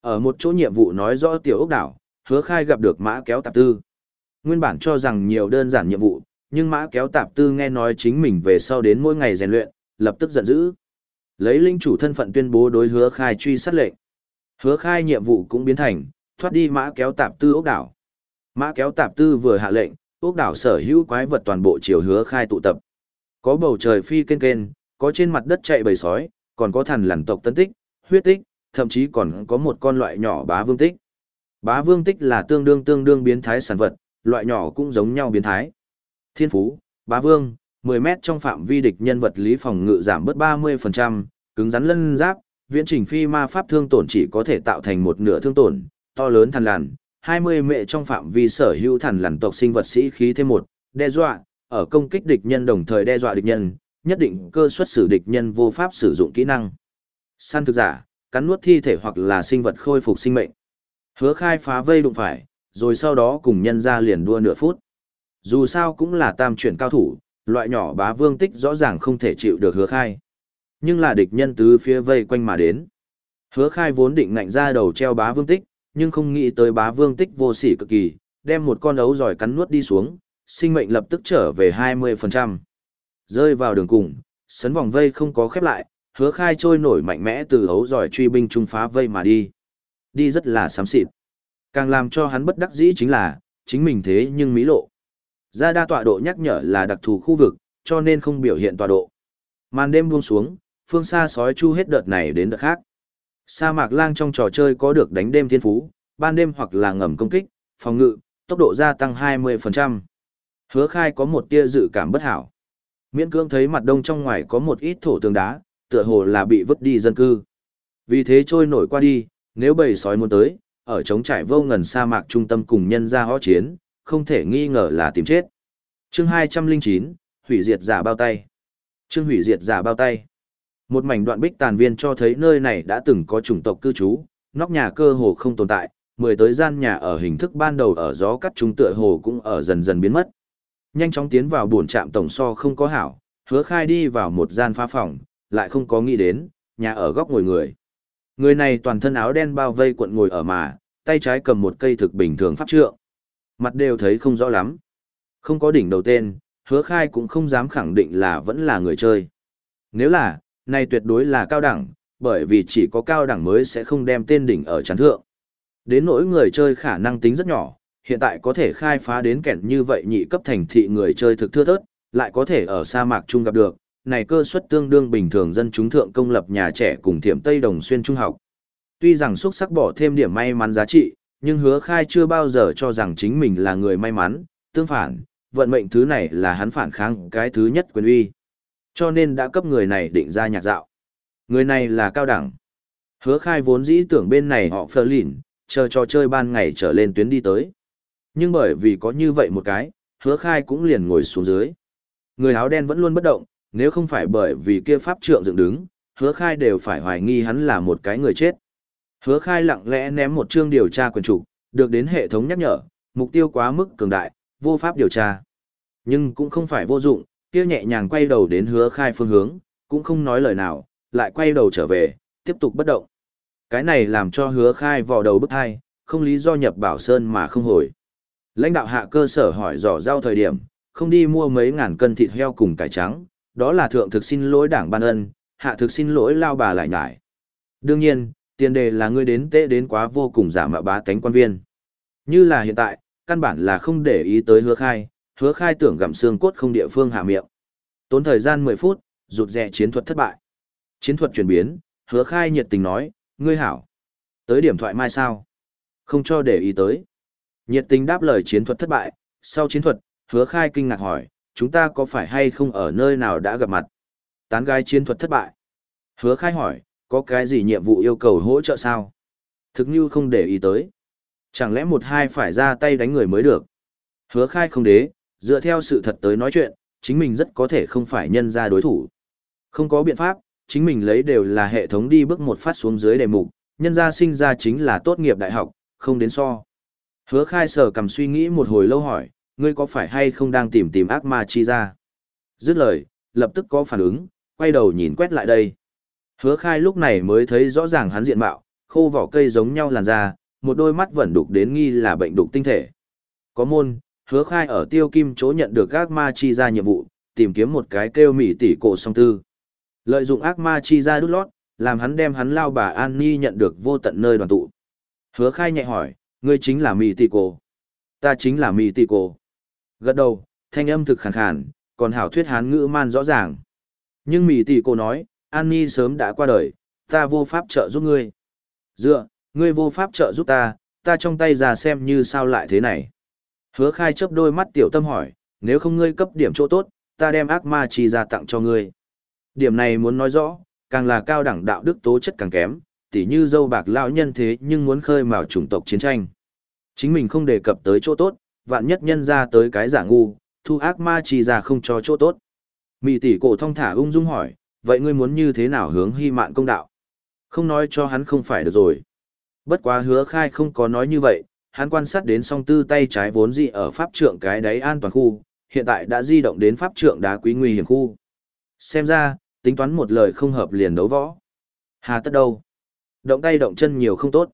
Ở một chỗ nhiệm vụ nói rõ tiểu ốc đảo, hứa khai gặp được mã kéo tạp tư. Nguyên bản cho rằng nhiều đơn giản nhiệm vụ, nhưng mã kéo tạp tư nghe nói chính mình về sau đến mỗi ngày rèn luyện, lập tức giận dữ. Lấy linh chủ thân phận tuyên bố đối hứa khai truy sát lệnh. Hứa khai nhiệm vụ cũng biến thành, thoát đi mã kéo tạp tư ốc đảo. Mã kéo tạp tư vừa hạ lệnh, ốc đảo sở hữu quái vật toàn bộ chiều hứa khai tụ tập. Có bầu trời phi kên kên, có trên mặt đất chạy bầy sói, còn có thần lằn tộc tân tích, huyết tích, thậm chí còn có một con loại nhỏ bá vương tích. Bá vương tích là tương đương tương đương biến thái sản vật, loại nhỏ cũng giống nhau biến thái. Thiên phú, bá vương, 10 mét trong phạm vi địch nhân vật lý phòng ngự giảm bớt 30%, cứng rắn lân giáp, viễn trình phi ma pháp thương tổn chỉ có thể tạo thành một nửa thương tổn, to lớn thằn lằn, 20 mệ trong phạm vi sở hữu thằn lằn tộc sinh vật sĩ khí thêm một, đe dọa, ở công kích địch nhân đồng thời đe dọa địch nhân, nhất định cơ suất xử địch nhân vô pháp sử dụng kỹ năng. Săn thực giả, cắn nuốt thi thể hoặc là sinh vật khôi phục sinh mệnh. Hứa khai phá vây đụng phải, rồi sau đó cùng nhân ra liền đua nửa phút. Dù sao cũng là tam chuyển cao thủ, loại nhỏ bá vương tích rõ ràng không thể chịu được hứa khai. Nhưng là địch nhân tứ phía vây quanh mà đến. Hứa khai vốn định ngạnh ra đầu treo bá vương tích, nhưng không nghĩ tới bá vương tích vô sỉ cực kỳ, đem một con ấu giỏi cắn nuốt đi xuống, sinh mệnh lập tức trở về 20%. Rơi vào đường cùng, sấn vòng vây không có khép lại, hứa khai trôi nổi mạnh mẽ từ hấu giỏi truy binh trung phá vây mà đi. Đi rất là sám xịt. Càng làm cho hắn bất đắc dĩ chính là, chính mình thế nhưng mỹ lộ. Gia đa tọa độ nhắc nhở là đặc thù khu vực, cho nên không biểu hiện tọa độ. Màn đêm buông xuống, phương xa sói chu hết đợt này đến đợt khác. Sa mạc lang trong trò chơi có được đánh đêm thiên phú, ban đêm hoặc là ngầm công kích, phòng ngự, tốc độ gia tăng 20%. Hứa khai có một tia dự cảm bất hảo. Miễn cưỡng thấy mặt đông trong ngoài có một ít thổ tường đá, tựa hồ là bị vứt đi dân cư. Vì thế trôi nổi qua đi, nếu bầy sói muốn tới, ở trống trải vô ngần sa mạc trung tâm cùng nhân ra ho chiến, không thể nghi ngờ là tìm chết. Chương 209, hủy diệt giả bao tay. Chương hủy diệt giả bao tay. Một mảnh đoạn bích tàn viên cho thấy nơi này đã từng có chủng tộc cư trú, nóc nhà cơ hồ không tồn tại, mười tới gian nhà ở hình thức ban đầu ở gió cắt trung tựa hồ cũng ở dần dần biến mất. Nhanh chóng tiến vào buồn trạm tổng so không có hảo, hứa khai đi vào một gian phá phòng, lại không có nghĩ đến, nhà ở góc ngồi người. Người này toàn thân áo đen bao vây cuộn ngồi ở mà, tay trái cầm một cây thực bình thường pháp trượng. Mặt đều thấy không rõ lắm. Không có đỉnh đầu tên, hứa khai cũng không dám khẳng định là vẫn là người chơi. Nếu là, này tuyệt đối là cao đẳng, bởi vì chỉ có cao đẳng mới sẽ không đem tên đỉnh ở chán thượng. Đến nỗi người chơi khả năng tính rất nhỏ, hiện tại có thể khai phá đến kẻn như vậy nhị cấp thành thị người chơi thực thưa thớt, lại có thể ở sa mạc chung gặp được, này cơ suất tương đương bình thường dân chúng thượng công lập nhà trẻ cùng thiểm Tây Đồng xuyên trung học. Tuy rằng xuất sắc bỏ thêm điểm may mắn giá trị, nhưng hứa khai chưa bao giờ cho rằng chính mình là người may mắn, tương phản, vận mệnh thứ này là hắn phản kháng cái thứ nhất quyền uy. Cho nên đã cấp người này định ra nhạc dạo. Người này là cao đẳng. Hứa khai vốn dĩ tưởng bên này họ phơ lỉn, chờ trò chơi ban ngày trở lên tuyến đi tới. Nhưng bởi vì có như vậy một cái, hứa khai cũng liền ngồi xuống dưới. Người áo đen vẫn luôn bất động, nếu không phải bởi vì kia pháp trượng dựng đứng, hứa khai đều phải hoài nghi hắn là một cái người chết. Hứa khai lặng lẽ ném một chương điều tra quyền trục, được đến hệ thống nhắc nhở, mục tiêu quá mức cường đại, vô pháp điều tra. Nhưng cũng không phải vô dụng, kia nhẹ nhàng quay đầu đến hứa khai phương hướng, cũng không nói lời nào, lại quay đầu trở về, tiếp tục bất động. Cái này làm cho hứa khai vò đầu bức hai, không lý do nhập bảo sơn mà không hồi. Lãnh đạo hạ cơ sở hỏi dò giao thời điểm, không đi mua mấy ngàn cân thịt heo cùng cải trắng, đó là thượng thực xin lỗi đảng ban ân, hạ thực xin lỗi lao bà lại nhải. Đương nhiên, tiền đề là ngươi đến tệ đến quá vô cùng giả mạo bá tánh quan viên. Như là hiện tại, căn bản là không để ý tới hứa khai, hứa khai tưởng gặm xương cốt không địa phương hạ miệng. Tốn thời gian 10 phút, rụt rẹ chiến thuật thất bại. Chiến thuật chuyển biến, hứa khai nhiệt tình nói, ngươi hảo. Tới điểm thoại mai sao? Không cho để ý tới. Nhiệt tình đáp lời chiến thuật thất bại, sau chiến thuật, hứa khai kinh ngạc hỏi, chúng ta có phải hay không ở nơi nào đã gặp mặt? Tán gái chiến thuật thất bại. Hứa khai hỏi, có cái gì nhiệm vụ yêu cầu hỗ trợ sao? Thực như không để ý tới. Chẳng lẽ một hai phải ra tay đánh người mới được? Hứa khai không đế, dựa theo sự thật tới nói chuyện, chính mình rất có thể không phải nhân ra đối thủ. Không có biện pháp, chính mình lấy đều là hệ thống đi bước một phát xuống dưới đề mục, nhân ra sinh ra chính là tốt nghiệp đại học, không đến so. Hứa khai sở cầm suy nghĩ một hồi lâu hỏi, ngươi có phải hay không đang tìm tìm ác ma chi ra? Dứt lời, lập tức có phản ứng, quay đầu nhìn quét lại đây. Hứa khai lúc này mới thấy rõ ràng hắn diện mạo, khô vỏ cây giống nhau làn da, một đôi mắt vẫn đục đến nghi là bệnh đục tinh thể. Có môn, hứa khai ở tiêu kim chỗ nhận được ác ma chi ra nhiệm vụ, tìm kiếm một cái kêu mỉ tỷ cổ song tư. Lợi dụng ác ma chi ra đút lót, làm hắn đem hắn lao bà An Ni nhận được vô tận nơi đoàn tụ. Hứa khai nhẹ hỏi, ngươi chính là mỉ tỷ cổ. Ta chính là mỉ tỷ cổ. Gật đầu, thanh âm thực khàn khàn, còn hảo thuyết hán ngữ man rõ ràng. Nhưng mỉ tỷ cổ nói, An Ni sớm đã qua đời, ta vô pháp trợ giúp ngươi. Dựa, ngươi vô pháp trợ giúp ta, ta trong tay ra xem như sao lại thế này. Hứa khai chấp đôi mắt tiểu tâm hỏi, nếu không ngươi cấp điểm chỗ tốt, ta đem ác ma chi ra tặng cho ngươi. Điểm này muốn nói rõ, càng là cao đẳng đạo đức tố chất càng kém, tỉ như dâu bạc lão nhân thế nhưng muốn khơi mào chủng tộc chiến tranh. Chính mình không đề cập tới chỗ tốt, vạn nhất nhân ra tới cái giả ngu, thu ác ma chi ra không cho chỗ tốt. Mị tỷ cổ thông thả ung dung hỏi, vậy ngươi muốn như thế nào hướng hy mạn công đạo? Không nói cho hắn không phải được rồi. Bất quá hứa khai không có nói như vậy, hắn quan sát đến song tư tay trái vốn dị ở pháp trượng cái đáy an toàn khu, hiện tại đã di động đến pháp trượng đá quý nguy hiểm khu. Xem ra, tính toán một lời không hợp liền đấu võ. Hà tất đâu? Động tay động chân nhiều không tốt.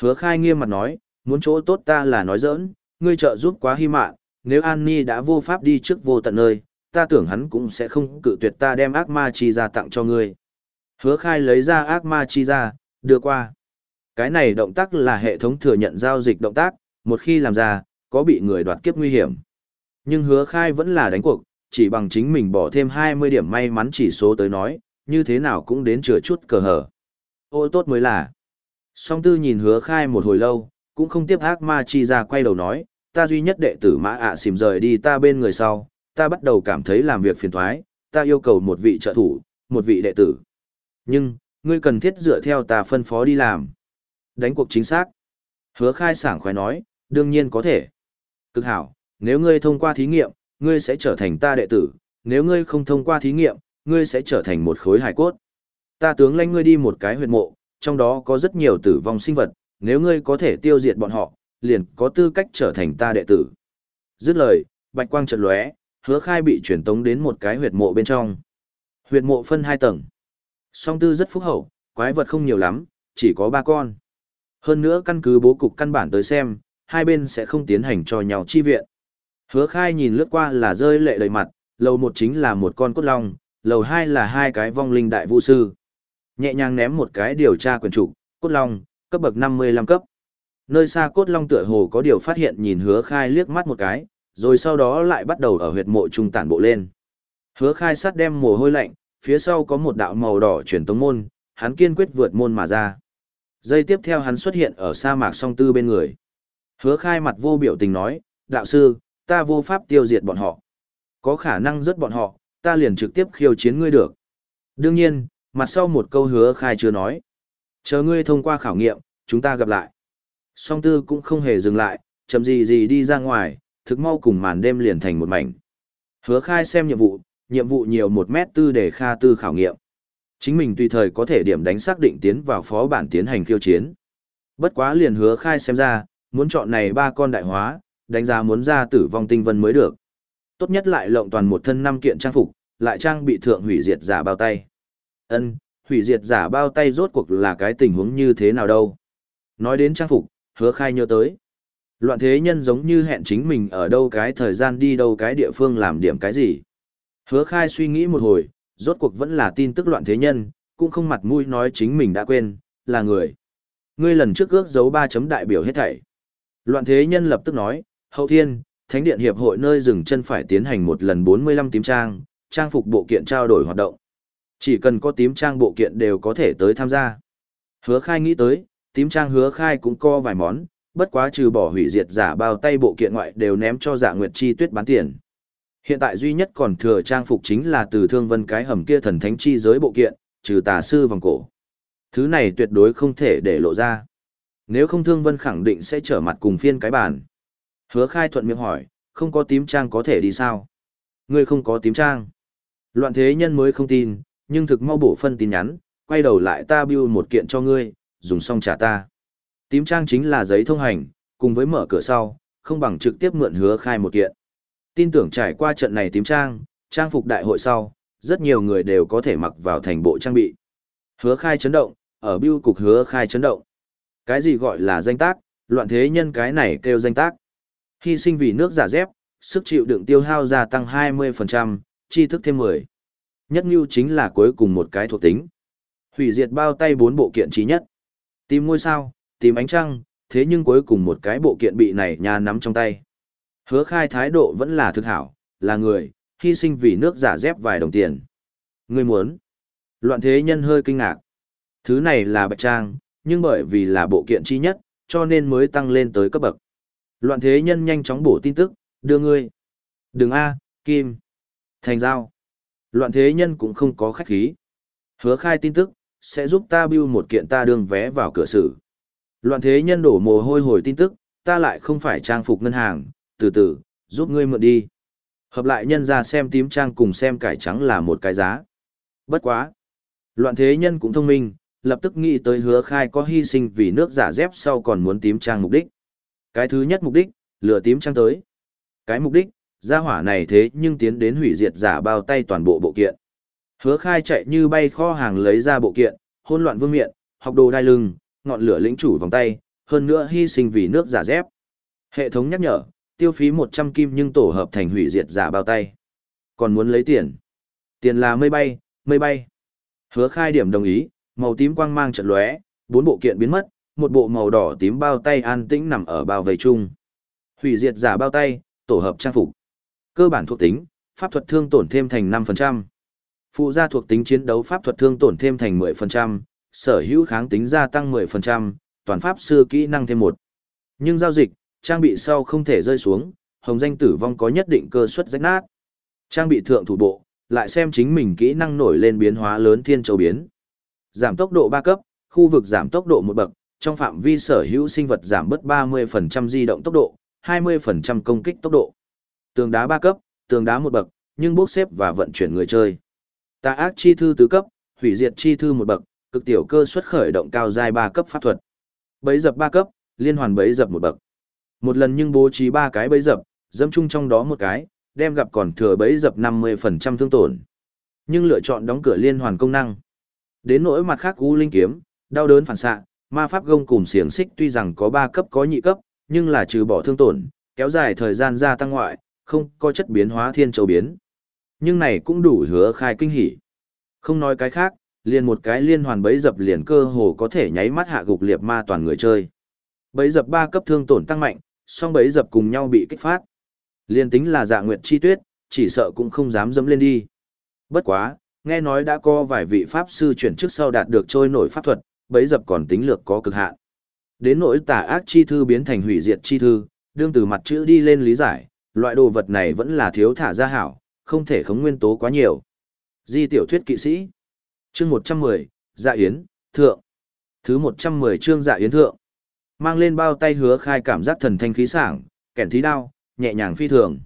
Hứa khai nghiêm mặt nói, muốn chỗ tốt ta là nói giỡn, ngươi trợ giúp quá hy mạn, nếu An Ni đã vô pháp đi trước vô tận nơi, ta tưởng hắn cũng sẽ không cự tuyệt ta đem ác ma chi ra tặng cho ngươi. Hứa khai lấy ra ác ma chi ra, đưa qua. Cái này động tác là hệ thống thừa nhận giao dịch động tác, một khi làm ra, có bị người đoạt kiếp nguy hiểm. Nhưng hứa khai vẫn là đánh cuộc, chỉ bằng chính mình bỏ thêm 20 điểm may mắn chỉ số tới nói, như thế nào cũng đến chừa chút cờ hở. Ô tốt mới là. Song tư nhìn hứa khai một hồi lâu, cũng không tiếp ác ma chi ra quay đầu nói, ta duy nhất đệ tử mã ạ à xìm rời đi ta bên người sau, ta bắt đầu cảm thấy làm việc phiền thoái, ta yêu cầu một vị trợ thủ, một vị đệ tử. Nhưng, ngươi cần thiết dựa theo ta phân phó đi làm. Đánh cuộc chính xác. Hứa khai sảng khoái nói, đương nhiên có thể. Cực hảo, nếu ngươi thông qua thí nghiệm, ngươi sẽ trở thành ta đệ tử, nếu ngươi không thông qua thí nghiệm, ngươi sẽ trở thành một khối hải cốt. Ta tướng lãnh ngươi đi một cái huyệt mộ, trong đó có rất nhiều tử vong sinh vật, nếu ngươi có thể tiêu diệt bọn họ, liền có tư cách trở thành ta đệ tử. Dứt lời, bạch quang chợt lóe, hứa khai bị chuyển tống đến một cái huyệt mộ bên trong. Huyệt mộ phân hai tầng. Song tư rất phúc hậu, quái vật không nhiều lắm, chỉ có ba con. Hơn nữa căn cứ bố cục căn bản tới xem, hai bên sẽ không tiến hành cho nhau chi viện. Hứa khai nhìn lướt qua là rơi lệ đầy mặt, lầu một chính là một con cốt long, lầu hai là hai cái vong linh đại vũ sư. Nhẹ nhàng ném một cái điều tra quyền trục, cốt long, cấp bậc 55 cấp. Nơi xa cốt long tựa hồ có điều phát hiện nhìn hứa khai liếc mắt một cái, rồi sau đó lại bắt đầu ở huyệt mộ trung tản bộ lên. Hứa khai sát đem mồ hôi lạnh, phía sau có một đạo màu đỏ chuyển tống môn, hắn kiên quyết vượt môn mà ra. Giây tiếp theo hắn xuất hiện ở sa mạc song tư bên người. Hứa khai mặt vô biểu tình nói, đạo sư, ta vô pháp tiêu diệt bọn họ. Có khả năng giết bọn họ, ta liền trực tiếp khiêu chiến ngươi được. Đương nhiên, mặt sau một câu hứa khai chưa nói. Chờ ngươi thông qua khảo nghiệm, chúng ta gặp lại. Song tư cũng không hề dừng lại, chậm gì gì đi ra ngoài, thực mau cùng màn đêm liền thành một mảnh. Hứa khai xem nhiệm vụ, nhiệm vụ nhiều một mét tư để kha tư khảo nghiệm. Chính mình tùy thời có thể điểm đánh xác định tiến vào phó bản tiến hành khiêu chiến. Bất quá liền hứa khai xem ra, muốn chọn này ba con đại hóa, đánh giá muốn ra tử vong tinh vân mới được. Tốt nhất lại lộng toàn một thân năm kiện trang phục, lại trang bị thượng hủy diệt giả bao tay. Ân, hủy diệt giả bao tay rốt cuộc là cái tình huống như thế nào đâu. Nói đến trang phục, hứa khai nhớ tới. Loạn thế nhân giống như hẹn chính mình ở đâu cái thời gian đi đâu cái địa phương làm điểm cái gì. Hứa khai suy nghĩ một hồi, rốt cuộc vẫn là tin tức loạn thế nhân, cũng không mặt mũi nói chính mình đã quên, là người. Ngươi lần trước ước dấu ba chấm đại biểu hết thảy. Loạn thế nhân lập tức nói, hậu thiên, thánh điện hiệp hội nơi dừng chân phải tiến hành một lần 45 tím trang, trang phục bộ kiện trao đổi hoạt động. Chỉ cần có tím trang bộ kiện đều có thể tới tham gia. Hứa khai nghĩ tới, tím trang hứa khai cũng co vài món, bất quá trừ bỏ hủy diệt giả bao tay bộ kiện ngoại đều ném cho giả nguyệt chi tuyết bán tiền. Hiện tại duy nhất còn thừa trang phục chính là từ thương vân cái hầm kia thần thánh chi giới bộ kiện, trừ tà sư vòng cổ. Thứ này tuyệt đối không thể để lộ ra. Nếu không thương vân khẳng định sẽ trở mặt cùng phiên cái bàn. Hứa khai thuận miệng hỏi, không có tím trang có thể đi sao? Ngươi không có tím trang. Loạn thế nhân mới không tin, nhưng thực mau bổ phân tin nhắn, quay đầu lại ta bưu một kiện cho ngươi, dùng xong trả ta. Tím trang chính là giấy thông hành, cùng với mở cửa sau, không bằng trực tiếp mượn hứa khai một kiện. Tin tưởng trải qua trận này tím trang, trang phục đại hội sau, rất nhiều người đều có thể mặc vào thành bộ trang bị. Hứa khai chấn động, ở biêu cục hứa khai chấn động. Cái gì gọi là danh tác, loạn thế nhân cái này kêu danh tác. Hy sinh vì nước giả dép, sức chịu đựng tiêu hao gia tăng 20%, chi thức thêm 10. Nhất như chính là cuối cùng một cái thuộc tính. Hủy diệt bao tay bốn bộ kiện trí nhất. Tìm ngôi sao, tìm ánh trăng, thế nhưng cuối cùng một cái bộ kiện bị này nhà nắm trong tay. Hứa khai thái độ vẫn là thực hảo, là người, hy sinh vì nước giả dép vài đồng tiền. Người muốn. Loạn thế nhân hơi kinh ngạc. Thứ này là bạch trang, nhưng bởi vì là bộ kiện chi nhất, cho nên mới tăng lên tới cấp bậc. Loạn thế nhân nhanh chóng bổ tin tức, đưa ngươi. Đừng A, Kim. Thành giao. Loạn thế nhân cũng không có khách khí. Hứa khai tin tức, sẽ giúp ta bưu một kiện ta đương vé vào cửa sử. Loạn thế nhân đổ mồ hôi hồi tin tức, ta lại không phải trang phục ngân hàng, từ từ, giúp ngươi mượn đi. Hợp lại nhân ra xem tím trang cùng xem cải trắng là một cái giá. Bất quá. Loạn thế nhân cũng thông minh, lập tức nghĩ tới hứa khai có hy sinh vì nước giả dép sau còn muốn tím trang mục đích. Cái thứ nhất mục đích, lừa tím trang tới. Cái mục đích, gia hỏa này thế nhưng tiến đến hủy diệt giả bao tay toàn bộ bộ kiện. Hứa khai chạy như bay kho hàng lấy ra bộ kiện, hôn loạn vương miện, học đồ đai lưng, ngọn lửa lĩnh chủ vòng tay, hơn nữa hy sinh vì nước giả dép. Hệ thống nhắc nhở, tiêu phí 100 kim nhưng tổ hợp thành hủy diệt giả bao tay. Còn muốn lấy tiền. Tiền là mây bay, mây bay. Hứa khai điểm đồng ý, màu tím quang mang trận lóe, bốn bộ kiện biến mất, một bộ màu đỏ tím bao tay an tĩnh nằm ở bao vây chung. Hủy diệt giả bao tay, tổ hợp trang phục. Cơ bản thuộc tính, pháp thuật thương tổn thêm thành 5%. Phụ gia thuộc tính chiến đấu pháp thuật thương tổn thêm thành 10%, sở hữu kháng tính gia tăng 10%, toàn pháp sư kỹ năng thêm 1. Nhưng giao dịch, trang bị sau không thể rơi xuống, hồng danh tử vong có nhất định cơ suất rách nát. Trang bị thượng thủ bộ, lại xem chính mình kỹ năng nổi lên biến hóa lớn thiên châu biến. Giảm tốc độ 3 cấp, khu vực giảm tốc độ 1 bậc, trong phạm vi sở hữu sinh vật giảm bớt 30% di động tốc độ, 20% công kích tốc độ. Tường đá 3 cấp, tường đá 1 bậc, nhưng bốc xếp và vận chuyển người chơi. Tà ác chi thư tứ cấp, hủy diệt chi thư một bậc, cực tiểu cơ xuất khởi động cao giai ba cấp pháp thuật. Bấy dập ba cấp, liên hoàn bấy dập một bậc. Một lần nhưng bố trí ba cái bấy dập, dâm chung trong đó một cái, đem gặp còn thừa bấy dập 50% thương tổn. Nhưng lựa chọn đóng cửa liên hoàn công năng. Đến nỗi mặt khác U Linh kiếm, đau đớn phản xạ, ma pháp gông cùng xiềng xích tuy rằng có ba cấp có nhị cấp, nhưng là trừ bỏ thương tổn, kéo dài thời gian gia tăng ngoại, không có chất biến hóa thiên châu biến. Nhưng này cũng đủ hứa khai kinh hỉ. Không nói cái khác, liền một cái liên hoàn bấy dập liền cơ hồ có thể nháy mắt hạ gục liệt ma toàn người chơi. Bấy dập 3 cấp thương tổn tăng mạnh, song bấy dập cùng nhau bị kích phát. Liên tính là dạ nguyệt chi tuyết, chỉ sợ cũng không dám dẫm lên đi. Bất quá, nghe nói đã có vài vị pháp sư chuyển trước sau đạt được trôi nổi pháp thuật, bấy dập còn tính lược có cực hạn. Đến nỗi tà ác chi thư biến thành hủy diệt chi thư, đương từ mặt chữ đi lên lý giải, loại đồ vật này vẫn là thiếu thả ra hảo, không thể khống nguyên tố quá nhiều. Di tiểu thuyết kỵ sĩ. Chương 110, Dạ Yến, Thượng. Thứ 110 chương Dạ Yến Thượng. Mang lên bao tay hứa khai cảm giác thần thanh khí sảng, kẻn thí đao, nhẹ nhàng phi thường.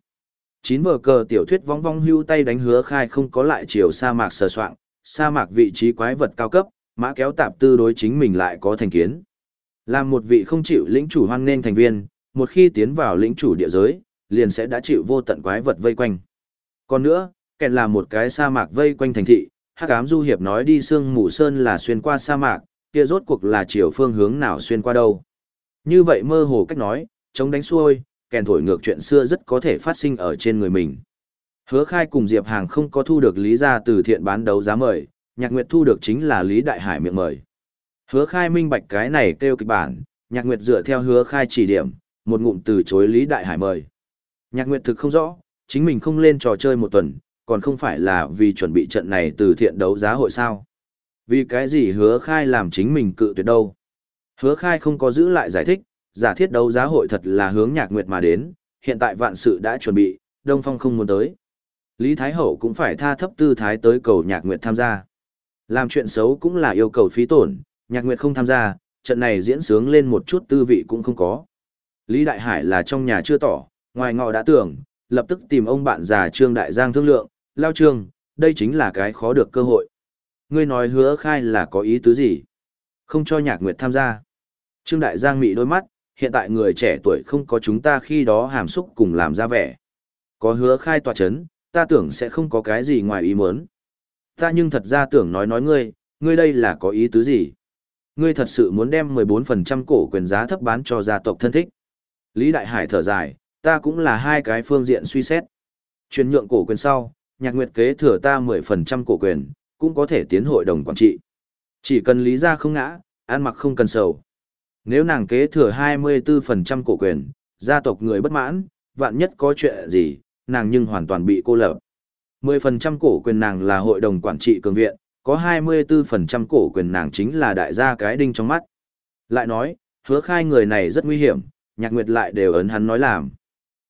Chín vở cờ tiểu thuyết vong vong hưu tay đánh hứa khai không có lại chiều sa mạc sờ soạn, sa mạc vị trí quái vật cao cấp, mã kéo tạp tư đối chính mình lại có thành kiến. Làm một vị không chịu lĩnh chủ hoan nên thành viên, một khi tiến vào lĩnh chủ địa giới, liền sẽ đã chịu vô tận quái vật vây quanh. Còn nữa, kẹn là một cái sa mạc vây quanh thành thị, hắc ám du hiệp nói đi sương mù sơn là xuyên qua sa mạc, kia rốt cuộc là chiều phương hướng nào xuyên qua đâu. Như vậy mơ hồ cách nói, chống đánh xuôi, kèn thổi ngược chuyện xưa rất có thể phát sinh ở trên người mình. Hứa khai cùng Diệp Hàng không có thu được lý ra từ thiện bán đấu giá mời, nhạc nguyệt thu được chính là Lý Đại Hải miệng mời. Hứa khai minh bạch cái này kêu kịch bản, nhạc nguyệt dựa theo hứa khai chỉ điểm, một ngụm từ chối Lý Đại Hải mời. Nhạc nguyệt thực không rõ, chính mình không lên trò chơi một tuần, còn không phải là vì chuẩn bị trận này từ thiện đấu giá hội sao. Vì cái gì hứa khai làm chính mình cự tuyệt đâu. Hứa khai không có giữ lại giải thích, giả thiết đấu giá hội thật là hướng nhạc nguyệt mà đến, hiện tại vạn sự đã chuẩn bị, Đông Phong không muốn tới. Lý Thái Hậu cũng phải tha thấp tư thái tới cầu nhạc nguyệt tham gia. Làm chuyện xấu cũng là yêu cầu phí tổn, nhạc nguyệt không tham gia, trận này diễn sướng lên một chút tư vị cũng không có. Lý Đại Hải là trong nhà chưa tỏ, ngoài ngọ đã tưởng, lập tức tìm ông bạn già Trương Đại Giang thương lượng, lao trương, đây chính là cái khó được cơ hội. Ngươi nói hứa khai là có ý tứ gì? Không cho nhạc nguyệt tham gia. Trương Đại Giang mị đôi mắt, hiện tại người trẻ tuổi không có chúng ta khi đó hàm xúc cùng làm ra vẻ. Có hứa khai tòa chấn, ta tưởng sẽ không có cái gì ngoài ý muốn. Ta nhưng thật ra tưởng nói nói ngươi, ngươi đây là có ý tứ gì? Ngươi thật sự muốn đem 14% cổ quyền giá thấp bán cho gia tộc thân thích. Lý Đại Hải thở dài, ta cũng là hai cái phương diện suy xét. Chuyển nhượng cổ quyền sau, nhạc nguyệt kế thừa ta 10% cổ quyền, cũng có thể tiến hội đồng quản trị. Chỉ cần lý ra không ngã, ăn mặc không cần sầu. Nếu nàng kế thừa 24% cổ quyền, gia tộc người bất mãn, vạn nhất có chuyện gì, nàng nhưng hoàn toàn bị cô lập. 10% cổ quyền nàng là hội đồng quản trị cường viện, có 24% cổ quyền nàng chính là đại gia cái đinh trong mắt. Lại nói, hứa khai người này rất nguy hiểm, nhạc nguyệt lại đều ấn hắn nói làm.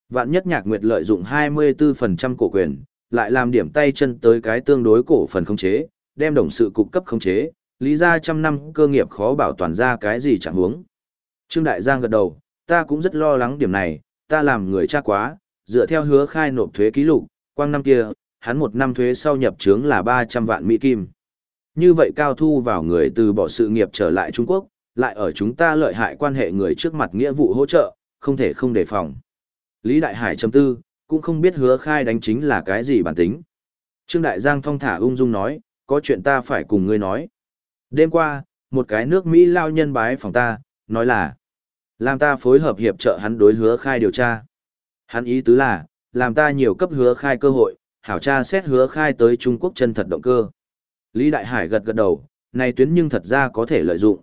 Vạn nhất nhạc nguyệt lợi dụng 24% cổ quyền, lại làm điểm tay chân tới cái tương đối cổ phần không chế, đem đồng sự cục cấp không chế, lý ra trăm năm cơ nghiệp khó bảo toàn ra cái gì chẳng huống. Trương Đại Giang gật đầu, ta cũng rất lo lắng điểm này, ta làm người cha quá, dựa theo hứa khai nộp thuế ký lục, quang năm kia, hắn một năm thuế sau nhập trướng là 300 vạn Mỹ Kim. Như vậy cao thu vào người từ bỏ sự nghiệp trở lại Trung Quốc, lại ở chúng ta lợi hại quan hệ người trước mặt nghĩa vụ hỗ trợ, không thể không đề phòng. Lý Đại Hải chấm tư, cũng không biết hứa khai đánh chính là cái gì bản tính. Trương Đại Giang thong thả ung dung nói, có chuyện ta phải cùng ngươi nói. Đêm qua, một cái nước Mỹ lao nhân bái phòng ta, nói là, làm ta phối hợp hiệp trợ hắn đối hứa khai điều tra. Hắn ý tứ là, làm ta nhiều cấp hứa khai cơ hội, hảo tra xét hứa khai tới Trung Quốc chân thật động cơ. Lý Đại Hải gật gật đầu, này tuyến nhưng thật ra có thể lợi dụng.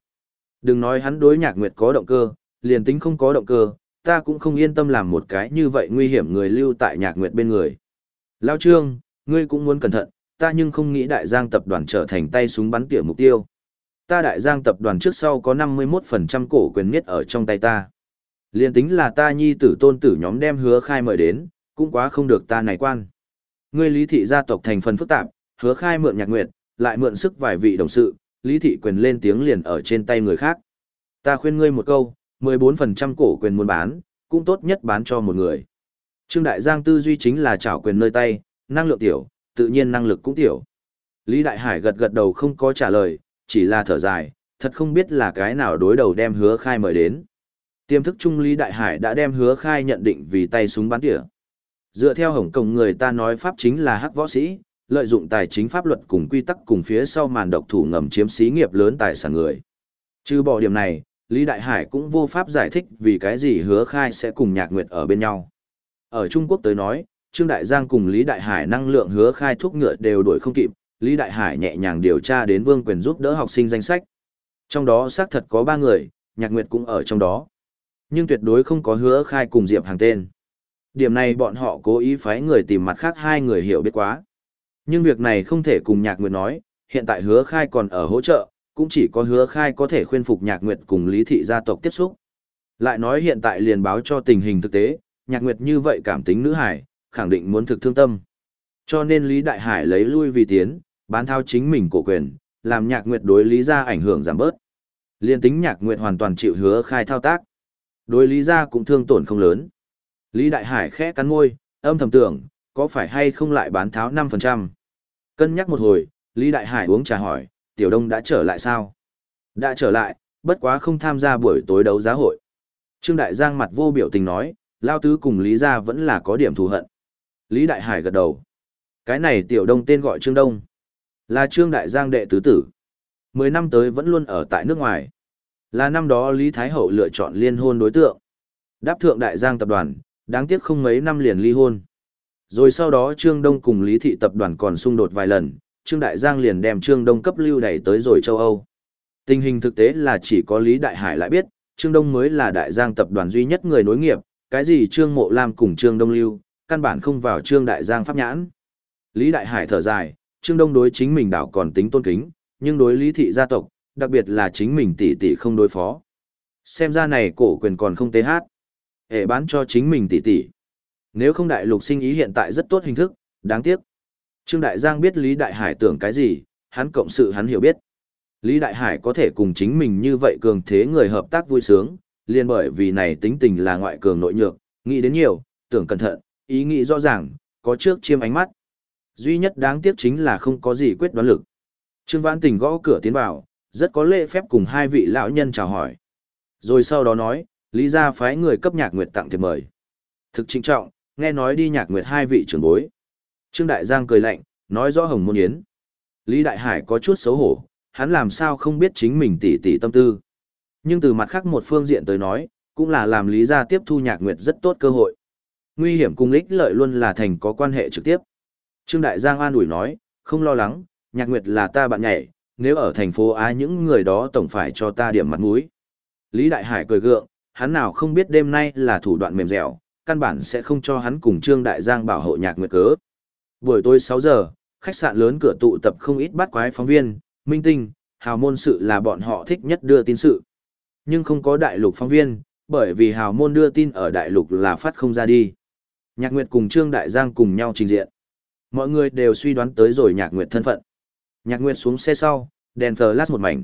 Đừng nói hắn đối nhạc nguyệt có động cơ, liền tính không có động cơ, ta cũng không yên tâm làm một cái như vậy nguy hiểm người lưu tại nhạc nguyệt bên người. Lao Trương, ngươi cũng muốn cẩn thận, ta nhưng không nghĩ đại giang tập đoàn trở thành tay súng bắn tỉa mục tiêu. Ta đại giang tập đoàn trước sau có 51% cổ quyền miết ở trong tay ta. Liên tính là ta nhi tử tôn tử nhóm đem hứa khai mời đến, cũng quá không được ta này quan. Ngươi lý thị gia tộc thành phần phức tạp, hứa khai mượn nhạc nguyệt, lại mượn sức vài vị đồng sự, lý thị quyền lên tiếng liền ở trên tay người khác. Ta khuyên ngươi một câu, 14% cổ quyền muốn bán, cũng tốt nhất bán cho một người. Trương Đại Giang tư duy chính là trảo quyền nơi tay, năng lượng tiểu, tự nhiên năng lực cũng tiểu. Lý Đại Hải gật gật đầu không có trả lời, chỉ là thở dài, thật không biết là cái nào đối đầu đem hứa khai mời đến. Tiềm thức trung Lý Đại Hải đã đem hứa khai nhận định vì tay súng bắn tỉa. Dựa theo Hồng Kông người ta nói pháp chính là hắc võ sĩ, lợi dụng tài chính pháp luật cùng quy tắc cùng phía sau màn độc thủ ngầm chiếm xí nghiệp lớn tài sản người. Trừ bỏ điểm này, Lý Đại Hải cũng vô pháp giải thích vì cái gì hứa khai sẽ cùng nhạc nguyệt ở bên nhau. Ở Trung Quốc tới nói, Trương Đại Giang cùng Lý Đại Hải năng lượng hứa khai thuốc ngựa đều đuổi không kịp, Lý Đại Hải nhẹ nhàng điều tra đến Vương Quyền giúp đỡ học sinh danh sách. Trong đó xác thật có ba người, Nhạc Nguyệt cũng ở trong đó. Nhưng tuyệt đối không có hứa khai cùng Diệp Hàng tên. Điểm này bọn họ cố ý phái người tìm mặt khác hai người hiểu biết quá. Nhưng việc này không thể cùng Nhạc Nguyệt nói, hiện tại hứa khai còn ở hỗ trợ, cũng chỉ có hứa khai có thể khuyên phục Nhạc Nguyệt cùng Lý Thị gia tộc tiếp xúc. Lại nói hiện tại liền báo cho tình hình thực tế, Nhạc Nguyệt như vậy cảm tính nữ hải, khẳng định muốn thực thương tâm. Cho nên Lý Đại Hải lấy lui vì tiến, bán thao chính mình cổ quyền, làm Nhạc Nguyệt đối Lý gia ảnh hưởng giảm bớt. Liên tính Nhạc Nguyệt hoàn toàn chịu hứa khai thao tác. Đối Lý gia cũng thương tổn không lớn. Lý Đại Hải khẽ cắn môi, âm thầm tưởng, có phải hay không lại bán tháo 5%. Cân nhắc một hồi, Lý Đại Hải uống trà hỏi, Tiểu Đông đã trở lại sao? Đã trở lại, bất quá không tham gia buổi tối đấu giá hội. Trương Đại Giang mặt vô biểu tình nói, Lao Tứ cùng Lý Gia vẫn là có điểm thù hận. Lý Đại Hải gật đầu. Cái này Tiểu Đông tên gọi Trương Đông. Là Trương Đại Giang đệ tứ tử. Mười năm tới vẫn luôn ở tại nước ngoài. Là năm đó Lý Thái Hậu lựa chọn liên hôn đối tượng. Đáp thượng Đại Giang tập đoàn, đáng tiếc không mấy năm liền ly hôn. Rồi sau đó Trương Đông cùng Lý Thị tập đoàn còn xung đột vài lần, Trương Đại Giang liền đem Trương Đông cấp lưu đẩy tới rồi châu Âu. Tình hình thực tế là chỉ có Lý Đại Hải lại biết, Trương Đông mới là Đại Giang tập đoàn duy nhất người nối nghiệp, cái gì Trương Mộ Lam cùng Trương Đông lưu, căn bản không vào Trương Đại Giang pháp nhãn. Lý Đại Hải thở dài, Trương Đông đối chính mình đảo còn tính tôn kính, nhưng đối Lý Thị gia tộc, đặc biệt là chính mình tỷ tỷ không đối phó. Xem ra này cổ quyền còn không tế hát. Hệ bán cho chính mình tỷ tỷ. Nếu không đại lục sinh ý hiện tại rất tốt hình thức, đáng tiếc. Trương Đại Giang biết Lý Đại Hải tưởng cái gì, hắn cộng sự hắn hiểu biết. Lý Đại Hải có thể cùng chính mình như vậy cường thế người hợp tác vui sướng, liền bởi vì này tính tình là ngoại cường nội nhược, nghĩ đến nhiều, tưởng cẩn thận, ý nghĩ rõ ràng, có trước chiêm ánh mắt. Duy nhất đáng tiếc chính là không có gì quyết đoán lực. Trương Vãn Tình gõ cửa tiến vào, rất có lễ phép cùng hai vị lão nhân chào hỏi. Rồi sau đó nói, Lý gia phái người cấp nhạc nguyệt tặng thiệp mời. Thực chính trọng, nghe nói đi nhạc nguyệt hai vị trưởng bối. Trương Đại Giang cười lạnh, nói rõ hồng môn yến. Lý Đại Hải có chút xấu hổ, hắn làm sao không biết chính mình tỉ tỉ tâm tư. Nhưng từ mặt khác một phương diện tới nói, cũng là làm Lý Gia tiếp thu nhạc nguyệt rất tốt cơ hội. Nguy hiểm cùng ích lợi luôn là thành có quan hệ trực tiếp. Trương Đại Giang an ủi nói, không lo lắng, nhạc nguyệt là ta bạn nhảy, nếu ở thành phố Á những người đó tổng phải cho ta điểm mặt mũi. Lý Đại Hải cười gượng, hắn nào không biết đêm nay là thủ đoạn mềm dẻo, căn bản sẽ không cho hắn cùng Trương Đại Giang bảo hộ nhạc nguyệt cớ. Buổi tối 6 giờ, khách sạn lớn cửa tụ tập không ít bắt quái phóng viên, minh tinh, hào môn sự là bọn họ thích nhất đưa tin sự. Nhưng không có đại lục phóng viên, bởi vì hào môn đưa tin ở đại lục là phát không ra đi. Nhạc Nguyệt cùng Trương Đại Giang cùng nhau trình diện. Mọi người đều suy đoán tới rồi Nhạc Nguyệt thân phận. Nhạc Nguyệt xuống xe sau, đèn flash một mảnh.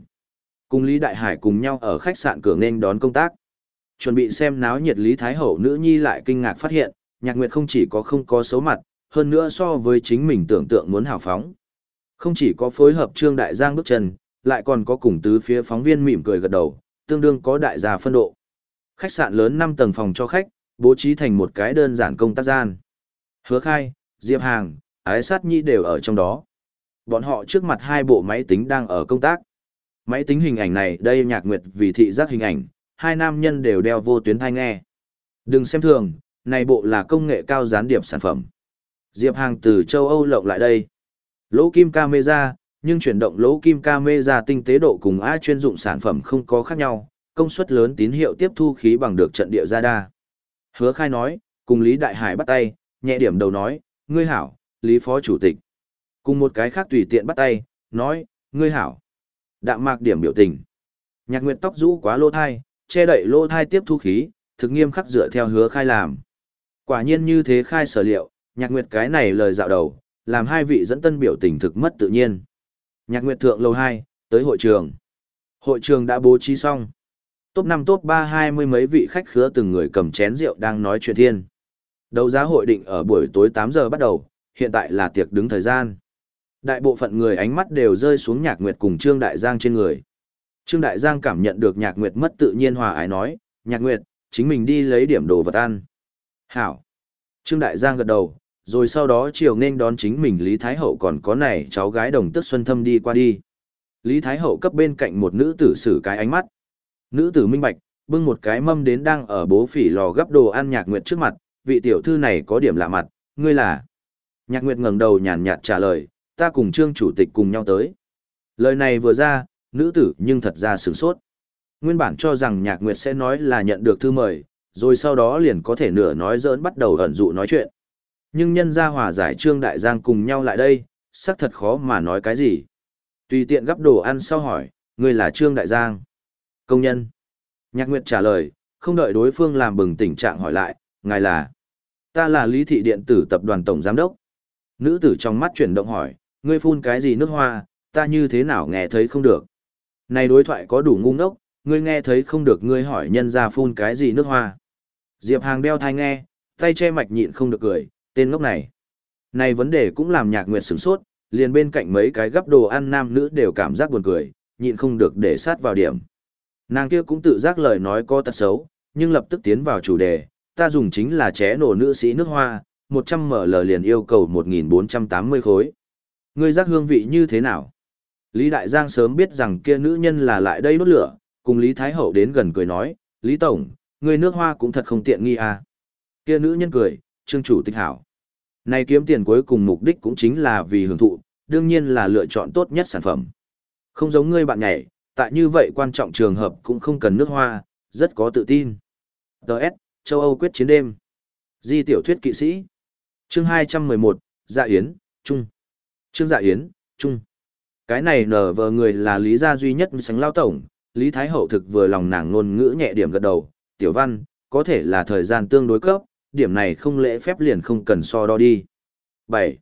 Cùng Lý Đại Hải cùng nhau ở khách sạn cửa nên đón công tác. Chuẩn bị xem náo nhiệt Lý Thái Hậu nữ nhi lại kinh ngạc phát hiện, Nhạc Nguyệt không chỉ có không có xấu mặt, hơn nữa so với chính mình tưởng tượng muốn hào phóng. Không chỉ có phối hợp Trương Đại Giang bước chân, lại còn có cùng tứ phía phóng viên mỉm cười gật đầu, tương đương có đại gia phân độ. Khách sạn lớn 5 tầng phòng cho khách, bố trí thành một cái đơn giản công tác gian. Hứa khai, Diệp Hàng, Ái Sát Nhi đều ở trong đó. Bọn họ trước mặt hai bộ máy tính đang ở công tác. Máy tính hình ảnh này đây nhạc nguyệt vì thị giác hình ảnh, hai nam nhân đều đeo vô tuyến thai nghe. Đừng xem thường, này bộ là công nghệ cao gián điệp sản phẩm. Diệp Hàng từ châu Âu lộng lại đây. Lỗ kim camera, nhưng chuyển động lỗ kim camera tinh tế độ cùng A chuyên dụng sản phẩm không có khác nhau, công suất lớn tín hiệu tiếp thu khí bằng được trận địa ra đa. Hứa khai nói, cùng Lý Đại Hải bắt tay, nhẹ điểm đầu nói, ngươi hảo, Lý Phó Chủ tịch. Cùng một cái khác tùy tiện bắt tay, nói, ngươi hảo. Đạm mạc điểm biểu tình. Nhạc nguyện tóc rũ quá lô thai, che đậy lô thai tiếp thu khí, thực nghiêm khắc dựa theo hứa khai làm. Quả nhiên như thế khai sở liệu, nhạc nguyệt cái này lời dạo đầu, làm hai vị dẫn tân biểu tình thực mất tự nhiên. Nhạc nguyệt thượng lầu 2, tới hội trường. Hội trường đã bố trí xong. Top 5 top 3 hai mươi mấy vị khách khứa từng người cầm chén rượu đang nói chuyện thiên. Đấu giá hội định ở buổi tối 8 giờ bắt đầu, hiện tại là tiệc đứng thời gian. Đại bộ phận người ánh mắt đều rơi xuống Nhạc Nguyệt cùng Trương Đại Giang trên người. Trương Đại Giang cảm nhận được Nhạc Nguyệt mất tự nhiên hòa ái nói, Nhạc Nguyệt, chính mình đi lấy điểm đồ vật ăn. Hảo. Trương Đại Giang gật đầu, rồi sau đó chiều nên đón chính mình Lý Thái Hậu còn có này cháu gái đồng tức Xuân Thâm đi qua đi. Lý Thái Hậu cấp bên cạnh một nữ tử sử cái ánh mắt. Nữ tử minh bạch, bưng một cái mâm đến đang ở bố phỉ lò gấp đồ ăn Nhạc Nguyệt trước mặt, vị tiểu thư này có điểm lạ mặt, ngươi là. Nhạc Nguyệt ngẩng đầu nhàn nhạt trả lời, ta cùng trương chủ tịch cùng nhau tới. Lời này vừa ra, nữ tử nhưng thật ra sửng sốt. Nguyên bản cho rằng Nhạc Nguyệt sẽ nói là nhận được thư mời, rồi sau đó liền có thể nửa nói giỡn bắt đầu ẩn dụ nói chuyện. Nhưng nhân gia hòa giải trương đại giang cùng nhau lại đây, xác thật khó mà nói cái gì. Tùy tiện gấp đồ ăn sau hỏi, ngươi là trương đại giang. Công nhân. Nhạc Nguyệt trả lời, không đợi đối phương làm bừng tình trạng hỏi lại, ngài là. Ta là Lý Thị Điện tử Tập đoàn Tổng Giám đốc. Nữ tử trong mắt chuyển động hỏi, ngươi phun cái gì nước hoa, ta như thế nào nghe thấy không được. Này đối thoại có đủ ngu ngốc, ngươi nghe thấy không được ngươi hỏi nhân ra phun cái gì nước hoa. Diệp Hàng đeo thai nghe, tay che mạch nhịn không được cười, tên ngốc này. Này vấn đề cũng làm nhạc nguyệt sửng sốt, liền bên cạnh mấy cái gấp đồ ăn nam nữ đều cảm giác buồn cười, nhịn không được để sát vào điểm. Nàng kia cũng tự giác lời nói có tật xấu, nhưng lập tức tiến vào chủ đề, ta dùng chính là ché nổ nữ sĩ nước hoa, 100 ml liền yêu cầu 1480 khối. Ngươi giác hương vị như thế nào? Lý Đại Giang sớm biết rằng kia nữ nhân là lại đây đốt lửa, cùng Lý Thái Hậu đến gần cười nói, Lý Tổng, ngươi nước hoa cũng thật không tiện nghi à. Kia nữ nhân cười, trương chủ tịch hảo. Này kiếm tiền cuối cùng mục đích cũng chính là vì hưởng thụ, đương nhiên là lựa chọn tốt nhất sản phẩm. Không giống ngươi bạn nhảy, tại như vậy quan trọng trường hợp cũng không cần nước hoa, rất có tự tin. Đợt, châu Âu quyết chiến đêm. Di tiểu thuyết kỵ sĩ. Chương 211, Dạ Yến, Trung. Chương Dạ Yến, Trung. Cái này nở vờ người là lý gia duy nhất sánh lao tổng, Lý Thái Hậu thực vừa lòng nàng ngôn ngữ nhẹ điểm gật đầu, tiểu văn, có thể là thời gian tương đối cấp, điểm này không lễ phép liền không cần so đo đi. 7.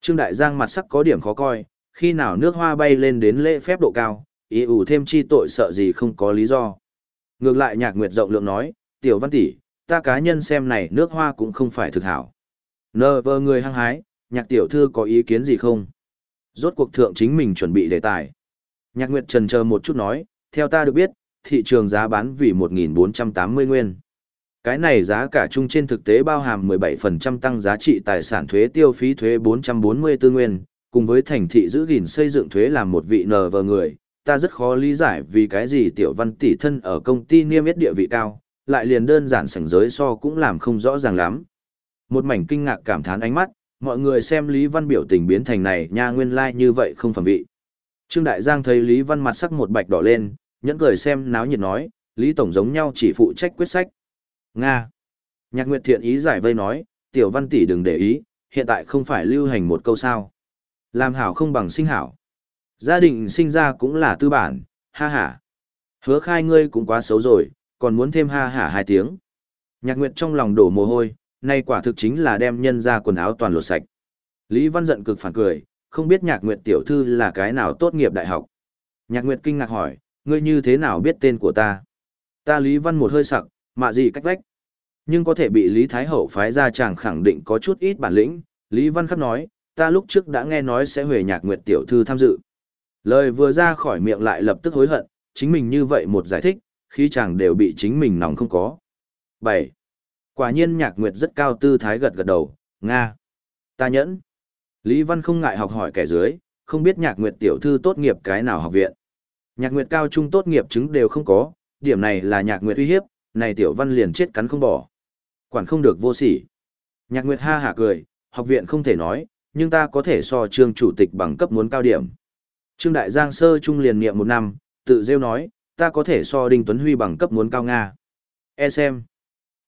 Trương Đại Giang mặt sắc có điểm khó coi, khi nào nước hoa bay lên đến lễ phép độ cao, ý ủ thêm chi tội sợ gì không có lý do. Ngược lại nhạc nguyệt rộng lượng nói, tiểu văn tỷ, ta cá nhân xem này nước hoa cũng không phải thực hảo. Nờ vờ người hăng hái, nhạc tiểu thư có ý kiến gì không? Rốt cuộc thượng chính mình chuẩn bị đề tài. Nhạc nguyệt trần chờ một chút nói, theo ta được biết, thị trường giá bán vì 1.480 nguyên. Cái này giá cả chung trên thực tế bao hàm 17% tăng giá trị tài sản thuế tiêu phí thuế 444 nguyên, cùng với thành thị giữ gìn xây dựng thuế làm một vị nờ vờ người, ta rất khó lý giải vì cái gì tiểu văn tỷ thân ở công ty niêm yết địa vị cao, lại liền đơn giản sảnh giới so cũng làm không rõ ràng lắm. Một mảnh kinh ngạc cảm thán ánh mắt, mọi người xem Lý Văn biểu tình biến thành này nha nguyên lai like như vậy không phẩm vị. Trương Đại Giang thấy Lý Văn mặt sắc một bạch đỏ lên, nhẫn cười xem náo nhiệt nói, Lý Tổng giống nhau chỉ phụ trách quyết sách. Nga. Nhạc Nguyệt Thiện ý giải vây nói, Tiểu Văn tỷ đừng để ý, hiện tại không phải lưu hành một câu sao. Làm hảo không bằng sinh hảo. Gia đình sinh ra cũng là tư bản, ha ha. Hứa khai ngươi cũng quá xấu rồi, còn muốn thêm ha hả hai tiếng. Nhạc Nguyệt trong lòng đổ mồ hôi, nay quả thực chính là đem nhân ra quần áo toàn lột sạch. Lý Văn giận cực phản cười, không biết Nhạc Nguyệt tiểu thư là cái nào tốt nghiệp đại học. Nhạc Nguyệt kinh ngạc hỏi, ngươi như thế nào biết tên của ta? Ta Lý Văn một hơi sặc, mạ gì cách vách. Nhưng có thể bị Lý Thái Hậu phái ra chàng khẳng định có chút ít bản lĩnh. Lý Văn khắc nói, ta lúc trước đã nghe nói sẽ huề Nhạc Nguyệt tiểu thư tham dự. Lời vừa ra khỏi miệng lại lập tức hối hận, chính mình như vậy một giải thích, khi chàng đều bị chính mình nóng không có. 7. Quả nhiên nhạc nguyệt rất cao tư thái gật gật đầu, Nga. Ta nhẫn. Lý Văn không ngại học hỏi kẻ dưới, không biết nhạc nguyệt tiểu thư tốt nghiệp cái nào học viện. Nhạc nguyệt cao trung tốt nghiệp chứng đều không có, điểm này là nhạc nguyệt uy hiếp, này tiểu văn liền chết cắn không bỏ. Quản không được vô sỉ. Nhạc nguyệt ha hả cười, học viện không thể nói, nhưng ta có thể so trương chủ tịch bằng cấp muốn cao điểm. Trương Đại Giang sơ trung liền niệm một năm, tự rêu nói, ta có thể so Đinh Tuấn Huy bằng cấp muốn cao Nga. E xem.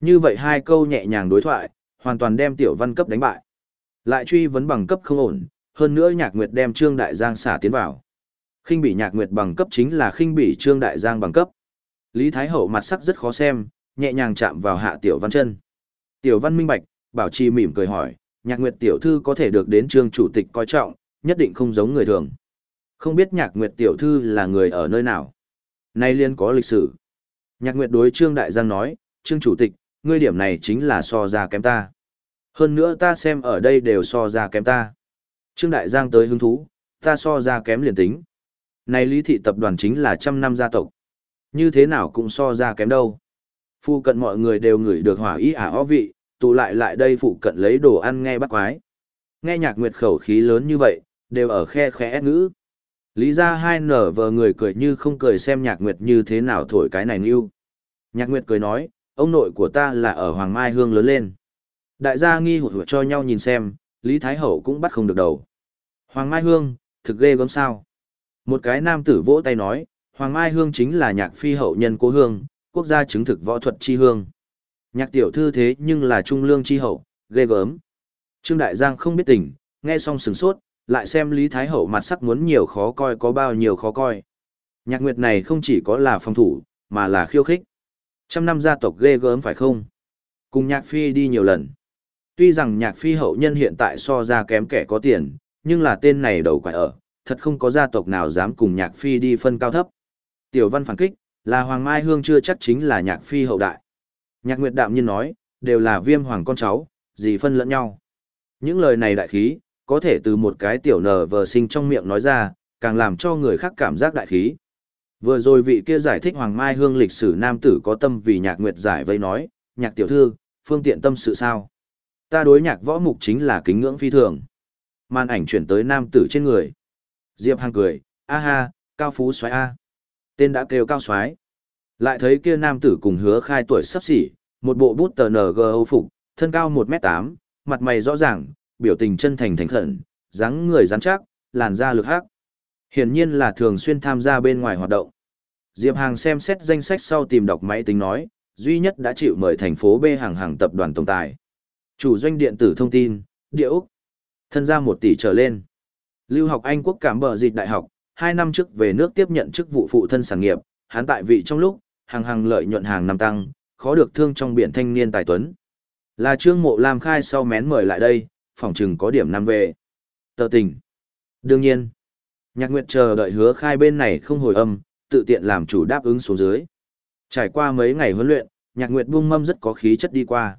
Như vậy hai câu nhẹ nhàng đối thoại, hoàn toàn đem tiểu văn cấp đánh bại. Lại truy vấn bằng cấp không ổn, hơn nữa nhạc nguyệt đem Trương Đại Giang xả tiến vào. Khinh bị nhạc nguyệt bằng cấp chính là khinh bị Trương Đại Giang bằng cấp. Lý Thái Hậu mặt sắc rất khó xem, nhẹ nhàng chạm vào hạ tiểu văn chân. Tiểu văn minh bạch, bảo trì mỉm cười hỏi, nhạc nguyệt tiểu thư có thể được đến trương chủ tịch coi trọng, nhất định không giống người thường. Không biết nhạc nguyệt tiểu thư là người ở nơi nào. Nay liên có lịch sử. Nhạc nguyệt đối trương đại giang nói, trương chủ tịch, ngươi điểm này chính là so ra kém ta. Hơn nữa ta xem ở đây đều so ra kém ta. Trương đại giang tới hứng thú, ta so ra kém liền tính. Này lý thị tập đoàn chính là trăm năm gia tộc. Như thế nào cũng so ra kém đâu. Phu cận mọi người đều ngửi được hỏa ý ả ó vị, tụ lại lại đây phụ cận lấy đồ ăn nghe bắt quái. Nghe nhạc nguyệt khẩu khí lớn như vậy, đều ở khe khẽ ngữ. Lý ra hai nở vờ người cười như không cười xem nhạc nguyệt như thế nào thổi cái này níu. Nhạc nguyệt cười nói, ông nội của ta là ở Hoàng Mai Hương lớn lên. Đại gia nghi hụt hụt cho nhau nhìn xem, Lý Thái Hậu cũng bắt không được đầu. Hoàng Mai Hương, thực ghê gớm sao. Một cái nam tử vỗ tay nói, Hoàng Mai Hương chính là nhạc phi hậu nhân cố hương, quốc gia chứng thực võ thuật chi hương. Nhạc tiểu thư thế nhưng là trung lương chi hậu, ghê gớm. Trương Đại Giang không biết tình, nghe xong sừng sốt, lại xem Lý Thái Hậu mặt sắc muốn nhiều khó coi có bao nhiêu khó coi. Nhạc nguyệt này không chỉ có là phòng thủ, mà là khiêu khích. Trăm năm gia tộc ghê gớm phải không? Cùng nhạc phi đi nhiều lần. Tuy rằng nhạc phi hậu nhân hiện tại so ra kém kẻ có tiền, nhưng là tên này đầu quải ở, thật không có gia tộc nào dám cùng nhạc phi đi phân cao thấp. Tiểu văn phản kích, là Hoàng Mai Hương chưa chắc chính là nhạc phi hậu đại. Nhạc Nguyệt đạm nhiên nói, đều là viêm hoàng con cháu, gì phân lẫn nhau. Những lời này đại khí, có thể từ một cái tiểu nờ vờ sinh trong miệng nói ra, càng làm cho người khác cảm giác đại khí. Vừa rồi vị kia giải thích Hoàng Mai Hương lịch sử nam tử có tâm vì nhạc nguyệt giải vây nói, nhạc tiểu thư, phương tiện tâm sự sao. Ta đối nhạc võ mục chính là kính ngưỡng phi thường. Màn ảnh chuyển tới nam tử trên người. Diệp Hàng cười, a ha, cao phú xoái a. Tên đã kêu cao soái Lại thấy kia nam tử cùng hứa khai tuổi sắp xỉ, một bộ bút tờ NG âu phục, thân cao một m tám mặt mày rõ ràng, biểu tình chân thành thành khẩn, dáng người rắn chắc, làn da lực hắc. Hiển nhiên là thường xuyên tham gia bên ngoài hoạt động. Diệp Hàng xem xét danh sách sau tìm đọc máy tính nói, duy nhất đã chịu mời thành phố B hàng hàng tập đoàn tổng tài. Chủ doanh điện tử thông tin, địa Úc. Thân gia một tỷ trở lên. Lưu học Anh quốc cảm bờ dịch đại học, 2 năm trước về nước tiếp nhận chức vụ phụ thân sản nghiệp, hắn tại vị trong lúc, hàng hàng lợi nhuận hàng năm tăng, khó được thương trong biển thanh niên tài tuấn. Là Trương Mộ Lam khai sau mén mời lại đây, phòng chừng có điểm năm về. Tờ tình. Đương nhiên, Nhạc Nguyệt chờ đợi hứa khai bên này không hồi âm, tự tiện làm chủ đáp ứng xuống dưới. Trải qua mấy ngày huấn luyện, Nhạc Nguyệt buông mâm rất có khí chất đi qua.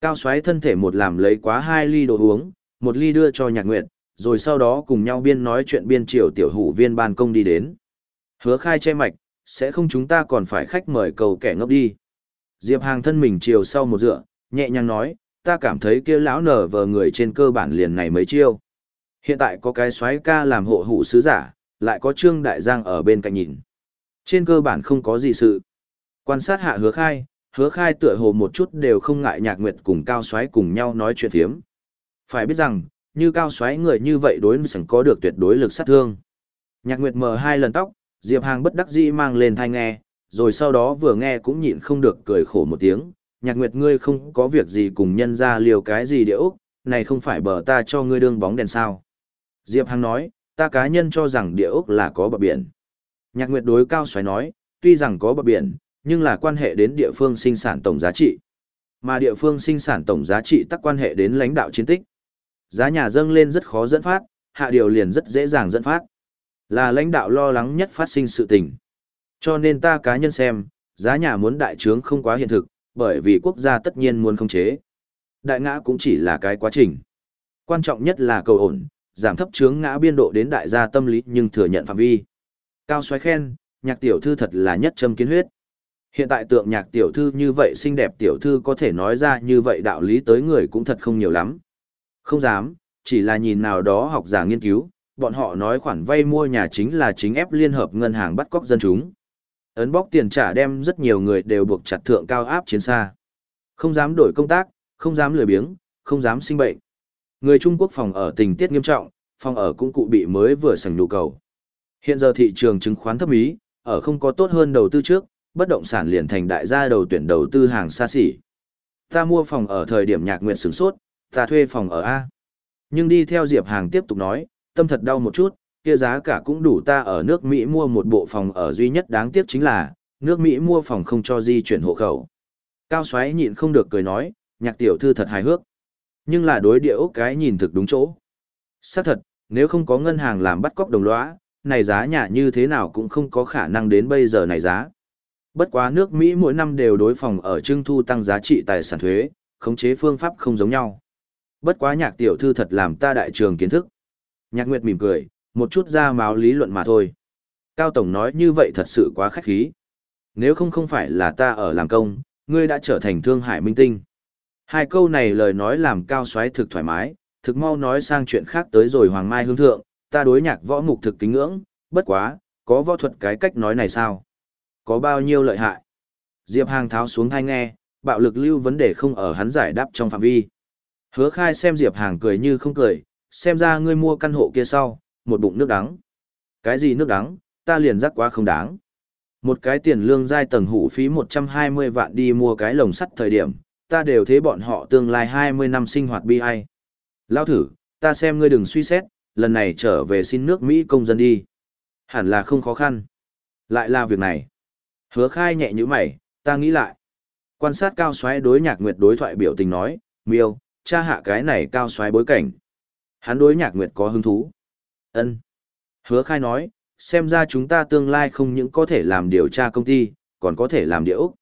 Cao xoáy thân thể một làm lấy quá hai ly đồ uống, một ly đưa cho Nhạc Nguyệt, rồi sau đó cùng nhau biên nói chuyện biên triều tiểu hủ viên ban công đi đến. Hứa khai che mạch, sẽ không chúng ta còn phải khách mời cầu kẻ ngốc đi. Diệp Hàng thân mình chiều sau một dựa, nhẹ nhàng nói, ta cảm thấy kia lão nở vờ người trên cơ bản liền này mấy chiêu. Hiện tại có cái xoáy ca làm hộ hủ sứ giả, lại có Trương Đại Giang ở bên cạnh nhìn. Trên cơ bản không có gì sự. Quan sát hạ hứa khai, hứa khai tựa hồ một chút đều không ngại nhạc nguyệt cùng cao xoáy cùng nhau nói chuyện thiếm. Phải biết rằng, như cao xoáy người như vậy đối sẵn có được tuyệt đối lực sát thương. Nhạc nguyệt mờ hai lần tóc, Diệp Hàng bất đắc dĩ mang lên thai nghe, rồi sau đó vừa nghe cũng nhịn không được cười khổ một tiếng. Nhạc nguyệt ngươi không có việc gì cùng nhân ra liều cái gì địa này không phải bờ ta cho ngươi đương bóng đèn sao. Diệp Hàng nói, ta cá nhân cho rằng địa ốc là có bờ biển. Nhạc nguyệt đối cao xoáy nói, tuy rằng có bờ biển, nhưng là quan hệ đến địa phương sinh sản tổng giá trị. Mà địa phương sinh sản tổng giá trị tắc quan hệ đến lãnh đạo chiến tích. Giá nhà dâng lên rất khó dẫn phát, hạ điều liền rất dễ dàng dẫn phát. Là lãnh đạo lo lắng nhất phát sinh sự tình. Cho nên ta cá nhân xem, giá nhà muốn đại trướng không quá hiện thực, bởi vì quốc gia tất nhiên muốn khống chế. Đại ngã cũng chỉ là cái quá trình. Quan trọng nhất là cầu ổn, giảm thấp trướng ngã biên độ đến đại gia tâm lý nhưng thừa nhận phạm vi. Cao xoáy khen, nhạc tiểu thư thật là nhất châm kiến huyết. Hiện tại tượng nhạc tiểu thư như vậy xinh đẹp tiểu thư có thể nói ra như vậy đạo lý tới người cũng thật không nhiều lắm. Không dám, chỉ là nhìn nào đó học giả nghiên cứu, bọn họ nói khoản vay mua nhà chính là chính ép liên hợp ngân hàng bắt cóc dân chúng. Ấn bóc tiền trả đem rất nhiều người đều buộc chặt thượng cao áp chiến xa. Không dám đổi công tác, không dám lười biếng, không dám sinh bệnh. Người Trung Quốc phòng ở tình tiết nghiêm trọng, phòng ở cũng cụ bị mới vừa sành nhu cầu. Hiện giờ thị trường chứng khoán thấp ý, ở không có tốt hơn đầu tư trước, bất động sản liền thành đại gia đầu tuyển đầu tư hàng xa xỉ. Ta mua phòng ở thời điểm nhạc nguyện sửng sốt, ta thuê phòng ở A. Nhưng đi theo Diệp Hàng tiếp tục nói, tâm thật đau một chút, kia giá cả cũng đủ ta ở nước Mỹ mua một bộ phòng ở duy nhất đáng tiếc chính là, nước Mỹ mua phòng không cho di chuyển hộ khẩu. Cao xoáy nhịn không được cười nói, nhạc tiểu thư thật hài hước. Nhưng là đối địa ốc cái nhìn thực đúng chỗ. Xác thật, nếu không có ngân hàng làm bắt cóc đồng lõa, này giá nhà như thế nào cũng không có khả năng đến bây giờ này giá. Bất quá nước Mỹ mỗi năm đều đối phòng ở trưng thu tăng giá trị tài sản thuế, khống chế phương pháp không giống nhau. Bất quá nhạc tiểu thư thật làm ta đại trường kiến thức. Nhạc Nguyệt mỉm cười, một chút ra máu lý luận mà thôi. Cao Tổng nói như vậy thật sự quá khách khí. Nếu không không phải là ta ở làm công, ngươi đã trở thành thương hải minh tinh. Hai câu này lời nói làm cao xoáy thực thoải mái, thực mau nói sang chuyện khác tới rồi Hoàng Mai hương thượng, ta đối nhạc võ mục thực kính ngưỡng, bất quá, có võ thuật cái cách nói này sao? Có bao nhiêu lợi hại? Diệp Hàng tháo xuống thai nghe, bạo lực lưu vấn đề không ở hắn giải đáp trong phạm vi. Hứa khai xem Diệp Hàng cười như không cười, xem ra ngươi mua căn hộ kia sau, một bụng nước đắng. Cái gì nước đắng, ta liền rắc quá không đáng. Một cái tiền lương giai tầng hủ phí 120 vạn đi mua cái lồng sắt thời điểm, ta đều thế bọn họ tương lai 20 năm sinh hoạt bi ai. Lao thử, ta xem ngươi đừng suy xét, lần này trở về xin nước Mỹ công dân đi. Hẳn là không khó khăn. Lại là việc này. Hứa khai nhẹ như mày, ta nghĩ lại. Quan sát cao xoáy đối nhạc nguyệt đối thoại biểu tình nói, miêu, cha hạ cái này cao xoáy bối cảnh. Hắn đối nhạc nguyệt có hứng thú. ân Hứa khai nói, xem ra chúng ta tương lai không những có thể làm điều tra công ty, còn có thể làm điệu.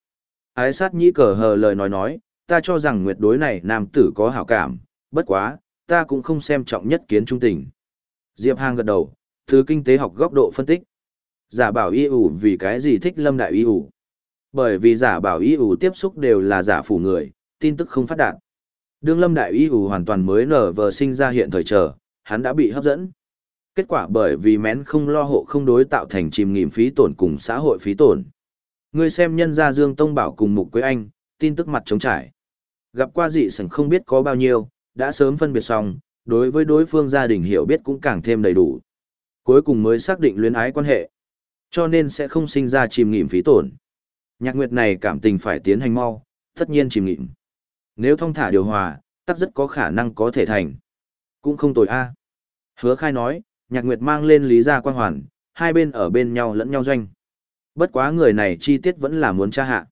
Ái sát nhĩ cờ hờ lời nói nói, ta cho rằng nguyệt đối này nam tử có hảo cảm, bất quá, ta cũng không xem trọng nhất kiến trung tình. Diệp Hàng gật đầu, thứ kinh tế học góc độ phân tích. Giả bảo y ủ vì cái gì thích lâm đại y ủ? Bởi vì giả bảo y ủ tiếp xúc đều là giả phủ người, tin tức không phát đạt. Đương lâm đại y ủ hoàn toàn mới nở vờ sinh ra hiện thời trở, hắn đã bị hấp dẫn. Kết quả bởi vì mén không lo hộ không đối tạo thành chìm nghỉm phí tổn cùng xã hội phí tổn. Người xem nhân gia Dương Tông Bảo cùng Mục Quế Anh, tin tức mặt trống trải. Gặp qua dị sảnh không biết có bao nhiêu, đã sớm phân biệt xong, đối với đối phương gia đình hiểu biết cũng càng thêm đầy đủ. Cuối cùng mới xác định luyến ái quan hệ. Cho nên sẽ không sinh ra chìm nghỉm phí tổn. Nhạc nguyệt này cảm tình phải tiến hành mau, tất nhiên chìm nghỉm. Nếu thông thả điều hòa, tắc rất có khả năng có thể thành. Cũng không tồi a. Hứa khai nói, nhạc nguyệt mang lên lý gia quan hoàn, hai bên ở bên nhau lẫn nhau doanh. Bất quá người này chi tiết vẫn là muốn tra hạ.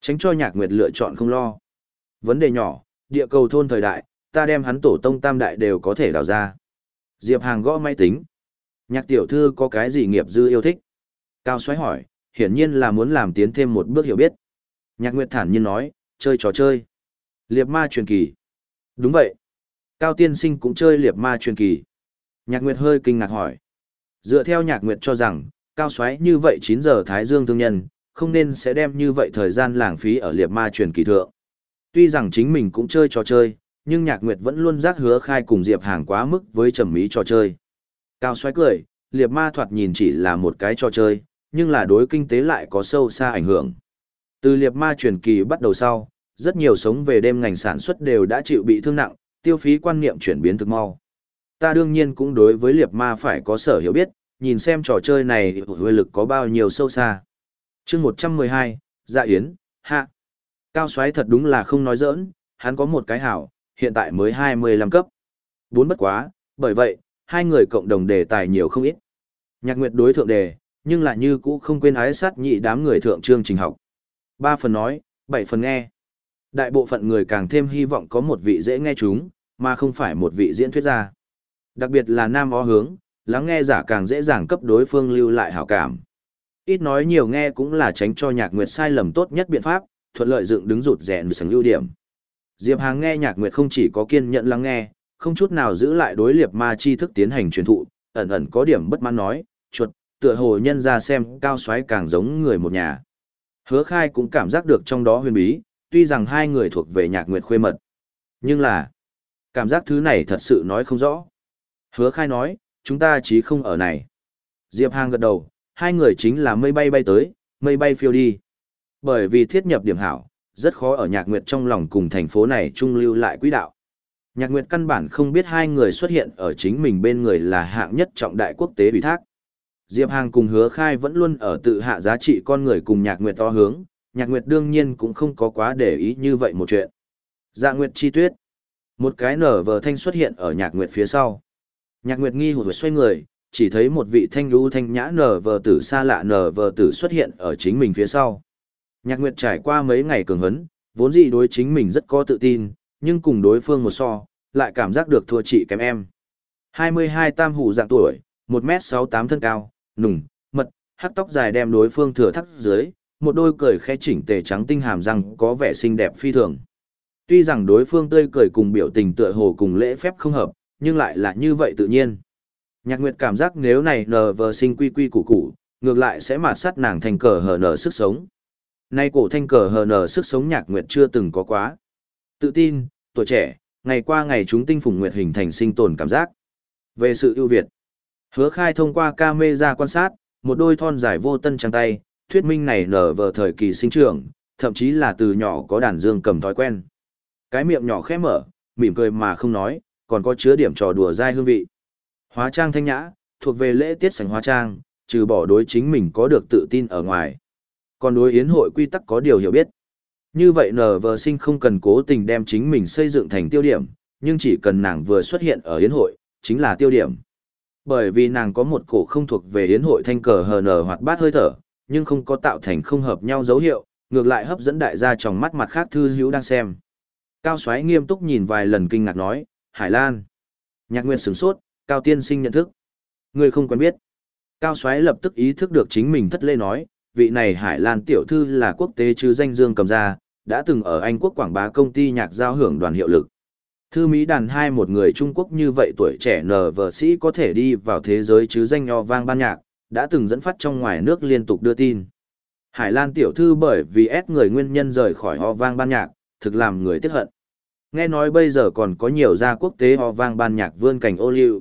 Tránh cho nhạc nguyệt lựa chọn không lo. Vấn đề nhỏ, địa cầu thôn thời đại, ta đem hắn tổ tông tam đại đều có thể đào ra. Diệp Hàng gõ máy tính. Nhạc tiểu thư có cái gì nghiệp dư yêu thích? Cao xoáy hỏi, hiển nhiên là muốn làm tiến thêm một bước hiểu biết. Nhạc Nguyệt thản nhiên nói, chơi trò chơi. Liệp ma truyền kỳ. Đúng vậy. Cao tiên sinh cũng chơi liệp ma truyền kỳ. Nhạc Nguyệt hơi kinh ngạc hỏi. Dựa theo Nhạc Nguyệt cho rằng, cao xoáy như vậy 9 giờ Thái Dương thương nhân, không nên sẽ đem như vậy thời gian lãng phí ở liệp ma truyền kỳ thượng. Tuy rằng chính mình cũng chơi trò chơi, nhưng Nhạc Nguyệt vẫn luôn giác hứa khai cùng Diệp Hàng quá mức với trầm mỹ trò chơi. Cao xoáy cười, liệp ma thoạt nhìn chỉ là một cái trò chơi, nhưng là đối kinh tế lại có sâu xa ảnh hưởng. Từ liệp ma truyền kỳ bắt đầu sau, rất nhiều sống về đêm ngành sản xuất đều đã chịu bị thương nặng, tiêu phí quan niệm chuyển biến thực mau. Ta đương nhiên cũng đối với liệp ma phải có sở hiểu biết, nhìn xem trò chơi này huy lực có bao nhiêu sâu xa. chương 112, Dạ Yến, Hạ. Cao xoáy thật đúng là không nói giỡn, hắn có một cái hảo, hiện tại mới 25 cấp. Bốn bất quá, bởi vậy, hai người cộng đồng đề tài nhiều không ít. Nhạc Nguyệt đối thượng đề, nhưng lại như cũ không quên ái sát nhị đám người thượng chương trình học. Ba phần nói, bảy phần nghe. Đại bộ phận người càng thêm hy vọng có một vị dễ nghe chúng, mà không phải một vị diễn thuyết gia. Đặc biệt là nam ó hướng, lắng nghe giả càng dễ dàng cấp đối phương lưu lại hảo cảm. Ít nói nhiều nghe cũng là tránh cho nhạc nguyệt sai lầm tốt nhất biện pháp, thuận lợi dựng đứng rụt rèn sẵn ưu điểm. Diệp Hàng nghe nhạc nguyệt không chỉ có kiên nhẫn lắng nghe, không chút nào giữ lại đối liệp ma chi thức tiến hành truyền thụ, ẩn ẩn có điểm bất mãn nói, chuột, tựa hồ nhân ra xem cao xoáy càng giống người một nhà. Hứa khai cũng cảm giác được trong đó huyền bí, tuy rằng hai người thuộc về nhạc nguyệt khuê mật. Nhưng là, cảm giác thứ này thật sự nói không rõ. Hứa khai nói, chúng ta chí không ở này. Diệp Hàng gật đầu, hai người chính là mây bay bay tới, mây bay phiêu đi. Bởi vì thiết nhập điểm hảo, rất khó ở nhạc nguyệt trong lòng cùng thành phố này trung lưu lại quỹ đạo. Nhạc nguyệt căn bản không biết hai người xuất hiện ở chính mình bên người là hạng nhất trọng đại quốc tế ủy thác. Diệp Hàng cùng hứa khai vẫn luôn ở tự hạ giá trị con người cùng nhạc nguyệt to hướng, nhạc nguyệt đương nhiên cũng không có quá để ý như vậy một chuyện. Dạ nguyệt chi tuyết. Một cái nở vờ thanh xuất hiện ở nhạc nguyệt phía sau. Nhạc nguyệt nghi hụt xoay người, chỉ thấy một vị thanh lưu thanh nhã nở vờ tử xa lạ nở vờ tử xuất hiện ở chính mình phía sau. Nhạc nguyệt trải qua mấy ngày cường hấn, vốn dĩ đối chính mình rất có tự tin, nhưng cùng đối phương một so, lại cảm giác được thua chị kém em. 22 tam hủ dạng tuổi, 1m68 thân cao, nùng, mật, hắt tóc dài đem đối phương thừa thắt dưới, một đôi cười khẽ chỉnh tề trắng tinh hàm răng có vẻ xinh đẹp phi thường. Tuy rằng đối phương tươi cười cùng biểu tình tựa hồ cùng lễ phép không hợp, nhưng lại là như vậy tự nhiên. Nhạc Nguyệt cảm giác nếu này nờ vờ sinh quy quy củ củ, ngược lại sẽ mạt sát nàng thành cờ hờ nở sức sống. Nay cổ thanh cờ hờ nở sức sống Nhạc Nguyệt chưa từng có quá. Tự tin, tuổi trẻ, ngày qua ngày chúng tinh phùng nguyệt hình thành sinh tồn cảm giác. Về sự ưu việt, hứa khai thông qua camera quan sát, một đôi thon dài vô tân trắng tay, thuyết minh này nở vờ thời kỳ sinh trưởng, thậm chí là từ nhỏ có đàn dương cầm thói quen. Cái miệng nhỏ khẽ mở, mỉm cười mà không nói, còn có chứa điểm trò đùa dai hương vị. Hóa trang thanh nhã, thuộc về lễ tiết sành hóa trang, trừ bỏ đối chính mình có được tự tin ở ngoài. Còn đối yến hội quy tắc có điều hiểu biết. Như vậy nở vờ sinh không cần cố tình đem chính mình xây dựng thành tiêu điểm, nhưng chỉ cần nàng vừa xuất hiện ở yến hội, chính là tiêu điểm. Bởi vì nàng có một cổ không thuộc về yến hội thanh cờ hờ nở hoạt bát hơi thở, nhưng không có tạo thành không hợp nhau dấu hiệu, ngược lại hấp dẫn đại gia trong mắt mặt khác thư hữu đang xem. Cao Soái nghiêm túc nhìn vài lần kinh ngạc nói, Hải Lan. Nhạc Nguyên sửng sốt, Cao Tiên sinh nhận thức. Người không quen biết. Cao Soái lập tức ý thức được chính mình thất lễ nói, vị này Hải Lan tiểu thư là quốc tế chứ danh dương cầm gia đã từng ở Anh quốc quảng bá công ty nhạc giao hưởng đoàn hiệu lực. Thư Mỹ đàn hai một người Trung Quốc như vậy tuổi trẻ nở vợ sĩ có thể đi vào thế giới chứ danh nho vang ban nhạc, đã từng dẫn phát trong ngoài nước liên tục đưa tin. Hải Lan tiểu thư bởi vì ép người nguyên nhân rời khỏi ho vang ban nhạc, thực làm người tiếc hận. Nghe nói bây giờ còn có nhiều gia quốc tế ho vang ban nhạc vươn cảnh ô liu.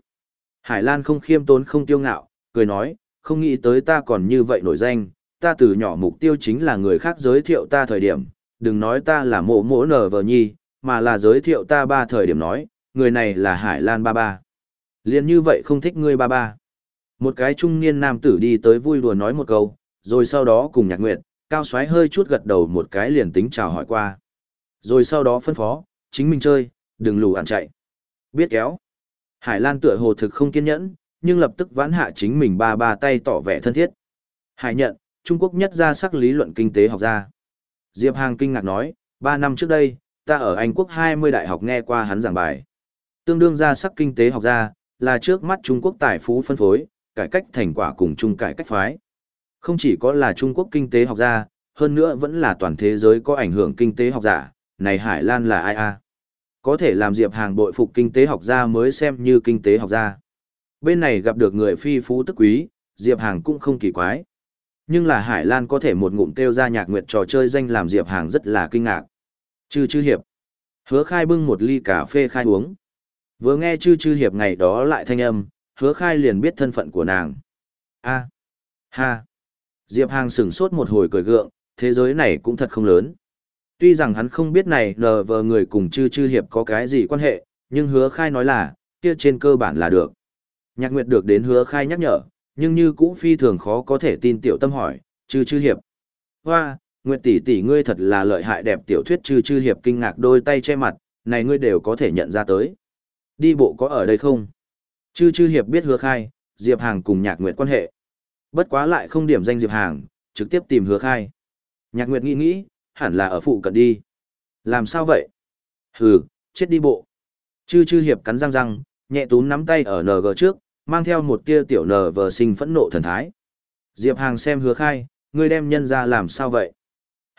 Hải Lan không khiêm tốn không tiêu ngạo, cười nói, không nghĩ tới ta còn như vậy nổi danh, ta từ nhỏ mục tiêu chính là người khác giới thiệu ta thời điểm, đừng nói ta là mộ mỗ nở vờ nhi, mà là giới thiệu ta ba thời điểm nói, người này là Hải Lan ba ba. Liên như vậy không thích ngươi ba ba. Một cái trung niên nam tử đi tới vui đùa nói một câu, rồi sau đó cùng nhạc nguyệt, cao xoáy hơi chút gật đầu một cái liền tính chào hỏi qua. Rồi sau đó phân phó, chính mình chơi, đừng lù ăn chạy. Biết kéo. Hải Lan tựa hồ thực không kiên nhẫn, nhưng lập tức vãn hạ chính mình ba ba tay tỏ vẻ thân thiết. Hải nhận, Trung Quốc nhất ra sắc lý luận kinh tế học gia. Diệp Hàng kinh ngạc nói, ba năm trước đây, ta ở Anh Quốc 20 đại học nghe qua hắn giảng bài. Tương đương ra sắc kinh tế học gia, là trước mắt Trung Quốc tài phú phân phối, cải cách thành quả cùng chung cải cách phái. Không chỉ có là Trung Quốc kinh tế học gia, hơn nữa vẫn là toàn thế giới có ảnh hưởng kinh tế học giả, này Hải Lan là ai a? Có thể làm Diệp Hàng bội phục kinh tế học gia mới xem như kinh tế học gia. Bên này gặp được người phi phú tức quý, Diệp Hàng cũng không kỳ quái. Nhưng là Hải Lan có thể một ngụm kêu ra nhạc nguyệt trò chơi danh làm Diệp Hàng rất là kinh ngạc. Chư chư hiệp. Hứa khai bưng một ly cà phê khai uống. Vừa nghe chư chư hiệp ngày đó lại thanh âm, hứa khai liền biết thân phận của nàng. a ha. Diệp Hàng sửng sốt một hồi cười gượng, thế giới này cũng thật không lớn. Tuy rằng hắn không biết này nờ vờ người cùng chư chư hiệp có cái gì quan hệ, nhưng hứa khai nói là, kia trên cơ bản là được. Nhạc Nguyệt được đến hứa khai nhắc nhở, nhưng như cũ phi thường khó có thể tin tiểu tâm hỏi, chư chư hiệp. Hoa, Nguyệt tỷ tỷ ngươi thật là lợi hại đẹp tiểu thuyết chư chư hiệp kinh ngạc đôi tay che mặt, này ngươi đều có thể nhận ra tới. Đi bộ có ở đây không? Chư chư hiệp biết hứa khai, Diệp Hàng cùng Nhạc Nguyệt quan hệ. Bất quá lại không điểm danh Diệp Hàng, trực tiếp tìm hứa khai. Nhạc Nguyệt nghĩ nghĩ, hẳn là ở phụ cận đi. Làm sao vậy? Hừ, chết đi bộ. Chư chư hiệp cắn răng răng, nhẹ tún nắm tay ở NG trước, mang theo một tia tiểu nờ vờ sinh phẫn nộ thần thái. Diệp Hàng xem hứa khai, ngươi đem nhân ra làm sao vậy?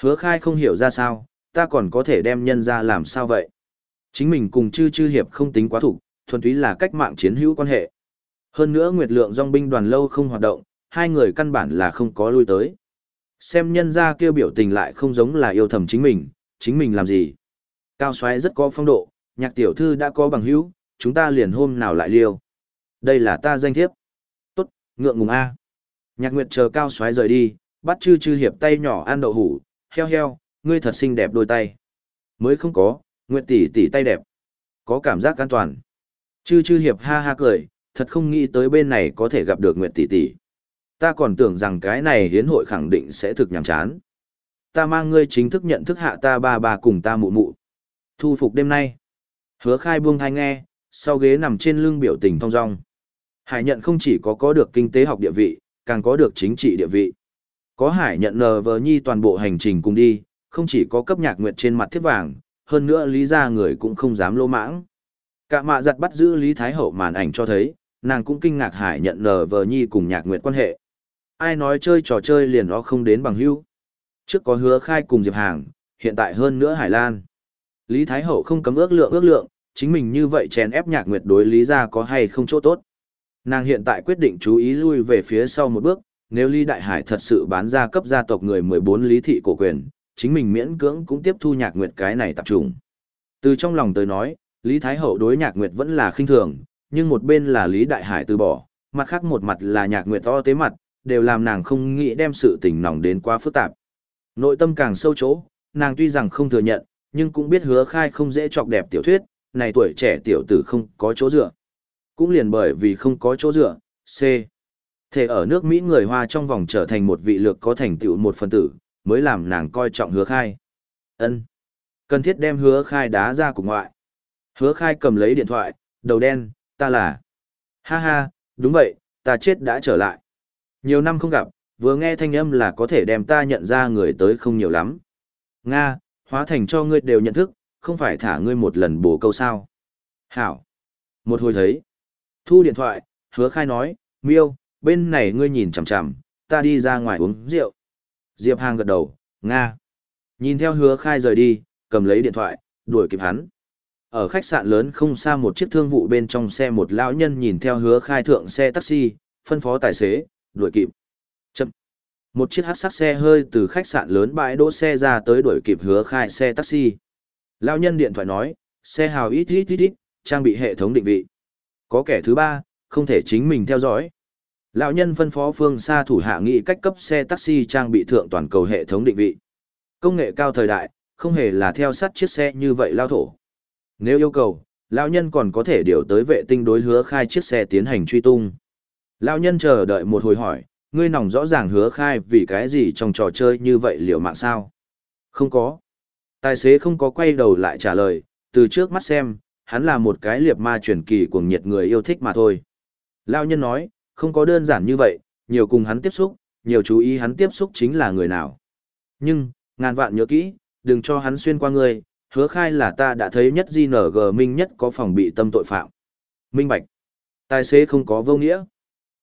Hứa khai không hiểu ra sao, ta còn có thể đem nhân ra làm sao vậy? Chính mình cùng chư chư hiệp không tính quá thủ, thuần túy là cách mạng chiến hữu quan hệ. Hơn nữa Nguyệt Lượng dòng binh đoàn lâu không hoạt động, hai người căn bản là không có lui tới. Xem nhân ra kêu biểu tình lại không giống là yêu thầm chính mình, chính mình làm gì. Cao xoáy rất có phong độ, nhạc tiểu thư đã có bằng hữu, chúng ta liền hôm nào lại liêu. Đây là ta danh thiếp. Tốt, ngượng ngùng A. Nhạc Nguyệt chờ cao xoáy rời đi, bắt chư chư hiệp tay nhỏ ăn đậu hủ, heo heo, ngươi thật xinh đẹp đôi tay. Mới không có, Nguyệt tỷ tỷ tay đẹp. Có cảm giác an toàn. Chư chư hiệp ha ha cười, thật không nghĩ tới bên này có thể gặp được Nguyệt tỷ tỷ. Ta còn tưởng rằng cái này hiến hội khẳng định sẽ thực nhàm chán. Ta mang ngươi chính thức nhận thức hạ ta ba bà cùng ta mụ mụ. Thu phục đêm nay. Hứa khai buông thai nghe, sau ghế nằm trên lưng biểu tình thong dong. Hải nhận không chỉ có có được kinh tế học địa vị, càng có được chính trị địa vị. Có hải nhận nờ vờ nhi toàn bộ hành trình cùng đi, không chỉ có cấp nhạc nguyệt trên mặt thiết vàng, hơn nữa lý ra người cũng không dám lô mãng. Cả mạ giặt bắt giữ Lý Thái Hậu màn ảnh cho thấy, nàng cũng kinh ngạc hải nhận nờ vờ nhi cùng nhạc nguyệt quan hệ. Ai nói chơi trò chơi liền nó không đến bằng hữu. Trước có hứa khai cùng Diệp Hàng, hiện tại hơn nữa Hải Lan. Lý Thái Hậu không cấm ước lượng ước lượng, chính mình như vậy chèn ép nhạc nguyệt đối lý ra có hay không chỗ tốt. Nàng hiện tại quyết định chú ý lui về phía sau một bước, nếu Lý Đại Hải thật sự bán ra cấp gia tộc người 14 lý thị cổ quyền, chính mình miễn cưỡng cũng tiếp thu nhạc nguyệt cái này tập trung. Từ trong lòng tới nói, Lý Thái Hậu đối nhạc nguyệt vẫn là khinh thường, nhưng một bên là Lý Đại Hải từ bỏ, mặt khác một mặt là nhạc nguyệt to tế mặt, đều làm nàng không nghĩ đem sự tình nòng đến quá phức tạp. Nội tâm càng sâu chỗ, nàng tuy rằng không thừa nhận, nhưng cũng biết hứa khai không dễ chọc đẹp tiểu thuyết, này tuổi trẻ tiểu tử không có chỗ dựa. Cũng liền bởi vì không có chỗ dựa, C. Thể ở nước Mỹ người Hoa trong vòng trở thành một vị lược có thành tựu một phần tử, mới làm nàng coi trọng hứa khai. ân Cần thiết đem hứa khai đá ra cùng ngoại. Hứa khai cầm lấy điện thoại, đầu đen, ta là. Ha ha, đúng vậy, ta chết đã trở lại. Nhiều năm không gặp, vừa nghe thanh âm là có thể đem ta nhận ra người tới không nhiều lắm. Nga, hóa thành cho ngươi đều nhận thức, không phải thả ngươi một lần bổ câu sao. Hảo. Một hồi thấy. Thu điện thoại, hứa khai nói, miêu, bên này ngươi nhìn chằm chằm, ta đi ra ngoài uống rượu. Diệp Hàng gật đầu, Nga. Nhìn theo hứa khai rời đi, cầm lấy điện thoại, đuổi kịp hắn. Ở khách sạn lớn không xa một chiếc thương vụ bên trong xe một lão nhân nhìn theo hứa khai thượng xe taxi, phân phó tài xế, đuổi kịp. Chậm. Một chiếc hát sắc xe hơi từ khách sạn lớn bãi đỗ xe ra tới đuổi kịp hứa khai xe taxi. Lão nhân điện thoại nói, xe hào ít ít ít ít, trang bị hệ thống định vị. Có kẻ thứ ba, không thể chính mình theo dõi. Lão nhân phân phó phương xa thủ hạ nghị cách cấp xe taxi trang bị thượng toàn cầu hệ thống định vị. Công nghệ cao thời đại, không hề là theo sát chiếc xe như vậy lao thổ. Nếu yêu cầu, lão nhân còn có thể điều tới vệ tinh đối hứa khai chiếc xe tiến hành truy tung. Lão nhân chờ đợi một hồi hỏi, ngươi nòng rõ ràng hứa khai vì cái gì trong trò chơi như vậy liệu mạng sao? Không có. Tài xế không có quay đầu lại trả lời, từ trước mắt xem, hắn là một cái liệp ma truyền kỳ của nhiệt người yêu thích mà thôi. Lão nhân nói, không có đơn giản như vậy, nhiều cùng hắn tiếp xúc, nhiều chú ý hắn tiếp xúc chính là người nào. Nhưng, ngàn vạn nhớ kỹ, đừng cho hắn xuyên qua người, hứa khai là ta đã thấy nhất GNG minh nhất có phòng bị tâm tội phạm. Minh Bạch. Tài xế không có vô nghĩa.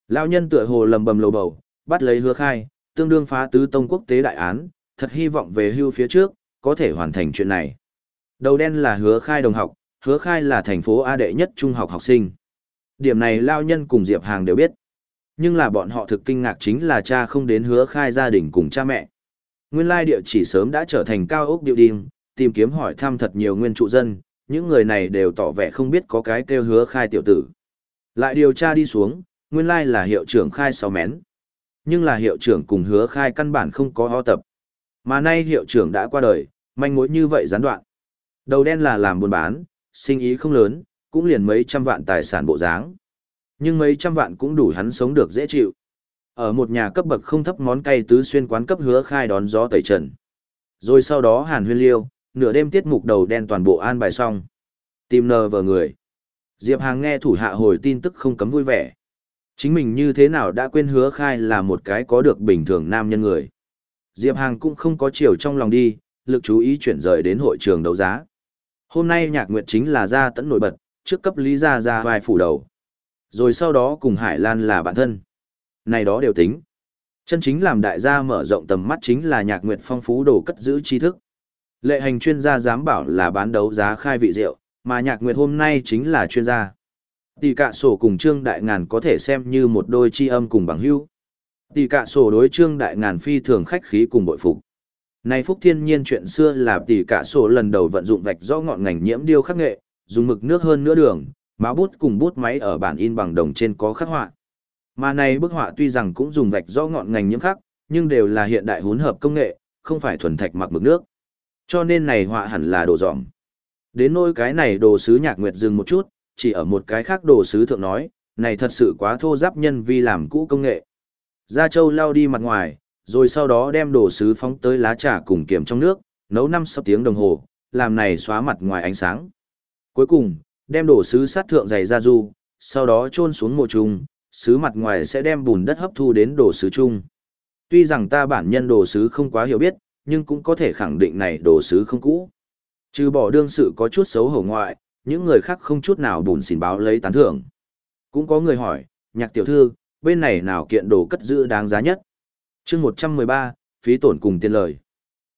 Lão nhân tựa hồ lầm bầm lầu bầu, bắt lấy hứa khai, tương đương phá tứ tông quốc tế đại án, thật hy vọng về hưu phía trước, có thể hoàn thành chuyện này. Đầu đen là hứa khai đồng học, hứa khai là thành phố A đệ nhất trung học học sinh. Điểm này Lao nhân cùng Diệp Hàng đều biết. Nhưng là bọn họ thực kinh ngạc chính là cha không đến hứa khai gia đình cùng cha mẹ. Nguyên lai địa chỉ sớm đã trở thành cao ốc điệu đình, tìm kiếm hỏi thăm thật nhiều nguyên trụ dân, những người này đều tỏ vẻ không biết có cái kêu hứa khai tiểu tử. Lại điều tra đi xuống, nguyên lai là hiệu trưởng khai sáu mén. Nhưng là hiệu trưởng cùng hứa khai căn bản không có ho tập. Mà nay hiệu trưởng đã qua đời, manh mối như vậy gián đoạn. Đầu đen là làm buôn bán, sinh ý không lớn, cũng liền mấy trăm vạn tài sản bộ dáng. Nhưng mấy trăm vạn cũng đủ hắn sống được dễ chịu. Ở một nhà cấp bậc không thấp món cay tứ xuyên quán cấp hứa khai đón gió tẩy trần. Rồi sau đó hàn huyên liêu, nửa đêm tiết mục đầu đen toàn bộ an bài xong. Tìm nờ vờ người. Diệp Hàng nghe thủ hạ hồi tin tức không cấm vui vẻ. Chính mình như thế nào đã quên hứa khai là một cái có được bình thường nam nhân người. Diệp Hàng cũng không có chiều trong lòng đi, lực chú ý chuyển rời đến hội trường đấu giá. Hôm nay nhạc nguyệt chính là gia tẫn nổi bật, trước cấp lý gia ra vài phủ đầu. Rồi sau đó cùng Hải Lan là bạn thân. Này đó đều tính. Chân chính làm đại gia mở rộng tầm mắt chính là nhạc nguyệt phong phú đồ cất giữ tri thức. Lệ hành chuyên gia dám bảo là bán đấu giá khai vị rượu, mà nhạc nguyệt hôm nay chính là chuyên gia. Tỷ cạ sổ cùng Trương Đại Ngàn có thể xem như một đôi chi âm cùng bằng hữu. Tỷ cạ sổ đối Trương Đại Ngàn phi thường khách khí cùng bội phục. Này Phúc Thiên Nhiên chuyện xưa là tỷ cạ sổ lần đầu vận dụng vạch rõ ngọn ngành nhiễm điêu khắc nghệ, dùng mực nước hơn nửa đường, máu bút cùng bút máy ở bản in bằng đồng trên có khắc họa. Mà này bức họa tuy rằng cũng dùng vạch rõ ngọn ngành nhiễm khắc, nhưng đều là hiện đại hỗn hợp công nghệ, không phải thuần thạch mặc mực nước. Cho nên này họa hẳn là đồ dòm. Đến nỗi cái này đồ sứ nhạc nguyệt dừng một chút, chỉ ở một cái khác đồ sứ thượng nói, này thật sự quá thô giáp nhân vi làm cũ công nghệ. Gia Châu lao đi mặt ngoài, rồi sau đó đem đồ sứ phóng tới lá trà cùng kiểm trong nước, nấu 5-6 tiếng đồng hồ, làm này xóa mặt ngoài ánh sáng. Cuối cùng, đem đồ sứ sát thượng dày ra du, sau đó chôn xuống mộ trùng, sứ mặt ngoài sẽ đem bùn đất hấp thu đến đồ sứ chung. Tuy rằng ta bản nhân đồ sứ không quá hiểu biết, nhưng cũng có thể khẳng định này đồ sứ không cũ. Trừ bỏ đương sự có chút xấu hổ ngoại, những người khác không chút nào bùn xỉn báo lấy tán thưởng. Cũng có người hỏi, nhạc tiểu thư, bên này nào kiện đồ cất giữ đáng giá nhất? Chương 113, phí tổn cùng tiền lời.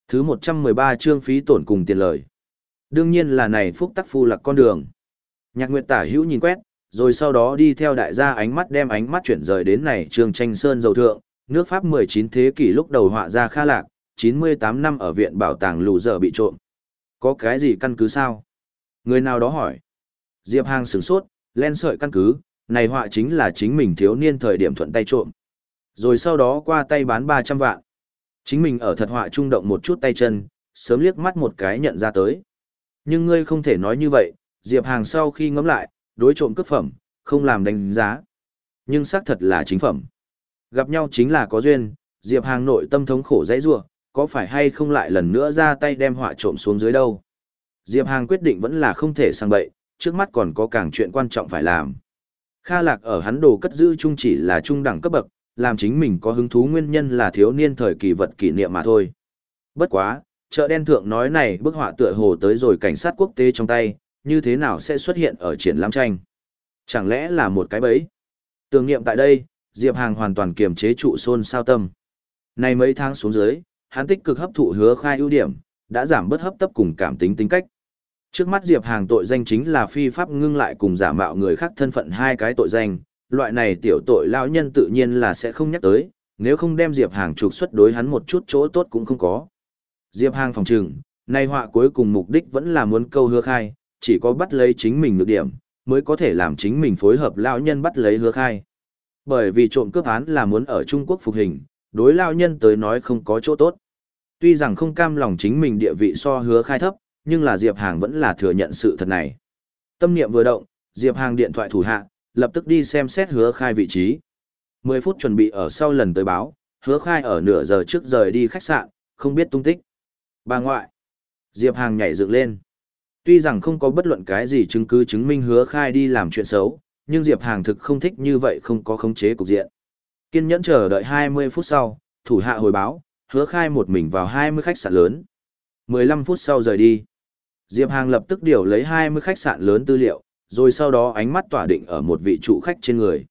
Thứ 113 chương phí tổn cùng tiền lời. Đương nhiên là này phúc tắc phu lạc con đường. Nhạc Nguyệt tả hữu nhìn quét, rồi sau đó đi theo đại gia ánh mắt đem ánh mắt chuyển rời đến này trường tranh sơn dầu thượng, nước Pháp 19 thế kỷ lúc đầu họa ra kha lạc, 98 năm ở viện bảo tàng lù giờ bị trộm. Có cái gì căn cứ sao? Người nào đó hỏi. Diệp Hàng sửng sốt, len sợi căn cứ, này họa chính là chính mình thiếu niên thời điểm thuận tay trộm. Rồi sau đó qua tay bán 300 vạn. Chính mình ở thật họa trung động một chút tay chân, sớm liếc mắt một cái nhận ra tới. Nhưng ngươi không thể nói như vậy, Diệp Hàng sau khi ngẫm lại, đối trộm cướp phẩm, không làm đánh giá. Nhưng xác thật là chính phẩm. Gặp nhau chính là có duyên, Diệp Hàng nội tâm thống khổ dãy rủa, có phải hay không lại lần nữa ra tay đem họa trộm xuống dưới đâu. Diệp Hàng quyết định vẫn là không thể sang bậy, trước mắt còn có càng chuyện quan trọng phải làm. Kha lạc ở hắn đồ cất giữ chung chỉ là trung đẳng cấp bậc, làm chính mình có hứng thú nguyên nhân là thiếu niên thời kỳ vật kỷ niệm mà thôi. Bất quá, chợ đen thượng nói này bức họa tựa hồ tới rồi cảnh sát quốc tế trong tay, như thế nào sẽ xuất hiện ở triển lãm tranh? Chẳng lẽ là một cái bẫy? Tưởng niệm tại đây, Diệp Hàng hoàn toàn kiềm chế trụ xôn sao tâm. Này mấy tháng xuống dưới, hắn tích cực hấp thụ hứa khai ưu điểm, đã giảm bớt hấp tấp cùng cảm tính tính cách. Trước mắt Diệp Hàng tội danh chính là phi pháp ngưng lại cùng giả mạo người khác thân phận hai cái tội danh, loại này tiểu tội lão nhân tự nhiên là sẽ không nhắc tới, nếu không đem Diệp Hàng trục xuất đối hắn một chút chỗ tốt cũng không có. Diệp Hàng phòng trừng, nay họa cuối cùng mục đích vẫn là muốn câu hứa khai, chỉ có bắt lấy chính mình nhược điểm, mới có thể làm chính mình phối hợp lão nhân bắt lấy hứa khai. Bởi vì trộm cướp án là muốn ở Trung Quốc phục hình, đối lao nhân tới nói không có chỗ tốt. Tuy rằng không cam lòng chính mình địa vị so hứa khai thấp, nhưng là Diệp Hàng vẫn là thừa nhận sự thật này. Tâm niệm vừa động, Diệp Hàng điện thoại thủ hạ, lập tức đi xem xét hứa khai vị trí. 10 phút chuẩn bị ở sau lần tới báo, hứa khai ở nửa giờ trước rời đi khách sạn, không biết tung tích. Bà ngoại. Diệp Hàng nhảy dựng lên. Tuy rằng không có bất luận cái gì chứng cứ chứng minh hứa khai đi làm chuyện xấu, nhưng Diệp Hàng thực không thích như vậy không có khống chế cục diện. Kiên nhẫn chờ đợi 20 phút sau, thủ hạ hồi báo, hứa khai một mình vào 20 khách sạn lớn. 15 phút sau rời đi. Diệp Hàng lập tức điều lấy 20 khách sạn lớn tư liệu, rồi sau đó ánh mắt tỏa định ở một vị trụ khách trên người.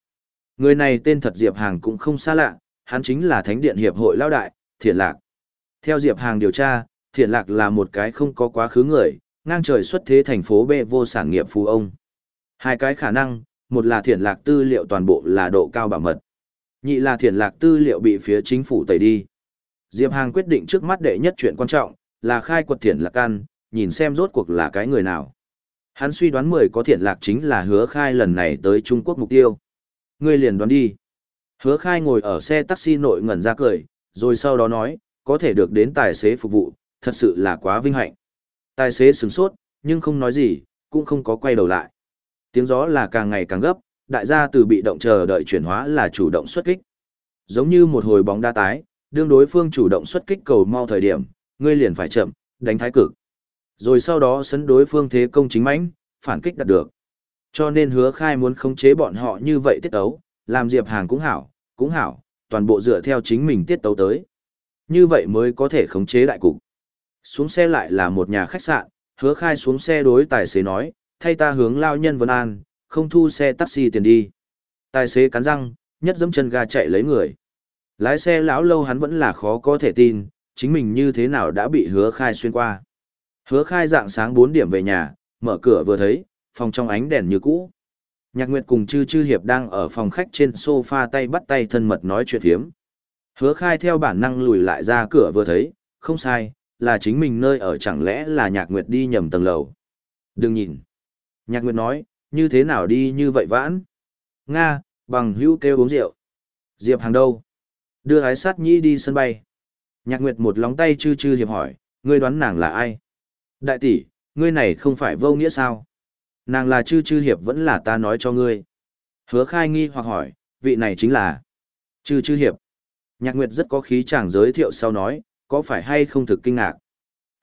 Người này tên thật Diệp Hàng cũng không xa lạ, hắn chính là Thánh điện Hiệp hội Lao Đại, Thiện Lạc. Theo Diệp Hàng điều tra, Thiện Lạc là một cái không có quá khứ người, ngang trời xuất thế thành phố B vô sản nghiệp phú ông. Hai cái khả năng, một là Thiện Lạc tư liệu toàn bộ là độ cao bảo mật. Nhị là Thiện Lạc tư liệu bị phía chính phủ tẩy đi. Diệp Hàng quyết định trước mắt đệ nhất chuyện quan trọng, là khai quật Thiện Lạc căn, nhìn xem rốt cuộc là cái người nào. Hắn suy đoán mười có thiện lạc chính là hứa khai lần này tới Trung Quốc mục tiêu. Ngươi liền đoán đi. Hứa khai ngồi ở xe taxi nội ngẩn ra cười, rồi sau đó nói, có thể được đến tài xế phục vụ, thật sự là quá vinh hạnh. Tài xế sửng sốt, nhưng không nói gì, cũng không có quay đầu lại. Tiếng gió là càng ngày càng gấp, đại gia từ bị động chờ đợi chuyển hóa là chủ động xuất kích. Giống như một hồi bóng đa tái, đương đối phương chủ động xuất kích cầu mau thời điểm, ngươi liền phải chậm, đánh thái cực. Rồi sau đó sấn đối phương thế công chính mãnh, phản kích đạt được. Cho nên hứa khai muốn khống chế bọn họ như vậy tiết tấu, làm Diệp Hàng cũng hảo, cũng hảo, toàn bộ dựa theo chính mình tiết tấu tới. Như vậy mới có thể khống chế đại cục. Xuống xe lại là một nhà khách sạn, hứa khai xuống xe đối tài xế nói, thay ta hướng lao nhân Vân An, không thu xe taxi tiền đi. Tài xế cắn răng, nhất dẫm chân ga chạy lấy người. Lái xe lão lâu hắn vẫn là khó có thể tin, chính mình như thế nào đã bị hứa khai xuyên qua. Hứa khai dạng sáng 4 điểm về nhà, mở cửa vừa thấy, phòng trong ánh đèn như cũ. Nhạc Nguyệt cùng Chư Chư Hiệp đang ở phòng khách trên sofa tay bắt tay thân mật nói chuyện phiếm. Hứa khai theo bản năng lùi lại ra cửa vừa thấy, không sai, là chính mình nơi ở chẳng lẽ là Nhạc Nguyệt đi nhầm tầng lầu. Đừng nhìn. Nhạc Nguyệt nói, như thế nào đi như vậy vãn? Nga, bằng hữu kêu uống rượu. Diệp hàng đâu? Đưa ái sát nhĩ đi sân bay. Nhạc Nguyệt một lóng tay chư chư hiệp hỏi, ngươi đoán nàng là ai? Đại tỷ, ngươi này không phải vô nghĩa sao? Nàng là chư chư hiệp vẫn là ta nói cho ngươi. Hứa khai nghi hoặc hỏi, vị này chính là chư chư hiệp. Nhạc Nguyệt rất có khí chàng giới thiệu sau nói, có phải hay không thực kinh ngạc?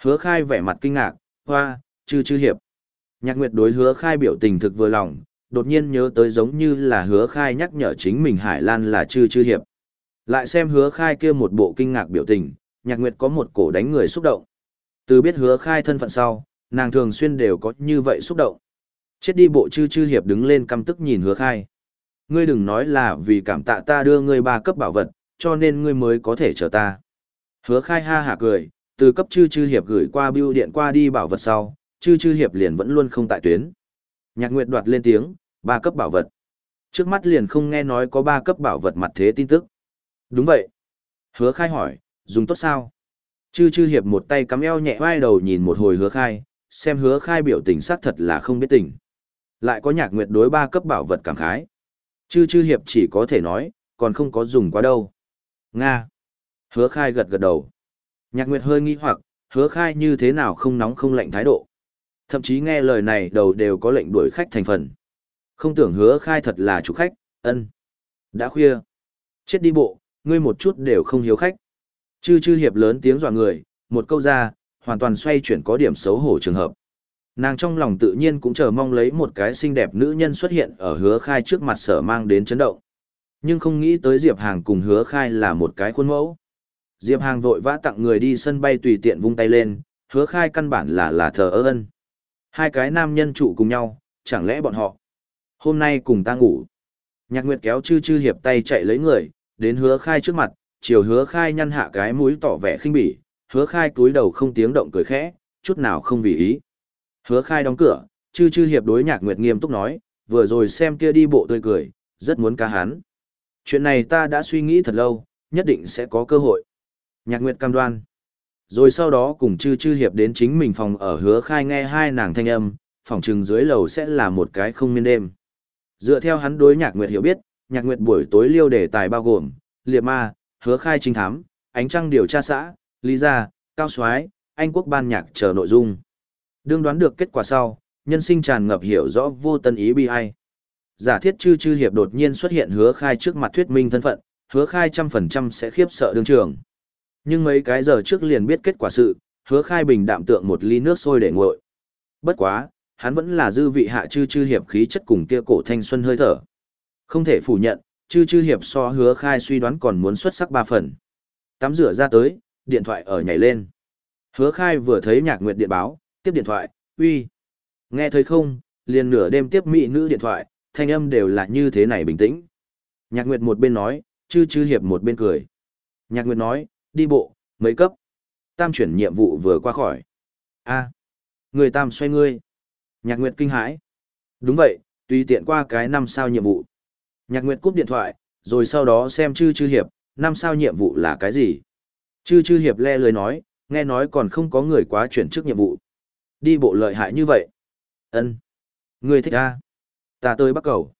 Hứa khai vẻ mặt kinh ngạc, hoa, chư chư hiệp. Nhạc Nguyệt đối hứa khai biểu tình thực vừa lòng, đột nhiên nhớ tới giống như là hứa khai nhắc nhở chính mình Hải Lan là chư chư hiệp. Lại xem hứa khai kia một bộ kinh ngạc biểu tình, Nhạc Nguyệt có một cổ đánh người xúc động. Từ biết hứa khai thân phận sau, nàng thường xuyên đều có như vậy xúc động. Chết đi bộ chư chư hiệp đứng lên căm tức nhìn hứa khai. Ngươi đừng nói là vì cảm tạ ta đưa ngươi ba cấp bảo vật, cho nên ngươi mới có thể chờ ta. Hứa khai ha hả cười, từ cấp chư chư hiệp gửi qua bưu điện qua đi bảo vật sau, chư chư hiệp liền vẫn luôn không tại tuyến. Nhạc Nguyệt đoạt lên tiếng, ba cấp bảo vật. Trước mắt liền không nghe nói có ba cấp bảo vật mặt thế tin tức. Đúng vậy. Hứa khai hỏi, dùng tốt sao? Chư chư hiệp một tay cắm eo nhẹ vai đầu nhìn một hồi hứa khai, xem hứa khai biểu tình xác thật là không biết tình. Lại có nhạc nguyệt đối ba cấp bảo vật cảm khái. Chư chư hiệp chỉ có thể nói, còn không có dùng quá đâu. Nga. Hứa khai gật gật đầu. Nhạc nguyệt hơi nghi hoặc, hứa khai như thế nào không nóng không lạnh thái độ. Thậm chí nghe lời này đầu đều có lệnh đuổi khách thành phần. Không tưởng hứa khai thật là chủ khách, ân. Đã khuya. Chết đi bộ, ngươi một chút đều không hiếu khách. Chư chư hiệp lớn tiếng dọa người, một câu ra, hoàn toàn xoay chuyển có điểm xấu hổ trường hợp. Nàng trong lòng tự nhiên cũng chờ mong lấy một cái xinh đẹp nữ nhân xuất hiện ở hứa khai trước mặt sở mang đến chấn động. Nhưng không nghĩ tới Diệp Hàng cùng hứa khai là một cái khuôn mẫu. Diệp Hàng vội vã tặng người đi sân bay tùy tiện vung tay lên, hứa khai căn bản là là thờ ân Hai cái nam nhân trụ cùng nhau, chẳng lẽ bọn họ hôm nay cùng ta ngủ. Nhạc Nguyệt kéo chư chư hiệp tay chạy lấy người, đến hứa khai trước mặt, chiều hứa khai nhăn hạ cái mũi tỏ vẻ khinh bỉ, hứa khai túi đầu không tiếng động cười khẽ, chút nào không vì ý. Hứa khai đóng cửa, chư chư hiệp đối nhạc nguyệt nghiêm túc nói, vừa rồi xem kia đi bộ tươi cười, rất muốn ca hán. Chuyện này ta đã suy nghĩ thật lâu, nhất định sẽ có cơ hội. Nhạc nguyệt cam đoan. Rồi sau đó cùng chư chư hiệp đến chính mình phòng ở hứa khai nghe hai nàng thanh âm, phòng trừng dưới lầu sẽ là một cái không miên đêm. Dựa theo hắn đối nhạc nguyệt hiểu biết, nhạc nguyệt buổi tối liêu đề tài bao gồm, liệt ma, hứa khai trinh thám, ánh trăng điều tra xã, lý gia, cao soái anh quốc ban nhạc chờ nội dung. Đương đoán được kết quả sau, nhân sinh tràn ngập hiểu rõ vô tân ý bi ai. Giả thiết chư chư hiệp đột nhiên xuất hiện hứa khai trước mặt thuyết minh thân phận, hứa khai trăm phần trăm sẽ khiếp sợ đương trường. Nhưng mấy cái giờ trước liền biết kết quả sự, hứa khai bình đạm tượng một ly nước sôi để nguội. Bất quá, hắn vẫn là dư vị hạ chư chư hiệp khí chất cùng kia cổ thanh xuân hơi thở. Không thể phủ nhận, chư chư hiệp so hứa khai suy đoán còn muốn xuất sắc ba phần. Tắm rửa ra tới, điện thoại ở nhảy lên. Hứa khai vừa thấy nhạc nguyệt điện báo, tiếp điện thoại, uy. Nghe thấy không, liền nửa đêm tiếp mỹ nữ điện thoại, thanh âm đều là như thế này bình tĩnh. Nhạc nguyệt một bên nói, chư chư hiệp một bên cười. Nhạc nguyệt nói, đi bộ, mấy cấp. Tam chuyển nhiệm vụ vừa qua khỏi. a người tam xoay ngươi. Nhạc nguyệt kinh hãi. Đúng vậy, tùy tiện qua cái năm sao nhiệm vụ. Nhạc Nguyệt cúp điện thoại, rồi sau đó xem chư chư hiệp, năm sao nhiệm vụ là cái gì. Chư chư hiệp le lời nói, nghe nói còn không có người quá chuyển chức nhiệm vụ. Đi bộ lợi hại như vậy. ân Người thích a Ta tới bắt cầu.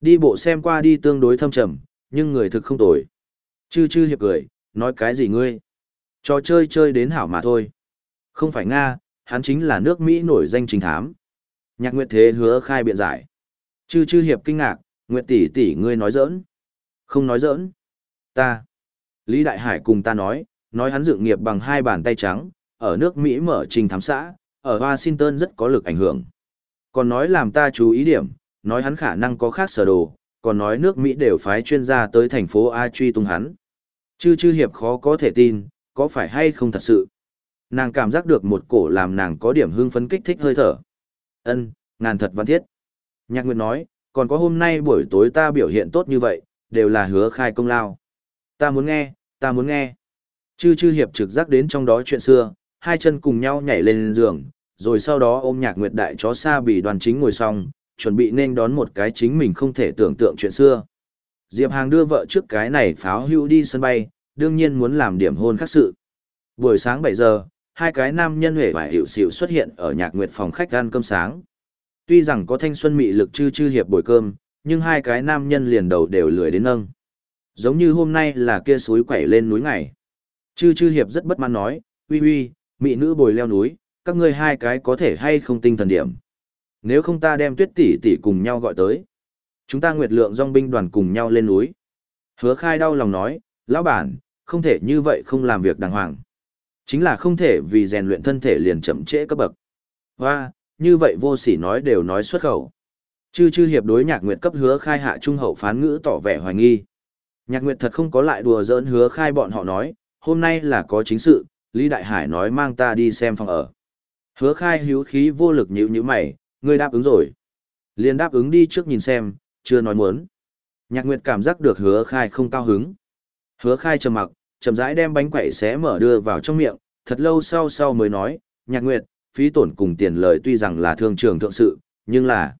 Đi bộ xem qua đi tương đối thâm trầm, nhưng người thực không tồi. Chư chư hiệp cười, nói cái gì ngươi? Trò chơi chơi đến hảo mà thôi. Không phải Nga, hắn chính là nước Mỹ nổi danh trình thám. Nhạc Nguyệt Thế hứa khai biện giải. Chư chư hiệp kinh ngạc, Nguyệt tỷ tỷ ngươi nói giỡn. Không nói giỡn. Ta. Lý Đại Hải cùng ta nói, nói hắn dựng nghiệp bằng hai bàn tay trắng, ở nước Mỹ mở trình thám xã, ở Washington rất có lực ảnh hưởng. Còn nói làm ta chú ý điểm, nói hắn khả năng có khác sở đồ, còn nói nước Mỹ đều phái chuyên gia tới thành phố A truy tung hắn. Chư chư hiệp khó có thể tin, có phải hay không thật sự. Nàng cảm giác được một cổ làm nàng có điểm hưng phấn kích thích hơi thở. Ân, ngàn thật văn thiết. Nhạc Nguyệt nói, còn có hôm nay buổi tối ta biểu hiện tốt như vậy, đều là hứa khai công lao. Ta muốn nghe, ta muốn nghe. Chư chư hiệp trực giác đến trong đó chuyện xưa, hai chân cùng nhau nhảy lên giường, rồi sau đó ôm nhạc nguyệt đại chó xa bị đoàn chính ngồi xong, chuẩn bị nên đón một cái chính mình không thể tưởng tượng chuyện xưa. Diệp Hàng đưa vợ trước cái này pháo hưu đi sân bay, đương nhiên muốn làm điểm hôn khác sự. Buổi sáng 7 giờ, hai cái nam nhân hề và hiệu xỉu xuất hiện ở nhạc nguyệt phòng khách ăn cơm sáng. Tuy rằng có thanh xuân mị lực chư chư hiệp buổi cơm, nhưng hai cái nam nhân liền đầu đều lười đến nâng. Giống như hôm nay là kia suối quẩy lên núi ngày. Chư chư hiệp rất bất mãn nói, uy uy, mị nữ bồi leo núi, các ngươi hai cái có thể hay không tinh thần điểm. Nếu không ta đem tuyết tỷ tỷ cùng nhau gọi tới. Chúng ta nguyệt lượng dòng binh đoàn cùng nhau lên núi. Hứa khai đau lòng nói, lão bản, không thể như vậy không làm việc đàng hoàng. Chính là không thể vì rèn luyện thân thể liền chậm trễ cấp bậc. Và, như vậy vô sỉ nói đều nói xuất khẩu. Chư chư hiệp đối nhạc nguyệt cấp hứa khai hạ trung hậu phán ngữ tỏ vẻ hoài nghi. Nhạc nguyệt thật không có lại đùa giỡn hứa khai bọn họ nói, hôm nay là có chính sự, Lý Đại Hải nói mang ta đi xem phòng ở. Hứa khai hữu khí vô lực nhữ như mày, ngươi đáp ứng rồi. liền đáp ứng đi trước nhìn xem, chưa nói muốn. Nhạc Nguyệt cảm giác được hứa khai không cao hứng. Hứa khai trầm mặc, chậm rãi đem bánh quẩy xé mở đưa vào trong miệng, thật lâu sau sau mới nói, Nhạc Nguyệt, phí tổn cùng tiền lời tuy rằng là thương trường thượng sự, nhưng là...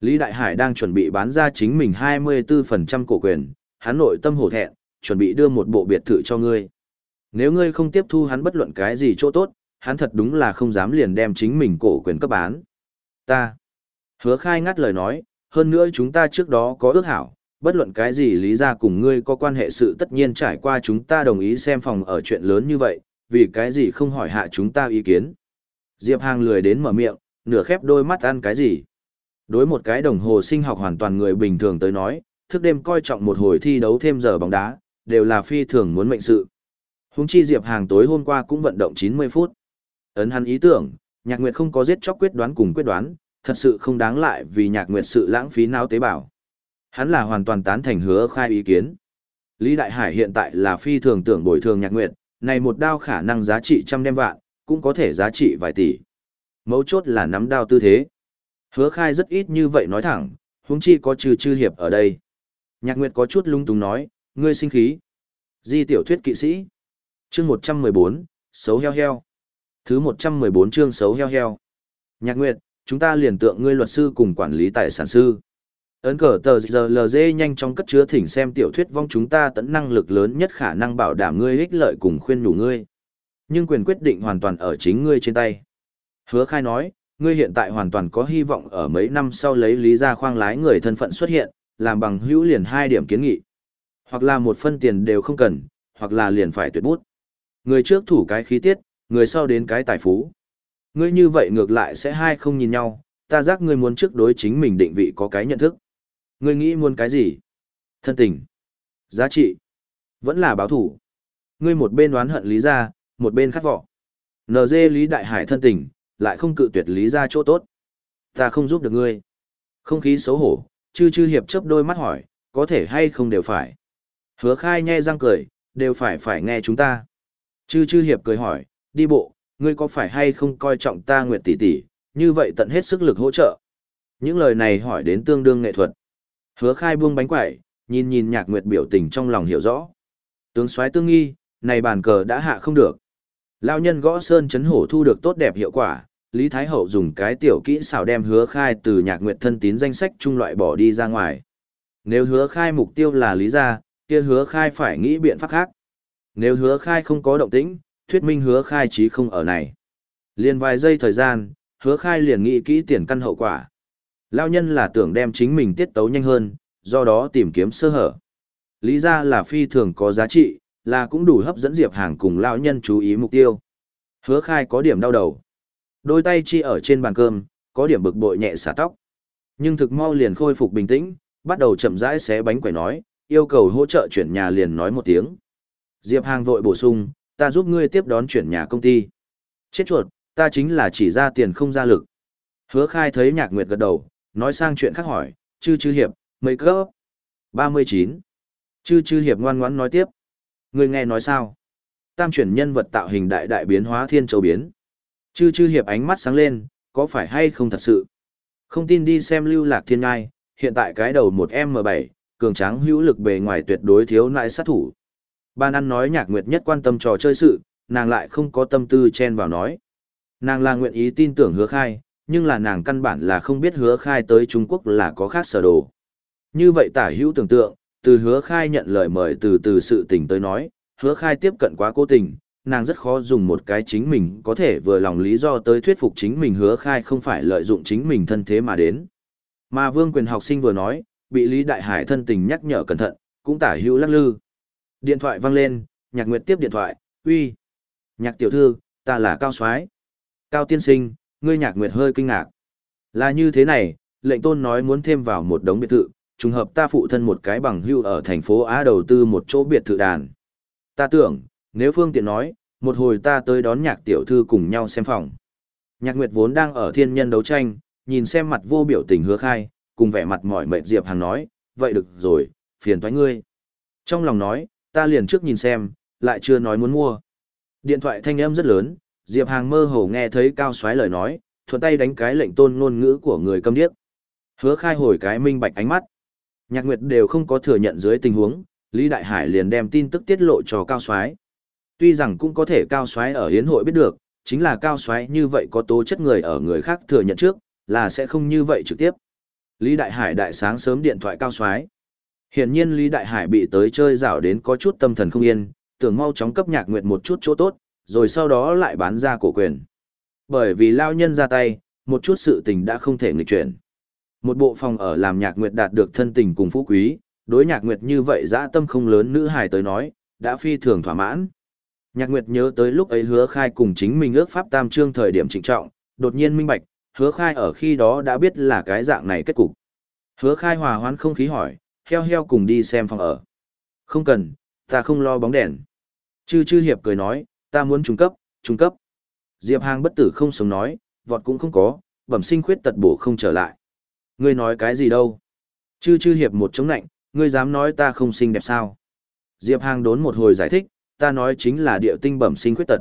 Lý Đại Hải đang chuẩn bị bán ra chính mình 24% cổ quyền, hắn nội tâm hổ thẹn, chuẩn bị đưa một bộ biệt thự cho ngươi. Nếu ngươi không tiếp thu hắn bất luận cái gì chỗ tốt, hắn thật đúng là không dám liền đem chính mình cổ quyền cấp bán. Ta. Hứa khai ngắt lời nói, hơn nữa chúng ta trước đó có ước hảo, bất luận cái gì lý ra cùng ngươi có quan hệ sự tất nhiên trải qua chúng ta đồng ý xem phòng ở chuyện lớn như vậy, vì cái gì không hỏi hạ chúng ta ý kiến. Diệp Hàng lười đến mở miệng, nửa khép đôi mắt ăn cái gì. Đối một cái đồng hồ sinh học hoàn toàn người bình thường tới nói, thức đêm coi trọng một hồi thi đấu thêm giờ bóng đá, đều là phi thường muốn mệnh sự. Hùng chi Diệp Hàng tối hôm qua cũng vận động 90 phút. Ấn hắn ý tưởng, Nhạc Nguyệt không có giết chóc quyết đoán cùng quyết đoán, thật sự không đáng lại vì Nhạc Nguyệt sự lãng phí não tế bào. Hắn là hoàn toàn tán thành hứa khai ý kiến. Lý Đại Hải hiện tại là phi thường tưởng bồi thường Nhạc Nguyệt, này một đao khả năng giá trị trăm đem vạn, cũng có thể giá trị vài tỷ. Mấu chốt là nắm đao tư thế. Hứa khai rất ít như vậy nói thẳng, huống chi có trừ chư hiệp ở đây. Nhạc Nguyệt có chút lung túng nói, ngươi sinh khí. Di tiểu thuyết kỵ sĩ. chương 114, xấu heo heo. Thứ 114 chương xấu heo heo. Nhạc Nguyệt, chúng ta liền tượng ngươi luật sư cùng quản lý tài sản sư. Ấn cờ tờ giờ LG nhanh chóng cất chứa thỉnh xem tiểu thuyết vong chúng ta tận năng lực lớn nhất khả năng bảo đảm ngươi ích lợi cùng khuyên nhủ ngươi. Nhưng quyền quyết định hoàn toàn ở chính ngươi trên tay. Hứa khai nói, ngươi hiện tại hoàn toàn có hy vọng ở mấy năm sau lấy lý ra khoang lái người thân phận xuất hiện, làm bằng hữu liền hai điểm kiến nghị. Hoặc là một phân tiền đều không cần, hoặc là liền phải tuyệt bút. Người trước thủ cái khí tiết, người sau đến cái tài phú. Ngươi như vậy ngược lại sẽ hai không nhìn nhau, ta giác ngươi muốn trước đối chính mình định vị có cái nhận thức. Ngươi nghĩ muốn cái gì? Thân tình, giá trị, vẫn là báo thủ. Ngươi một bên đoán hận lý ra, một bên khát vọng. NG Lý Đại Hải thân tình, lại không cự tuyệt lý ra chỗ tốt. Ta không giúp được ngươi. Không khí xấu hổ, chư chư hiệp chấp đôi mắt hỏi, có thể hay không đều phải. Hứa khai nhe răng cười, đều phải phải nghe chúng ta. Chư chư hiệp cười hỏi, đi bộ, ngươi có phải hay không coi trọng ta nguyệt tỷ tỷ, như vậy tận hết sức lực hỗ trợ. Những lời này hỏi đến tương đương nghệ thuật. Hứa khai buông bánh quẩy, nhìn nhìn nhạc nguyệt biểu tình trong lòng hiểu rõ. Tướng soái tương nghi, này bàn cờ đã hạ không được. Lao nhân gõ sơn chấn hổ thu được tốt đẹp hiệu quả, Lý Thái Hậu dùng cái tiểu kỹ xảo đem hứa khai từ nhạc nguyệt thân tín danh sách trung loại bỏ đi ra ngoài. Nếu hứa khai mục tiêu là lý gia, kia hứa khai phải nghĩ biện pháp khác. Nếu hứa khai không có động tĩnh, thuyết minh hứa khai trí không ở này. Liên vài giây thời gian, hứa khai liền nghĩ kỹ tiền căn hậu quả. Lao nhân là tưởng đem chính mình tiết tấu nhanh hơn, do đó tìm kiếm sơ hở. Lý ra là phi thường có giá trị, là cũng đủ hấp dẫn Diệp Hàng cùng lão nhân chú ý mục tiêu. Hứa khai có điểm đau đầu. Đôi tay chi ở trên bàn cơm, có điểm bực bội nhẹ xả tóc. Nhưng thực mau liền khôi phục bình tĩnh, bắt đầu chậm rãi xé bánh quẩy nói, yêu cầu hỗ trợ chuyển nhà liền nói một tiếng. Diệp Hàng vội bổ sung, ta giúp ngươi tiếp đón chuyển nhà công ty. Chết chuột, ta chính là chỉ ra tiền không ra lực. Hứa khai thấy nhạc nguyệt gật đầu, nói sang chuyện khác hỏi, chư chư hiệp, mấy cấp? 39. Chư chư hiệp ngoan ngoãn nói tiếp. Người nghe nói sao? Tam chuyển nhân vật tạo hình đại đại biến hóa thiên châu biến. Chư chư hiệp ánh mắt sáng lên, có phải hay không thật sự? Không tin đi xem lưu lạc thiên ngai, hiện tại cái đầu một M7, cường tráng hữu lực bề ngoài tuyệt đối thiếu nại sát thủ. Ban ăn nói nhạc nguyệt nhất quan tâm trò chơi sự, nàng lại không có tâm tư chen vào nói. Nàng là nguyện ý tin tưởng hứa khai, nhưng là nàng căn bản là không biết hứa khai tới Trung Quốc là có khác sở đồ. Như vậy tả hữu tưởng tượng, từ hứa khai nhận lời mời từ từ sự tình tới nói, hứa khai tiếp cận quá cố tình, nàng rất khó dùng một cái chính mình có thể vừa lòng lý do tới thuyết phục chính mình hứa khai không phải lợi dụng chính mình thân thế mà đến. Mà vương quyền học sinh vừa nói, bị Lý Đại Hải thân tình nhắc nhở cẩn thận, cũng tả hữu lắc lư. Điện thoại vang lên, nhạc nguyệt tiếp điện thoại, uy. Nhạc tiểu thư, ta là Cao soái Cao tiên sinh, ngươi nhạc nguyệt hơi kinh ngạc. Là như thế này, lệnh tôn nói muốn thêm vào một đống biệt thự, trùng hợp ta phụ thân một cái bằng hưu ở thành phố Á đầu tư một chỗ biệt thự đàn. Ta tưởng, nếu phương tiện nói, một hồi ta tới đón nhạc tiểu thư cùng nhau xem phòng. Nhạc Nguyệt vốn đang ở thiên nhân đấu tranh, nhìn xem mặt vô biểu tình hứa khai, cùng vẻ mặt mỏi mệt Diệp Hàng nói, vậy được rồi, phiền thoái ngươi. Trong lòng nói, ta liền trước nhìn xem, lại chưa nói muốn mua. Điện thoại thanh âm rất lớn, Diệp Hàng mơ hồ nghe thấy cao xoáy lời nói, thuận tay đánh cái lệnh tôn ngôn ngữ của người câm điếc. Hứa khai hồi cái minh bạch ánh mắt. Nhạc Nguyệt đều không có thừa nhận dưới tình huống, Lý Đại Hải liền đem tin tức tiết lộ cho cao xoáy. Tuy rằng cũng có thể cao xoáy ở hiến hội biết được, chính là cao xoáy như vậy có tố chất người ở người khác thừa nhận trước, là sẽ không như vậy trực tiếp. Lý Đại Hải đại sáng sớm điện thoại cao xoáy. Hiển nhiên Lý Đại Hải bị tới chơi rảo đến có chút tâm thần không yên, tưởng mau chóng cấp nhạc nguyệt một chút chỗ tốt, rồi sau đó lại bán ra cổ quyền. Bởi vì lao nhân ra tay, một chút sự tình đã không thể nghịch chuyển. Một bộ phòng ở làm nhạc nguyệt đạt được thân tình cùng phú quý, đối nhạc nguyệt như vậy dã tâm không lớn nữ hài tới nói, đã phi thường thỏa mãn. Nhạc nguyệt nhớ tới lúc ấy hứa khai cùng chính mình ước pháp tam trương thời điểm trịnh trọng, đột nhiên minh bạch, hứa khai ở khi đó đã biết là cái dạng này kết cục. Hứa khai hòa hoãn không khí hỏi, heo heo cùng đi xem phòng ở. Không cần, ta không lo bóng đèn. Chư chư hiệp cười nói, ta muốn trung cấp, trung cấp. Diệp Hàng bất tử không sống nói, vọt cũng không có, bẩm sinh khuyết tật bổ không trở lại. Ngươi nói cái gì đâu? Chư chư hiệp một chống nạnh, ngươi dám nói ta không xinh đẹp sao? Diệp Hàng đốn một hồi giải thích, ta nói chính là địa tinh bẩm sinh khuyết tật.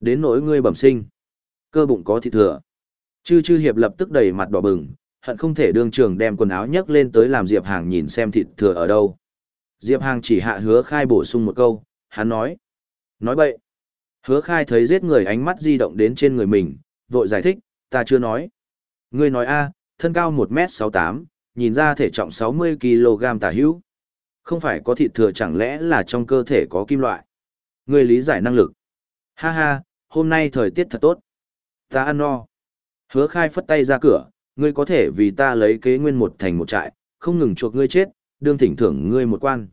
Đến nỗi ngươi bẩm sinh, cơ bụng có thịt thừa. Chư chư hiệp lập tức đầy mặt đỏ bừng, hận không thể đương trường đem quần áo nhấc lên tới làm Diệp Hàng nhìn xem thịt thừa ở đâu. Diệp Hàng chỉ hạ hứa khai bổ sung một câu, hắn nói. Nói bậy. Hứa khai thấy giết người ánh mắt di động đến trên người mình, vội giải thích, ta chưa nói. Ngươi nói a thân cao 1m68, nhìn ra thể trọng 60kg tả hữu. Không phải có thịt thừa chẳng lẽ là trong cơ thể có kim loại. Ngươi lý giải năng lực. Ha ha, hôm nay thời tiết thật tốt. Ta ăn no. Hứa khai phất tay ra cửa, ngươi có thể vì ta lấy kế nguyên một thành một trại, không ngừng chuộc ngươi chết, đương thỉnh thưởng ngươi một quan.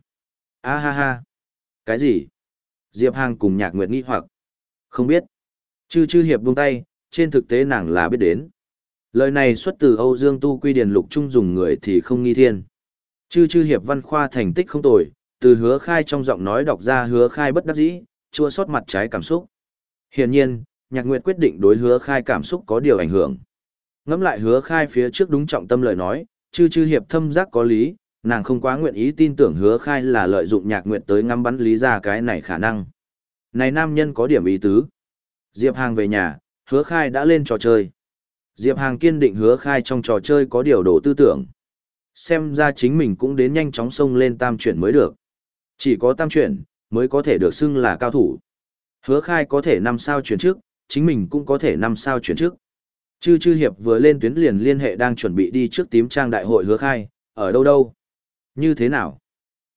A ha ha. Cái gì? Diệp Hàng cùng nhạc nguyệt nghi hoặc. Không biết. Chư chư hiệp buông tay, trên thực tế nàng là biết đến. Lời này xuất từ Âu Dương Tu Quy Điền Lục Trung dùng người thì không nghi thiên. Chư chư hiệp văn khoa thành tích không tồi, từ hứa khai trong giọng nói đọc ra hứa khai bất đắc dĩ, chua sót mặt trái cảm xúc. Hiển nhiên, nhạc nguyệt quyết định đối hứa khai cảm xúc có điều ảnh hưởng ngẫm lại hứa khai phía trước đúng trọng tâm lời nói, chư chư hiệp thâm giác có lý, nàng không quá nguyện ý tin tưởng hứa khai là lợi dụng nhạc nguyện tới ngắm bắn lý ra cái này khả năng. Này nam nhân có điểm ý tứ. Diệp Hàng về nhà, hứa khai đã lên trò chơi. Diệp Hàng kiên định hứa khai trong trò chơi có điều đổ tư tưởng. Xem ra chính mình cũng đến nhanh chóng sông lên tam chuyển mới được. Chỉ có tam chuyển, mới có thể được xưng là cao thủ. Hứa khai có thể năm sao chuyển trước, chính mình cũng có thể năm sao chuyển trước. Chư chư hiệp vừa lên tuyến liền liên hệ đang chuẩn bị đi trước tím trang đại hội hứa khai, ở đâu đâu? Như thế nào?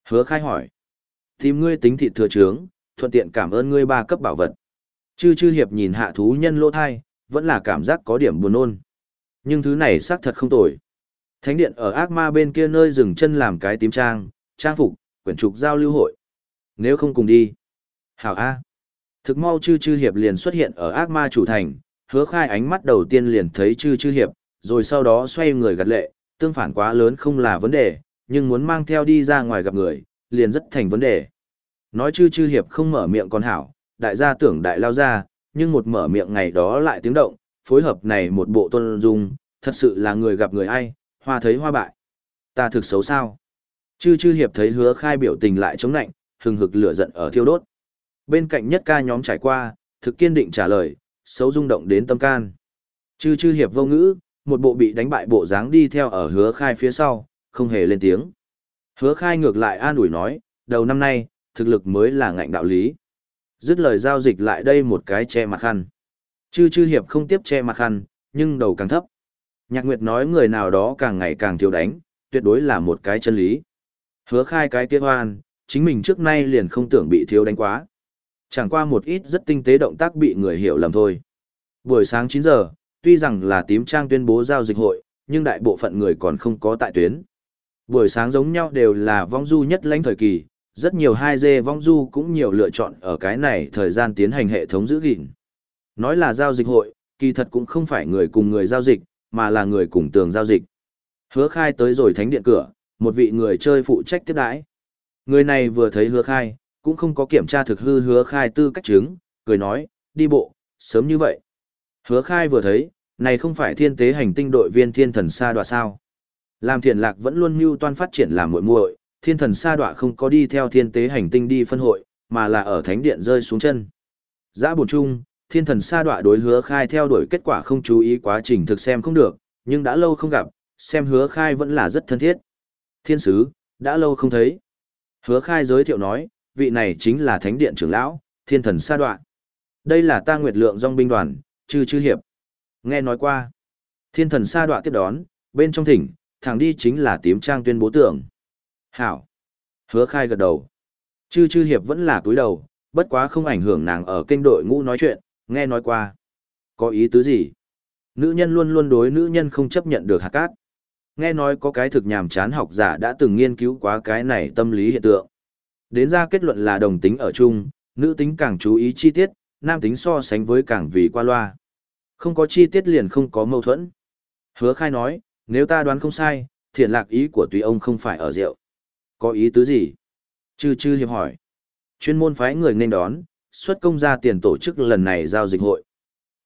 Hứa khai hỏi. Tìm ngươi tính thị thừa trướng, thuận tiện cảm ơn ngươi ba cấp bảo vật. Chư chư hiệp nhìn hạ thú nhân lỗ thai, vẫn là cảm giác có điểm buồn nôn. Nhưng thứ này xác thật không tồi. Thánh điện ở ác ma bên kia nơi dừng chân làm cái tím trang, trang phục, quyển trục giao lưu hội. Nếu không cùng đi. Hảo A. Thực mau chư chư hiệp liền xuất hiện ở ác ma chủ thành, hứa khai ánh mắt đầu tiên liền thấy chư chư hiệp, rồi sau đó xoay người gật lệ, tương phản quá lớn không là vấn đề, nhưng muốn mang theo đi ra ngoài gặp người, liền rất thành vấn đề. Nói chư chư hiệp không mở miệng còn hảo, đại gia tưởng đại lao ra, nhưng một mở miệng ngày đó lại tiếng động, phối hợp này một bộ tôn dung, thật sự là người gặp người ai, hoa thấy hoa bại. Ta thực xấu sao? Chư chư hiệp thấy hứa khai biểu tình lại chống nạnh, hừng hực lửa giận ở thiêu đốt. Bên cạnh nhất ca nhóm trải qua, thực kiên định trả lời, xấu rung động đến tâm can. Chư chư hiệp vô ngữ, một bộ bị đánh bại bộ dáng đi theo ở hứa khai phía sau, không hề lên tiếng. Hứa khai ngược lại an ủi nói, đầu năm nay, thực lực mới là ngạnh đạo lý. Dứt lời giao dịch lại đây một cái che mặt khăn. Chư chư hiệp không tiếp che mặt khăn, nhưng đầu càng thấp. Nhạc Nguyệt nói người nào đó càng ngày càng thiếu đánh, tuyệt đối là một cái chân lý. Hứa khai cái kia hoan, chính mình trước nay liền không tưởng bị thiếu đánh quá. Chẳng qua một ít rất tinh tế động tác bị người hiểu lầm thôi. Buổi sáng 9 giờ, tuy rằng là tím trang tuyên bố giao dịch hội, nhưng đại bộ phận người còn không có tại tuyến. Buổi sáng giống nhau đều là vong du nhất lãnh thời kỳ, rất nhiều 2G vong du cũng nhiều lựa chọn ở cái này thời gian tiến hành hệ thống giữ gìn. Nói là giao dịch hội, kỳ thật cũng không phải người cùng người giao dịch, mà là người cùng tường giao dịch. Hứa khai tới rồi thánh điện cửa, một vị người chơi phụ trách tiếp đãi. Người này vừa thấy hứa khai, cũng không có kiểm tra thực hư hứa khai tư cách chứng, cười nói, đi bộ, sớm như vậy. Hứa khai vừa thấy, này không phải thiên tế hành tinh đội viên thiên thần sa đoạ sao. Làm thiền lạc vẫn luôn mưu toan phát triển làm muội muội thiên thần sa đoạ không có đi theo thiên tế hành tinh đi phân hội, mà là ở thánh điện rơi xuống chân. Giã buồn chung, thiên thần sa đoạ đối hứa khai theo đuổi kết quả không chú ý quá trình thực xem không được, nhưng đã lâu không gặp, xem hứa khai vẫn là rất thân thiết. Thiên sứ, đã lâu không thấy. Hứa khai giới thiệu nói, vị này chính là thánh điện trưởng lão, thiên thần sa đoạn. Đây là ta nguyệt lượng dòng binh đoàn, chư chư hiệp. Nghe nói qua, thiên thần sa đoạn tiếp đón, bên trong thỉnh, thẳng đi chính là tím trang tuyên bố tưởng. Hảo. Hứa khai gật đầu. Chư chư hiệp vẫn là túi đầu, bất quá không ảnh hưởng nàng ở kênh đội ngũ nói chuyện, nghe nói qua. Có ý tứ gì? Nữ nhân luôn luôn đối nữ nhân không chấp nhận được hạt cát. Nghe nói có cái thực nhàm chán học giả đã từng nghiên cứu quá cái này tâm lý hiện tượng. Đến ra kết luận là đồng tính ở chung, nữ tính càng chú ý chi tiết, nam tính so sánh với càng vì qua loa. Không có chi tiết liền không có mâu thuẫn. Hứa khai nói, nếu ta đoán không sai, thiện lạc ý của tùy ông không phải ở rượu. Có ý tứ gì? Chư chư hiệp hỏi. Chuyên môn phái người nên đón, xuất công ra tiền tổ chức lần này giao dịch hội.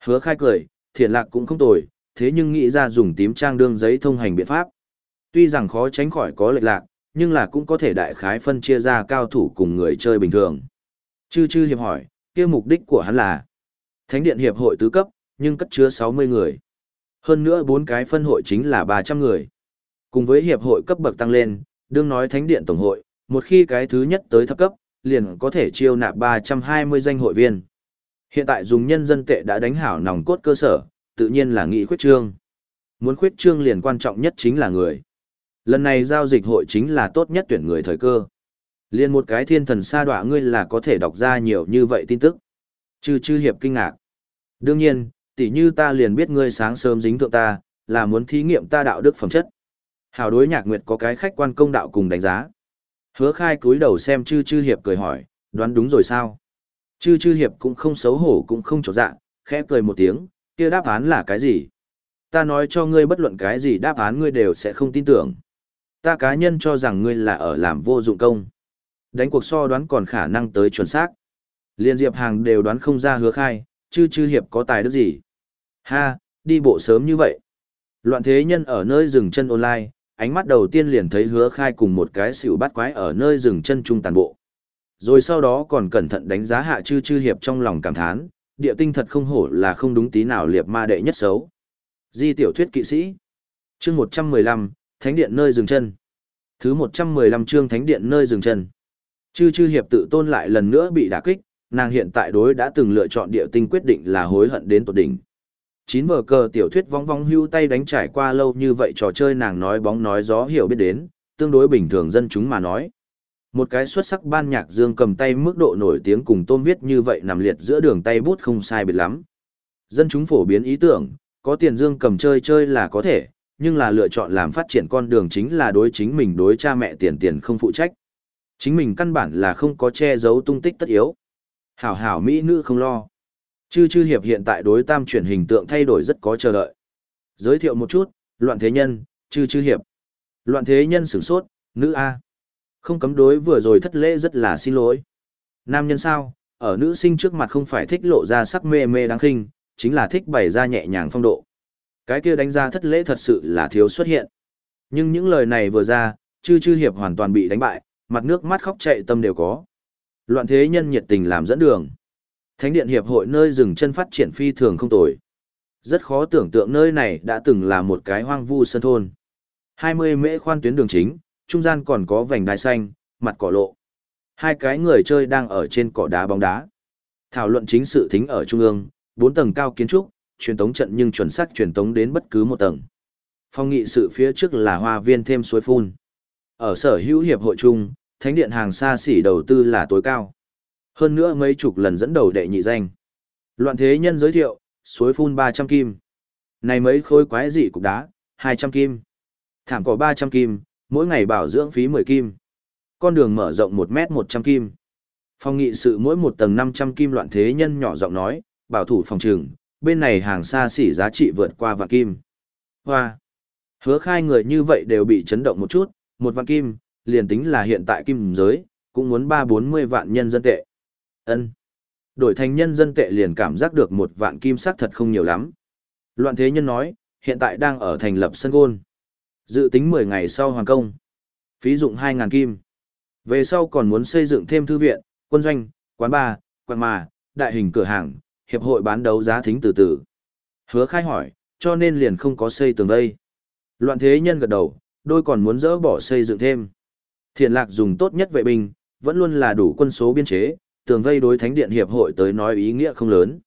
Hứa khai cười, thiện lạc cũng không tồi, thế nhưng nghĩ ra dùng tím trang đương giấy thông hành biện pháp. Tuy rằng khó tránh khỏi có lệch lạc, nhưng là cũng có thể đại khái phân chia ra cao thủ cùng người chơi bình thường. Chư chư hiệp hỏi, kia mục đích của hắn là Thánh điện hiệp hội tứ cấp, nhưng cất chứa 60 người. Hơn nữa bốn cái phân hội chính là 300 người. Cùng với hiệp hội cấp bậc tăng lên, đương nói thánh điện tổng hội, một khi cái thứ nhất tới thấp cấp, liền có thể chiêu nạp 320 danh hội viên. Hiện tại dùng nhân dân tệ đã đánh hảo nòng cốt cơ sở, tự nhiên là nghị khuyết trương. Muốn khuyết trương liền quan trọng nhất chính là người. Lần này giao dịch hội chính là tốt nhất tuyển người thời cơ. Liên một cái thiên thần sa đọa ngươi là có thể đọc ra nhiều như vậy tin tức. Chư chư hiệp kinh ngạc. Đương nhiên, tỉ như ta liền biết ngươi sáng sớm dính thượng ta, là muốn thí nghiệm ta đạo đức phẩm chất. Hào đối nhạc nguyệt có cái khách quan công đạo cùng đánh giá. Hứa khai cúi đầu xem chư chư hiệp cười hỏi, đoán đúng rồi sao? Chư chư hiệp cũng không xấu hổ cũng không trọt dạ, khẽ cười một tiếng, kia đáp án là cái gì? Ta nói cho ngươi bất luận cái gì đáp án ngươi đều sẽ không tin tưởng. Ta cá nhân cho rằng ngươi là ở làm vô dụng công. Đánh cuộc so đoán còn khả năng tới chuẩn xác. Liên Diệp Hàng đều đoán không ra hứa khai, chứ chư hiệp có tài đức gì. Ha, đi bộ sớm như vậy. Loạn thế nhân ở nơi rừng chân online, ánh mắt đầu tiên liền thấy hứa khai cùng một cái xỉu bát quái ở nơi rừng chân trung tàn bộ. Rồi sau đó còn cẩn thận đánh giá hạ chư chư hiệp trong lòng cảm thán, địa tinh thật không hổ là không đúng tí nào liệp ma đệ nhất xấu. Di tiểu thuyết kỵ sĩ. chương 115, Thánh điện nơi dừng chân. Thứ 115 chương Thánh điện nơi dừng chân. Chư chư hiệp tự tôn lại lần nữa bị đả kích, nàng hiện tại đối đã từng lựa chọn địa tinh quyết định là hối hận đến tột đỉnh. Chín vở cờ tiểu thuyết vong vong hưu tay đánh trải qua lâu như vậy trò chơi nàng nói bóng nói gió hiểu biết đến, tương đối bình thường dân chúng mà nói. Một cái xuất sắc ban nhạc dương cầm tay mức độ nổi tiếng cùng tôm viết như vậy nằm liệt giữa đường tay bút không sai biệt lắm. Dân chúng phổ biến ý tưởng, có tiền dương cầm chơi chơi là có thể, nhưng là lựa chọn làm phát triển con đường chính là đối chính mình đối cha mẹ tiền tiền không phụ trách. Chính mình căn bản là không có che giấu tung tích tất yếu. Hảo hảo mỹ nữ không lo. Chư chư hiệp hiện tại đối tam chuyển hình tượng thay đổi rất có chờ đợi. Giới thiệu một chút, loạn thế nhân, chư chư hiệp. Loạn thế nhân sửng sốt, nữ A. Không cấm đối vừa rồi thất lễ rất là xin lỗi. Nam nhân sao, ở nữ sinh trước mặt không phải thích lộ ra sắc mê mê đáng khinh, chính là thích bày ra nhẹ nhàng phong độ. Cái kia đánh ra thất lễ thật sự là thiếu xuất hiện. Nhưng những lời này vừa ra, chư chư hiệp hoàn toàn bị đánh bại, mặt nước mắt khóc chạy tâm đều có. Loạn thế nhân nhiệt tình làm dẫn đường. Thánh điện hiệp hội nơi dừng chân phát triển phi thường không tồi. Rất khó tưởng tượng nơi này đã từng là một cái hoang vu sân thôn. 20 mễ khoan tuyến đường chính, trung gian còn có vành đai xanh, mặt cỏ lộ. Hai cái người chơi đang ở trên cỏ đá bóng đá. Thảo luận chính sự thính ở trung ương, bốn tầng cao kiến trúc, truyền tống trận nhưng chuẩn xác truyền tống đến bất cứ một tầng. Phong nghị sự phía trước là hoa viên thêm suối phun. Ở sở hữu hiệp hội chung, thánh điện hàng xa xỉ đầu tư là tối cao. Hơn nữa mấy chục lần dẫn đầu đệ nhị danh. Loạn thế nhân giới thiệu, suối phun 300 kim. Này mấy khối quái dị cục đá, 200 kim. Thảm cỏ 300 kim, mỗi ngày bảo dưỡng phí 10 kim. Con đường mở rộng 1 mét 100 kim. Phòng nghị sự mỗi một tầng 500 kim loạn thế nhân nhỏ giọng nói, bảo thủ phòng trường, bên này hàng xa xỉ giá trị vượt qua vạn kim. Hoa! Hứa khai người như vậy đều bị chấn động một chút, một vạn kim, liền tính là hiện tại kim giới, cũng muốn 3-40 vạn nhân dân tệ. ân Đổi thành nhân dân tệ liền cảm giác được một vạn kim sắc thật không nhiều lắm. Loạn thế nhân nói, hiện tại đang ở thành lập sân gôn. Dự tính 10 ngày sau hoàn công. Phí dụng 2.000 kim. Về sau còn muốn xây dựng thêm thư viện, quân doanh, quán bar, quán mà, đại hình cửa hàng, hiệp hội bán đấu giá thính từ từ. Hứa khai hỏi, cho nên liền không có xây tường vây. Loạn thế nhân gật đầu, đôi còn muốn dỡ bỏ xây dựng thêm. Thiện lạc dùng tốt nhất vệ binh, vẫn luôn là đủ quân số biên chế, tường vây đối thánh điện hiệp hội tới nói ý nghĩa không lớn.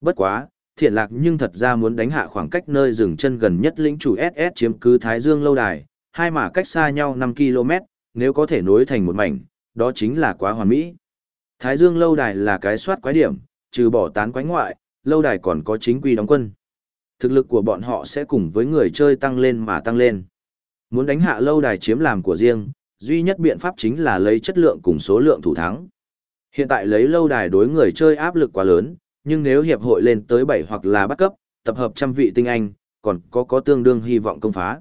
Bất quá, thiện lạc nhưng thật ra muốn đánh hạ khoảng cách nơi dừng chân gần nhất lĩnh chủ SS chiếm cứ Thái Dương lâu đài, hai mà cách xa nhau 5 km, nếu có thể nối thành một mảnh, đó chính là quá hoàn mỹ. Thái Dương lâu đài là cái soát quái điểm, trừ bỏ tán quái ngoại, lâu đài còn có chính quy đóng quân. Thực lực của bọn họ sẽ cùng với người chơi tăng lên mà tăng lên. Muốn đánh hạ lâu đài chiếm làm của riêng, duy nhất biện pháp chính là lấy chất lượng cùng số lượng thủ thắng. Hiện tại lấy lâu đài đối người chơi áp lực quá lớn, nhưng nếu hiệp hội lên tới 7 hoặc là bắt cấp, tập hợp trăm vị tinh anh, còn có có tương đương hy vọng công phá.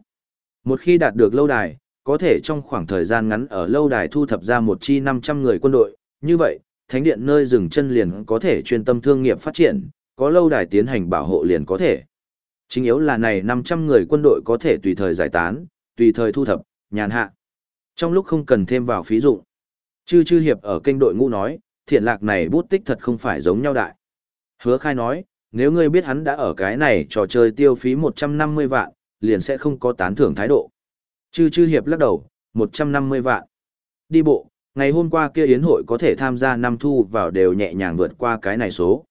Một khi đạt được lâu đài, có thể trong khoảng thời gian ngắn ở lâu đài thu thập ra một chi 500 người quân đội, như vậy, thánh điện nơi dừng chân liền có thể chuyên tâm thương nghiệp phát triển, có lâu đài tiến hành bảo hộ liền có thể. Chính yếu là này 500 người quân đội có thể tùy thời giải tán, tùy thời thu thập, nhàn hạ. Trong lúc không cần thêm vào phí dụng. Chư chư hiệp ở kênh đội ngũ nói, thiện lạc này bút tích thật không phải giống nhau đại. Hứa khai nói, nếu ngươi biết hắn đã ở cái này trò chơi tiêu phí 150 vạn, liền sẽ không có tán thưởng thái độ. Chư chư hiệp lắc đầu, 150 vạn. Đi bộ, ngày hôm qua kia yến hội có thể tham gia năm thu vào đều nhẹ nhàng vượt qua cái này số.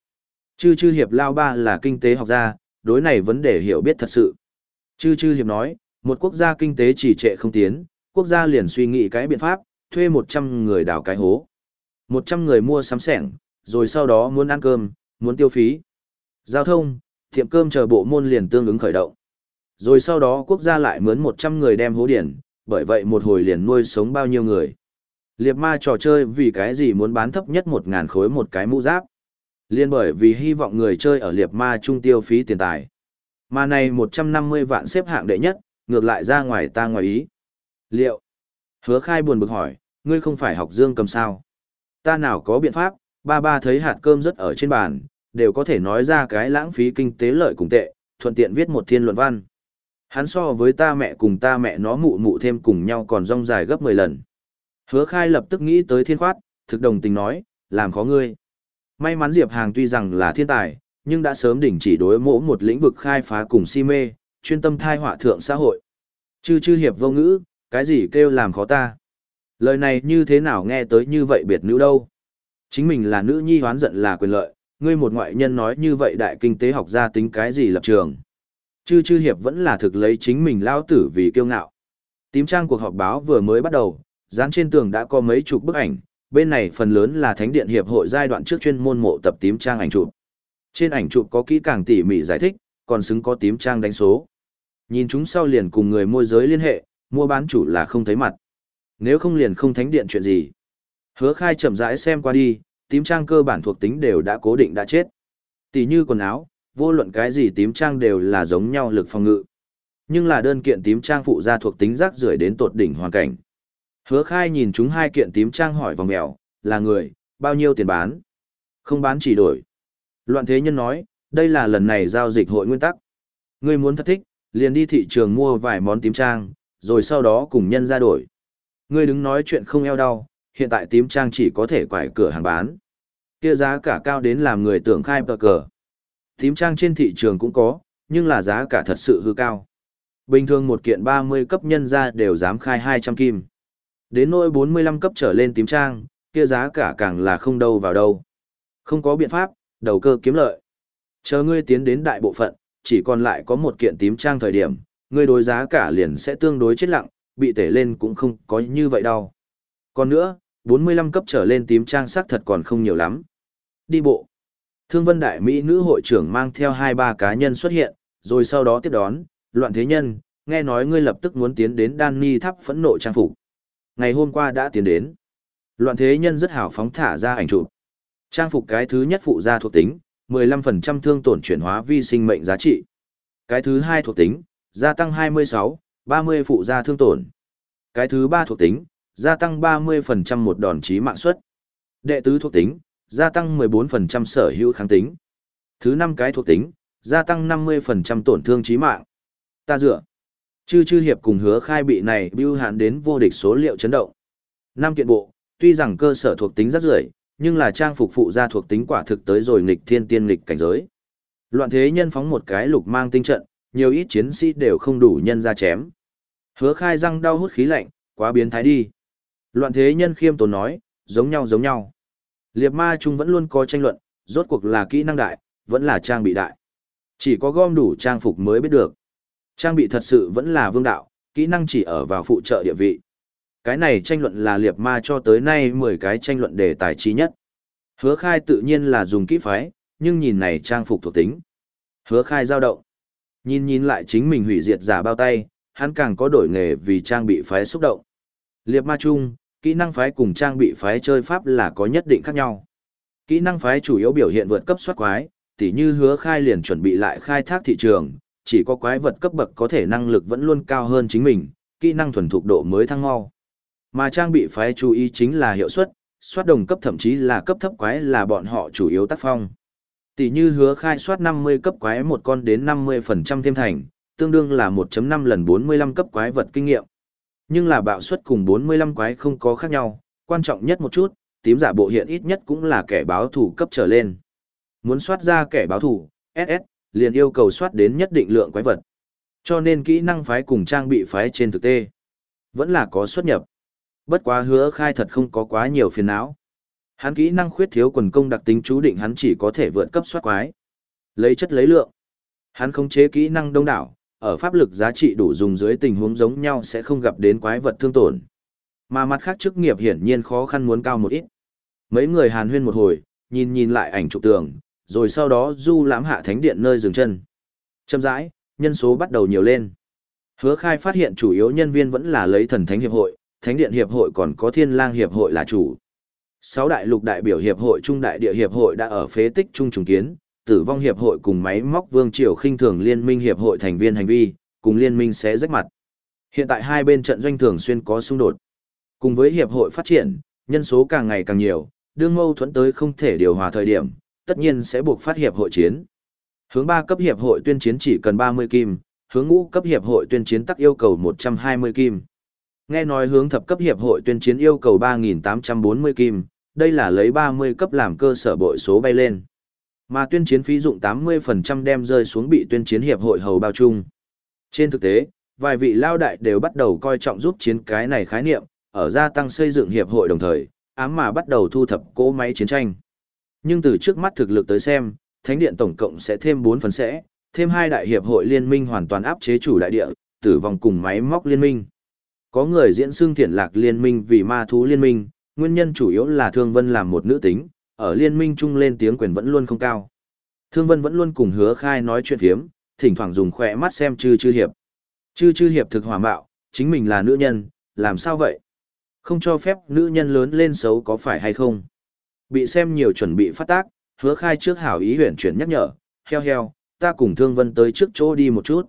Chư chư hiệp lao ba là kinh tế học gia, đối này vấn đề hiểu biết thật sự. Chư chư hiệp nói, một quốc gia kinh tế chỉ trệ không tiến, quốc gia liền suy nghĩ cái biện pháp, thuê 100 người đào cái hố. 100 người mua sắm sẻng, rồi sau đó muốn ăn cơm, muốn tiêu phí. Giao thông, tiệm cơm chờ bộ môn liền tương ứng khởi động. Rồi sau đó quốc gia lại mướn 100 người đem hố điển, bởi vậy một hồi liền nuôi sống bao nhiêu người. Liệp ma trò chơi vì cái gì muốn bán thấp nhất 1.000 khối một cái mũ giáp. Liên bởi vì hy vọng người chơi ở liệp ma trung tiêu phí tiền tài. Mà này 150 vạn xếp hạng đệ nhất, ngược lại ra ngoài ta ngoài ý. Liệu? Hứa khai buồn bực hỏi, ngươi không phải học dương cầm sao? Ta nào có biện pháp, ba ba thấy hạt cơm rất ở trên bàn, đều có thể nói ra cái lãng phí kinh tế lợi cùng tệ, thuận tiện viết một thiên luận văn. Hắn so với ta mẹ cùng ta mẹ nó mụ mụ thêm cùng nhau còn rong dài gấp 10 lần. Hứa khai lập tức nghĩ tới thiên khoát, thực đồng tình nói, làm khó ngươi. May mắn Diệp Hàng tuy rằng là thiên tài, nhưng đã sớm đỉnh chỉ đối mỗ một lĩnh vực khai phá cùng si mê, chuyên tâm thai họa thượng xã hội. Chư chư hiệp vô ngữ, cái gì kêu làm khó ta. Lời này như thế nào nghe tới như vậy biệt nữ đâu. Chính mình là nữ nhi hoán giận là quyền lợi, ngươi một ngoại nhân nói như vậy đại kinh tế học gia tính cái gì lập trường. Chư chư hiệp vẫn là thực lấy chính mình lao tử vì kiêu ngạo. Tím trang cuộc họp báo vừa mới bắt đầu, dán trên tường đã có mấy chục bức ảnh, bên này phần lớn là thánh điện hiệp hội giai đoạn trước chuyên môn mộ tập tím trang ảnh chụp. Trên ảnh chụp có kỹ càng tỉ mỉ giải thích, còn xứng có tím trang đánh số. Nhìn chúng sau liền cùng người môi giới liên hệ, mua bán chủ là không thấy mặt. Nếu không liền không thánh điện chuyện gì. Hứa khai chậm rãi xem qua đi, tím trang cơ bản thuộc tính đều đã cố định đã chết. Tỷ như quần áo, vô luận cái gì tím trang đều là giống nhau lực phòng ngự. Nhưng là đơn kiện tím trang phụ ra thuộc tính rác rưởi đến tột đỉnh hoàn cảnh. Hứa khai nhìn chúng hai kiện tím trang hỏi vòng mèo, là người, bao nhiêu tiền bán? Không bán chỉ đổi. Loạn thế nhân nói, đây là lần này giao dịch hội nguyên tắc. Ngươi muốn thật thích, liền đi thị trường mua vài món tím trang, rồi sau đó cùng nhân ra đổi. Ngươi đứng nói chuyện không eo đau, hiện tại tím trang chỉ có thể quải cửa hàng bán. Kia giá cả cao đến làm người tưởng khai bờ cờ. Tím trang trên thị trường cũng có, nhưng là giá cả thật sự hư cao. Bình thường một kiện 30 cấp nhân ra đều dám khai 200 kim. Đến nỗi 45 cấp trở lên tím trang, kia giá cả càng là không đâu vào đâu. Không có biện pháp, đầu cơ kiếm lợi. Chờ ngươi tiến đến đại bộ phận, chỉ còn lại có một kiện tím trang thời điểm, ngươi đối giá cả liền sẽ tương đối chết lặng, bị tể lên cũng không có như vậy đâu. Còn nữa, 45 cấp trở lên tím trang sắc thật còn không nhiều lắm. Đi bộ. Thương vân đại Mỹ nữ hội trưởng mang theo hai ba cá nhân xuất hiện, rồi sau đó tiếp đón, loạn thế nhân, nghe nói ngươi lập tức muốn tiến đến đan ni tháp phẫn nộ trang phục. Ngày hôm qua đã tiến đến. Loạn thế nhân rất hào phóng thả ra ảnh chụp. Trang phục cái thứ nhất phụ gia thuộc tính, 15% thương tổn chuyển hóa vi sinh mệnh giá trị. Cái thứ hai thuộc tính, gia tăng 26, 30 phụ gia thương tổn. Cái thứ ba thuộc tính, gia tăng 30% một đòn chí mạng suất. Đệ tứ thuộc tính, gia tăng 14% sở hữu kháng tính. Thứ năm cái thuộc tính, gia tăng 50% tổn thương chí mạng. Ta dựa. Chư chư hiệp cùng hứa khai bị này bưu hạn đến vô địch số liệu chấn động. Năm kiện bộ, tuy rằng cơ sở thuộc tính rất rưỡi, nhưng là trang phục phụ gia thuộc tính quả thực tới rồi nghịch thiên tiên nghịch cảnh giới. Loạn thế nhân phóng một cái lục mang tinh trận, nhiều ít chiến sĩ đều không đủ nhân ra chém. Hứa khai răng đau hút khí lạnh, quá biến thái đi. Loạn thế nhân khiêm tốn nói, giống nhau giống nhau. Liệp ma chung vẫn luôn có tranh luận, rốt cuộc là kỹ năng đại, vẫn là trang bị đại. Chỉ có gom đủ trang phục mới biết được. Trang bị thật sự vẫn là vương đạo, kỹ năng chỉ ở vào phụ trợ địa vị. Cái này tranh luận là liệt ma cho tới nay 10 cái tranh luận đề tài trí nhất. Hứa khai tự nhiên là dùng kỹ phái, nhưng nhìn này trang phục thuộc tính. Hứa khai giao động. Nhìn nhìn lại chính mình hủy diệt giả bao tay, hắn càng có đổi nghề vì trang bị phái xúc động. Liệp ma chung, kỹ năng phái cùng trang bị phái chơi pháp là có nhất định khác nhau. Kỹ năng phái chủ yếu biểu hiện vượt cấp soát quái, tỉ như hứa khai liền chuẩn bị lại khai thác thị trường, chỉ có quái vật cấp bậc có thể năng lực vẫn luôn cao hơn chính mình, kỹ năng thuần thục độ mới thăng mau. Mà trang bị phái chú ý chính là hiệu suất, soát đồng cấp thậm chí là cấp thấp quái là bọn họ chủ yếu tác phong. Tỷ như hứa khai soát 50 cấp quái một con đến 50% thêm thành, tương đương là 1.5 lần 45 cấp quái vật kinh nghiệm. Nhưng là bạo suất cùng 45 quái không có khác nhau, quan trọng nhất một chút, tím giả bộ hiện ít nhất cũng là kẻ báo thủ cấp trở lên. Muốn soát ra kẻ báo thủ, SS, liền yêu cầu soát đến nhất định lượng quái vật. Cho nên kỹ năng phái cùng trang bị phái trên thực tế, vẫn là có xuất nhập. Bất quá hứa khai thật không có quá nhiều phiền não. Hắn kỹ năng khuyết thiếu quần công đặc tính chú định hắn chỉ có thể vượt cấp soát quái. Lấy chất lấy lượng. Hắn không chế kỹ năng đông đảo, ở pháp lực giá trị đủ dùng dưới tình huống giống nhau sẽ không gặp đến quái vật thương tổn. Mà mặt khác chức nghiệp hiển nhiên khó khăn muốn cao một ít. Mấy người hàn huyên một hồi, nhìn nhìn lại ảnh chụp tường, rồi sau đó du lãm hạ thánh điện nơi dừng chân. Chậm rãi, nhân số bắt đầu nhiều lên. Hứa khai phát hiện chủ yếu nhân viên vẫn là lấy thần thánh hiệp hội, thánh điện hiệp hội còn có thiên lang hiệp hội là chủ. Sáu đại lục đại biểu hiệp hội trung đại địa hiệp hội đã ở phế tích trung trùng kiến, tử vong hiệp hội cùng máy móc vương triều khinh thường liên minh hiệp hội thành viên hành vi, cùng liên minh sẽ rách mặt. Hiện tại hai bên trận doanh thường xuyên có xung đột. Cùng với hiệp hội phát triển, nhân số càng ngày càng nhiều, đương mâu thuẫn tới không thể điều hòa thời điểm, tất nhiên sẽ buộc phát hiệp hội chiến. Hướng 3 cấp hiệp hội tuyên chiến chỉ cần 30 kim, hướng ngũ cấp hiệp hội tuyên chiến tắc yêu cầu 120 kim. Nghe nói hướng thập cấp hiệp hội tuyên chiến yêu cầu 3.840 kim, đây là lấy 30 cấp làm cơ sở bội số bay lên. Mà tuyên chiến phí dụng 80% đem rơi xuống bị tuyên chiến hiệp hội hầu bao chung. Trên thực tế, vài vị lao đại đều bắt đầu coi trọng giúp chiến cái này khái niệm, ở gia tăng xây dựng hiệp hội đồng thời, ám mà bắt đầu thu thập cỗ máy chiến tranh. Nhưng từ trước mắt thực lực tới xem, Thánh điện tổng cộng sẽ thêm 4 phần sẽ, thêm hai đại hiệp hội liên minh hoàn toàn áp chế chủ đại địa, tử vong cùng máy móc liên minh. Có người diễn xưng thiện lạc liên minh vì ma thú liên minh, nguyên nhân chủ yếu là Thương Vân làm một nữ tính, ở liên minh chung lên tiếng quyền vẫn luôn không cao. Thương Vân vẫn luôn cùng hứa khai nói chuyện phiếm, thỉnh thoảng dùng khỏe mắt xem chư chư hiệp. Chư chư hiệp thực hòa mạo, chính mình là nữ nhân, làm sao vậy? Không cho phép nữ nhân lớn lên xấu có phải hay không? Bị xem nhiều chuẩn bị phát tác, hứa khai trước hảo ý huyển chuyển nhắc nhở, heo heo, ta cùng Thương Vân tới trước chỗ đi một chút.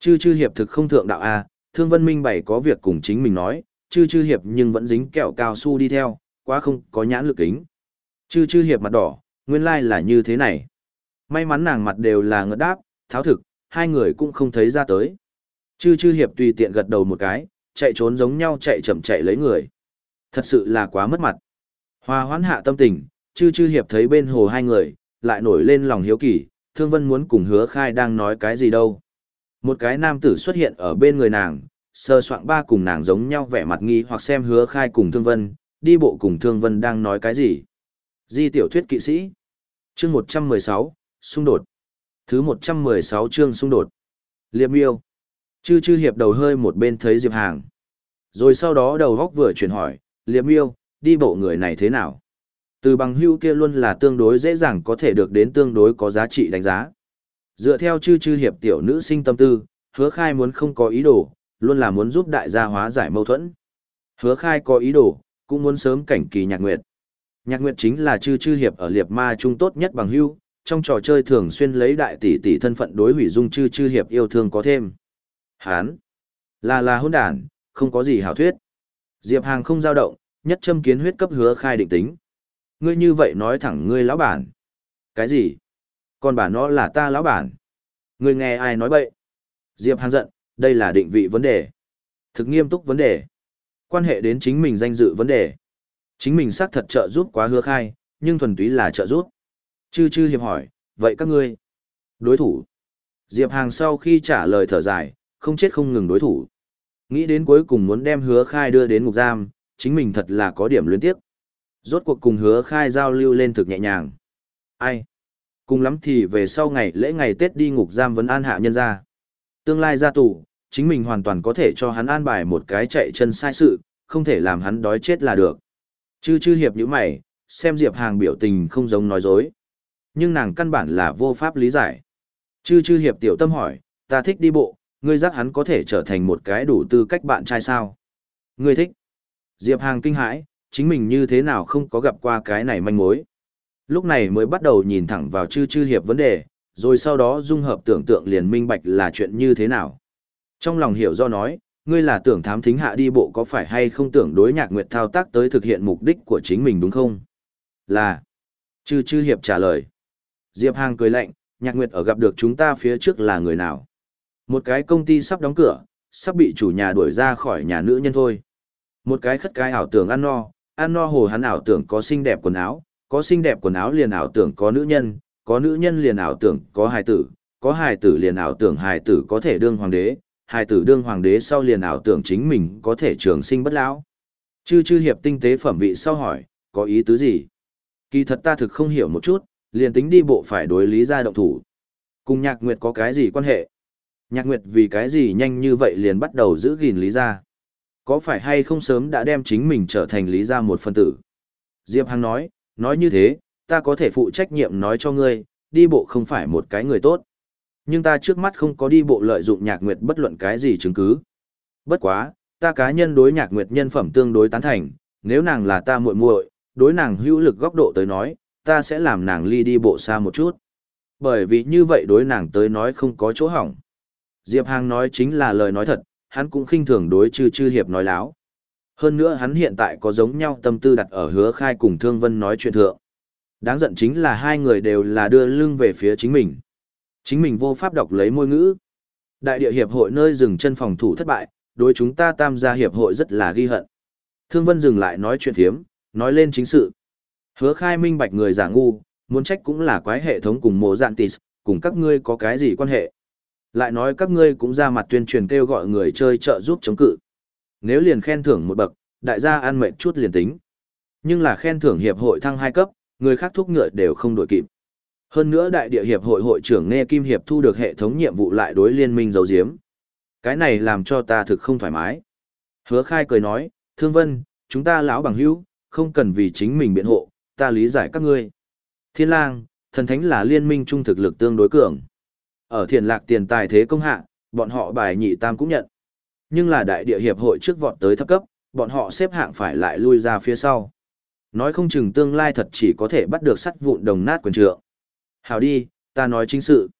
Chư chư hiệp thực không thượng đạo A, Thương Vân minh bày có việc cùng chính mình nói, chư chư hiệp nhưng vẫn dính kẹo cao su đi theo, quá không có nhãn lực kính. Chư chư hiệp mặt đỏ, nguyên lai là như thế này. May mắn nàng mặt đều là ngợt đáp, tháo thực, hai người cũng không thấy ra tới. Chư chư hiệp tùy tiện gật đầu một cái, chạy trốn giống nhau chạy chậm chạy lấy người. Thật sự là quá mất mặt. Hoa hoãn hạ tâm tình, chư chư hiệp thấy bên hồ hai người, lại nổi lên lòng hiếu kỳ, thương vân muốn cùng hứa khai đang nói cái gì đâu. Một cái nam tử xuất hiện ở bên người nàng, sơ soạn ba cùng nàng giống nhau vẻ mặt nghi hoặc xem hứa khai cùng thương vân, đi bộ cùng thương vân đang nói cái gì. Di tiểu thuyết kỵ sĩ. Chương 116, xung đột. Thứ 116 chương xung đột. Liệp miêu. Chư chư hiệp đầu hơi một bên thấy Diệp Hàng. Rồi sau đó đầu góc vừa chuyển hỏi, Liệp miêu, đi bộ người này thế nào? Từ bằng hưu kia luôn là tương đối dễ dàng có thể được đến tương đối có giá trị đánh giá. Dựa theo chư chư hiệp tiểu nữ sinh tâm tư, hứa khai muốn không có ý đồ, luôn là muốn giúp đại gia hóa giải mâu thuẫn. Hứa khai có ý đồ, cũng muốn sớm cảnh kỳ nhạc nguyệt. Nhạc nguyệt chính là chư chư hiệp ở liệp ma trung tốt nhất bằng hưu, trong trò chơi thường xuyên lấy đại tỷ tỷ thân phận đối hủy dung chư chư hiệp yêu thương có thêm. Hán, là là hôn đản, không có gì hảo thuyết. Diệp Hàng không dao động, nhất châm kiến huyết cấp hứa khai định tính. Ngươi như vậy nói thẳng ngươi lão bản. Cái gì? Còn bà nó là ta lão bản. Ngươi nghe ai nói bậy? Diệp Hàng giận, đây là định vị vấn đề. Thực nghiêm túc vấn đề. Quan hệ đến chính mình danh dự vấn đề. Chính mình xác thật trợ giúp quá hứa khai, nhưng thuần túy là trợ giúp. Chư chư hiệp hỏi, vậy các ngươi? Đối thủ. Diệp Hàng sau khi trả lời thở dài, không chết không ngừng đối thủ. Nghĩ đến cuối cùng muốn đem hứa khai đưa đến ngục giam, chính mình thật là có điểm luyến tiếc, Rốt cuộc cùng hứa khai giao lưu lên thực nhẹ nhàng. Ai? Cùng lắm thì về sau ngày lễ ngày Tết đi ngục giam vấn an hạ nhân ra. Tương lai ra tù, chính mình hoàn toàn có thể cho hắn an bài một cái chạy chân sai sự, không thể làm hắn đói chết là được. Chư chư hiệp như mày, xem Diệp Hàng biểu tình không giống nói dối. Nhưng nàng căn bản là vô pháp lý giải. Chư chư hiệp tiểu tâm hỏi, ta thích đi bộ, ngươi giác hắn có thể trở thành một cái đủ tư cách bạn trai sao? Ngươi thích. Diệp Hàng kinh hãi, chính mình như thế nào không có gặp qua cái này manh mối. Lúc này mới bắt đầu nhìn thẳng vào chư chư hiệp vấn đề, rồi sau đó dung hợp tưởng tượng liền minh bạch là chuyện như thế nào. Trong lòng hiểu do nói, ngươi là tưởng thám thính hạ đi bộ có phải hay không tưởng đối nhạc nguyệt thao tác tới thực hiện mục đích của chính mình đúng không? Là. Chư chư hiệp trả lời. Diệp Hàng cười lạnh, nhạc nguyệt ở gặp được chúng ta phía trước là người nào? Một cái công ty sắp đóng cửa, sắp bị chủ nhà đuổi ra khỏi nhà nữ nhân thôi. Một cái khất cái ảo tưởng ăn no, ăn no hồ hắn ảo tưởng có xinh đẹp quần áo, có xinh đẹp quần áo liền ảo tưởng có nữ nhân, có nữ nhân liền ảo tưởng có hài tử, có hài tử liền ảo tưởng hài tử có thể đương hoàng đế, hài tử đương hoàng đế sau liền ảo tưởng chính mình có thể trường sinh bất lão. Chư chư hiệp tinh tế phẩm vị sau hỏi, có ý tứ gì? Kỳ thật ta thực không hiểu một chút, liền tính đi bộ phải đối lý ra động thủ. Cùng nhạc nguyệt có cái gì quan hệ? Nhạc nguyệt vì cái gì nhanh như vậy liền bắt đầu giữ gìn lý ra? Có phải hay không sớm đã đem chính mình trở thành lý gia một phân tử? Diệp Hằng nói, nói như thế, ta có thể phụ trách nhiệm nói cho ngươi, đi bộ không phải một cái người tốt. Nhưng ta trước mắt không có đi bộ lợi dụng nhạc nguyệt bất luận cái gì chứng cứ. Bất quá, ta cá nhân đối nhạc nguyệt nhân phẩm tương đối tán thành, nếu nàng là ta muội muội, đối nàng hữu lực góc độ tới nói, ta sẽ làm nàng ly đi bộ xa một chút. Bởi vì như vậy đối nàng tới nói không có chỗ hỏng. Diệp Hàng nói chính là lời nói thật, hắn cũng khinh thường đối chư chư hiệp nói láo. Hơn nữa hắn hiện tại có giống nhau tâm tư đặt ở hứa khai cùng Thương Vân nói chuyện thượng. Đáng giận chính là hai người đều là đưa lưng về phía chính mình. Chính mình vô pháp đọc lấy môi ngữ. Đại địa hiệp hội nơi dừng chân phòng thủ thất bại, đối chúng ta tam gia hiệp hội rất là ghi hận. Thương Vân dừng lại nói chuyện thiếm, nói lên chính sự. Hứa khai minh bạch người giả ngu, muốn trách cũng là quái hệ thống cùng mộ dạng tịt, cùng các ngươi có cái gì quan hệ. Lại nói các ngươi cũng ra mặt tuyên truyền kêu gọi người chơi trợ giúp chống cự. Nếu liền khen thưởng một bậc, đại gia ăn mệt chút liền tính. Nhưng là khen thưởng hiệp hội thăng hai cấp, người khác thúc ngựa đều không đổi kịp. Hơn nữa đại địa hiệp hội hội trưởng Nghe Kim Hiệp thu được hệ thống nhiệm vụ lại đối liên minh giấu diếm. Cái này làm cho ta thực không thoải mái. Hứa khai cười nói, Thương Vân, chúng ta lão bằng hữu, không cần vì chính mình biện hộ, ta lý giải các ngươi. Thiên lang, Thần thánh là liên minh trung thực lực tương đối cường. Ở thiền lạc tiền tài thế công hạ, bọn họ bài nhị tam cũng nhận. Nhưng là đại địa hiệp hội trước vọt tới thấp cấp, bọn họ xếp hạng phải lại lui ra phía sau. Nói không chừng tương lai thật chỉ có thể bắt được sắt vụn đồng nát quyền trượng. Hào đi, ta nói chính sự.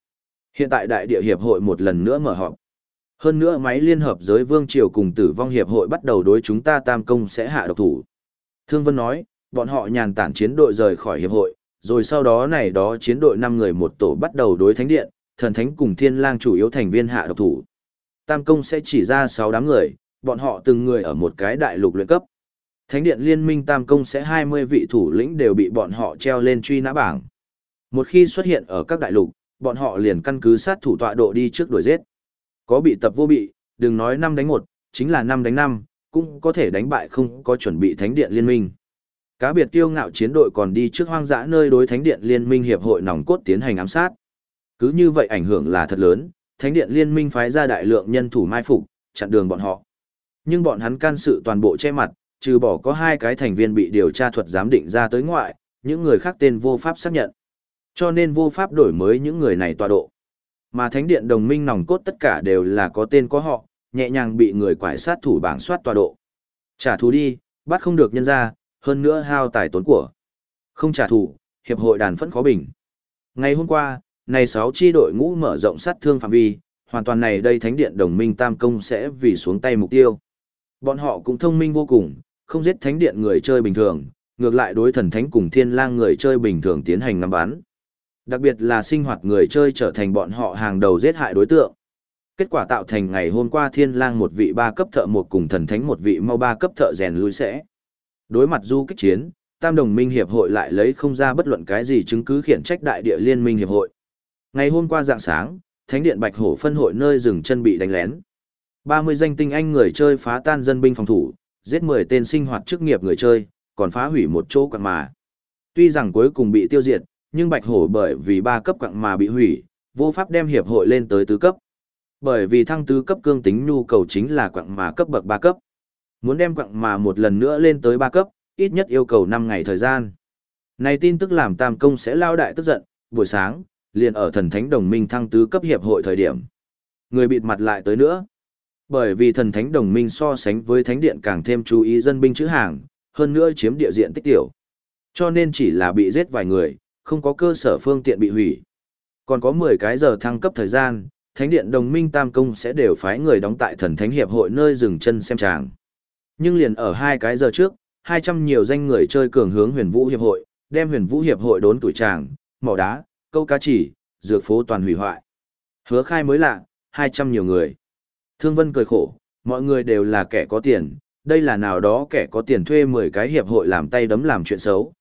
Hiện tại đại địa hiệp hội một lần nữa mở họp. Hơn nữa máy liên hợp giới vương triều cùng tử vong hiệp hội bắt đầu đối chúng ta tam công sẽ hạ độc thủ. Thương Vân nói, bọn họ nhàn tản chiến đội rời khỏi hiệp hội, rồi sau đó này đó chiến đội 5 người một tổ bắt đầu đối thánh điện, thần thánh cùng thiên lang chủ yếu thành viên hạ độc thủ. Tam công sẽ chỉ ra 6 đám người, bọn họ từng người ở một cái đại lục luyện cấp. Thánh điện liên minh tam công sẽ 20 vị thủ lĩnh đều bị bọn họ treo lên truy nã bảng. Một khi xuất hiện ở các đại lục, bọn họ liền căn cứ sát thủ tọa độ đi trước đuổi giết. Có bị tập vô bị, đừng nói 5 đánh 1, chính là 5 đánh 5, cũng có thể đánh bại không có chuẩn bị thánh điện liên minh. Cá biệt tiêu ngạo chiến đội còn đi trước hoang dã nơi đối thánh điện liên minh hiệp hội nòng cốt tiến hành ám sát. Cứ như vậy ảnh hưởng là thật lớn, thánh điện liên minh phái ra đại lượng nhân thủ mai phục, chặn đường bọn họ. Nhưng bọn hắn can sự toàn bộ che mặt, trừ bỏ có hai cái thành viên bị điều tra thuật giám định ra tới ngoại, những người khác tên vô pháp xác nhận. Cho nên vô pháp đổi mới những người này tọa độ. Mà thánh điện đồng minh nòng cốt tất cả đều là có tên có họ, nhẹ nhàng bị người quải sát thủ bảng soát tọa độ. Trả thù đi, bắt không được nhân ra, hơn nữa hao tài tốn của. Không trả thù, hiệp hội đàn phẫn khó bình. Ngày hôm qua, này 6 chi đội ngũ mở rộng sát thương phạm vi, hoàn toàn này đây thánh điện đồng minh tam công sẽ vì xuống tay mục tiêu. Bọn họ cũng thông minh vô cùng, không giết thánh điện người chơi bình thường, ngược lại đối thần thánh cùng thiên lang người chơi bình thường tiến hành ngắm bắn. Đặc biệt là sinh hoạt người chơi trở thành bọn họ hàng đầu giết hại đối tượng. Kết quả tạo thành ngày hôm qua thiên lang một vị ba cấp thợ một cùng thần thánh một vị mau ba cấp thợ rèn lui sẽ. Đối mặt du kích chiến, tam đồng minh hiệp hội lại lấy không ra bất luận cái gì chứng cứ khiển trách đại địa liên minh hiệp hội. Ngày hôm qua dạng sáng, thánh điện bạch hổ phân hội nơi dừng chân bị đánh lén. 30 danh tinh anh người chơi phá tan dân binh phòng thủ, giết 10 tên sinh hoạt chức nghiệp người chơi, còn phá hủy một chỗ quặng mà. Tuy rằng cuối cùng bị tiêu diệt, nhưng bạch hổ bởi vì ba cấp quặng mà bị hủy, vô pháp đem hiệp hội lên tới tứ cấp. Bởi vì thăng tứ cấp cương tính nhu cầu chính là quặng mà cấp bậc ba cấp. Muốn đem quặng mà một lần nữa lên tới ba cấp, ít nhất yêu cầu 5 ngày thời gian. Này tin tức làm Tam Công sẽ lao đại tức giận, buổi sáng, liền ở thần thánh đồng minh thăng tứ cấp hiệp hội thời điểm. Người bịt mặt lại tới nữa. Bởi vì thần thánh đồng minh so sánh với thánh điện càng thêm chú ý dân binh chữ hàng, hơn nữa chiếm địa diện tích tiểu. Cho nên chỉ là bị giết vài người, không có cơ sở phương tiện bị hủy. Còn có 10 cái giờ thăng cấp thời gian, thánh điện đồng minh tam công sẽ đều phái người đóng tại thần thánh hiệp hội nơi dừng chân xem tràng. Nhưng liền ở hai cái giờ trước, 200 nhiều danh người chơi cường hướng huyền vũ hiệp hội, đem huyền vũ hiệp hội đốn tuổi tràng, mỏ đá, câu cá chỉ, dược phố toàn hủy hoại. Hứa khai mới lạ, 200 nhiều người. Thương Vân cười khổ, mọi người đều là kẻ có tiền, đây là nào đó kẻ có tiền thuê 10 cái hiệp hội làm tay đấm làm chuyện xấu.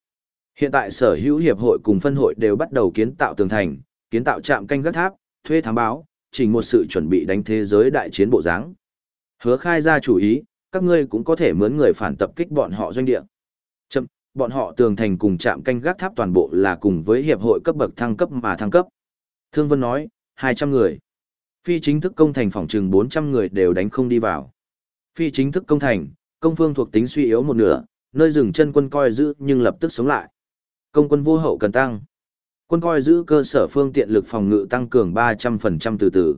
Hiện tại sở hữu hiệp hội cùng phân hội đều bắt đầu kiến tạo tường thành, kiến tạo trạm canh gác tháp, thuê thám báo, chỉnh một sự chuẩn bị đánh thế giới đại chiến bộ dáng. Hứa khai ra chủ ý, các ngươi cũng có thể mướn người phản tập kích bọn họ doanh địa. Bọn họ tường thành cùng trạm canh gác tháp toàn bộ là cùng với hiệp hội cấp bậc thăng cấp mà thăng cấp. Thương Vân nói, 200 người. Phi chính thức công thành phòng trừng 400 người đều đánh không đi vào. Phi chính thức công thành, công phương thuộc tính suy yếu một nửa, nơi dừng chân quân coi giữ nhưng lập tức sống lại. Công quân vô hậu cần tăng. Quân coi giữ cơ sở phương tiện lực phòng ngự tăng cường 300% từ từ.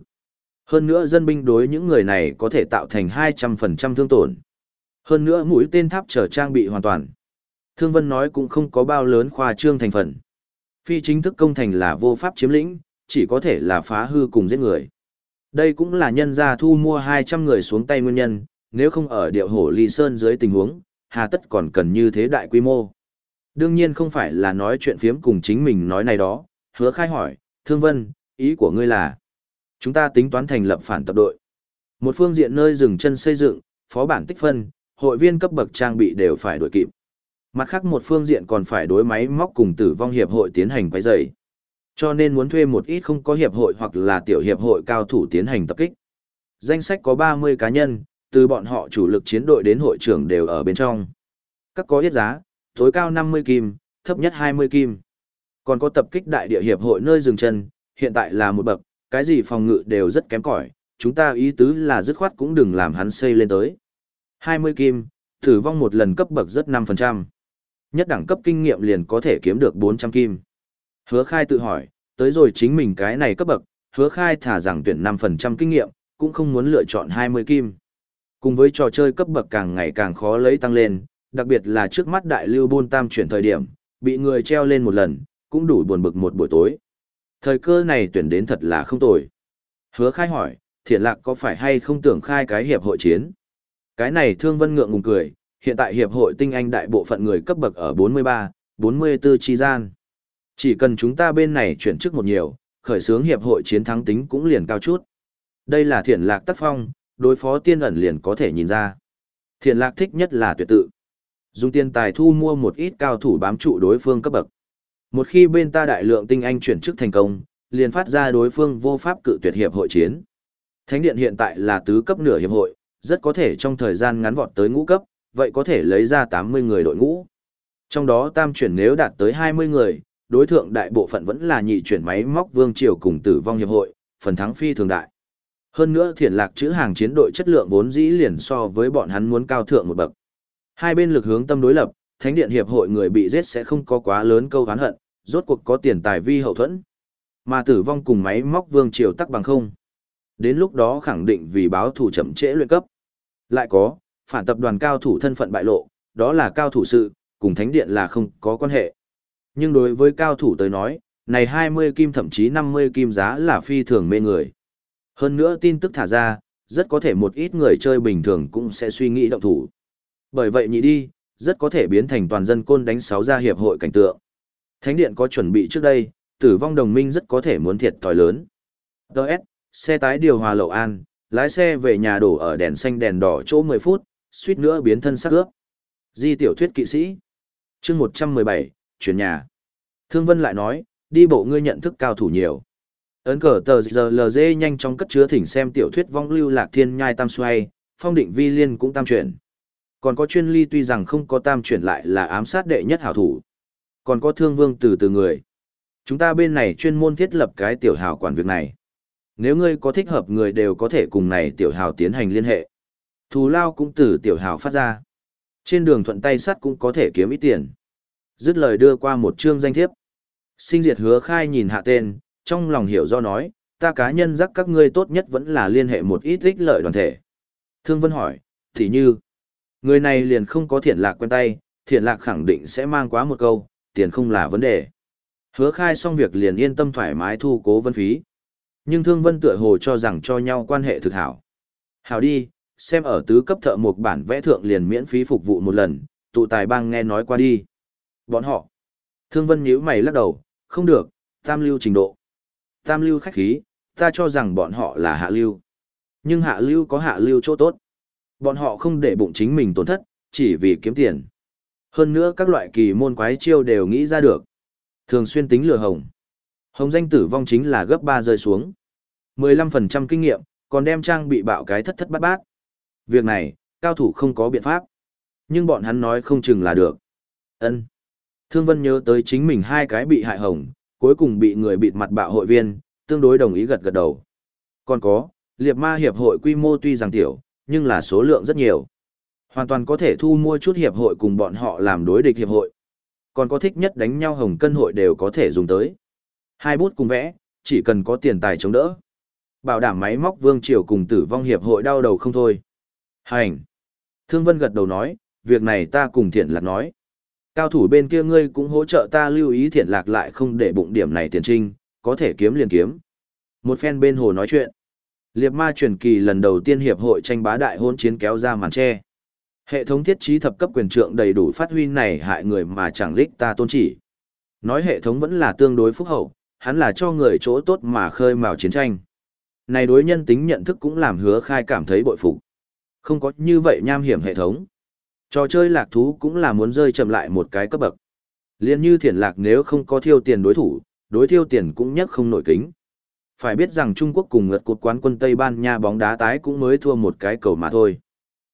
Hơn nữa dân binh đối những người này có thể tạo thành 200% thương tổn. Hơn nữa mũi tên tháp trở trang bị hoàn toàn. Thương Vân nói cũng không có bao lớn khoa trương thành phần. Phi chính thức công thành là vô pháp chiếm lĩnh, chỉ có thể là phá hư cùng giết người. Đây cũng là nhân gia thu mua 200 người xuống tay nguyên nhân, nếu không ở điệu hổ ly sơn dưới tình huống, hà tất còn cần như thế đại quy mô. Đương nhiên không phải là nói chuyện phiếm cùng chính mình nói này đó, hứa khai hỏi, Thương Vân, ý của ngươi là, chúng ta tính toán thành lập phản tập đội. Một phương diện nơi dừng chân xây dựng, phó bản tích phân, hội viên cấp bậc trang bị đều phải đổi kịp. Mặt khác một phương diện còn phải đối máy móc cùng tử vong hiệp hội tiến hành quay dày. Cho nên muốn thuê một ít không có hiệp hội hoặc là tiểu hiệp hội cao thủ tiến hành tập kích. Danh sách có 30 cá nhân, từ bọn họ chủ lực chiến đội đến hội trưởng đều ở bên trong. Các có yết giá, tối cao 50 kim, thấp nhất 20 kim. Còn có tập kích đại địa hiệp hội nơi dừng chân, hiện tại là một bậc, cái gì phòng ngự đều rất kém cỏi, chúng ta ý tứ là dứt khoát cũng đừng làm hắn xây lên tới. 20 kim, thử vong một lần cấp bậc rất 5%. Nhất đẳng cấp kinh nghiệm liền có thể kiếm được 400 kim. Hứa khai tự hỏi, tới rồi chính mình cái này cấp bậc, hứa khai thả rằng tuyển 5% kinh nghiệm, cũng không muốn lựa chọn 20 kim. Cùng với trò chơi cấp bậc càng ngày càng khó lấy tăng lên, đặc biệt là trước mắt đại lưu bôn tam chuyển thời điểm, bị người treo lên một lần, cũng đủ buồn bực một buổi tối. Thời cơ này tuyển đến thật là không tồi. Hứa khai hỏi, thiện lạc có phải hay không tưởng khai cái hiệp hội chiến? Cái này thương vân ngượng ngùng cười, hiện tại hiệp hội tinh anh đại bộ phận người cấp bậc ở 43, 44 chi gian. Chỉ cần chúng ta bên này chuyển chức một nhiều, khởi xướng hiệp hội chiến thắng tính cũng liền cao chút. Đây là thiện lạc tác phong, đối phó tiên ẩn liền có thể nhìn ra. Thiện lạc thích nhất là tuyệt tự. Dùng tiền tài thu mua một ít cao thủ bám trụ đối phương cấp bậc. Một khi bên ta đại lượng tinh anh chuyển chức thành công, liền phát ra đối phương vô pháp cự tuyệt hiệp hội chiến. Thánh điện hiện tại là tứ cấp nửa hiệp hội, rất có thể trong thời gian ngắn vọt tới ngũ cấp, vậy có thể lấy ra 80 người đội ngũ. Trong đó tam chuyển nếu đạt tới 20 người, đối thượng đại bộ phận vẫn là nhị chuyển máy móc vương triều cùng tử vong hiệp hội, phần thắng phi thường đại. Hơn nữa thiển lạc chữ hàng chiến đội chất lượng vốn dĩ liền so với bọn hắn muốn cao thượng một bậc. Hai bên lực hướng tâm đối lập, thánh điện hiệp hội người bị giết sẽ không có quá lớn câu hán hận, rốt cuộc có tiền tài vi hậu thuẫn. Mà tử vong cùng máy móc vương triều tắc bằng không. Đến lúc đó khẳng định vì báo thủ chậm trễ luyện cấp. Lại có, phản tập đoàn cao thủ thân phận bại lộ, đó là cao thủ sự, cùng thánh điện là không có quan hệ. Nhưng đối với cao thủ tới nói, này 20 kim thậm chí 50 kim giá là phi thường mê người. Hơn nữa tin tức thả ra, rất có thể một ít người chơi bình thường cũng sẽ suy nghĩ động thủ. Bởi vậy nhị đi, rất có thể biến thành toàn dân côn đánh sáu gia hiệp hội cảnh tượng. Thánh điện có chuẩn bị trước đây, tử vong đồng minh rất có thể muốn thiệt thòi lớn. Đợt, xe tái điều hòa lậu an, lái xe về nhà đổ ở đèn xanh đèn đỏ chỗ 10 phút, suýt nữa biến thân sắc ướp. Di tiểu thuyết kỵ sĩ. chương 117, chuyển nhà. Thương Vân lại nói, đi bộ ngươi nhận thức cao thủ nhiều. Ấn cờ tờ GLZ nhanh chóng cất chứa thỉnh xem tiểu thuyết vong lưu lạc thiên nhai tam xoay, phong định vi liên cũng tam chuyển. Còn có chuyên ly tuy rằng không có tam chuyển lại là ám sát đệ nhất hảo thủ. Còn có thương vương từ từ người. Chúng ta bên này chuyên môn thiết lập cái tiểu hào quản việc này. Nếu ngươi có thích hợp người đều có thể cùng này tiểu hào tiến hành liên hệ. Thù lao cũng từ tiểu hào phát ra. Trên đường thuận tay sắt cũng có thể kiếm ít tiền. Dứt lời đưa qua một chương danh thiếp. Sinh diệt hứa khai nhìn hạ tên, trong lòng hiểu do nói, ta cá nhân giác các ngươi tốt nhất vẫn là liên hệ một ít ích lợi đoàn thể. Thương Vân hỏi, thì như, người này liền không có thiện lạc quen tay, thiện lạc khẳng định sẽ mang quá một câu, tiền không là vấn đề. Hứa khai xong việc liền yên tâm thoải mái thu cố vân phí. Nhưng Thương Vân tựa hồ cho rằng cho nhau quan hệ thực hảo. Hảo đi, xem ở tứ cấp thợ một bản vẽ thượng liền miễn phí phục vụ một lần, tụ tài bang nghe nói qua đi. Bọn họ. Thương Vân nhíu mày lắc đầu, không được, tam lưu trình độ. Tam lưu khách khí, ta cho rằng bọn họ là hạ lưu. Nhưng hạ lưu có hạ lưu chỗ tốt. Bọn họ không để bụng chính mình tổn thất, chỉ vì kiếm tiền. Hơn nữa các loại kỳ môn quái chiêu đều nghĩ ra được. Thường xuyên tính lừa hồng. Hồng danh tử vong chính là gấp 3 rơi xuống. 15% kinh nghiệm, còn đem trang bị bạo cái thất thất bát bát. Việc này, cao thủ không có biện pháp. Nhưng bọn hắn nói không chừng là được. ân Thương Vân nhớ tới chính mình hai cái bị hại hồng, cuối cùng bị người bịt mặt bạo hội viên, tương đối đồng ý gật gật đầu. Còn có, liệt ma hiệp hội quy mô tuy rằng tiểu, nhưng là số lượng rất nhiều. Hoàn toàn có thể thu mua chút hiệp hội cùng bọn họ làm đối địch hiệp hội. Còn có thích nhất đánh nhau hồng cân hội đều có thể dùng tới. Hai bút cùng vẽ, chỉ cần có tiền tài chống đỡ. Bảo đảm máy móc vương triều cùng tử vong hiệp hội đau đầu không thôi. Hành. Thương Vân gật đầu nói, việc này ta cùng thiện lạc nói. Cao thủ bên kia ngươi cũng hỗ trợ ta lưu ý thiện lạc lại không để bụng điểm này tiền trinh, có thể kiếm liền kiếm. Một phen bên hồ nói chuyện. Liệp ma truyền kỳ lần đầu tiên hiệp hội tranh bá đại hôn chiến kéo ra màn che. Hệ thống thiết trí thập cấp quyền trượng đầy đủ phát huy này hại người mà chẳng lích ta tôn chỉ. Nói hệ thống vẫn là tương đối phúc hậu, hắn là cho người chỗ tốt mà khơi mào chiến tranh. Này đối nhân tính nhận thức cũng làm hứa khai cảm thấy bội phục. Không có như vậy nham hiểm hệ thống. Trò chơi lạc thú cũng là muốn rơi chậm lại một cái cấp bậc. Liên như thiền lạc nếu không có thiêu tiền đối thủ, đối thiêu tiền cũng nhất không nổi kính. Phải biết rằng Trung Quốc cùng ngợt cột quán quân Tây Ban Nha bóng đá tái cũng mới thua một cái cầu mà thôi.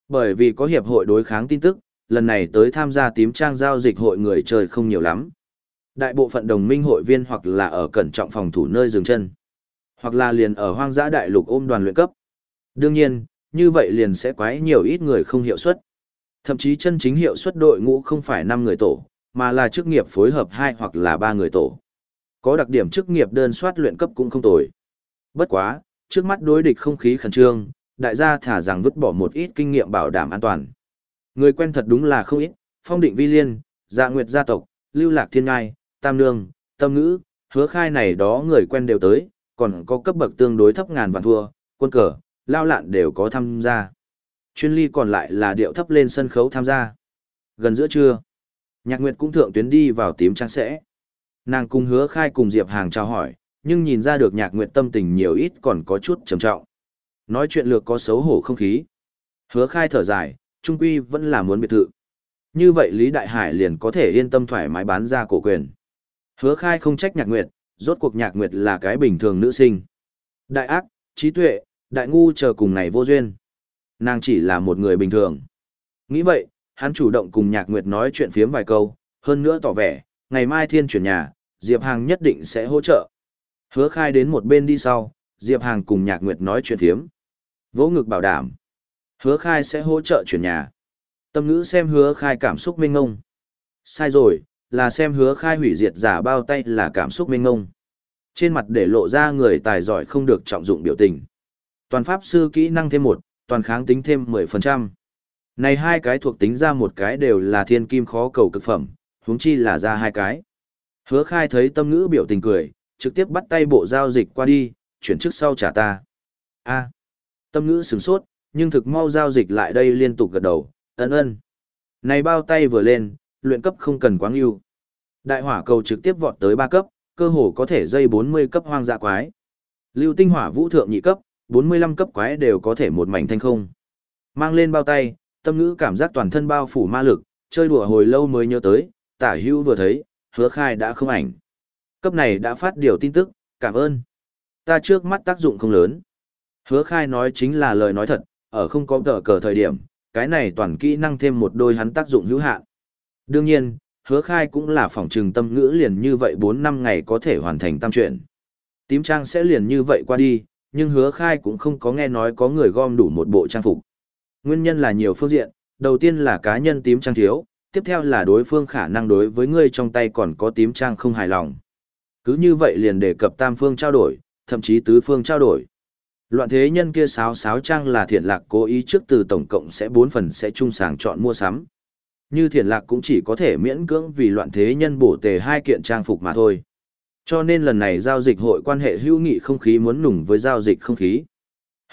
Bởi vì có hiệp hội đối kháng tin tức, lần này tới tham gia tím trang giao dịch hội người chơi không nhiều lắm. Đại bộ phận đồng minh hội viên hoặc là ở cẩn trọng phòng thủ nơi dừng chân, hoặc là liền ở hoang dã đại lục ôm đoàn luyện cấp. Đương nhiên, như vậy liền sẽ quái nhiều ít người không hiệu suất. Thậm chí chân chính hiệu suất đội ngũ không phải 5 người tổ, mà là chức nghiệp phối hợp 2 hoặc là 3 người tổ. Có đặc điểm chức nghiệp đơn soát luyện cấp cũng không tồi. Bất quá, trước mắt đối địch không khí khẩn trương, đại gia thả rằng vứt bỏ một ít kinh nghiệm bảo đảm an toàn. Người quen thật đúng là không ít, phong định vi liên, dạ nguyệt gia tộc, lưu lạc thiên ngai, tam nương, tâm ngữ, hứa khai này đó người quen đều tới, còn có cấp bậc tương đối thấp ngàn vạn thua, quân cờ, lao lạn đều có tham gia. Chuyên ly còn lại là điệu thấp lên sân khấu tham gia. Gần giữa trưa, nhạc nguyệt cũng thượng tuyến đi vào tím trang sẽ. Nàng cùng hứa khai cùng Diệp Hàng chào hỏi, nhưng nhìn ra được nhạc nguyệt tâm tình nhiều ít còn có chút trầm trọng. Nói chuyện lược có xấu hổ không khí. Hứa khai thở dài, trung quy vẫn là muốn biệt thự. Như vậy Lý Đại Hải liền có thể yên tâm thoải mái bán ra cổ quyền. Hứa khai không trách nhạc nguyệt, rốt cuộc nhạc nguyệt là cái bình thường nữ sinh. Đại ác, trí tuệ, đại ngu chờ cùng này vô duyên. Nàng chỉ là một người bình thường. Nghĩ vậy, hắn chủ động cùng nhạc nguyệt nói chuyện phiếm vài câu, hơn nữa tỏ vẻ, ngày mai thiên chuyển nhà, Diệp Hàng nhất định sẽ hỗ trợ. Hứa khai đến một bên đi sau, Diệp Hàng cùng nhạc nguyệt nói chuyện phiếm. Vỗ ngực bảo đảm. Hứa khai sẽ hỗ trợ chuyển nhà. Tâm ngữ xem hứa khai cảm xúc mênh ngông. Sai rồi, là xem hứa khai hủy diệt giả bao tay là cảm xúc mênh ngông. Trên mặt để lộ ra người tài giỏi không được trọng dụng biểu tình. Toàn pháp sư kỹ năng thêm một, toàn kháng tính thêm 10%. Này hai cái thuộc tính ra một cái đều là thiên kim khó cầu cực phẩm, huống chi là ra hai cái. Hứa khai thấy tâm ngữ biểu tình cười, trực tiếp bắt tay bộ giao dịch qua đi, chuyển trước sau trả ta. a tâm ngữ sửng sốt, nhưng thực mau giao dịch lại đây liên tục gật đầu, ân ân. Này bao tay vừa lên, luyện cấp không cần quá ưu. Đại hỏa cầu trực tiếp vọt tới 3 cấp, cơ hồ có thể dây 40 cấp hoang dã quái. Lưu tinh hỏa vũ thượng nhị cấp, 45 cấp quái đều có thể một mảnh thanh không. Mang lên bao tay, tâm ngữ cảm giác toàn thân bao phủ ma lực, chơi đùa hồi lâu mới nhớ tới, tả hữu vừa thấy, hứa khai đã không ảnh. Cấp này đã phát điều tin tức, cảm ơn. Ta trước mắt tác dụng không lớn. Hứa khai nói chính là lời nói thật, ở không có tờ cờ thời điểm, cái này toàn kỹ năng thêm một đôi hắn tác dụng hữu hạn. Đương nhiên, hứa khai cũng là phỏng trừng tâm ngữ liền như vậy 4 năm ngày có thể hoàn thành tam chuyện. Tím trang sẽ liền như vậy qua đi, nhưng hứa khai cũng không có nghe nói có người gom đủ một bộ trang phục. Nguyên nhân là nhiều phương diện, đầu tiên là cá nhân tím trang thiếu, tiếp theo là đối phương khả năng đối với ngươi trong tay còn có tím trang không hài lòng. Cứ như vậy liền đề cập tam phương trao đổi, thậm chí tứ phương trao đổi. Loạn thế nhân kia sáo sáo trang là thiện lạc cố ý trước từ tổng cộng sẽ 4 phần sẽ chung sàng chọn mua sắm. Như thiện lạc cũng chỉ có thể miễn cưỡng vì loạn thế nhân bổ tề hai kiện trang phục mà thôi. Cho nên lần này giao dịch hội quan hệ hữu nghị không khí muốn nùng với giao dịch không khí.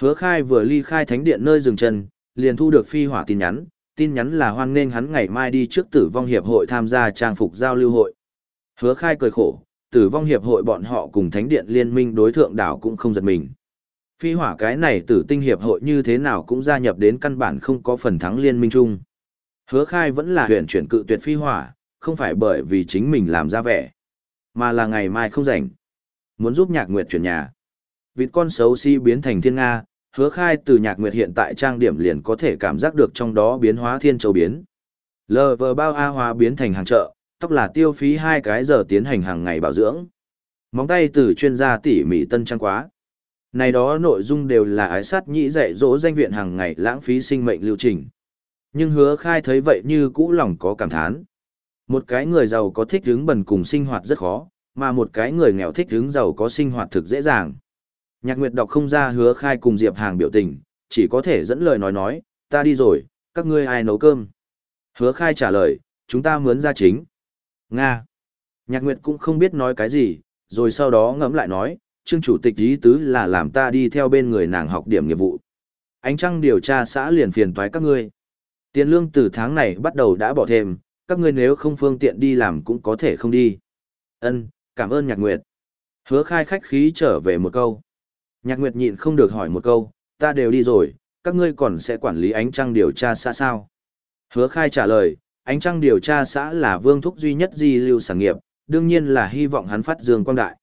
Hứa khai vừa ly khai thánh điện nơi dừng chân, liền thu được phi hỏa tin nhắn, tin nhắn là hoan nghênh hắn ngày mai đi trước tử vong hiệp hội tham gia trang phục giao lưu hội. Hứa khai cười khổ, tử vong hiệp hội bọn họ cùng thánh điện liên minh đối thượng đảo cũng không giật mình. Phi hỏa cái này tử tinh hiệp hội như thế nào cũng gia nhập đến căn bản không có phần thắng liên minh chung. Hứa khai vẫn là huyện chuyển cự tuyệt phi hỏa, không phải bởi vì chính mình làm ra vẻ, mà là ngày mai không rảnh. Muốn giúp nhạc nguyệt chuyển nhà. Vịt con xấu si biến thành thiên Nga, hứa khai từ nhạc nguyệt hiện tại trang điểm liền có thể cảm giác được trong đó biến hóa thiên châu biến. Lờ vờ bao A hóa biến thành hàng chợ, tóc là tiêu phí hai cái giờ tiến hành hàng ngày bảo dưỡng. Móng tay từ chuyên gia tỉ mỉ tân trang quá. Này đó nội dung đều là ái sát nhĩ dạy dỗ danh viện hàng ngày lãng phí sinh mệnh lưu trình. Nhưng hứa khai thấy vậy như cũ lòng có cảm thán. Một cái người giàu có thích hứng bần cùng sinh hoạt rất khó, mà một cái người nghèo thích hứng giàu có sinh hoạt thực dễ dàng. Nhạc Nguyệt đọc không ra hứa khai cùng Diệp Hàng biểu tình, chỉ có thể dẫn lời nói nói, ta đi rồi, các ngươi ai nấu cơm. Hứa khai trả lời, chúng ta mướn ra chính. Nga. Nhạc Nguyệt cũng không biết nói cái gì, rồi sau đó ngẫm lại nói, Trương Chủ tịch ý tứ là làm ta đi theo bên người nàng học điểm nghiệp vụ. Ánh trăng điều tra xã liền phiền toái các ngươi. Tiền lương từ tháng này bắt đầu đã bỏ thêm, các ngươi nếu không phương tiện đi làm cũng có thể không đi. Ân, cảm ơn Nhạc Nguyệt. Hứa khai khách khí trở về một câu. Nhạc Nguyệt nhịn không được hỏi một câu, ta đều đi rồi, các ngươi còn sẽ quản lý ánh trăng điều tra xã sao? Hứa khai trả lời, ánh trăng điều tra xã là vương thúc duy nhất di lưu sản nghiệp, đương nhiên là hy vọng hắn phát dương quang đại.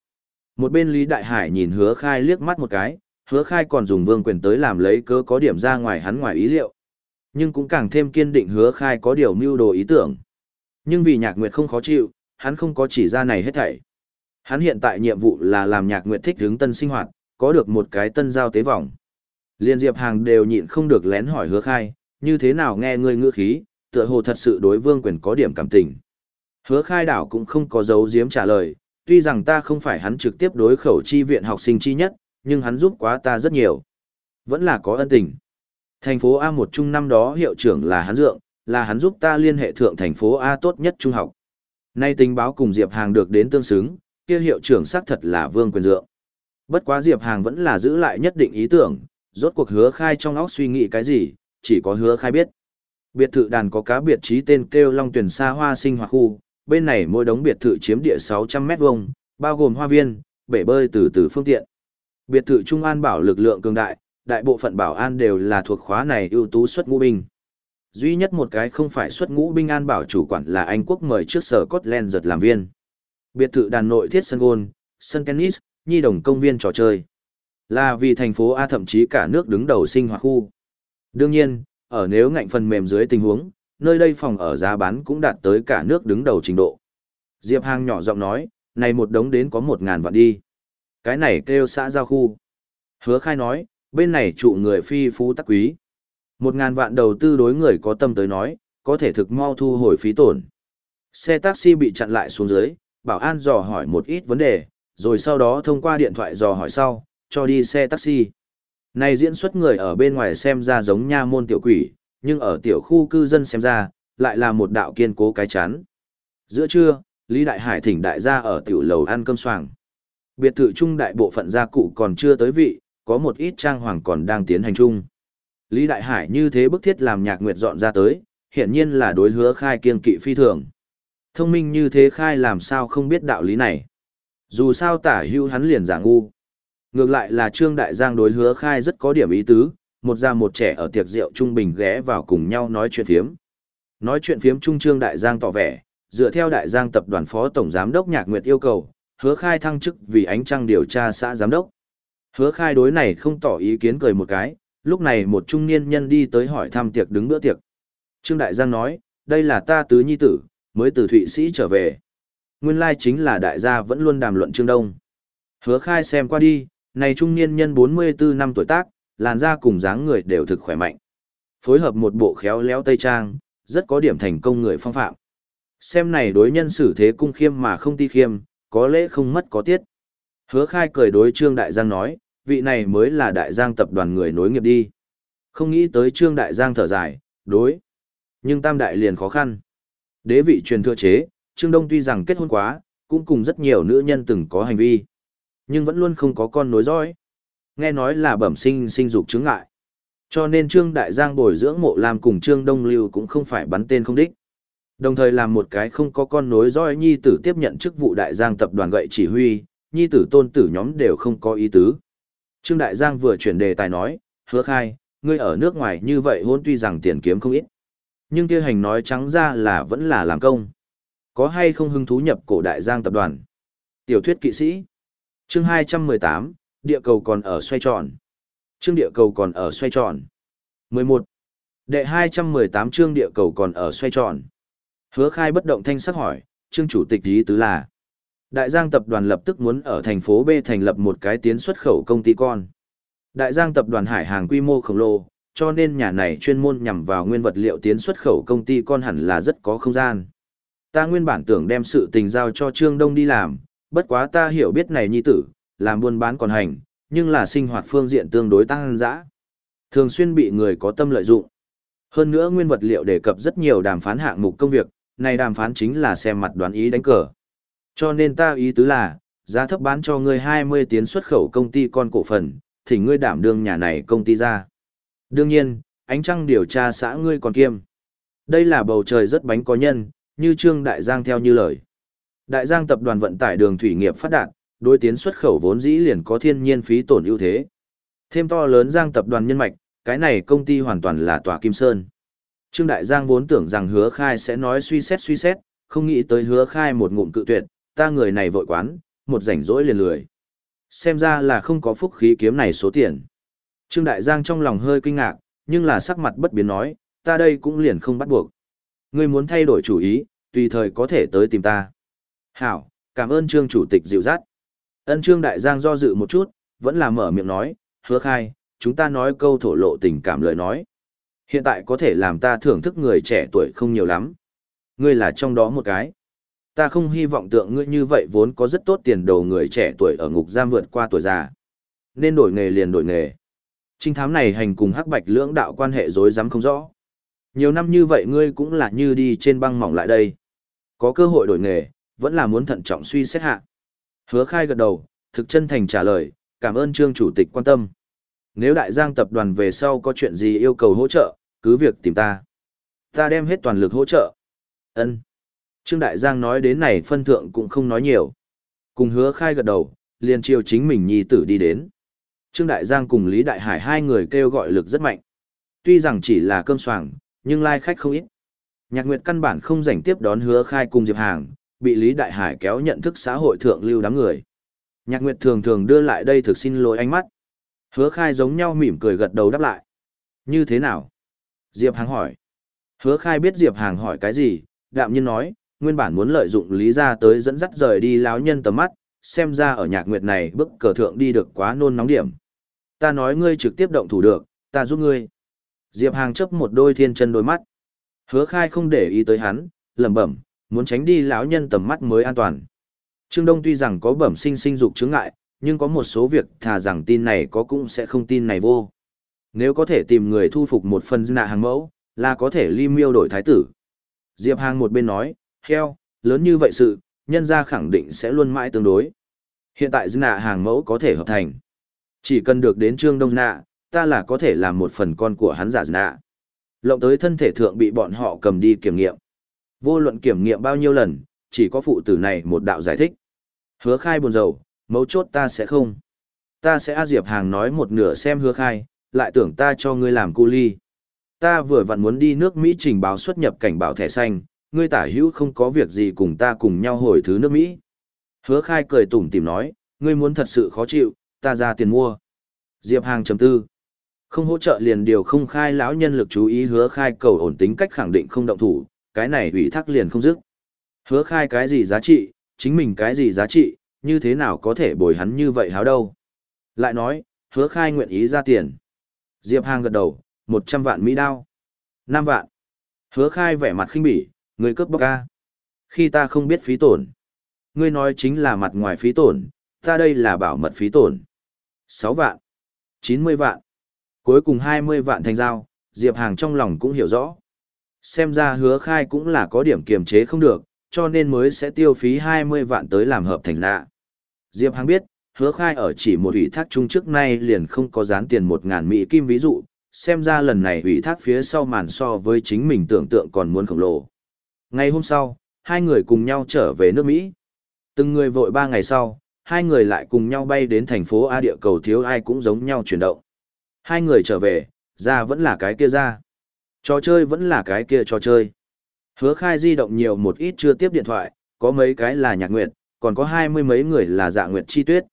Một bên Lý Đại Hải nhìn hứa khai liếc mắt một cái, hứa khai còn dùng vương quyền tới làm lấy cớ có điểm ra ngoài hắn ngoài ý liệu. Nhưng cũng càng thêm kiên định hứa khai có điều mưu đồ ý tưởng. Nhưng vì nhạc nguyệt không khó chịu, hắn không có chỉ ra này hết thảy. Hắn hiện tại nhiệm vụ là làm nhạc nguyệt thích hướng tân sinh hoạt, có được một cái tân giao tế vòng. Liên Diệp Hàng đều nhịn không được lén hỏi hứa khai, như thế nào nghe ngươi ngữ khí, tựa hồ thật sự đối vương quyền có điểm cảm tình. Hứa khai đảo cũng không có dấu diếm trả lời, tuy rằng ta không phải hắn trực tiếp đối khẩu chi viện học sinh chi nhất, nhưng hắn giúp quá ta rất nhiều. Vẫn là có ân tình. Thành phố A một trung năm đó hiệu trưởng là hắn dượng, là hắn giúp ta liên hệ thượng thành phố A tốt nhất trung học. Nay tình báo cùng Diệp Hàng được đến tương xứng, kia hiệu trưởng xác thật là Vương Quyền Dượng. Bất quá Diệp Hàng vẫn là giữ lại nhất định ý tưởng, rốt cuộc hứa khai trong óc suy nghĩ cái gì, chỉ có hứa khai biết. Biệt thự đàn có cá biệt trí tên kêu Long Tuyển Sa Hoa Sinh Hoạt Khu, bên này mỗi đống biệt thự chiếm địa 600 mét vuông, bao gồm hoa viên, bể bơi từ từ phương tiện. Biệt thự Trung An bảo lực lượng cường đại, đại bộ phận bảo an đều là thuộc khóa này ưu tú xuất ngũ binh. Duy nhất một cái không phải xuất ngũ binh an bảo chủ quản là Anh quốc mời trước sở Scotland giật làm viên. Biệt thự đàn nội thiết sân gôn, sân tennis, nhi đồng công viên trò chơi. Là vì thành phố A thậm chí cả nước đứng đầu sinh hoạt khu. Đương nhiên, ở nếu ngạnh phần mềm dưới tình huống, nơi đây phòng ở giá bán cũng đạt tới cả nước đứng đầu trình độ. Diệp Hàng nhỏ giọng nói, này một đống đến có một ngàn vạn đi. Cái này kêu xã giao khu. Hứa khai nói, bên này trụ người phi phú tắc quý. Một ngàn vạn đầu tư đối người có tâm tới nói, có thể thực mau thu hồi phí tổn. Xe taxi bị chặn lại xuống dưới, bảo an dò hỏi một ít vấn đề, rồi sau đó thông qua điện thoại dò hỏi sau, cho đi xe taxi. Này diễn xuất người ở bên ngoài xem ra giống nha môn tiểu quỷ, nhưng ở tiểu khu cư dân xem ra, lại là một đạo kiên cố cái chán. Giữa trưa, Lý Đại Hải thỉnh đại gia ở tiểu lầu ăn cơm soảng. Biệt thự trung đại bộ phận gia cụ còn chưa tới vị, có một ít trang hoàng còn đang tiến hành chung. Lý Đại Hải như thế bức thiết làm nhạc nguyệt dọn ra tới, hiện nhiên là đối hứa khai kiên kỵ phi thường. Thông minh như thế khai làm sao không biết đạo lý này. Dù sao tả hưu hắn liền giả ngu. Ngược lại là Trương Đại Giang đối hứa khai rất có điểm ý tứ, một già một trẻ ở tiệc rượu trung bình ghé vào cùng nhau nói chuyện phiếm. Nói chuyện phiếm trung Trương Đại Giang tỏ vẻ, dựa theo Đại Giang tập đoàn phó tổng giám đốc Nhạc Nguyệt yêu cầu, hứa khai thăng chức vì ánh trăng điều tra xã giám đốc. Hứa khai đối này không tỏ ý kiến cười một cái, lúc này một trung niên nhân đi tới hỏi thăm tiệc đứng bữa tiệc. Trương Đại Giang nói, đây là ta tứ nhi tử, mới từ Thụy Sĩ trở về. Nguyên lai chính là đại gia vẫn luôn đàm luận Trương Đông. Hứa khai xem qua đi, này trung niên nhân 44 năm tuổi tác, làn da cùng dáng người đều thực khỏe mạnh. Phối hợp một bộ khéo léo tây trang, rất có điểm thành công người phong phạm. Xem này đối nhân xử thế cung khiêm mà không ti khiêm, có lẽ không mất có tiết. Hứa khai cười đối Trương Đại Giang nói, vị này mới là Đại Giang tập đoàn người nối nghiệp đi. Không nghĩ tới Trương Đại Giang thở dài, đối. Nhưng Tam Đại liền khó khăn. Đế vị truyền thừa chế, Trương Đông tuy rằng kết hôn quá, cũng cùng rất nhiều nữ nhân từng có hành vi. Nhưng vẫn luôn không có con nối dõi. Nghe nói là bẩm sinh sinh dục chứng ngại. Cho nên Trương Đại Giang bồi dưỡng mộ làm cùng Trương Đông Lưu cũng không phải bắn tên không đích. Đồng thời làm một cái không có con nối dõi nhi tử tiếp nhận chức vụ Đại Giang tập đoàn gậy chỉ huy, nhi tử tôn tử nhóm đều không có ý tứ. Trương Đại Giang vừa chuyển đề tài nói, hứa khai, ngươi ở nước ngoài như vậy hôn tuy rằng tiền kiếm không ít. Nhưng kia hành nói trắng ra là vẫn là làm công. Có hay không hứng thú nhập cổ Đại Giang tập đoàn? Tiểu thuyết kỵ sĩ. Chương 218, địa cầu còn ở xoay tròn. Chương địa cầu còn ở xoay tròn. 11. Đệ 218 chương địa cầu còn ở xoay tròn. Hứa khai bất động thanh sắc hỏi, chương chủ tịch ý tứ là. Đại Giang tập đoàn lập tức muốn ở thành phố B thành lập một cái tiến xuất khẩu công ty con. Đại Giang tập đoàn hải hàng quy mô khổng lồ, cho nên nhà này chuyên môn nhằm vào nguyên vật liệu tiến xuất khẩu công ty con hẳn là rất có không gian. Ta nguyên bản tưởng đem sự tình giao cho Trương Đông đi làm, bất quá ta hiểu biết này nhi tử, làm buôn bán còn hành, nhưng là sinh hoạt phương diện tương đối tăng dã. Thường xuyên bị người có tâm lợi dụng. Hơn nữa nguyên vật liệu đề cập rất nhiều đàm phán hạng mục công việc, này đàm phán chính là xem mặt đoán ý đánh cờ. Cho nên ta ý tứ là, giá thấp bán cho ngươi 20 tiến xuất khẩu công ty con cổ phần, thì ngươi đảm đương nhà này công ty ra. Đương nhiên, ánh trăng điều tra xã ngươi còn kiêm. Đây là bầu trời rất bánh có nhân, như Trương Đại Giang theo như lời. Đại Giang tập đoàn vận tải đường thủy nghiệp phát đạt, đối tiến xuất khẩu vốn dĩ liền có thiên nhiên phí tổn ưu thế. Thêm to lớn Giang tập đoàn nhân mạch, cái này công ty hoàn toàn là tòa kim sơn. Trương Đại Giang vốn tưởng rằng hứa khai sẽ nói suy xét suy xét, không nghĩ tới hứa khai một ngụm cự tuyệt, ta người này vội quán, một rảnh rỗi liền lười. Xem ra là không có phúc khí kiếm này số tiền. Trương Đại Giang trong lòng hơi kinh ngạc, nhưng là sắc mặt bất biến nói, ta đây cũng liền không bắt buộc. Ngươi muốn thay đổi chủ ý, tùy thời có thể tới tìm ta. Hảo, cảm ơn Trương Chủ tịch dịu dắt. Ân Trương Đại Giang do dự một chút, vẫn là mở miệng nói, hứa khai, chúng ta nói câu thổ lộ tình cảm lời nói. Hiện tại có thể làm ta thưởng thức người trẻ tuổi không nhiều lắm. Ngươi là trong đó một cái. Ta không hy vọng tượng ngươi như vậy vốn có rất tốt tiền đồ người trẻ tuổi ở ngục giam vượt qua tuổi già. Nên đổi nghề liền đổi nghề. Trinh thám này hành cùng hắc bạch lưỡng đạo quan hệ rối rắm không rõ. Nhiều năm như vậy ngươi cũng là như đi trên băng mỏng lại đây. Có cơ hội đổi nghề, vẫn là muốn thận trọng suy xét hạ. Hứa khai gật đầu, thực chân thành trả lời, cảm ơn trương chủ tịch quan tâm. Nếu đại giang tập đoàn về sau có chuyện gì yêu cầu hỗ trợ, cứ việc tìm ta. Ta đem hết toàn lực hỗ trợ. ân Trương Đại Giang nói đến này phân thượng cũng không nói nhiều. Cùng hứa khai gật đầu, liền chiều chính mình nhi tử đi đến. Trương Đại Giang cùng Lý Đại Hải hai người kêu gọi lực rất mạnh. Tuy rằng chỉ là cơm soảng, nhưng lai khách không ít. Nhạc Nguyệt căn bản không rảnh tiếp đón hứa khai cùng Diệp Hàng, bị Lý Đại Hải kéo nhận thức xã hội thượng lưu đám người. Nhạc Nguyệt thường thường đưa lại đây thực xin lỗi ánh mắt. Hứa khai giống nhau mỉm cười gật đầu đáp lại. Như thế nào? Diệp Hàng hỏi. Hứa khai biết Diệp Hàng hỏi cái gì, đạm nhiên nói, nguyên bản muốn lợi dụng lý ra tới dẫn dắt rời đi láo nhân tầm mắt, xem ra ở nhạc nguyệt này bức cờ thượng đi được quá nôn nóng điểm. Ta nói ngươi trực tiếp động thủ được, ta giúp ngươi. Diệp Hàng chấp một đôi thiên chân đôi mắt. Hứa khai không để ý tới hắn, lẩm bẩm, muốn tránh đi lão nhân tầm mắt mới an toàn. Trương Đông tuy rằng có bẩm sinh sinh dục chứng ngại, nhưng có một số việc thà rằng tin này có cũng sẽ không tin này vô. Nếu có thể tìm người thu phục một phần nạ hàng mẫu, là có thể ly miêu đổi thái tử. Diệp Hàng một bên nói, heo, lớn như vậy sự, nhân gia khẳng định sẽ luôn mãi tương đối. Hiện tại dân nạ hàng mẫu có thể hợp thành. Chỉ cần được đến trương đông nạ, ta là có thể làm một phần con của hắn giả nạ. Lộng tới thân thể thượng bị bọn họ cầm đi kiểm nghiệm. Vô luận kiểm nghiệm bao nhiêu lần, chỉ có phụ tử này một đạo giải thích. Hứa khai buồn rầu, mấu chốt ta sẽ không. Ta sẽ A Diệp Hàng nói một nửa xem hứa khai, lại tưởng ta cho ngươi làm cu ly. Ta vừa vặn muốn đi nước Mỹ trình báo xuất nhập cảnh bảo thẻ xanh, ngươi tả hữu không có việc gì cùng ta cùng nhau hồi thứ nước Mỹ. Hứa khai cười tủm tìm nói, ngươi muốn thật sự khó chịu, ta ra tiền mua. Diệp Hàng chấm tư. Không hỗ trợ liền điều không khai lão nhân lực chú ý hứa khai cầu ổn tính cách khẳng định không động thủ, cái này ủy thác liền không dứt. Hứa khai cái gì giá trị, chính mình cái gì giá trị, như thế nào có thể bồi hắn như vậy háo đâu. Lại nói, hứa khai nguyện ý ra tiền. Diệp Hàng gật đầu, 100 vạn Mỹ đao. 5 vạn. Hứa khai vẻ mặt khinh bỉ, Ngươi cướp bóc ca. Khi ta không biết phí tổn. Ngươi nói chính là mặt ngoài phí tổn, ta đây là bảo mật phí tổn. 6 vạn. 90 vạn. Cuối cùng 20 vạn thành giao, Diệp Hàng trong lòng cũng hiểu rõ. Xem ra hứa khai cũng là có điểm kiềm chế không được, cho nên mới sẽ tiêu phí 20 vạn tới làm hợp thành nạ. Diệp Hàng biết, hứa khai ở chỉ một ủy thác chung trước nay liền không có dán tiền 1.000 Mỹ Kim ví dụ, xem ra lần này ủy thác phía sau màn so với chính mình tưởng tượng còn muốn khổng lồ. Ngày hôm sau, hai người cùng nhau trở về nước Mỹ. Từng người vội ba ngày sau, hai người lại cùng nhau bay đến thành phố A địa cầu thiếu ai cũng giống nhau chuyển động. Hai người trở về, ra vẫn là cái kia ra. Trò chơi vẫn là cái kia trò chơi. Hứa khai di động nhiều một ít chưa tiếp điện thoại, có mấy cái là nhạc nguyệt, còn có hai mươi mấy người là dạ nguyệt chi tuyết.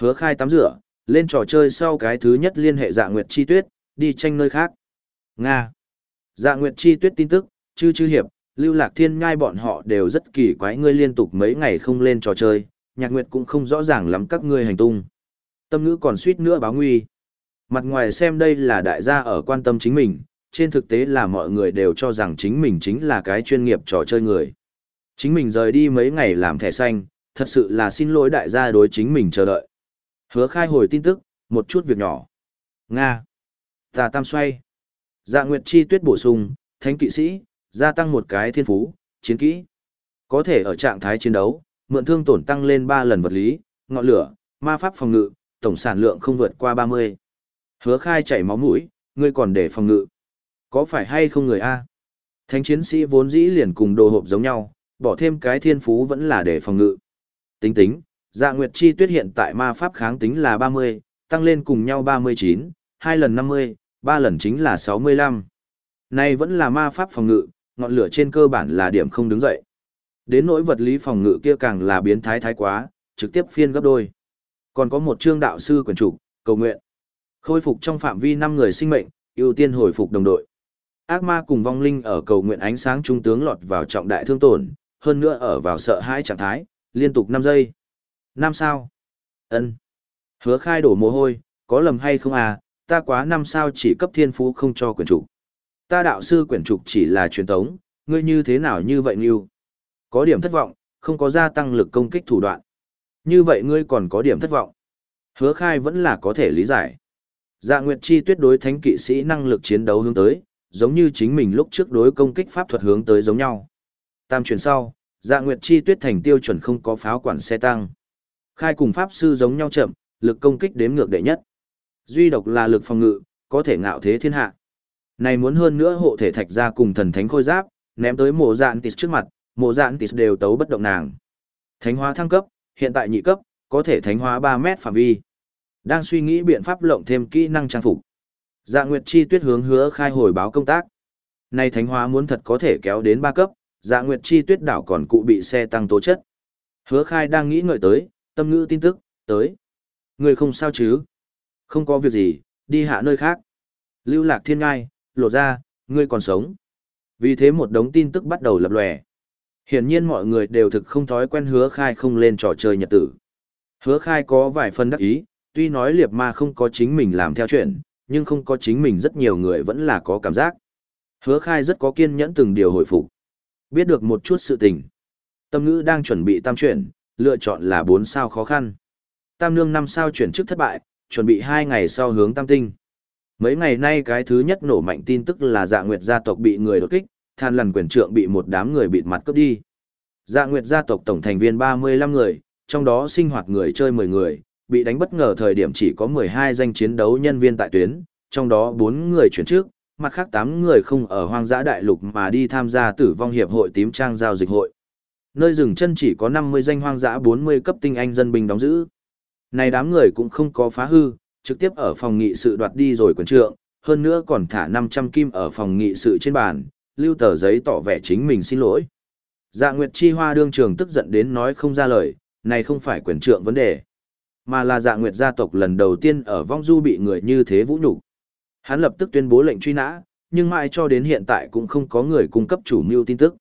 Hứa khai tắm rửa, lên trò chơi sau cái thứ nhất liên hệ dạ nguyệt chi tuyết, đi tranh nơi khác. Nga. Dạ nguyệt chi tuyết tin tức, chư chư hiệp, lưu lạc thiên ngai bọn họ đều rất kỳ quái ngươi liên tục mấy ngày không lên trò chơi, nhạc nguyệt cũng không rõ ràng lắm các ngươi hành tung. Tâm ngữ còn suýt nữa báo nguy. Mặt ngoài xem đây là đại gia ở quan tâm chính mình, trên thực tế là mọi người đều cho rằng chính mình chính là cái chuyên nghiệp trò chơi người. Chính mình rời đi mấy ngày làm thẻ xanh, thật sự là xin lỗi đại gia đối chính mình chờ đợi. Hứa khai hồi tin tức, một chút việc nhỏ. Nga. Tà tam xoay. Dạ Nguyệt Chi tuyết bổ sung, thánh kỵ sĩ, gia tăng một cái thiên phú, chiến kỹ. Có thể ở trạng thái chiến đấu, mượn thương tổn tăng lên 3 lần vật lý, ngọn lửa, ma pháp phòng ngự, tổng sản lượng không vượt qua 30. Hứa khai chảy máu mũi, ngươi còn để phòng ngự. Có phải hay không người A? Thánh chiến sĩ vốn dĩ liền cùng đồ hộp giống nhau, bỏ thêm cái thiên phú vẫn là để phòng ngự. Tính tính, dạ nguyệt chi tuyết hiện tại ma pháp kháng tính là 30, tăng lên cùng nhau 39, 2 lần 50, 3 lần chính là 65. Này vẫn là ma pháp phòng ngự, ngọn lửa trên cơ bản là điểm không đứng dậy. Đến nỗi vật lý phòng ngự kia càng là biến thái thái quá, trực tiếp phiên gấp đôi. Còn có một chương đạo sư quyền chủ, cầu nguyện. Khôi phục trong phạm vi 5 người sinh mệnh, ưu tiên hồi phục đồng đội. Ác ma cùng vong linh ở cầu nguyện ánh sáng trung tướng lọt vào trọng đại thương tổn, hơn nữa ở vào sợ hãi trạng thái, liên tục 5 giây. 5 sao? ân Hứa khai đổ mồ hôi, có lầm hay không à, ta quá 5 sao chỉ cấp thiên phú không cho quyền chủ. Ta đạo sư quyển trục chỉ là truyền tống, ngươi như thế nào như vậy như? Có điểm thất vọng, không có gia tăng lực công kích thủ đoạn. Như vậy ngươi còn có điểm thất vọng. Hứa khai vẫn là có thể lý giải. Dạ Nguyệt Chi tuyết đối thánh kỵ sĩ năng lực chiến đấu hướng tới, giống như chính mình lúc trước đối công kích pháp thuật hướng tới giống nhau. Tam chuyển sau, Dạ Nguyệt Chi tuyết thành tiêu chuẩn không có pháo quản xe tăng. Khai cùng pháp sư giống nhau chậm, lực công kích đếm ngược đệ nhất. Duy độc là lực phòng ngự, có thể ngạo thế thiên hạ. Này muốn hơn nữa hộ thể thạch ra cùng thần thánh khôi giáp, ném tới mộ dạn tịt trước mặt, mộ dạn tịt đều tấu bất động nàng. Thánh hóa thăng cấp, hiện tại nhị cấp, có thể thánh hóa 3 mét phạm vi. Đang suy nghĩ biện pháp lộng thêm kỹ năng trang phục. Dạ Nguyệt Chi Tuyết hướng hứa khai hồi báo công tác. Này thánh hóa muốn thật có thể kéo đến 3 cấp, Dạ Nguyệt Chi Tuyết đảo còn cụ bị xe tăng tố chất. Hứa khai đang nghĩ ngợi tới, tâm ngữ tin tức, tới. Người không sao chứ? Không có việc gì, đi hạ nơi khác. Lưu lạc thiên ngai, lộ ra, ngươi còn sống. Vì thế một đống tin tức bắt đầu lập lòe. Hiển nhiên mọi người đều thực không thói quen hứa khai không lên trò chơi nhật tử. Hứa khai có vài phần đắc ý, tuy nói liệp ma không có chính mình làm theo chuyện, nhưng không có chính mình rất nhiều người vẫn là có cảm giác. Hứa khai rất có kiên nhẫn từng điều hồi phục. Biết được một chút sự tình. Tâm ngữ đang chuẩn bị tam chuyển, lựa chọn là 4 sao khó khăn. Tam nương 5 sao chuyển chức thất bại, chuẩn bị 2 ngày sau hướng tam tinh. Mấy ngày nay cái thứ nhất nổ mạnh tin tức là dạ nguyệt gia tộc bị người đột kích, than lần quyền trượng bị một đám người bịt mặt cướp đi. Dạ nguyệt gia tộc tổng thành viên 35 người, trong đó sinh hoạt người chơi 10 người, bị đánh bất ngờ thời điểm chỉ có 12 danh chiến đấu nhân viên tại tuyến, trong đó 4 người chuyển trước, mặt khác 8 người không ở hoang dã đại lục mà đi tham gia tử vong hiệp hội tím trang giao dịch hội. Nơi dừng chân chỉ có 50 danh hoang dã 40 cấp tinh anh dân binh đóng giữ. Này đám người cũng không có phá hư, trực tiếp ở phòng nghị sự đoạt đi rồi quyền trượng, hơn nữa còn thả 500 kim ở phòng nghị sự trên bàn, lưu tờ giấy tỏ vẻ chính mình xin lỗi. Dạ Nguyệt Chi Hoa đương trường tức giận đến nói không ra lời, này không phải quyền trượng vấn đề, mà là Dạ Nguyệt gia tộc lần đầu tiên ở vong du bị người như thế vũ nhục. Hắn lập tức tuyên bố lệnh truy nã, nhưng mãi cho đến hiện tại cũng không có người cung cấp chủ mưu tin tức.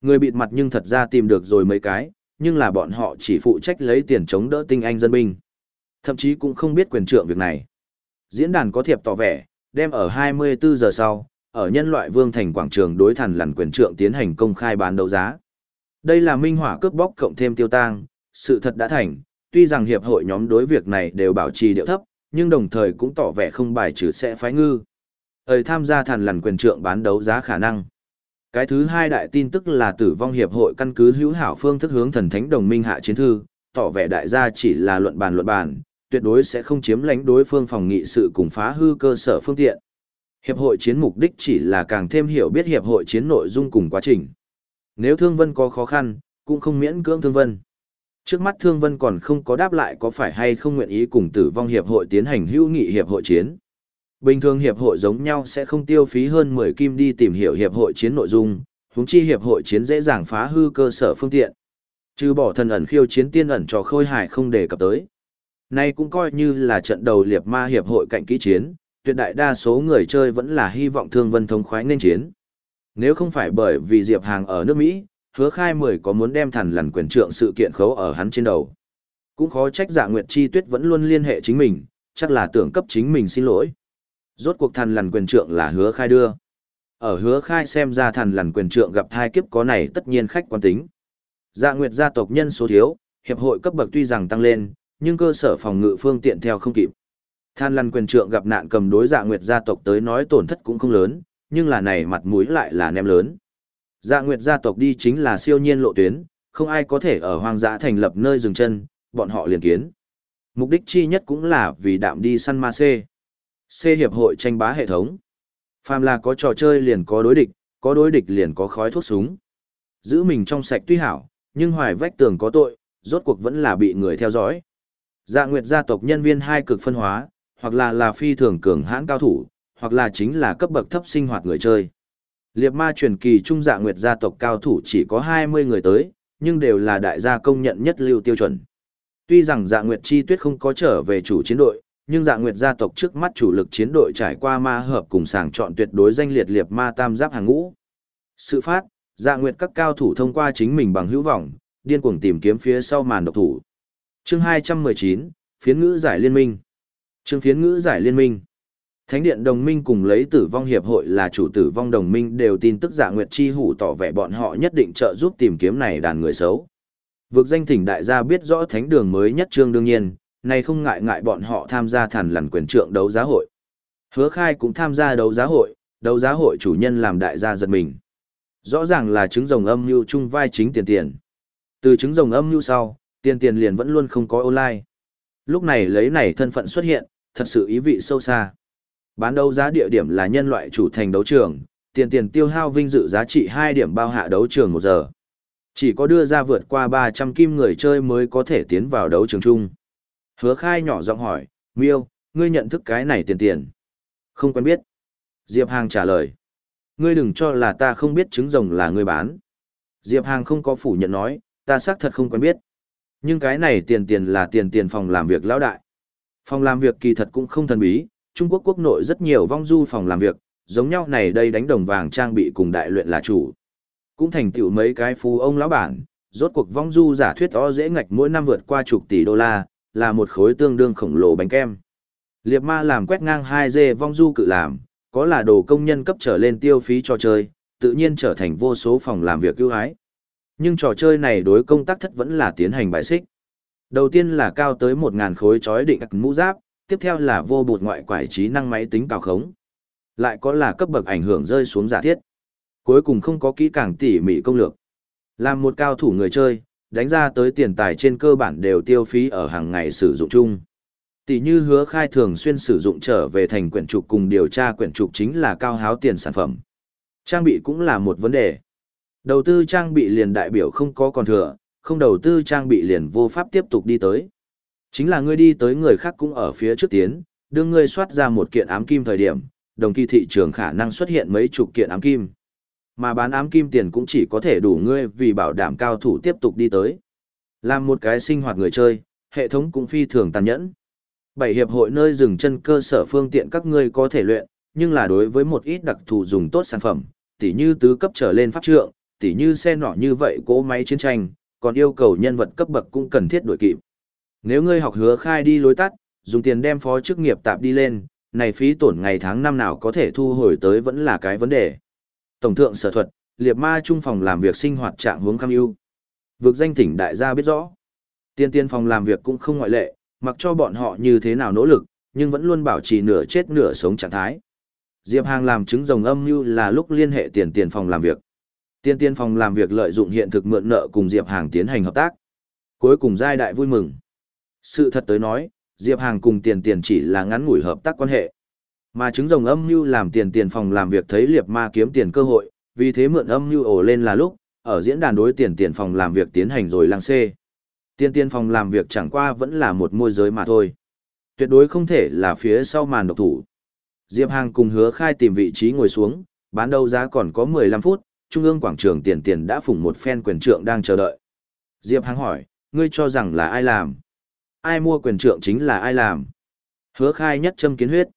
Người bịt mặt nhưng thật ra tìm được rồi mấy cái, nhưng là bọn họ chỉ phụ trách lấy tiền chống đỡ tinh anh dân binh. Thậm chí cũng không biết quyền trượng việc này. Diễn đàn có thiệp tỏ vẻ, đem ở 24 giờ sau, ở nhân loại vương thành quảng trường đối thần lằn quyền trượng tiến hành công khai bán đấu giá. Đây là minh hỏa cướp bóc cộng thêm tiêu tang, sự thật đã thành, tuy rằng hiệp hội nhóm đối việc này đều bảo trì điệu thấp, nhưng đồng thời cũng tỏ vẻ không bài trừ sẽ phái ngư. ở tham gia thần lằn quyền trượng bán đấu giá khả năng. Cái thứ hai đại tin tức là tử vong hiệp hội căn cứ hữu hảo phương thức hướng thần thánh đồng minh hạ chiến thư, tỏ vẻ đại gia chỉ là luận bàn luận bàn, tuyệt đối sẽ không chiếm lãnh đối phương phòng nghị sự cùng phá hư cơ sở phương tiện. Hiệp hội chiến mục đích chỉ là càng thêm hiểu biết hiệp hội chiến nội dung cùng quá trình. Nếu Thương Vân có khó khăn, cũng không miễn cưỡng Thương Vân. Trước mắt Thương Vân còn không có đáp lại có phải hay không nguyện ý cùng tử vong hiệp hội tiến hành hữu nghị hiệp hội chiến. Bình thường hiệp hội giống nhau sẽ không tiêu phí hơn 10 kim đi tìm hiểu hiệp hội chiến nội dung, huống chi hiệp hội chiến dễ dàng phá hư cơ sở phương tiện. Trừ bỏ thần ẩn khiêu chiến tiên ẩn cho khôi hải không đề cập tới. Nay cũng coi như là trận đầu liệt ma hiệp hội cạnh kỹ chiến, tuyệt đại đa số người chơi vẫn là hy vọng Thương Vân thống khoái nên chiến. Nếu không phải bởi vì Diệp Hàng ở nước Mỹ, hứa khai mười có muốn đem thần lằn quyền trượng sự kiện khấu ở hắn trên đầu. Cũng khó trách dạ Nguyệt Chi Tuyết vẫn luôn liên hệ chính mình, chắc là tưởng cấp chính mình xin lỗi. Rốt cuộc thần lằn quyền trượng là hứa khai đưa. Ở hứa khai xem ra thần lằn quyền trượng gặp thai kiếp có này tất nhiên khách quan tính. Dạ Nguyệt gia tộc nhân số thiếu, hiệp hội cấp bậc tuy rằng tăng lên, nhưng cơ sở phòng ngự phương tiện theo không kịp. Than lăn quyền trượng gặp nạn cầm đối dạ nguyệt gia tộc tới nói tổn thất cũng không lớn, nhưng là này mặt mũi lại là ném lớn. Dạ nguyệt gia tộc đi chính là siêu nhiên lộ tuyến, không ai có thể ở hoang dã thành lập nơi dừng chân, bọn họ liền kiến. Mục đích chi nhất cũng là vì đạm đi săn ma C. C hiệp hội tranh bá hệ thống. Phàm là có trò chơi liền có đối địch, có đối địch liền có khói thuốc súng. Giữ mình trong sạch tuy hảo, nhưng hoài vách tường có tội, rốt cuộc vẫn là bị người theo dõi. Dạ Nguyệt gia tộc nhân viên hai cực phân hóa, hoặc là là phi thường cường hãn cao thủ, hoặc là chính là cấp bậc thấp sinh hoạt người chơi. Liệp ma truyền kỳ trung Dạ Nguyệt gia tộc cao thủ chỉ có 20 người tới, nhưng đều là đại gia công nhận nhất lưu tiêu chuẩn. Tuy rằng Dạ Nguyệt chi tuyết không có trở về chủ chiến đội, nhưng Dạ Nguyệt gia tộc trước mắt chủ lực chiến đội trải qua ma hợp cùng sàng chọn tuyệt đối danh liệt liệp ma tam giáp hàng ngũ. Sự phát, Dạ Nguyệt các cao thủ thông qua chính mình bằng hữu vọng, điên cuồng tìm kiếm phía sau màn độc thủ. Chương 219, Phiến ngữ giải liên minh. Chương phiến ngữ giải liên minh. Thánh điện đồng minh cùng lấy tử vong hiệp hội là chủ tử vong đồng minh đều tin tức giả nguyệt chi hủ tỏ vẻ bọn họ nhất định trợ giúp tìm kiếm này đàn người xấu. Vực danh thỉnh đại gia biết rõ thánh đường mới nhất trương đương nhiên, này không ngại ngại bọn họ tham gia thản lằn quyền trượng đấu giá hội. Hứa khai cũng tham gia đấu giá hội, đấu giá hội chủ nhân làm đại gia giật mình. Rõ ràng là trứng rồng âm như chung vai chính tiền tiền. Từ trứng rồng âm như sau, tiền tiền liền vẫn luôn không có online. Lúc này lấy này thân phận xuất hiện, thật sự ý vị sâu xa. Bán đấu giá địa điểm là nhân loại chủ thành đấu trường, tiền tiền tiêu hao vinh dự giá trị 2 điểm bao hạ đấu trường 1 giờ. Chỉ có đưa ra vượt qua 300 kim người chơi mới có thể tiến vào đấu trường chung. Hứa khai nhỏ giọng hỏi, Miêu, ngươi nhận thức cái này tiền tiền. Không quen biết. Diệp Hàng trả lời. Ngươi đừng cho là ta không biết trứng rồng là ngươi bán. Diệp Hàng không có phủ nhận nói, ta xác thật không quen biết. Nhưng cái này tiền tiền là tiền tiền phòng làm việc lão đại. Phòng làm việc kỳ thật cũng không thần bí, Trung Quốc quốc nội rất nhiều vong du phòng làm việc, giống nhau này đây đánh đồng vàng trang bị cùng đại luyện là chủ. Cũng thành tựu mấy cái phú ông lão bản, rốt cuộc vong du giả thuyết o dễ ngạch mỗi năm vượt qua chục tỷ đô la, là một khối tương đương khổng lồ bánh kem. Liệp ma làm quét ngang 2G vong du cự làm, có là đồ công nhân cấp trở lên tiêu phí cho chơi, tự nhiên trở thành vô số phòng làm việc ưu ái. Nhưng trò chơi này đối công tác thất vẫn là tiến hành bài xích. Đầu tiên là cao tới 1.000 khối chói định mũ giáp, tiếp theo là vô bụt ngoại quải trí năng máy tính cào khống. Lại có là cấp bậc ảnh hưởng rơi xuống giả thiết. Cuối cùng không có kỹ càng tỉ mỉ công lược. Làm một cao thủ người chơi, đánh ra tới tiền tài trên cơ bản đều tiêu phí ở hàng ngày sử dụng chung. Tỷ như hứa khai thường xuyên sử dụng trở về thành quyển trục cùng điều tra quyển trục chính là cao háo tiền sản phẩm. Trang bị cũng là một vấn đề. Đầu tư trang bị liền đại biểu không có còn thừa, không đầu tư trang bị liền vô pháp tiếp tục đi tới. Chính là ngươi đi tới người khác cũng ở phía trước tiến, đưa ngươi soát ra một kiện ám kim thời điểm, đồng kỳ thị trường khả năng xuất hiện mấy chục kiện ám kim. Mà bán ám kim tiền cũng chỉ có thể đủ ngươi vì bảo đảm cao thủ tiếp tục đi tới. Làm một cái sinh hoạt người chơi, hệ thống cũng phi thường tàn nhẫn. Bảy hiệp hội nơi dừng chân cơ sở phương tiện các ngươi có thể luyện, nhưng là đối với một ít đặc thù dùng tốt sản phẩm, tỉ như tứ cấp trở lên pháp trượng, tỉ như xe nọ như vậy cỗ máy chiến tranh, còn yêu cầu nhân vật cấp bậc cũng cần thiết đổi kịp. Nếu ngươi học hứa khai đi lối tắt, dùng tiền đem phó chức nghiệp tạp đi lên, này phí tổn ngày tháng năm nào có thể thu hồi tới vẫn là cái vấn đề. Tổng thượng sở thuật, liệt ma trung phòng làm việc sinh hoạt trạng hướng kham ưu. Vực danh thỉnh đại gia biết rõ. Tiên tiên phòng làm việc cũng không ngoại lệ, mặc cho bọn họ như thế nào nỗ lực, nhưng vẫn luôn bảo trì nửa chết nửa sống trạng thái. Diệp Hàng làm chứng rồng âm như là lúc liên hệ tiền tiền phòng làm việc. Tiên tiên phòng làm việc lợi dụng hiện thực mượn nợ cùng Diệp Hàng tiến hành hợp tác. Cuối cùng giai đại vui mừng. Sự thật tới nói, Diệp Hàng cùng tiền tiền chỉ là ngắn ngủi hợp tác quan hệ. Mà chứng rồng âm mưu làm tiền tiền phòng làm việc thấy liệp ma kiếm tiền cơ hội, vì thế mượn âm mưu ổ lên là lúc, ở diễn đàn đối tiền tiền phòng làm việc tiến hành rồi lăng xê. Tiền tiền phòng làm việc chẳng qua vẫn là một môi giới mà thôi. Tuyệt đối không thể là phía sau màn độc thủ. Diệp Hàng cùng hứa khai tìm vị trí ngồi xuống, bán đấu giá còn có 15 phút, trung ương quảng trường tiền tiền đã phủng một phen quyền trượng đang chờ đợi. Diệp Hằng hỏi, ngươi cho rằng là ai làm? Ai mua quyền trượng chính là ai làm? Hứa khai nhất châm kiến huyết.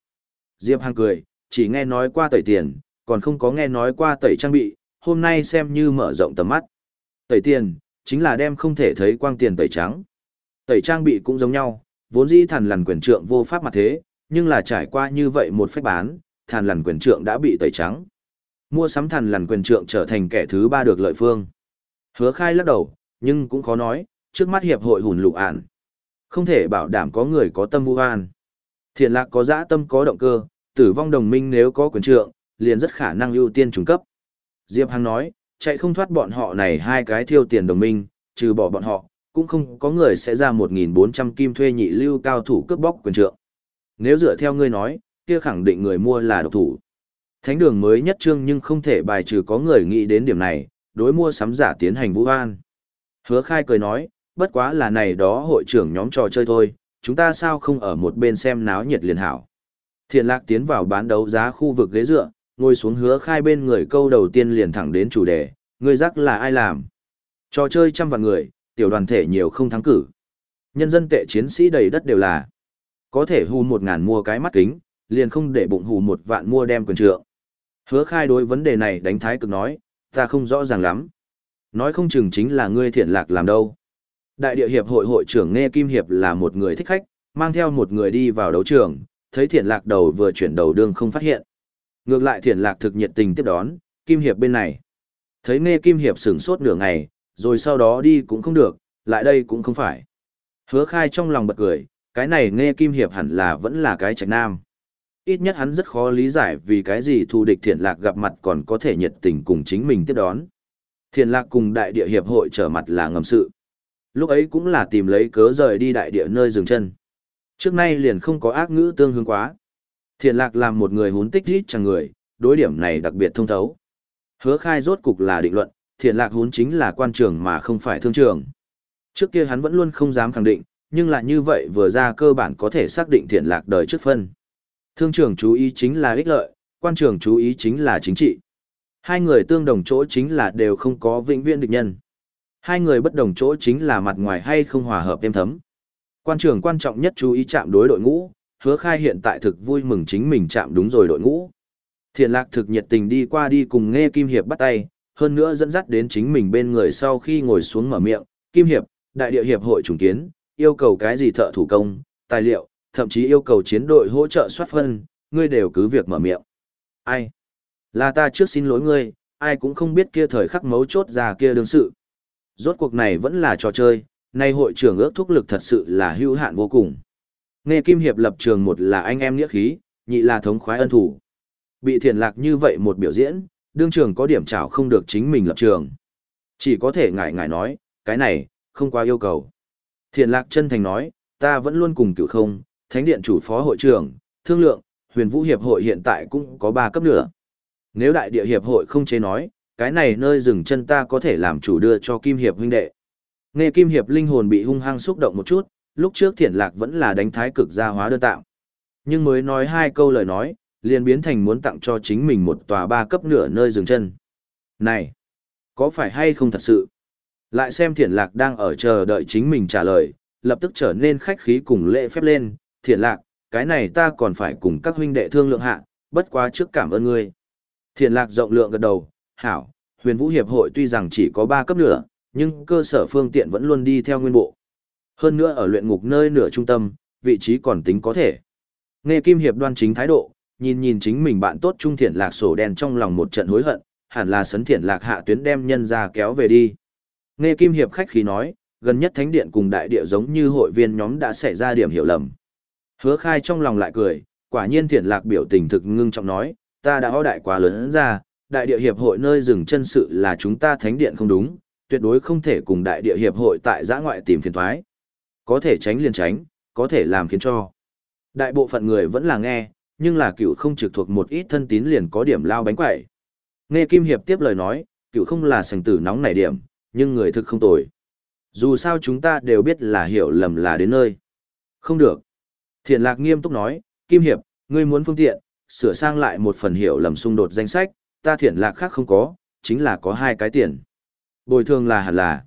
Diệp Hằng cười, chỉ nghe nói qua tẩy tiền, còn không có nghe nói qua tẩy trang bị, hôm nay xem như mở rộng tầm mắt. Tẩy tiền, chính là đem không thể thấy quang tiền tẩy trắng. Tẩy trang bị cũng giống nhau, vốn dĩ thần lằn quyền trượng vô pháp mặt thế, nhưng là trải qua như vậy một phép bán, thần lằn quyền trượng đã bị tẩy trắng. Mua sắm thần lằn quyền trượng trở thành kẻ thứ ba được lợi phương. Hứa khai lắc đầu, nhưng cũng khó nói, trước mắt hiệp hội hùn lụ ản. Không thể bảo đảm có người có tâm vu an. Thiện lạc có dã tâm có động cơ, tử vong đồng minh nếu có quyền trượng, liền rất khả năng ưu tiên trùng cấp. Diệp Hằng nói, chạy không thoát bọn họ này hai cái thiêu tiền đồng minh, trừ bỏ bọn họ, cũng không có người sẽ ra 1.400 kim thuê nhị lưu cao thủ cướp bóc quyền trượng. Nếu dựa theo ngươi nói, kia khẳng định người mua là độc thủ. Thánh đường mới nhất trương nhưng không thể bài trừ có người nghĩ đến điểm này, đối mua sắm giả tiến hành vũ an. Hứa khai cười nói, bất quá là này đó hội trưởng nhóm trò chơi thôi, chúng ta sao không ở một bên xem náo nhiệt liền hảo. Thiện lạc tiến vào bán đấu giá khu vực ghế dựa, ngồi xuống hứa khai bên người câu đầu tiên liền thẳng đến chủ đề, người rắc là ai làm. Trò chơi trăm vạn người, tiểu đoàn thể nhiều không thắng cử. Nhân dân tệ chiến sĩ đầy đất đều là. Có thể hù một ngàn mua cái mắt kính, liền không để bụng hù một vạn mua đem quyền trượng. Hứa khai đối vấn đề này đánh thái cực nói, ta không rõ ràng lắm. Nói không chừng chính là ngươi thiện lạc làm đâu. Đại địa hiệp hội hội trưởng Nghe Kim Hiệp là một người thích khách, mang theo một người đi vào đấu trường, thấy thiện lạc đầu vừa chuyển đầu đương không phát hiện. Ngược lại thiện lạc thực nhiệt tình tiếp đón, Kim Hiệp bên này. Thấy Nghe Kim Hiệp sửng sốt nửa ngày, rồi sau đó đi cũng không được, lại đây cũng không phải. Hứa khai trong lòng bật cười, cái này nghe kim hiệp hẳn là vẫn là cái trạch nam. Ít nhất hắn rất khó lý giải vì cái gì thù địch thiện lạc gặp mặt còn có thể nhiệt tình cùng chính mình tiếp đón. Thiện lạc cùng đại địa hiệp hội trở mặt là ngầm sự. Lúc ấy cũng là tìm lấy cớ rời đi đại địa nơi dừng chân. Trước nay liền không có ác ngữ tương hương quá. Thiện lạc làm một người hún tích rít chẳng người, đối điểm này đặc biệt thông thấu. Hứa khai rốt cục là định luận, thiện lạc hún chính là quan trường mà không phải thương trường. Trước kia hắn vẫn luôn không dám khẳng định, nhưng là như vậy vừa ra cơ bản có thể xác định thiện lạc đời trước phân. Thương trưởng chú ý chính là ích lợi, quan trưởng chú ý chính là chính trị. Hai người tương đồng chỗ chính là đều không có vĩnh viễn địch nhân. Hai người bất đồng chỗ chính là mặt ngoài hay không hòa hợp êm thấm. Quan trưởng quan trọng nhất chú ý chạm đối đội ngũ, hứa khai hiện tại thực vui mừng chính mình chạm đúng rồi đội ngũ. Thiện lạc thực nhiệt tình đi qua đi cùng nghe Kim Hiệp bắt tay, hơn nữa dẫn dắt đến chính mình bên người sau khi ngồi xuống mở miệng, Kim Hiệp, đại địa hiệp hội trùng kiến, yêu cầu cái gì thợ thủ công, tài liệu, thậm chí yêu cầu chiến đội hỗ trợ soát phân, ngươi đều cứ việc mở miệng. Ai? Là ta trước xin lỗi ngươi, ai cũng không biết kia thời khắc mấu chốt ra kia đương sự. Rốt cuộc này vẫn là trò chơi, nay hội trưởng ước thúc lực thật sự là hữu hạn vô cùng. Nghe Kim Hiệp lập trường một là anh em nghĩa khí, nhị là thống khoái ân thủ. Bị thiền lạc như vậy một biểu diễn, đương trường có điểm trảo không được chính mình lập trường. Chỉ có thể ngại ngại nói, cái này, không qua yêu cầu. Thiền lạc chân thành nói, ta vẫn luôn cùng cựu không, thánh điện chủ phó hội trưởng, thương lượng, huyền vũ hiệp hội hiện tại cũng có ba cấp nữa. Nếu đại địa hiệp hội không chế nói, cái này nơi dừng chân ta có thể làm chủ đưa cho kim hiệp huynh đệ. Nghe kim hiệp linh hồn bị hung hăng xúc động một chút, lúc trước thiện lạc vẫn là đánh thái cực gia hóa đơn tạo. Nhưng mới nói hai câu lời nói, liền biến thành muốn tặng cho chính mình một tòa ba cấp nửa nơi dừng chân. Này, có phải hay không thật sự? Lại xem thiện lạc đang ở chờ đợi chính mình trả lời, lập tức trở nên khách khí cùng lễ phép lên, thiện lạc, cái này ta còn phải cùng các huynh đệ thương lượng hạ, bất quá trước cảm ơn ngươi. Thiện lạc rộng lượng gật đầu, hảo, huyền vũ hiệp hội tuy rằng chỉ có 3 cấp nửa, nhưng cơ sở phương tiện vẫn luôn đi theo nguyên bộ. Hơn nữa ở luyện ngục nơi nửa trung tâm, vị trí còn tính có thể. Nghe Kim Hiệp đoan chính thái độ, nhìn nhìn chính mình bạn tốt trung thiện lạc sổ đen trong lòng một trận hối hận, hẳn là sấn thiện lạc hạ tuyến đem nhân ra kéo về đi. Nghe Kim Hiệp khách khí nói, gần nhất thánh điện cùng đại địa giống như hội viên nhóm đã xảy ra điểm hiểu lầm. Hứa khai trong lòng lại cười, quả nhiên thiện lạc biểu tình thực ngưng trọng nói, ta đã hóa đại quá lớn ra, đại địa hiệp hội nơi dừng chân sự là chúng ta thánh điện không đúng, tuyệt đối không thể cùng đại địa hiệp hội tại giã ngoại tìm phiền thoái. Có thể tránh liền tránh, có thể làm khiến cho. Đại bộ phận người vẫn là nghe, nhưng là cựu không trực thuộc một ít thân tín liền có điểm lao bánh quẩy. Nghe Kim Hiệp tiếp lời nói, cựu không là sành tử nóng nảy điểm, nhưng người thực không tồi. Dù sao chúng ta đều biết là hiểu lầm là đến nơi. Không được. Thiện lạc nghiêm túc nói, Kim Hiệp, ngươi muốn phương tiện, sửa sang lại một phần hiểu lầm xung đột danh sách, ta thiện lạc khác không có, chính là có hai cái tiền. Bồi thường là hẳn là.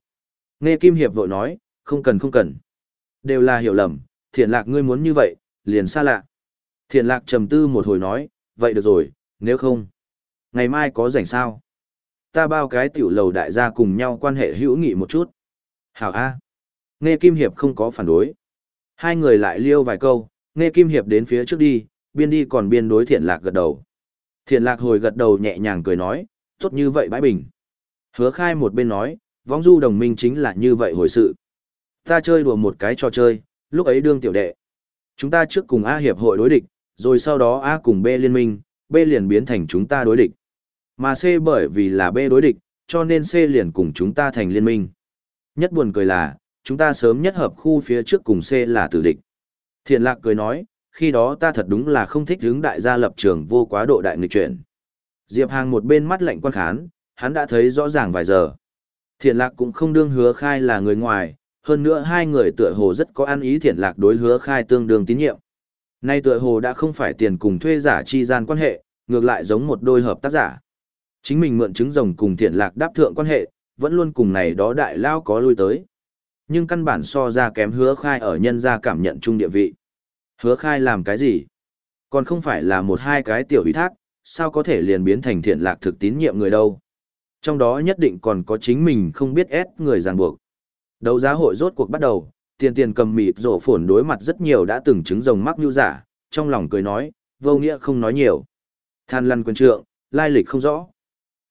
Nghe Kim Hiệp vội nói, không cần không cần. Đều là hiểu lầm, thiện lạc ngươi muốn như vậy, liền xa lạ. Thiện lạc trầm tư một hồi nói, vậy được rồi, nếu không. Ngày mai có rảnh sao? Ta bao cái tiểu lầu đại gia cùng nhau quan hệ hữu nghị một chút. Hảo A. Nghe Kim Hiệp không có phản đối. Hai người lại liêu vài câu, nghe Kim Hiệp đến phía trước đi, biên đi còn biên đối thiện lạc gật đầu. Thiện lạc hồi gật đầu nhẹ nhàng cười nói, tốt như vậy bãi bình. Hứa khai một bên nói, vong du đồng minh chính là như vậy hồi sự. Ta chơi đùa một cái trò chơi, lúc ấy đương tiểu đệ. Chúng ta trước cùng A hiệp hội đối địch, rồi sau đó A cùng B liên minh, B liền biến thành chúng ta đối địch. Mà C bởi vì là B đối địch, cho nên C liền cùng chúng ta thành liên minh. Nhất buồn cười là, chúng ta sớm nhất hợp khu phía trước cùng C là tử địch. Thiện lạc cười nói, khi đó ta thật đúng là không thích hướng đại gia lập trường vô quá độ đại nghịch chuyển. Diệp Hàng một bên mắt lạnh quan khán, hắn đã thấy rõ ràng vài giờ. Thiện lạc cũng không đương hứa khai là người ngoài, hơn nữa hai người tựa hồ rất có ăn ý thiện lạc đối hứa khai tương đương tín nhiệm. Nay tựa hồ đã không phải tiền cùng thuê giả chi gian quan hệ, ngược lại giống một đôi hợp tác giả. Chính mình mượn chứng rồng cùng thiện lạc đáp thượng quan hệ, vẫn luôn cùng này đó đại lao có lui tới. Nhưng căn bản so ra kém hứa khai ở nhân gia cảm nhận chung địa vị. Hứa khai làm cái gì? Còn không phải là một hai cái tiểu ủy thác, sao có thể liền biến thành thiện lạc thực tín nhiệm người đâu? Trong đó nhất định còn có chính mình không biết ép người ràng buộc. Đấu giá hội rốt cuộc bắt đầu, tiền tiền cầm mịt rổ phổn đối mặt rất nhiều đã từng chứng rồng mắc như giả, trong lòng cười nói, vô nghĩa không nói nhiều. Than lăn quân trượng, lai lịch không rõ.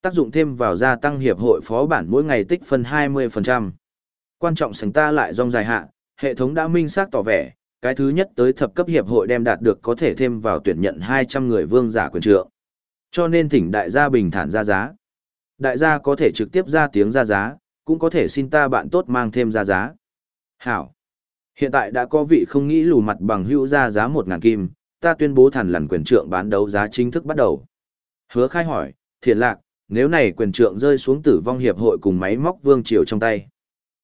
Tác dụng thêm vào gia tăng hiệp hội phó bản mỗi ngày tích phân 20%. Quan trọng sánh ta lại dòng dài hạ, hệ thống đã minh xác tỏ vẻ, cái thứ nhất tới thập cấp hiệp hội đem đạt được có thể thêm vào tuyển nhận 200 người vương giả quyền trượng. Cho nên thỉnh đại gia bình thản ra giá. Đại gia có thể trực tiếp ra tiếng ra giá, cũng có thể xin ta bạn tốt mang thêm ra giá. Hảo. Hiện tại đã có vị không nghĩ lù mặt bằng hữu ra giá 1.000 kim, ta tuyên bố thản lần quyền trượng bán đấu giá chính thức bắt đầu. Hứa khai hỏi, thiện lạc, nếu này quyền trượng rơi xuống tử vong hiệp hội cùng máy móc vương triều trong tay.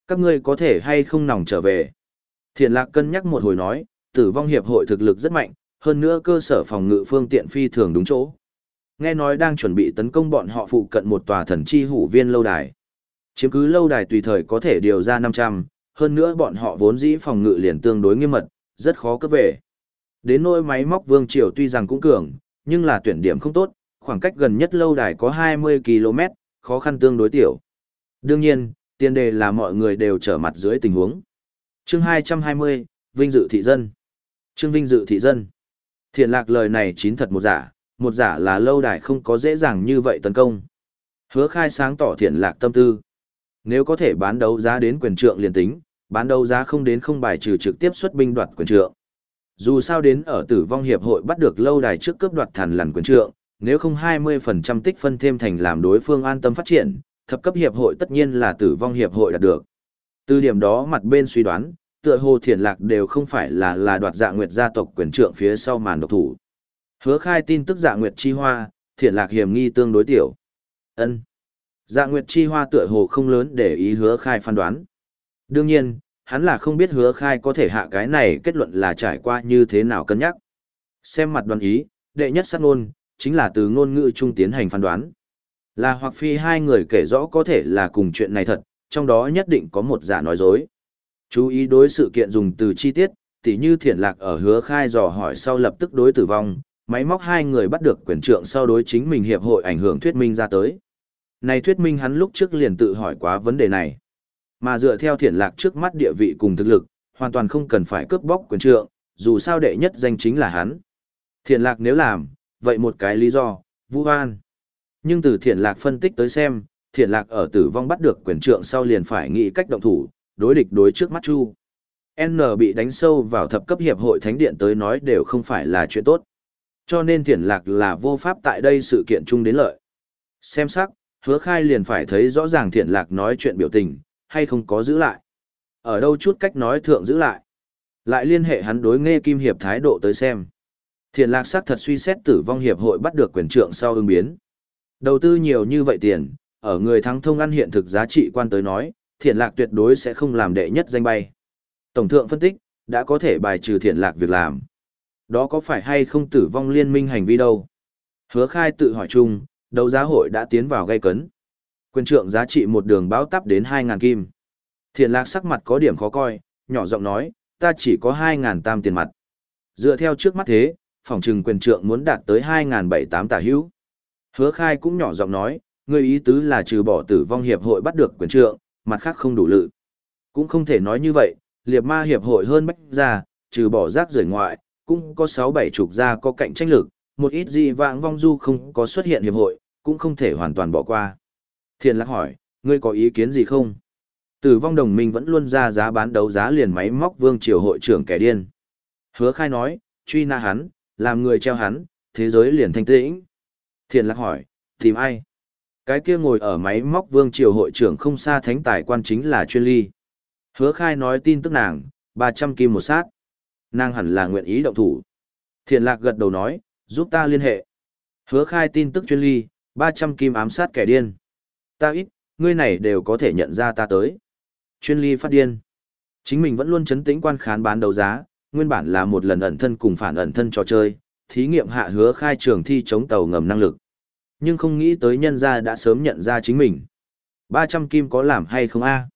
Các ngươi có thể hay không nòng trở về. Thiện lạc cân nhắc một hồi nói, tử vong hiệp hội thực lực rất mạnh, hơn nữa cơ sở phòng ngự phương tiện phi thường đúng chỗ. Nghe nói đang chuẩn bị tấn công bọn họ phụ cận một tòa thần chi hủ viên lâu đài. Chiếm cứ lâu đài tùy thời có thể điều ra 500, hơn nữa bọn họ vốn dĩ phòng ngự liền tương đối nghiêm mật, rất khó cấp về. Đến nỗi máy móc vương triều tuy rằng cũng cường, nhưng là tuyển điểm không tốt, khoảng cách gần nhất lâu đài có 20 km, khó khăn tương đối tiểu. Đương nhiên, tiền đề là mọi người đều trở mặt dưới tình huống. Chương 220, Vinh dự thị dân. Chương Vinh dự thị dân. Thiện lạc lời này chín thật một giả, một giả là lâu đài không có dễ dàng như vậy tấn công. Hứa khai sáng tỏ thiện lạc tâm tư. Nếu có thể bán đấu giá đến quyền trượng liền tính, bán đấu giá không đến không bài trừ trực tiếp xuất binh đoạt quyền trượng. Dù sao đến ở tử vong hiệp hội bắt được lâu đài trước cướp đoạt thần lằn quyền trượng, nếu không 20% tích phân thêm thành làm đối phương an tâm phát triển, thập cấp hiệp hội tất nhiên là tử vong hiệp hội đạt được. Từ điểm đó mặt bên suy đoán, tựa hồ thiền lạc đều không phải là là đoạt dạ nguyệt gia tộc quyền trượng phía sau màn độc thủ. Hứa khai tin tức dạ nguyệt chi hoa, thiền lạc hiểm nghi tương đối tiểu. ân Dạ nguyệt chi hoa tựa hồ không lớn để ý hứa khai phán đoán. Đương nhiên, hắn là không biết hứa khai có thể hạ cái này kết luận là trải qua như thế nào cân nhắc. Xem mặt đoàn ý, đệ nhất sát ngôn, chính là từ ngôn ngữ trung tiến hành phán đoán. Là hoặc phi hai người kể rõ có thể là cùng chuyện này thật, trong đó nhất định có một giả nói dối. Chú ý đối sự kiện dùng từ chi tiết, tỉ như Thiển lạc ở hứa khai dò hỏi sau lập tức đối tử vong, máy móc hai người bắt được quyền trượng sau đối chính mình hiệp hội ảnh hưởng thuyết minh ra tới. Này thuyết minh hắn lúc trước liền tự hỏi quá vấn đề này. Mà dựa theo Thiển lạc trước mắt địa vị cùng thực lực, hoàn toàn không cần phải cướp bóc quyền trượng, dù sao đệ nhất danh chính là hắn. Thiển lạc nếu làm, vậy một cái lý do, Vu an. Nhưng từ thiện lạc phân tích tới xem, thiện lạc ở tử vong bắt được quyền trượng sau liền phải nghĩ cách động thủ, đối địch đối trước mắt chu. N bị đánh sâu vào thập cấp hiệp hội thánh điện tới nói đều không phải là chuyện tốt. Cho nên thiện lạc là vô pháp tại đây sự kiện chung đến lợi. Xem sắc, hứa khai liền phải thấy rõ ràng thiện lạc nói chuyện biểu tình, hay không có giữ lại. Ở đâu chút cách nói thượng giữ lại. Lại liên hệ hắn đối nghe kim hiệp thái độ tới xem. Thiện lạc sắc thật suy xét tử vong hiệp hội bắt được quyền trượng sau ứng biến. Đầu tư nhiều như vậy tiền, ở người thắng thông ăn hiện thực giá trị quan tới nói, thiện lạc tuyệt đối sẽ không làm đệ nhất danh bay. Tổng thượng phân tích, đã có thể bài trừ thiện lạc việc làm. Đó có phải hay không tử vong liên minh hành vi đâu? Hứa khai tự hỏi chung, đấu giá hội đã tiến vào gây cấn. Quyền trượng giá trị một đường báo tắp đến 2.000 kim. Thiện lạc sắc mặt có điểm khó coi, nhỏ giọng nói, ta chỉ có 2.000 tam tiền mặt. Dựa theo trước mắt thế, phòng trừng quyền trượng muốn đạt tới 2.708 tả hữu. Hứa khai cũng nhỏ giọng nói, người ý tứ là trừ bỏ tử vong hiệp hội bắt được quyền trượng, mặt khác không đủ lự. Cũng không thể nói như vậy, liệt ma hiệp hội hơn bách ra, trừ bỏ rác rời ngoại, cũng có 6-7 chục ra có cạnh tranh lực, một ít gì vãng vong du không có xuất hiện hiệp hội, cũng không thể hoàn toàn bỏ qua. Thiền lạc hỏi, ngươi có ý kiến gì không? Tử vong đồng minh vẫn luôn ra giá bán đấu giá liền máy móc vương triều hội trưởng kẻ điên. Hứa khai nói, truy na hắn, làm người treo hắn, thế giới liền thanh tĩnh. Thiền lạc hỏi, tìm ai? Cái kia ngồi ở máy móc vương triều hội trưởng không xa thánh tài quan chính là chuyên ly. Hứa khai nói tin tức nàng, 300 kim một sát. Nàng hẳn là nguyện ý động thủ. Thiền lạc gật đầu nói, giúp ta liên hệ. Hứa khai tin tức chuyên ly, 300 kim ám sát kẻ điên. Ta ít, ngươi này đều có thể nhận ra ta tới. Chuyên ly phát điên. Chính mình vẫn luôn chấn tĩnh quan khán bán đấu giá, nguyên bản là một lần ẩn thân cùng phản ẩn thân trò chơi, thí nghiệm hạ hứa khai trường thi chống tàu ngầm năng lực. Nhưng không nghĩ tới nhân gia đã sớm nhận ra chính mình. 300 kim có làm hay không a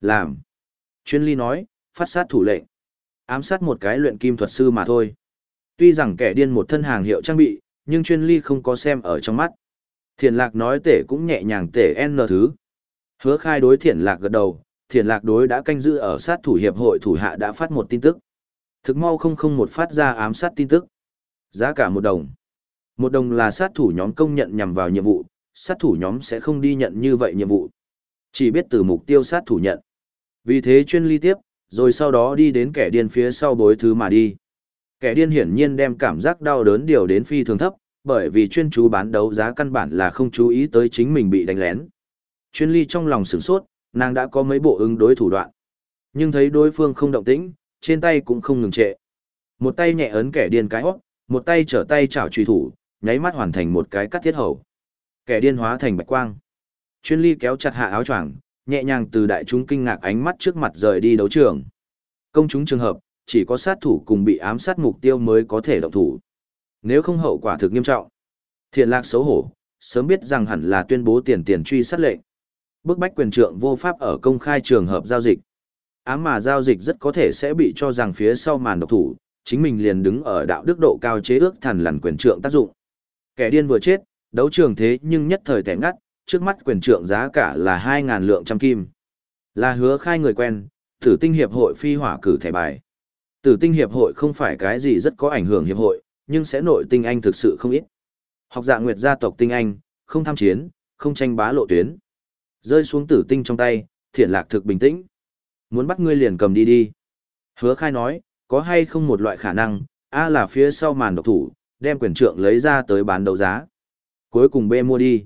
Làm. Chuyên ly nói, phát sát thủ lệnh. Ám sát một cái luyện kim thuật sư mà thôi. Tuy rằng kẻ điên một thân hàng hiệu trang bị, nhưng chuyên ly không có xem ở trong mắt. Thiền lạc nói tể cũng nhẹ nhàng tể n thứ. Hứa khai đối thiền lạc gật đầu, thiền lạc đối đã canh giữ ở sát thủ hiệp hội thủ hạ đã phát một tin tức. Thực mau không không một phát ra ám sát tin tức. Giá cả một đồng. Một đồng là sát thủ nhóm công nhận nhằm vào nhiệm vụ, sát thủ nhóm sẽ không đi nhận như vậy nhiệm vụ. Chỉ biết từ mục tiêu sát thủ nhận. Vì thế chuyên ly tiếp, rồi sau đó đi đến kẻ điên phía sau bối thứ mà đi. Kẻ điên hiển nhiên đem cảm giác đau đớn điều đến phi thường thấp, bởi vì chuyên chú bán đấu giá căn bản là không chú ý tới chính mình bị đánh lén. Chuyên ly trong lòng sửng sốt, nàng đã có mấy bộ ứng đối thủ đoạn. Nhưng thấy đối phương không động tĩnh, trên tay cũng không ngừng trệ. Một tay nhẹ ấn kẻ điên cái hót, một tay trở tay chảo truy thủ, nháy mắt hoàn thành một cái cắt thiết hầu. Kẻ điên hóa thành bạch quang. Chuyên ly kéo chặt hạ áo choàng, nhẹ nhàng từ đại chúng kinh ngạc ánh mắt trước mặt rời đi đấu trường. Công chúng trường hợp, chỉ có sát thủ cùng bị ám sát mục tiêu mới có thể động thủ. Nếu không hậu quả thực nghiêm trọng. Thiện lạc xấu hổ, sớm biết rằng hẳn là tuyên bố tiền tiền truy sát lệnh. Bức bách quyền trượng vô pháp ở công khai trường hợp giao dịch. Ám mà giao dịch rất có thể sẽ bị cho rằng phía sau màn độc thủ, chính mình liền đứng ở đạo đức độ cao chế ước thần lằn quyền trượng tác dụng. Kẻ điên vừa chết, đấu trường thế nhưng nhất thời tẻ ngắt, trước mắt quyền trượng giá cả là 2.000 lượng trăm kim. Là hứa khai người quen, tử tinh hiệp hội phi hỏa cử thẻ bài. Tử tinh hiệp hội không phải cái gì rất có ảnh hưởng hiệp hội, nhưng sẽ nội tinh anh thực sự không ít. Học dạ nguyệt gia tộc tinh anh, không tham chiến, không tranh bá lộ tuyến. Rơi xuống tử tinh trong tay, thiện lạc thực bình tĩnh. Muốn bắt ngươi liền cầm đi đi. Hứa khai nói, có hay không một loại khả năng, A là phía sau màn độc thủ, đem quyền trượng lấy ra tới bán đấu giá. Cuối cùng B mua đi.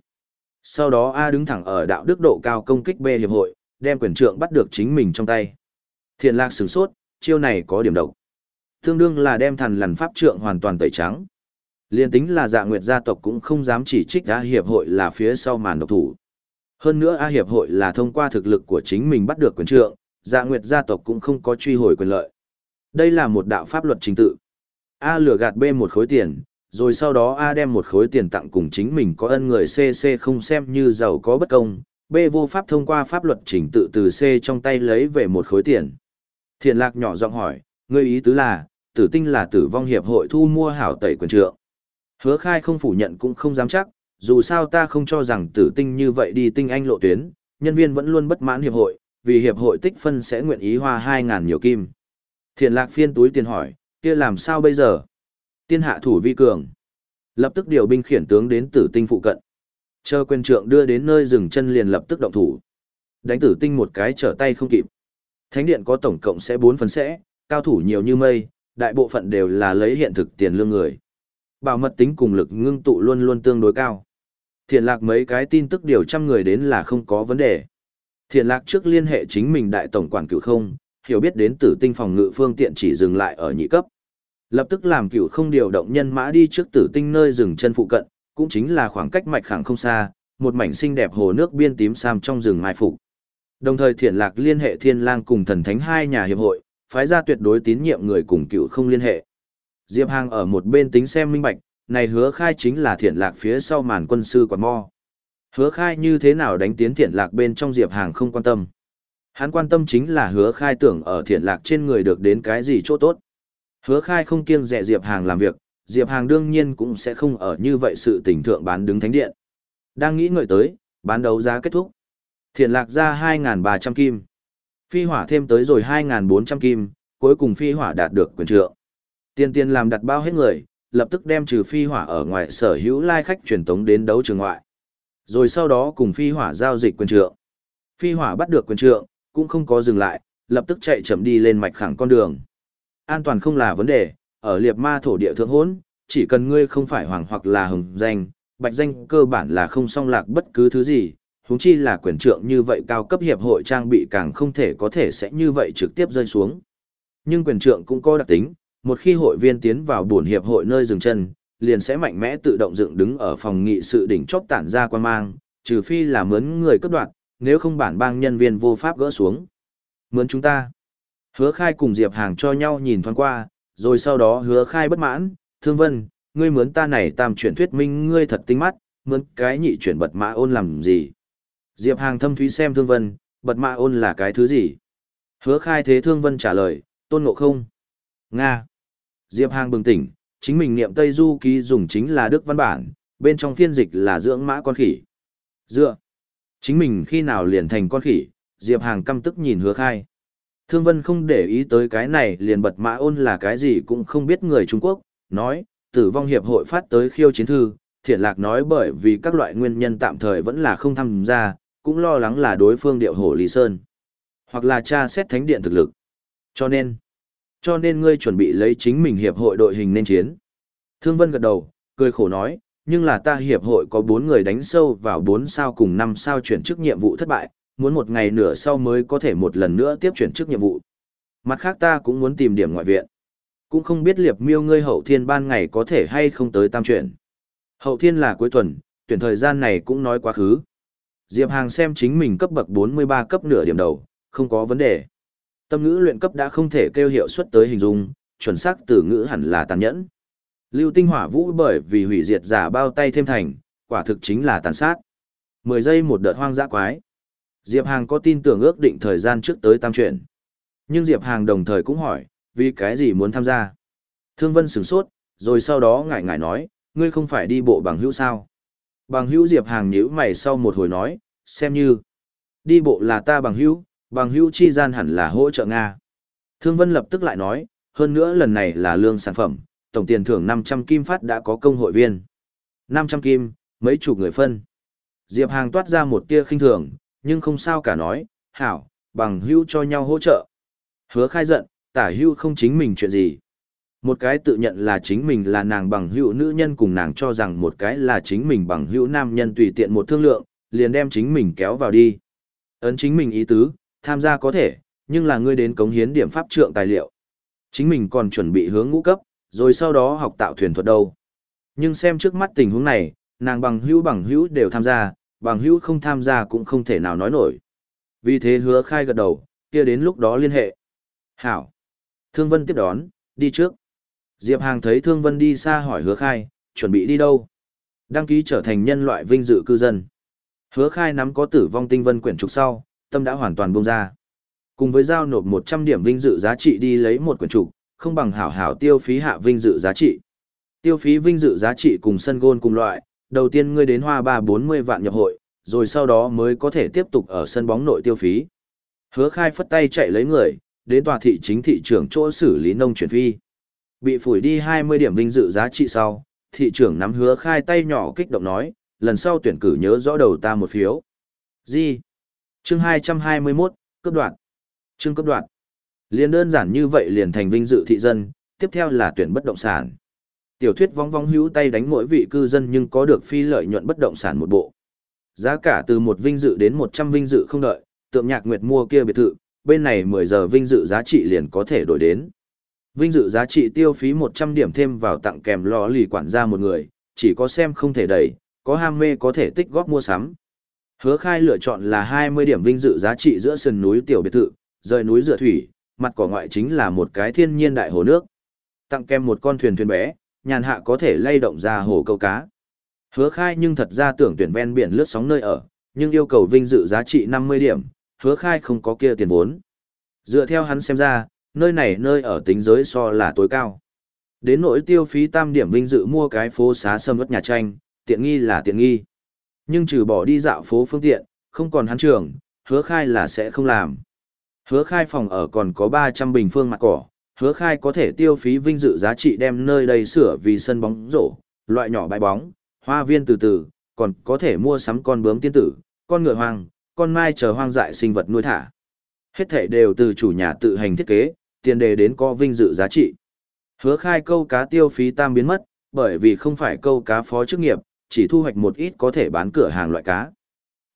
Sau đó A đứng thẳng ở đạo đức độ cao công kích B hiệp hội, đem quyền trượng bắt được chính mình trong tay. thiền lạc sửng sốt, chiêu này có điểm độc. Tương đương là đem thần lằn pháp trượng hoàn toàn tẩy trắng. Liên tính là dạ nguyệt gia tộc cũng không dám chỉ trích A hiệp hội là phía sau màn độc thủ. Hơn nữa A hiệp hội là thông qua thực lực của chính mình bắt được quyền trượng, dạ nguyệt gia tộc cũng không có truy hồi quyền lợi. Đây là một đạo pháp luật trình tự. A lừa gạt B một khối tiền, rồi sau đó A đem một khối tiền tặng cùng chính mình có ân người CC không xem như giàu có bất công, B vô pháp thông qua pháp luật trình tự từ C trong tay lấy về một khối tiền. Thiện lạc nhỏ giọng hỏi, ngươi ý tứ là, tử tinh là tử vong hiệp hội thu mua hảo tẩy quyền trượng. Hứa khai không phủ nhận cũng không dám chắc, dù sao ta không cho rằng tử tinh như vậy đi tinh anh lộ tuyến, nhân viên vẫn luôn bất mãn hiệp hội, vì hiệp hội tích phân sẽ nguyện ý hoa 2.000 nhiều kim. Thiện lạc phiên túi tiền hỏi, kia làm sao bây giờ? Tiên hạ thủ vi cường. Lập tức điều binh khiển tướng đến tử tinh phụ cận. Chờ quyền trượng đưa đến nơi dừng chân liền lập tức động thủ. Đánh tử tinh một cái trở tay không kịp. Thánh điện có tổng cộng sẽ 4 phần sẽ, cao thủ nhiều như mây, đại bộ phận đều là lấy hiện thực tiền lương người. Bảo mật tính cùng lực ngưng tụ luôn luôn tương đối cao. Thiện lạc mấy cái tin tức điều trăm người đến là không có vấn đề. Thiện lạc trước liên hệ chính mình đại tổng quản cửu không, hiểu biết đến tử tinh phòng ngự phương tiện chỉ dừng lại ở nhị cấp. Lập tức làm cửu không điều động nhân mã đi trước tử tinh nơi dừng chân phụ cận, cũng chính là khoảng cách mạch khẳng không xa, một mảnh xinh đẹp hồ nước biên tím sam trong rừng mai phục. Đồng thời thiện lạc liên hệ thiên lang cùng thần thánh hai nhà hiệp hội, phái ra tuyệt đối tín nhiệm người cùng cựu không liên hệ. Diệp Hàng ở một bên tính xem minh bạch, này hứa khai chính là thiện lạc phía sau màn quân sư quạt mo. Hứa khai như thế nào đánh tiến thiện lạc bên trong Diệp Hàng không quan tâm. Hắn quan tâm chính là hứa khai tưởng ở thiện lạc trên người được đến cái gì chỗ tốt. Hứa khai không kiêng dẹ Diệp Hàng làm việc, Diệp Hàng đương nhiên cũng sẽ không ở như vậy sự tình thượng bán đứng thánh điện. Đang nghĩ ngợi tới, bán đấu giá kết thúc. Thiện lạc ra 2.300 kim. Phi hỏa thêm tới rồi 2.400 kim, cuối cùng phi hỏa đạt được quyền trượng. Tiên tiên làm đặt bao hết người, lập tức đem trừ phi hỏa ở ngoài sở hữu lai khách truyền tống đến đấu trường ngoại. Rồi sau đó cùng phi hỏa giao dịch quyền trượng. Phi hỏa bắt được quyền trượng, cũng không có dừng lại, lập tức chạy chậm đi lên mạch khẳng con đường. An toàn không là vấn đề, ở liệt ma thổ địa thượng hỗn, chỉ cần ngươi không phải hoàng hoặc là hồng danh, bạch danh cơ bản là không song lạc bất cứ thứ gì, huống chi là quyền trượng như vậy cao cấp hiệp hội trang bị càng không thể có thể sẽ như vậy trực tiếp rơi xuống. Nhưng quyền trượng cũng có đặc tính, một khi hội viên tiến vào buồn hiệp hội nơi dừng chân, liền sẽ mạnh mẽ tự động dựng đứng ở phòng nghị sự đỉnh chóp tản ra quan mang, trừ phi là mướn người cấp đoạt, nếu không bản bang nhân viên vô pháp gỡ xuống. Mướn chúng ta. Hứa khai cùng Diệp Hàng cho nhau nhìn thoáng qua, rồi sau đó hứa khai bất mãn, thương vân, ngươi mướn ta này tam chuyển thuyết minh ngươi thật tinh mắt, mướn cái nhị chuyển bật mã ôn làm gì. Diệp Hàng thâm thúy xem thương vân, bật mã ôn là cái thứ gì. Hứa khai thế thương vân trả lời, tôn ngộ không. Nga. Diệp Hàng bừng tỉnh, chính mình niệm Tây Du ký dùng chính là Đức Văn Bản, bên trong phiên dịch là dưỡng mã con khỉ. Dựa. Chính mình khi nào liền thành con khỉ, Diệp Hàng căm tức nhìn hứa khai. Thương Vân không để ý tới cái này liền bật mã ôn là cái gì cũng không biết người Trung Quốc, nói, tử vong hiệp hội phát tới khiêu chiến thư, thiện lạc nói bởi vì các loại nguyên nhân tạm thời vẫn là không tham gia, cũng lo lắng là đối phương điệu hổ Lý Sơn. hoặc là tra xét thánh điện thực lực. Cho nên, cho nên ngươi chuẩn bị lấy chính mình hiệp hội đội hình nên chiến. Thương Vân gật đầu, cười khổ nói, nhưng là ta hiệp hội có 4 người đánh sâu vào 4 sao cùng 5 sao chuyển chức nhiệm vụ thất bại, muốn một ngày nửa sau mới có thể một lần nữa tiếp chuyển chức nhiệm vụ. Mặt khác ta cũng muốn tìm điểm ngoại viện. Cũng không biết liệp miêu ngươi hậu thiên ban ngày có thể hay không tới tam chuyển. Hậu thiên là cuối tuần, tuyển thời gian này cũng nói quá khứ. Diệp Hàng xem chính mình cấp bậc 43 cấp nửa điểm đầu, không có vấn đề. Tâm ngữ luyện cấp đã không thể kêu hiệu suất tới hình dung, chuẩn xác từ ngữ hẳn là tàn nhẫn. Lưu tinh hỏa vũ bởi vì hủy diệt giả bao tay thêm thành, quả thực chính là tàn sát. 10 giây một đợt hoang dã quái. Diệp Hàng có tin tưởng ước định thời gian trước tới tam chuyện. Nhưng Diệp Hàng đồng thời cũng hỏi, vì cái gì muốn tham gia? Thương Vân sửng sốt, rồi sau đó ngại ngại nói, ngươi không phải đi bộ bằng hữu sao? Bằng hữu Diệp Hàng nhíu mày sau một hồi nói, xem như, đi bộ là ta bằng hữu, bằng hữu chi gian hẳn là hỗ trợ Nga. Thương Vân lập tức lại nói, hơn nữa lần này là lương sản phẩm, tổng tiền thưởng 500 kim phát đã có công hội viên. 500 kim, mấy chục người phân. Diệp Hàng toát ra một tia khinh thường, nhưng không sao cả nói, hảo, bằng Hưu cho nhau hỗ trợ. Hứa khai giận, tả Hưu không chính mình chuyện gì. Một cái tự nhận là chính mình là nàng bằng hữu nữ nhân cùng nàng cho rằng một cái là chính mình bằng hữu nam nhân tùy tiện một thương lượng, liền đem chính mình kéo vào đi. Ấn chính mình ý tứ, tham gia có thể, nhưng là ngươi đến cống hiến điểm pháp trượng tài liệu. Chính mình còn chuẩn bị hướng ngũ cấp, rồi sau đó học tạo thuyền thuật đâu. Nhưng xem trước mắt tình huống này, nàng bằng hữu bằng hữu đều tham gia, bằng hữu không tham gia cũng không thể nào nói nổi. Vì thế hứa khai gật đầu, kia đến lúc đó liên hệ. Hảo. Thương Vân tiếp đón, đi trước. Diệp Hàng thấy Thương Vân đi xa hỏi hứa khai, chuẩn bị đi đâu? Đăng ký trở thành nhân loại vinh dự cư dân. Hứa khai nắm có tử vong tinh vân quyển trục sau, tâm đã hoàn toàn buông ra. Cùng với giao nộp 100 điểm vinh dự giá trị đi lấy một quyển trục, không bằng hảo hảo tiêu phí hạ vinh dự giá trị. Tiêu phí vinh dự giá trị cùng sân gôn cùng loại, đầu tiên ngươi đến hoa 3-40 vạn nhập hội, rồi sau đó mới có thể tiếp tục ở sân bóng nội tiêu phí. Hứa khai phất tay chạy lấy người, đến tòa thị chính thị trưởng chỗ xử lý nông chuyển phi. Bị phủi đi 20 điểm vinh dự giá trị sau, thị trưởng nắm hứa khai tay nhỏ kích động nói, lần sau tuyển cử nhớ rõ đầu ta một phiếu. Gì? Chương 221, cấp đoạn. Chương cấp đoạn. Liền đơn giản như vậy liền thành vinh dự thị dân, tiếp theo là tuyển bất động sản. Tiểu thuyết vong vong hữu tay đánh mỗi vị cư dân nhưng có được phi lợi nhuận bất động sản một bộ. Giá cả từ một vinh dự đến 100 vinh dự không đợi, tượng nhạc nguyệt mua kia biệt thự, bên này 10 giờ vinh dự giá trị liền có thể đổi đến. Vinh dự giá trị tiêu phí 100 điểm thêm vào tặng kèm lò lì quản gia một người, chỉ có xem không thể đẩy, có ham mê có thể tích góp mua sắm. Hứa khai lựa chọn là 20 điểm vinh dự giá trị giữa sườn núi tiểu biệt thự, rời núi dựa thủy, mặt cỏ ngoại chính là một cái thiên nhiên đại hồ nước. Tặng kèm một con thuyền thuyền bé, nhàn hạ có thể lay động ra hồ câu cá. Hứa khai nhưng thật ra tưởng tuyển ven biển lướt sóng nơi ở, nhưng yêu cầu vinh dự giá trị 50 điểm, hứa khai không có kia tiền vốn. Dựa theo hắn xem ra, nơi này nơi ở tính giới so là tối cao. Đến nỗi tiêu phí tam điểm vinh dự mua cái phố xá sâm ớt nhà tranh, tiện nghi là tiện nghi. Nhưng trừ bỏ đi dạo phố phương tiện, không còn hắn trường, hứa khai là sẽ không làm. Hứa khai phòng ở còn có 300 bình phương mặt cỏ, hứa khai có thể tiêu phí vinh dự giá trị đem nơi đây sửa vì sân bóng rổ, loại nhỏ bãi bóng, hoa viên từ từ, còn có thể mua sắm con bướm tiên tử, con ngựa hoang, con mai chờ hoang dại sinh vật nuôi thả. Hết thể đều từ chủ nhà tự hành thiết kế, tiền đề đến có vinh dự giá trị. Hứa khai câu cá tiêu phí tam biến mất, bởi vì không phải câu cá phó chức nghiệp, chỉ thu hoạch một ít có thể bán cửa hàng loại cá.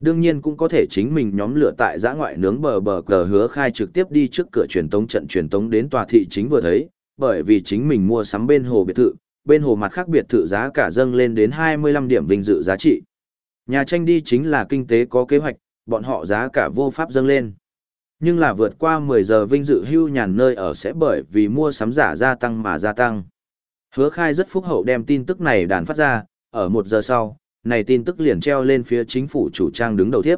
Đương nhiên cũng có thể chính mình nhóm lửa tại giã ngoại nướng bờ bờ cờ hứa khai trực tiếp đi trước cửa truyền tống trận truyền tống đến tòa thị chính vừa thấy, bởi vì chính mình mua sắm bên hồ biệt thự, bên hồ mặt khác biệt thự giá cả dâng lên đến 25 điểm vinh dự giá trị. Nhà tranh đi chính là kinh tế có kế hoạch, bọn họ giá cả vô pháp dâng lên. Nhưng là vượt qua 10 giờ vinh dự hưu nhàn nơi ở sẽ bởi vì mua sắm giả gia tăng mà gia tăng. Hứa khai rất phúc hậu đem tin tức này đàn phát ra, ở một giờ sau, này tin tức liền treo lên phía chính phủ chủ trang đứng đầu tiếp.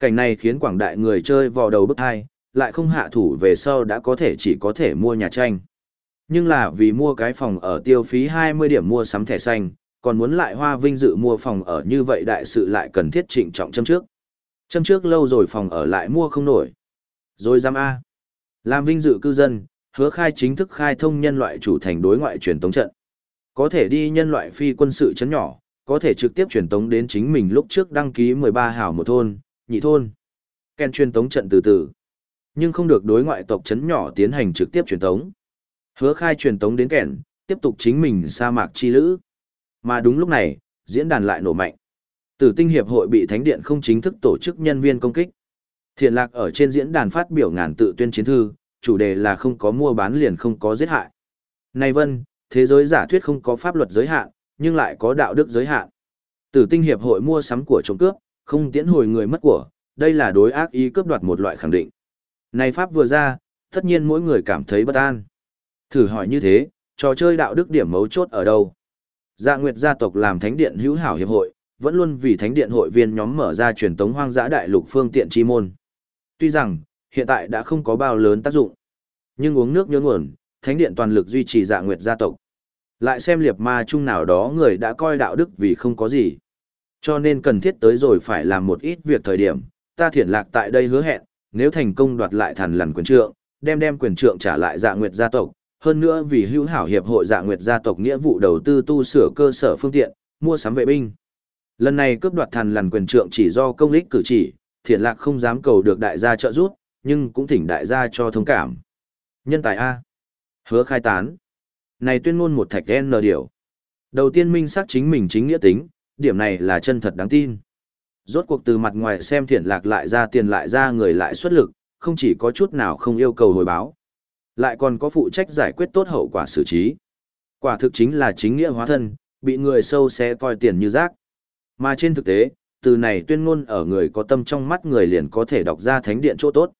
Cảnh này khiến quảng đại người chơi vò đầu bức hai, lại không hạ thủ về sau đã có thể chỉ có thể mua nhà tranh. Nhưng là vì mua cái phòng ở tiêu phí 20 điểm mua sắm thẻ xanh, còn muốn lại hoa vinh dự mua phòng ở như vậy đại sự lại cần thiết trịnh trọng châm trước. Châm trước lâu rồi phòng ở lại mua không nổi. Rồi giam A. Làm vinh dự cư dân, hứa khai chính thức khai thông nhân loại chủ thành đối ngoại truyền tống trận. Có thể đi nhân loại phi quân sự chấn nhỏ, có thể trực tiếp truyền tống đến chính mình lúc trước đăng ký 13 hào một thôn, nhị thôn. Ken truyền tống trận từ từ. nhưng không được đối ngoại tộc chấn nhỏ tiến hành trực tiếp truyền tống. Hứa khai truyền tống đến kẻn, tiếp tục chính mình sa mạc chi lữ. Mà đúng lúc này, diễn đàn lại nổ mạnh. Tử tinh hiệp hội bị thánh điện không chính thức tổ chức nhân viên công kích. Thiện lạc ở trên diễn đàn phát biểu ngàn tự tuyên chiến thư, chủ đề là không có mua bán liền không có giết hại. Này vân, thế giới giả thuyết không có pháp luật giới hạn, nhưng lại có đạo đức giới hạn. Tử tinh hiệp hội mua sắm của trộm cướp, không tiễn hồi người mất của, đây là đối ác ý cướp đoạt một loại khẳng định. Này pháp vừa ra, tất nhiên mỗi người cảm thấy bất an. Thử hỏi như thế, trò chơi đạo đức điểm mấu chốt ở đâu? Dạ Nguyệt gia tộc làm thánh điện hữu hảo hiệp hội, vẫn luôn vì thánh điện hội viên nhóm mở ra truyền tống hoang dã đại lục phương tiện chi môn. Tuy rằng, hiện tại đã không có bao lớn tác dụng, nhưng uống nước nhớ nguồn, thánh điện toàn lực duy trì Dạ Nguyệt gia tộc. Lại xem liệt ma chung nào đó người đã coi đạo đức vì không có gì. Cho nên cần thiết tới rồi phải làm một ít việc thời điểm, ta thiển lạc tại đây hứa hẹn, nếu thành công đoạt lại thần lần quyền trượng, đem đem quyền trượng trả lại dạ nguyệt gia tộc, hơn nữa vì hữu hảo hiệp hội dạ nguyệt gia tộc nghĩa vụ đầu tư tu sửa cơ sở phương tiện, mua sắm vệ binh. Lần này cướp đoạt thần lần quyền trượng chỉ do công lích cử chỉ, thiển lạc không dám cầu được đại gia trợ giúp, nhưng cũng thỉnh đại gia cho thông cảm. Nhân tài A. Hứa khai tán. Này tuyên ngôn một thạch N điều. Đầu tiên minh xác chính mình chính nghĩa tính, điểm này là chân thật đáng tin. Rốt cuộc từ mặt ngoài xem thiện lạc lại ra tiền lại ra người lại xuất lực, không chỉ có chút nào không yêu cầu hồi báo. Lại còn có phụ trách giải quyết tốt hậu quả xử trí. Quả thực chính là chính nghĩa hóa thân, bị người sâu xé coi tiền như rác. Mà trên thực tế, từ này tuyên ngôn ở người có tâm trong mắt người liền có thể đọc ra thánh điện chỗ tốt.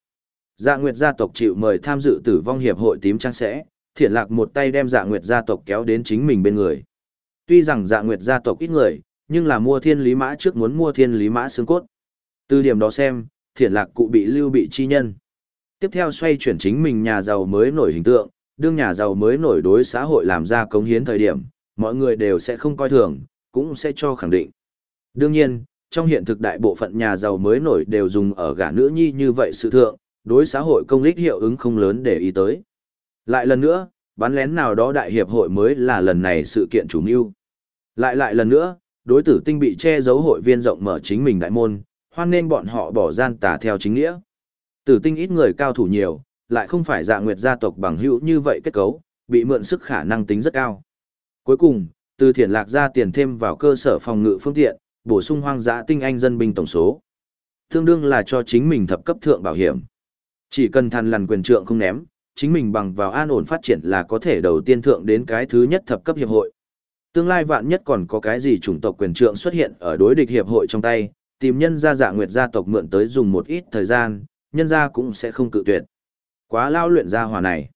Dạ Nguyệt gia tộc chịu mời tham dự tử vong hiệp hội tím trang sẽ, thiện lạc một tay đem Dạ Nguyệt gia tộc kéo đến chính mình bên người. Tuy rằng Dạ Nguyệt gia tộc ít người, nhưng là mua thiên lý mã trước muốn mua thiên lý mã xương cốt. Từ điểm đó xem, thiện lạc cụ bị lưu bị chi nhân. Tiếp theo xoay chuyển chính mình nhà giàu mới nổi hình tượng, đương nhà giàu mới nổi đối xã hội làm ra cống hiến thời điểm, mọi người đều sẽ không coi thường, cũng sẽ cho khẳng định. Đương nhiên, trong hiện thực đại bộ phận nhà giàu mới nổi đều dùng ở gả nữ nhi như vậy sự thượng, đối xã hội công lích hiệu ứng không lớn để ý tới. Lại lần nữa, bán lén nào đó đại hiệp hội mới là lần này sự kiện chủ mưu. Lại lại lần nữa, đối tử tinh bị che giấu hội viên rộng mở chính mình đại môn, hoan nên bọn họ bỏ gian tà theo chính nghĩa. Tử tinh ít người cao thủ nhiều, lại không phải dạ nguyệt gia tộc bằng hữu như vậy kết cấu, bị mượn sức khả năng tính rất cao. Cuối cùng, từ thiển lạc ra tiền thêm vào cơ sở phòng ngự phương tiện, bổ sung hoang dã tinh anh dân binh tổng số. Tương đương là cho chính mình thập cấp thượng bảo hiểm. Chỉ cần thằn lằn quyền trượng không ném, chính mình bằng vào an ổn phát triển là có thể đầu tiên thượng đến cái thứ nhất thập cấp hiệp hội. Tương lai vạn nhất còn có cái gì chủng tộc quyền trượng xuất hiện ở đối địch hiệp hội trong tay, tìm nhân gia dạ nguyệt gia tộc mượn tới dùng một ít thời gian, nhân gia cũng sẽ không cự tuyệt. Quá lao luyện gia hòa này.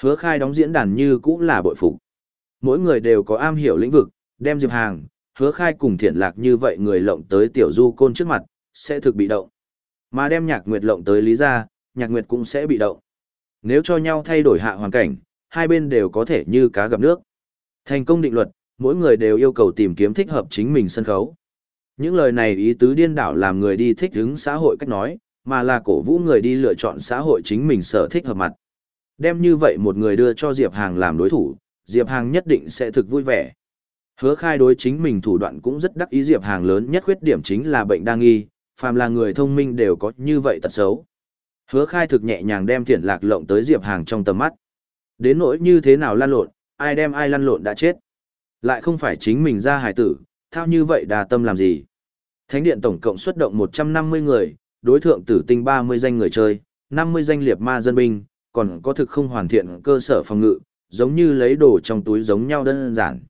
Hứa khai đóng diễn đàn như cũng là bội phục. Mỗi người đều có am hiểu lĩnh vực, đem diệp hàng, hứa khai cùng thiện lạc như vậy người lộng tới tiểu du côn trước mặt, sẽ thực bị động. Mà đem nhạc nguyệt lộng tới lý gia, nhạc nguyệt cũng sẽ bị động. Nếu cho nhau thay đổi hạ hoàn cảnh, hai bên đều có thể như cá gặp nước. Thành công định luật, mỗi người đều yêu cầu tìm kiếm thích hợp chính mình sân khấu. Những lời này ý tứ điên đảo làm người đi thích ứng xã hội cách nói, mà là cổ vũ người đi lựa chọn xã hội chính mình sở thích hợp mặt. Đem như vậy một người đưa cho Diệp Hàng làm đối thủ, Diệp Hàng nhất định sẽ thực vui vẻ. Hứa khai đối chính mình thủ đoạn cũng rất đắc ý Diệp Hàng lớn nhất khuyết điểm chính là bệnh đa nghi, phàm là người thông minh đều có như vậy tật xấu. Hứa khai thực nhẹ nhàng đem thiện lạc lộng tới Diệp Hàng trong tầm mắt. Đến nỗi như thế nào lan lộn, ai đem ai lăn lộn đã chết. Lại không phải chính mình ra hài tử, thao như vậy đà tâm làm gì. Thánh điện tổng cộng xuất động 150 người, đối thượng tử tinh 30 danh người chơi, 50 danh liệt ma dân binh, còn có thực không hoàn thiện cơ sở phòng ngự, giống như lấy đồ trong túi giống nhau đơn giản.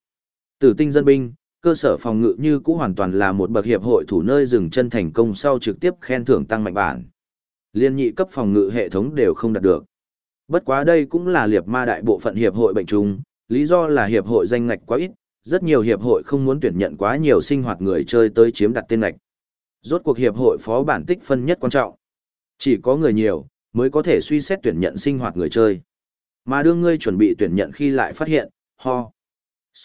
Tử tinh dân binh, cơ sở phòng ngự như cũ hoàn toàn là một bậc hiệp hội thủ nơi dừng chân thành công sau trực tiếp khen thưởng tăng mạnh bản. Liên nhị cấp phòng ngự hệ thống đều không đạt được. Bất quá đây cũng là liệt ma đại bộ phận hiệp hội bệnh trùng, lý do là hiệp hội danh ngạch quá ít, rất nhiều hiệp hội không muốn tuyển nhận quá nhiều sinh hoạt người chơi tới chiếm đặt tên ngạch. Rốt cuộc hiệp hội phó bản tích phân nhất quan trọng. Chỉ có người nhiều, mới có thể suy xét tuyển nhận sinh hoạt người chơi. Mà đương ngươi chuẩn bị tuyển nhận khi lại phát hiện, ho.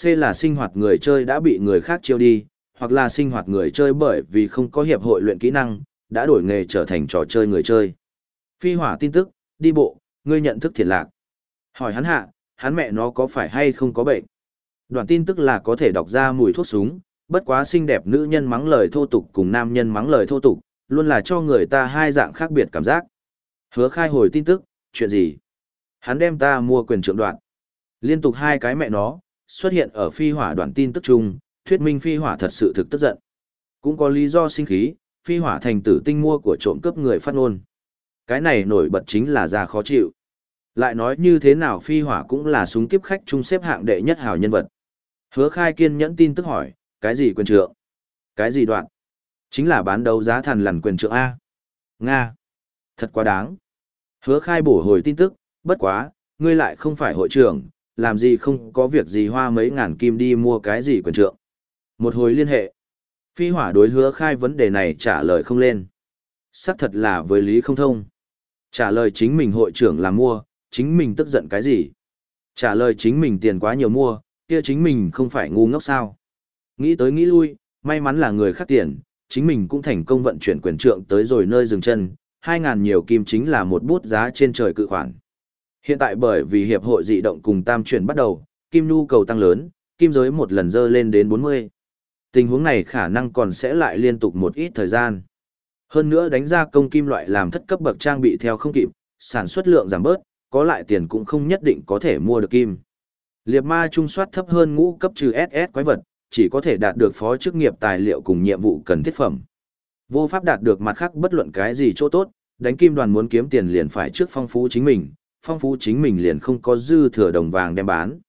C là sinh hoạt người chơi đã bị người khác chiêu đi, hoặc là sinh hoạt người chơi bởi vì không có hiệp hội luyện kỹ năng, đã đổi nghề trở thành trò chơi người chơi. Phi hỏa tin tức, đi bộ, ngươi nhận thức thiệt lạc. Hỏi hắn hạ, hắn mẹ nó có phải hay không có bệnh. Đoạn tin tức là có thể đọc ra mùi thuốc súng, bất quá xinh đẹp nữ nhân mắng lời thô tục cùng nam nhân mắng lời thô tục, luôn là cho người ta hai dạng khác biệt cảm giác. Hứa khai hồi tin tức, chuyện gì? Hắn đem ta mua quyền trưởng đoạn. Liên tục hai cái mẹ nó, xuất hiện ở phi hỏa đoạn tin tức chung, thuyết minh phi hỏa thật sự thực tức giận. Cũng có lý do sinh khí, phi hỏa thành tử tinh mua của trộm cướp người phát ngôn. Cái này nổi bật chính là ra khó chịu. Lại nói như thế nào phi hỏa cũng là súng kiếp khách trung xếp hạng đệ nhất hào nhân vật. Hứa khai kiên nhẫn tin tức hỏi, cái gì quyền trượng? Cái gì đoạn? Chính là bán đấu giá thần lằn quyền trượng A. Nga. Thật quá đáng. Hứa khai bổ hồi tin tức, bất quá, ngươi lại không phải hội trưởng, làm gì không có việc gì hoa mấy ngàn kim đi mua cái gì quyền trượng. Một hồi liên hệ. Phi hỏa đối hứa khai vấn đề này trả lời không lên. Sắc thật là với lý không thông. Trả lời chính mình hội trưởng là mua, chính mình tức giận cái gì. Trả lời chính mình tiền quá nhiều mua, kia chính mình không phải ngu ngốc sao. Nghĩ tới nghĩ lui, may mắn là người khác tiền, chính mình cũng thành công vận chuyển quyền trượng tới rồi nơi dừng chân, 2.000 nhiều kim chính là một bút giá trên trời cự khoản. Hiện tại bởi vì hiệp hội dị động cùng tam chuyển bắt đầu, kim nhu cầu tăng lớn, kim giới một lần dơ lên đến 40. Tình huống này khả năng còn sẽ lại liên tục một ít thời gian. Hơn nữa đánh ra công kim loại làm thất cấp bậc trang bị theo không kịp, sản xuất lượng giảm bớt, có lại tiền cũng không nhất định có thể mua được kim. Liệt ma trung soát thấp hơn ngũ cấp trừ SS quái vật, chỉ có thể đạt được phó chức nghiệp tài liệu cùng nhiệm vụ cần thiết phẩm. Vô pháp đạt được mặt khác bất luận cái gì chỗ tốt, đánh kim đoàn muốn kiếm tiền liền phải trước phong phú chính mình, phong phú chính mình liền không có dư thừa đồng vàng đem bán.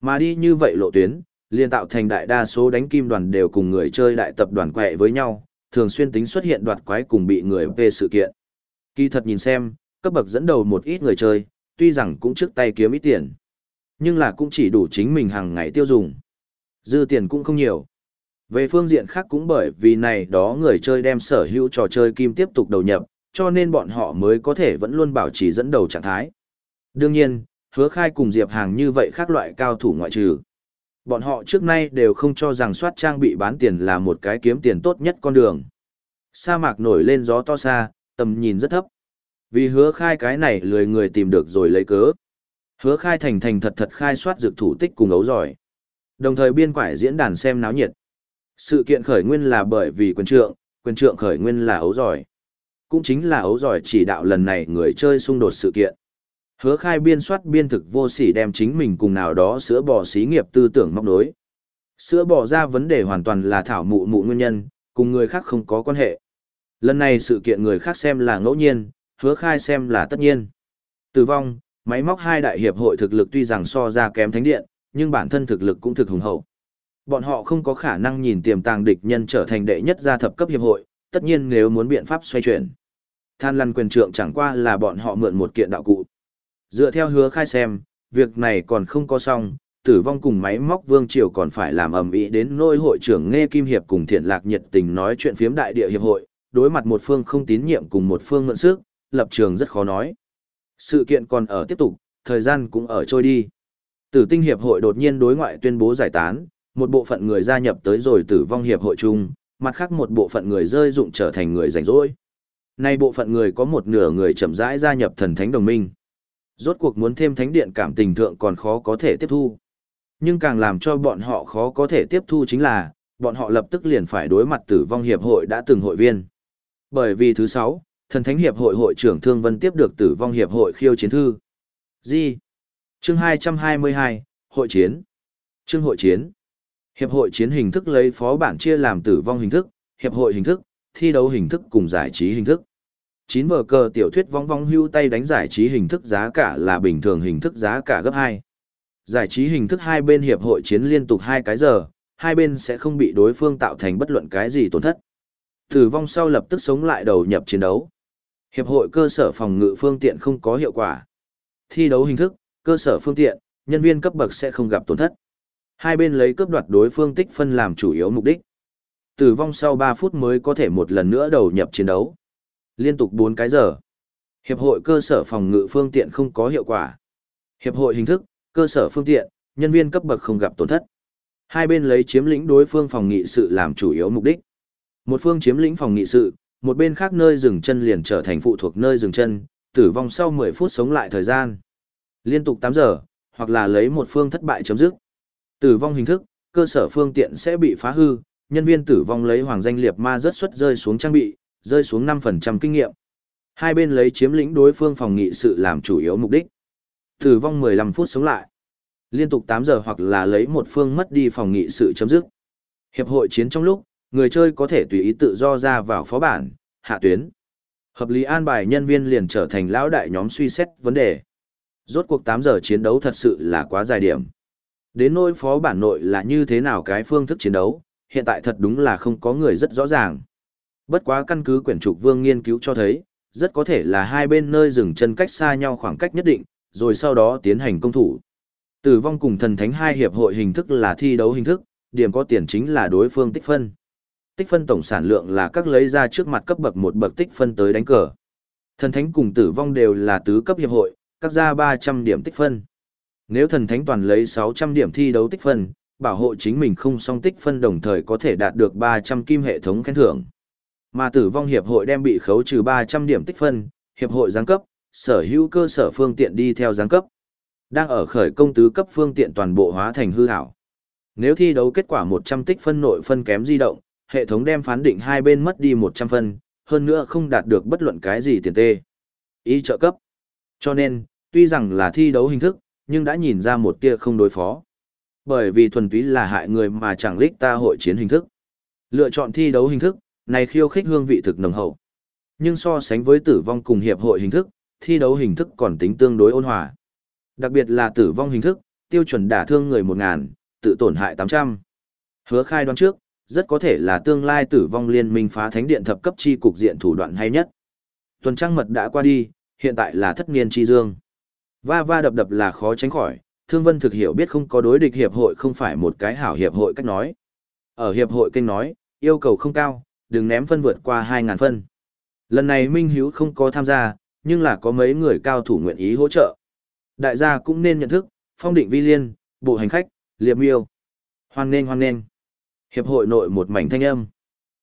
Mà đi như vậy lộ tuyến, liền tạo thành đại đa số đánh kim đoàn đều cùng người chơi đại tập đoàn quẹ với nhau, thường xuyên tính xuất hiện đoạt quái cùng bị người về sự kiện. Kỳ thật nhìn xem, cấp bậc dẫn đầu một ít người chơi, tuy rằng cũng trước tay kiếm ít tiền, nhưng là cũng chỉ đủ chính mình hàng ngày tiêu dùng. Dư tiền cũng không nhiều. Về phương diện khác cũng bởi vì này đó người chơi đem sở hữu trò chơi kim tiếp tục đầu nhập, cho nên bọn họ mới có thể vẫn luôn bảo trì dẫn đầu trạng thái. Đương nhiên, hứa khai cùng Diệp Hàng như vậy khác loại cao thủ ngoại trừ. Bọn họ trước nay đều không cho rằng soát trang bị bán tiền là một cái kiếm tiền tốt nhất con đường. Sa mạc nổi lên gió to xa, tầm nhìn rất thấp. Vì hứa khai cái này lười người tìm được rồi lấy cớ. Hứa khai thành thành thật thật khai soát dược thủ tích cùng ấu giỏi. Đồng thời biên quải diễn đàn xem náo nhiệt. Sự kiện khởi nguyên là bởi vì quyền trượng, quyền trượng khởi nguyên là ấu giỏi. Cũng chính là ấu giỏi chỉ đạo lần này người chơi xung đột sự kiện. Hứa khai biên soát biên thực vô sỉ đem chính mình cùng nào đó sữa bò xí nghiệp tư tưởng móc đối. Sữa bò ra vấn đề hoàn toàn là thảo mụ mụ nguyên nhân, cùng người khác không có quan hệ. Lần này sự kiện người khác xem là ngẫu nhiên, hứa khai xem là tất nhiên. Tử vong, máy móc hai đại hiệp hội thực lực tuy rằng so ra kém thánh điện, nhưng bản thân thực lực cũng thực hùng hậu. Bọn họ không có khả năng nhìn tiềm tàng địch nhân trở thành đệ nhất gia thập cấp hiệp hội, tất nhiên nếu muốn biện pháp xoay chuyển. Than lăn quyền trượng chẳng qua là bọn họ mượn một kiện đạo cụ. Dựa theo hứa khai xem, việc này còn không có xong, tử vong cùng máy móc vương triều còn phải làm ầm ĩ đến nôi hội trưởng nghe kim hiệp cùng thiện lạc nhiệt tình nói chuyện phiếm đại địa hiệp hội, đối mặt một phương không tín nhiệm cùng một phương mượn sức, lập trường rất khó nói. Sự kiện còn ở tiếp tục, thời gian cũng ở trôi đi. Tử tinh hiệp hội đột nhiên đối ngoại tuyên bố giải tán, một bộ phận người gia nhập tới rồi tử vong hiệp hội chung, mặt khác một bộ phận người rơi dụng trở thành người rảnh rỗi. Nay bộ phận người có một nửa người chậm rãi gia nhập thần thánh đồng minh. Rốt cuộc muốn thêm thánh điện cảm tình thượng còn khó có thể tiếp thu. Nhưng càng làm cho bọn họ khó có thể tiếp thu chính là, bọn họ lập tức liền phải đối mặt tử vong hiệp hội đã từng hội viên. Bởi vì thứ sáu, thần thánh hiệp hội hội trưởng Thương Vân tiếp được tử vong hiệp hội khiêu chiến thư. Gì? Chương 222, Hội chiến. Chương hội chiến. Hiệp hội chiến hình thức lấy phó bản chia làm tử vong hình thức, hiệp hội hình thức, thi đấu hình thức cùng giải trí hình thức. Chín vở cờ tiểu thuyết vong vong hưu tay đánh giải trí hình thức giá cả là bình thường hình thức giá cả gấp 2. Giải trí hình thức hai bên hiệp hội chiến liên tục hai cái giờ, hai bên sẽ không bị đối phương tạo thành bất luận cái gì tổn thất. Tử vong sau lập tức sống lại đầu nhập chiến đấu. Hiệp hội cơ sở phòng ngự phương tiện không có hiệu quả. Thi đấu hình thức, cơ sở phương tiện, nhân viên cấp bậc sẽ không gặp tổn thất. Hai bên lấy cướp đoạt đối phương tích phân làm chủ yếu mục đích. Tử vong sau 3 phút mới có thể một lần nữa đầu nhập chiến đấu. Liên tục 4 cái giờ. Hiệp hội cơ sở phòng ngự phương tiện không có hiệu quả. Hiệp hội hình thức, cơ sở phương tiện, nhân viên cấp bậc không gặp tổn thất. Hai bên lấy chiếm lĩnh đối phương phòng nghị sự làm chủ yếu mục đích. Một phương chiếm lĩnh phòng nghị sự, một bên khác nơi dừng chân liền trở thành phụ thuộc nơi dừng chân, tử vong sau 10 phút sống lại thời gian. Liên tục 8 giờ, hoặc là lấy một phương thất bại chấm dứt. Tử vong hình thức, cơ sở phương tiện sẽ bị phá hư, nhân viên tử vong lấy hoàng danh liệt ma rất xuất rơi xuống trang bị, rơi xuống 5% kinh nghiệm. Hai bên lấy chiếm lĩnh đối phương phòng nghị sự làm chủ yếu mục đích. Tử vong 15 phút sống lại. Liên tục 8 giờ hoặc là lấy một phương mất đi phòng nghị sự chấm dứt. Hiệp hội chiến trong lúc, người chơi có thể tùy ý tự do ra vào phó bản, hạ tuyến. Hợp lý an bài nhân viên liền trở thành lão đại nhóm suy xét vấn đề. Rốt cuộc 8 giờ chiến đấu thật sự là quá dài điểm. Đến nỗi phó bản nội là như thế nào cái phương thức chiến đấu, hiện tại thật đúng là không có người rất rõ ràng. Bất quá căn cứ quyển trục vương nghiên cứu cho thấy, rất có thể là hai bên nơi dừng chân cách xa nhau khoảng cách nhất định, rồi sau đó tiến hành công thủ. Tử vong cùng thần thánh hai hiệp hội hình thức là thi đấu hình thức, điểm có tiền chính là đối phương tích phân. Tích phân tổng sản lượng là các lấy ra trước mặt cấp bậc một bậc tích phân tới đánh cờ. Thần thánh cùng tử vong đều là tứ cấp hiệp hội, các ra 300 điểm tích phân. Nếu thần thánh toàn lấy 600 điểm thi đấu tích phân, bảo hộ chính mình không song tích phân đồng thời có thể đạt được 300 kim hệ thống khen thưởng. Mà tử vong hiệp hội đem bị khấu trừ 300 điểm tích phân, hiệp hội giáng cấp, sở hữu cơ sở phương tiện đi theo giáng cấp. Đang ở khởi công tứ cấp phương tiện toàn bộ hóa thành hư ảo. Nếu thi đấu kết quả 100 tích phân nội phân kém di động, hệ thống đem phán định hai bên mất đi 100 phân, hơn nữa không đạt được bất luận cái gì tiền tê. Ý trợ cấp. Cho nên, tuy rằng là thi đấu hình thức, nhưng đã nhìn ra một tia không đối phó. Bởi vì thuần túy là hại người mà chẳng lích ta hội chiến hình thức. Lựa chọn thi đấu hình thức, này khiêu khích hương vị thực nồng hậu. Nhưng so sánh với tử vong cùng hiệp hội hình thức, thi đấu hình thức còn tính tương đối ôn hòa. Đặc biệt là tử vong hình thức, tiêu chuẩn đả thương người 1000, tự tổn hại 800. Hứa khai đoán trước, rất có thể là tương lai tử vong liên minh phá thánh điện thập cấp chi cục diện thủ đoạn hay nhất. Tuần trăng mật đã qua đi, hiện tại là thất niên chi dương. Va va đập đập là khó tránh khỏi, Thương Vân thực hiểu biết không có đối địch hiệp hội không phải một cái hảo hiệp hội cách nói. Ở hiệp hội kênh nói, yêu cầu không cao, đừng ném phân vượt qua 2.000 phân. Lần này Minh Hiếu không có tham gia, nhưng là có mấy người cao thủ nguyện ý hỗ trợ. Đại gia cũng nên nhận thức, phong định vi liên, bộ hành khách, liệp miêu. Hoan nên hoan nên. Hiệp hội nội một mảnh thanh âm.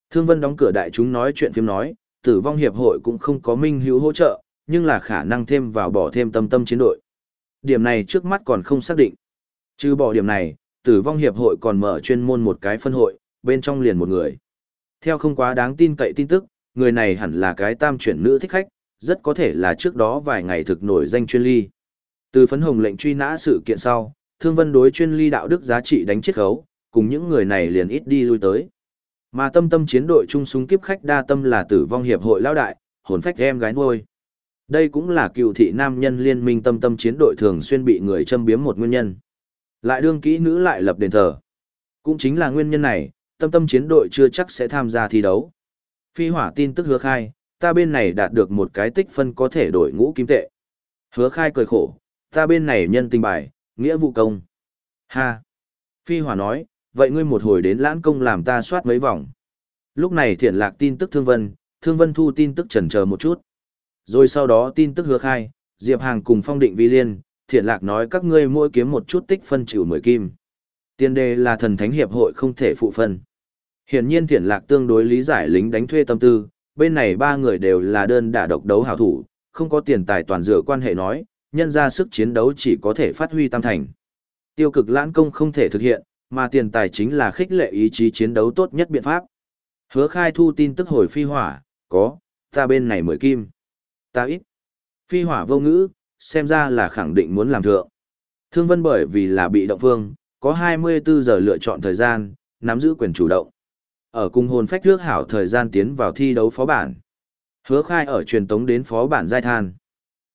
Thương Vân đóng cửa đại chúng nói chuyện phim nói, tử vong hiệp hội cũng không có Minh Hiếu hỗ trợ, nhưng là khả năng thêm vào bỏ thêm tâm tâm chiến đội. Điểm này trước mắt còn không xác định. Trừ bỏ điểm này, tử vong hiệp hội còn mở chuyên môn một cái phân hội, bên trong liền một người. Theo không quá đáng tin cậy tin tức, người này hẳn là cái tam chuyển nữ thích khách, rất có thể là trước đó vài ngày thực nổi danh chuyên ly. Từ phấn hồng lệnh truy nã sự kiện sau, thương vân đối chuyên ly đạo đức giá trị đánh chết khấu, cùng những người này liền ít đi lui tới. Mà tâm tâm chiến đội trung súng kiếp khách đa tâm là tử vong hiệp hội lao đại, hồn phách em gái nuôi. Đây cũng là cựu thị nam nhân liên minh tâm tâm chiến đội thường xuyên bị người châm biếm một nguyên nhân. Lại đương kỹ nữ lại lập đền thờ. Cũng chính là nguyên nhân này, tâm tâm chiến đội chưa chắc sẽ tham gia thi đấu. Phi hỏa tin tức hứa khai, ta bên này đạt được một cái tích phân có thể đổi ngũ kim tệ. Hứa khai cười khổ, ta bên này nhân tình bài, nghĩa vụ công. Ha! Phi hỏa nói, vậy ngươi một hồi đến lãn công làm ta soát mấy vòng. Lúc này thiện lạc tin tức thương vân, thương vân thu tin tức chần chờ một chút. Rồi sau đó tin tức hứa khai, Diệp Hàng cùng phong định vi liên, thiện lạc nói các ngươi mỗi kiếm một chút tích phân chịu mười kim. Tiên đề là thần thánh hiệp hội không thể phụ phân. Hiển nhiên thiện lạc tương đối lý giải lính đánh thuê tâm tư, bên này ba người đều là đơn đả độc đấu hảo thủ, không có tiền tài toàn dựa quan hệ nói, nhân ra sức chiến đấu chỉ có thể phát huy tam thành. Tiêu cực lãng công không thể thực hiện, mà tiền tài chính là khích lệ ý chí chiến đấu tốt nhất biện pháp. Hứa khai thu tin tức hồi phi hỏa, có, ta bên này mười kim. Ta ít. Phi hỏa vô ngữ, xem ra là khẳng định muốn làm thượng. Thương vân bởi vì là bị động phương, có 24 giờ lựa chọn thời gian, nắm giữ quyền chủ động. Ở cung hồn phách trước hảo thời gian tiến vào thi đấu phó bản. Hứa khai ở truyền tống đến phó bản giai than.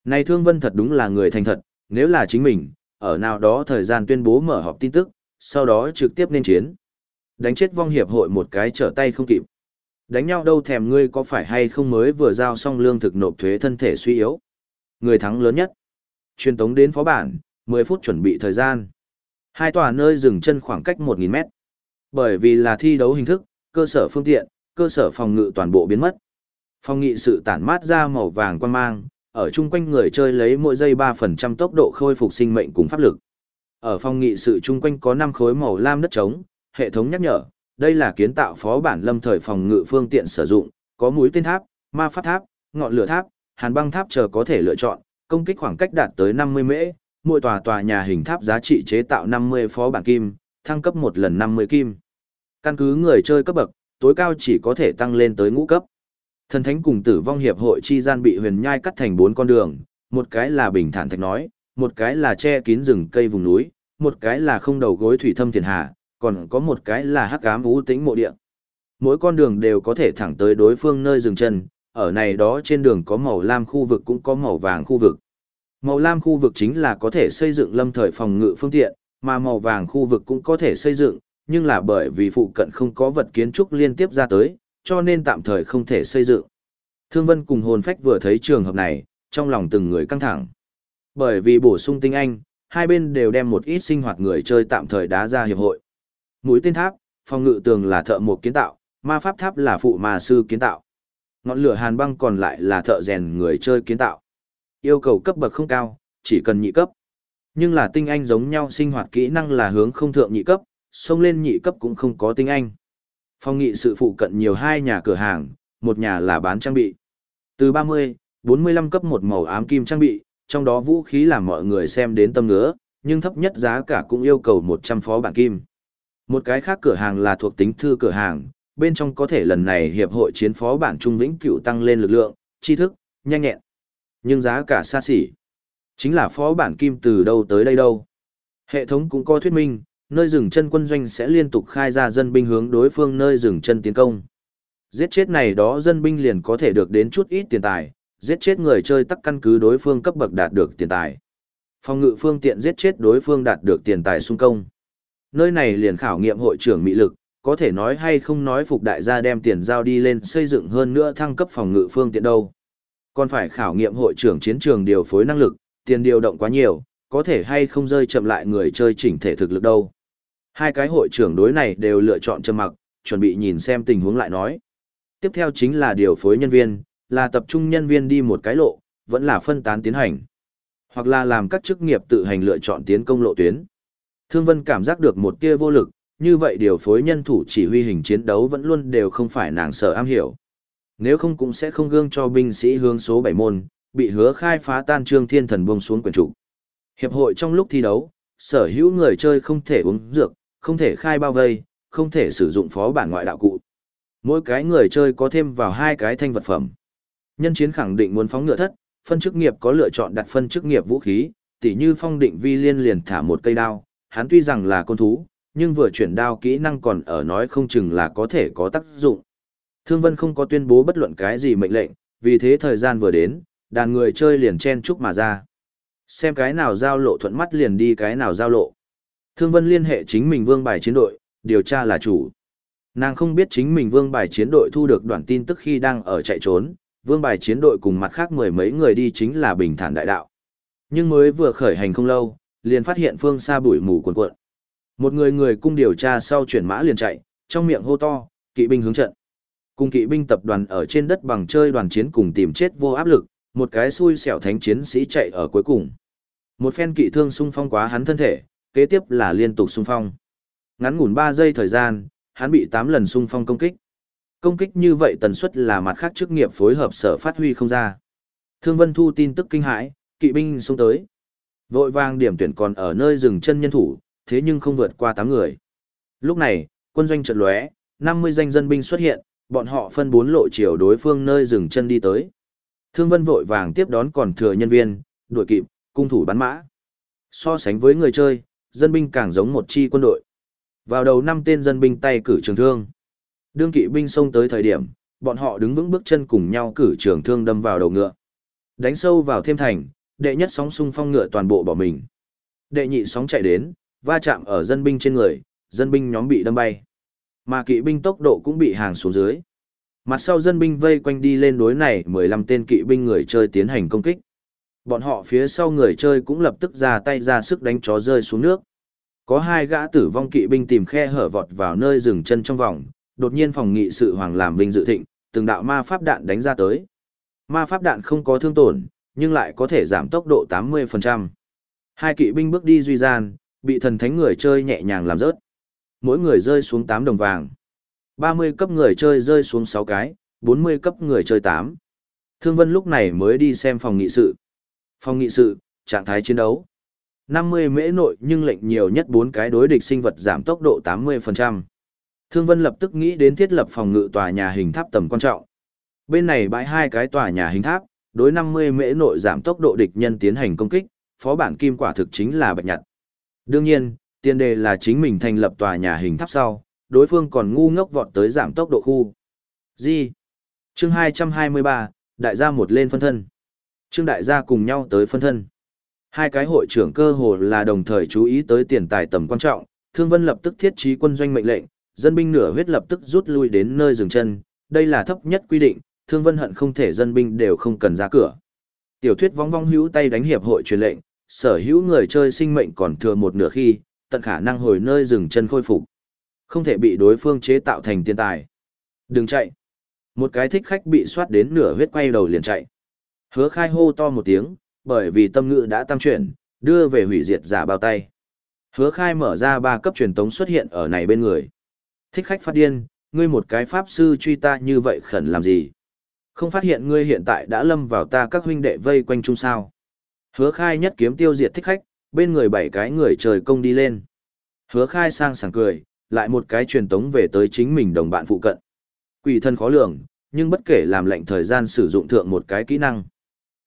Này thương vân thật đúng là người thành thật, nếu là chính mình, ở nào đó thời gian tuyên bố mở họp tin tức, sau đó trực tiếp nên chiến. Đánh chết vong hiệp hội một cái trở tay không kịp. Đánh nhau đâu thèm ngươi có phải hay không mới vừa giao xong lương thực nộp thuế thân thể suy yếu. Người thắng lớn nhất. Truyền tống đến phó bản, 10 phút chuẩn bị thời gian. Hai tòa nơi dừng chân khoảng cách 1.000 mét. Bởi vì là thi đấu hình thức, cơ sở phương tiện, cơ sở phòng ngự toàn bộ biến mất. Phòng nghị sự tản mát ra màu vàng quan mang, ở chung quanh người chơi lấy mỗi giây 3% tốc độ khôi phục sinh mệnh cùng pháp lực. Ở phòng nghị sự chung quanh có 5 khối màu lam đất trống, hệ thống nhắc nhở, đây là kiến tạo phó bản lâm thời phòng ngự phương tiện sử dụng, có mũi tên tháp, ma pháp tháp, ngọn lửa tháp, hàn băng tháp chờ có thể lựa chọn, công kích khoảng cách đạt tới 50 mễ, mỗi tòa tòa nhà hình tháp giá trị chế tạo 50 phó bản kim, thăng cấp một lần 50 kim. Căn cứ người chơi cấp bậc, tối cao chỉ có thể tăng lên tới ngũ cấp. Thần thánh cùng tử vong hiệp hội chi gian bị huyền nhai cắt thành bốn con đường, một cái là bình thản thạch nói, một cái là che kín rừng cây vùng núi, một cái là không đầu gối thủy thâm thiền hà, còn có một cái là hắc ám ú tĩnh mộ địa. Mỗi con đường đều có thể thẳng tới đối phương nơi dừng chân, ở này đó trên đường có màu lam khu vực cũng có màu vàng khu vực. Màu lam khu vực chính là có thể xây dựng lâm thời phòng ngự phương tiện, mà màu vàng khu vực cũng có thể xây dựng, nhưng là bởi vì phụ cận không có vật kiến trúc liên tiếp ra tới, cho nên tạm thời không thể xây dựng. Thương Vân cùng hồn phách vừa thấy trường hợp này, trong lòng từng người căng thẳng. Bởi vì bổ sung tinh anh, hai bên đều đem một ít sinh hoạt người chơi tạm thời đá ra hiệp hội. Mũi tên tháp, phòng ngự tường là thợ mộc kiến tạo, ma pháp tháp là phụ ma sư kiến tạo. Ngọn lửa hàn băng còn lại là thợ rèn người chơi kiến tạo. Yêu cầu cấp bậc không cao, chỉ cần nhị cấp. Nhưng là tinh anh giống nhau sinh hoạt kỹ năng là hướng không thượng nhị cấp, xông lên nhị cấp cũng không có tinh anh. Phong nghị sự phụ cận nhiều hai nhà cửa hàng, một nhà là bán trang bị. Từ 30, 45 cấp một màu ám kim trang bị, trong đó vũ khí làm mọi người xem đến tâm ngứa, nhưng thấp nhất giá cả cũng yêu cầu 100 phó bản kim. Một cái khác cửa hàng là thuộc tính thư cửa hàng, bên trong có thể lần này hiệp hội chiến phó bản trung vĩnh cửu tăng lên lực lượng, tri thức, nhanh nhẹn. Nhưng giá cả xa xỉ. Chính là phó bản kim từ đâu tới đây đâu. Hệ thống cũng có thuyết minh, nơi dừng chân quân doanh sẽ liên tục khai ra dân binh hướng đối phương nơi dừng chân tiến công. Giết chết này đó dân binh liền có thể được đến chút ít tiền tài, giết chết người chơi tắc căn cứ đối phương cấp bậc đạt được tiền tài. Phòng ngự phương tiện giết chết đối phương đạt được tiền tài xung công. Nơi này liền khảo nghiệm hội trưởng mỹ lực, có thể nói hay không nói phục đại gia đem tiền giao đi lên xây dựng hơn nữa thăng cấp phòng ngự phương tiện đâu. Còn phải khảo nghiệm hội trưởng chiến trường điều phối năng lực, tiền điều động quá nhiều, có thể hay không rơi chậm lại người chơi chỉnh thể thực lực đâu. Hai cái hội trưởng đối này đều lựa chọn trầm mặc, chuẩn bị nhìn xem tình huống lại nói. Tiếp theo chính là điều phối nhân viên, là tập trung nhân viên đi một cái lộ, vẫn là phân tán tiến hành. Hoặc là làm các chức nghiệp tự hành lựa chọn tiến công lộ tuyến. Thương Vân cảm giác được một tia vô lực, như vậy điều phối nhân thủ chỉ huy hình chiến đấu vẫn luôn đều không phải nàng sở am hiểu. Nếu không cũng sẽ không gương cho binh sĩ hướng số 7 môn, bị hứa khai phá tan trương thiên thần buông xuống quyền trụ. Hiệp hội trong lúc thi đấu, sở hữu người chơi không thể uống dược, không thể khai bao vây, không thể sử dụng phó bản ngoại đạo cụ. Mỗi cái người chơi có thêm vào hai cái thanh vật phẩm. Nhân chiến khẳng định muốn phóng ngựa thất, phân chức nghiệp có lựa chọn đặt phân chức nghiệp vũ khí, tỉ như phong định vi liên liền thả một cây đao, hắn tuy rằng là con thú, nhưng vừa chuyển đao kỹ năng còn ở nói không chừng là có thể có tác dụng. Thương Vân không có tuyên bố bất luận cái gì mệnh lệnh, vì thế thời gian vừa đến, đàn người chơi liền chen chúc mà ra. Xem cái nào giao lộ thuận mắt liền đi cái nào giao lộ. Thương Vân liên hệ chính mình vương bài chiến đội, điều tra là chủ. Nàng không biết chính mình vương bài chiến đội thu được đoạn tin tức khi đang ở chạy trốn, vương bài chiến đội cùng mặt khác mười mấy người đi chính là bình thản đại đạo. Nhưng mới vừa khởi hành không lâu, liền phát hiện phương xa bụi mù cuồn cuộn. Một người người cung điều tra sau chuyển mã liền chạy, trong miệng hô to, kỵ binh hướng trận. Cùng kỵ binh tập đoàn ở trên đất bằng chơi đoàn chiến cùng tìm chết vô áp lực, một cái xui xẻo thánh chiến sĩ chạy ở cuối cùng. Một phen kỵ thương xung phong quá hắn thân thể, kế tiếp là liên tục xung phong. Ngắn ngủn 3 giây thời gian, hắn bị 8 lần xung phong công kích. Công kích như vậy tần suất là mặt khác chức nghiệp phối hợp sở phát huy không ra. Thương Vân Thu tin tức kinh hãi, kỵ binh xông tới. Vội vàng điểm tuyển còn ở nơi dừng chân nhân thủ, thế nhưng không vượt qua 8 người. Lúc này, quân doanh chợt lóe, 50 danh dân binh xuất hiện, bọn họ phân bốn lộ chiều đối phương nơi dừng chân đi tới. Thương Vân vội vàng tiếp đón còn thừa nhân viên, đuổi kịp, cung thủ bắn mã. So sánh với người chơi, dân binh càng giống một chi quân đội. Vào đầu năm tên dân binh tay cử trường thương. Đương kỵ binh xông tới thời điểm, bọn họ đứng vững bước chân cùng nhau cử trường thương đâm vào đầu ngựa. Đánh sâu vào thêm thành, đệ nhất sóng xung phong ngựa toàn bộ bỏ mình. Đệ nhị sóng chạy đến, va chạm ở dân binh trên người, dân binh nhóm bị đâm bay. Mà kỵ binh tốc độ cũng bị hàng xuống dưới. Mặt sau dân binh vây quanh đi lên đối này 15 tên kỵ binh người chơi tiến hành công kích. Bọn họ phía sau người chơi cũng lập tức ra tay ra sức đánh chó rơi xuống nước. Có hai gã tử vong kỵ binh tìm khe hở vọt vào nơi dừng chân trong vòng, đột nhiên phòng nghị sự hoàng làm vinh dự thịnh, từng đạo ma pháp đạn đánh ra tới. Ma pháp đạn không có thương tổn, nhưng lại có thể giảm tốc độ 80%. Hai kỵ binh bước đi duy gian, bị thần thánh người chơi nhẹ nhàng làm rớt. Mỗi người rơi xuống 8 đồng vàng. 30 cấp người chơi rơi xuống 6 cái, 40 cấp người chơi 8. Thương Vân lúc này mới đi xem phòng nghị sự. Phòng nghị sự, trạng thái chiến đấu. 50 mễ nội nhưng lệnh nhiều nhất 4 cái đối địch sinh vật giảm tốc độ 80%. Thương Vân lập tức nghĩ đến thiết lập phòng ngự tòa nhà hình tháp tầm quan trọng. Bên này bãi hai cái tòa nhà hình tháp, đối 50 mễ nội giảm tốc độ địch nhân tiến hành công kích, phó bản kim quả thực chính là bạch nhặt. Đương nhiên, tiền đề là chính mình thành lập tòa nhà hình tháp sau, đối phương còn ngu ngốc vọt tới giảm tốc độ khu. Gì? Chương 223, đại gia một lên phân thân. Trương đại gia cùng nhau tới phân thân. Hai cái hội trưởng cơ hồ là đồng thời chú ý tới tiền tài tầm quan trọng, Thương Vân lập tức thiết trí quân doanh mệnh lệnh, dân binh nửa huyết lập tức rút lui đến nơi dừng chân, đây là thấp nhất quy định, Thương Vân hận không thể dân binh đều không cần ra cửa. Tiểu thuyết vong vong hữu tay đánh hiệp hội truyền lệnh, sở hữu người chơi sinh mệnh còn thừa một nửa khi, tận khả năng hồi nơi dừng chân khôi phục. Không thể bị đối phương chế tạo thành tiền tài. Đừng chạy. Một cái thích khách bị soát đến nửa huyết quay đầu liền chạy. Hứa khai hô to một tiếng, bởi vì tâm ngữ đã tam chuyển, đưa về hủy diệt giả bao tay. Hứa khai mở ra ba cấp truyền tống xuất hiện ở này bên người. Thích khách phát điên, ngươi một cái pháp sư truy ta như vậy khẩn làm gì? Không phát hiện ngươi hiện tại đã lâm vào ta các huynh đệ vây quanh chung sao. Hứa khai nhất kiếm tiêu diệt thích khách, bên người bảy cái người trời công đi lên. Hứa khai sang sảng cười, lại một cái truyền tống về tới chính mình đồng bạn phụ cận. Quỷ thân khó lường, nhưng bất kể làm lệnh thời gian sử dụng thượng một cái kỹ năng.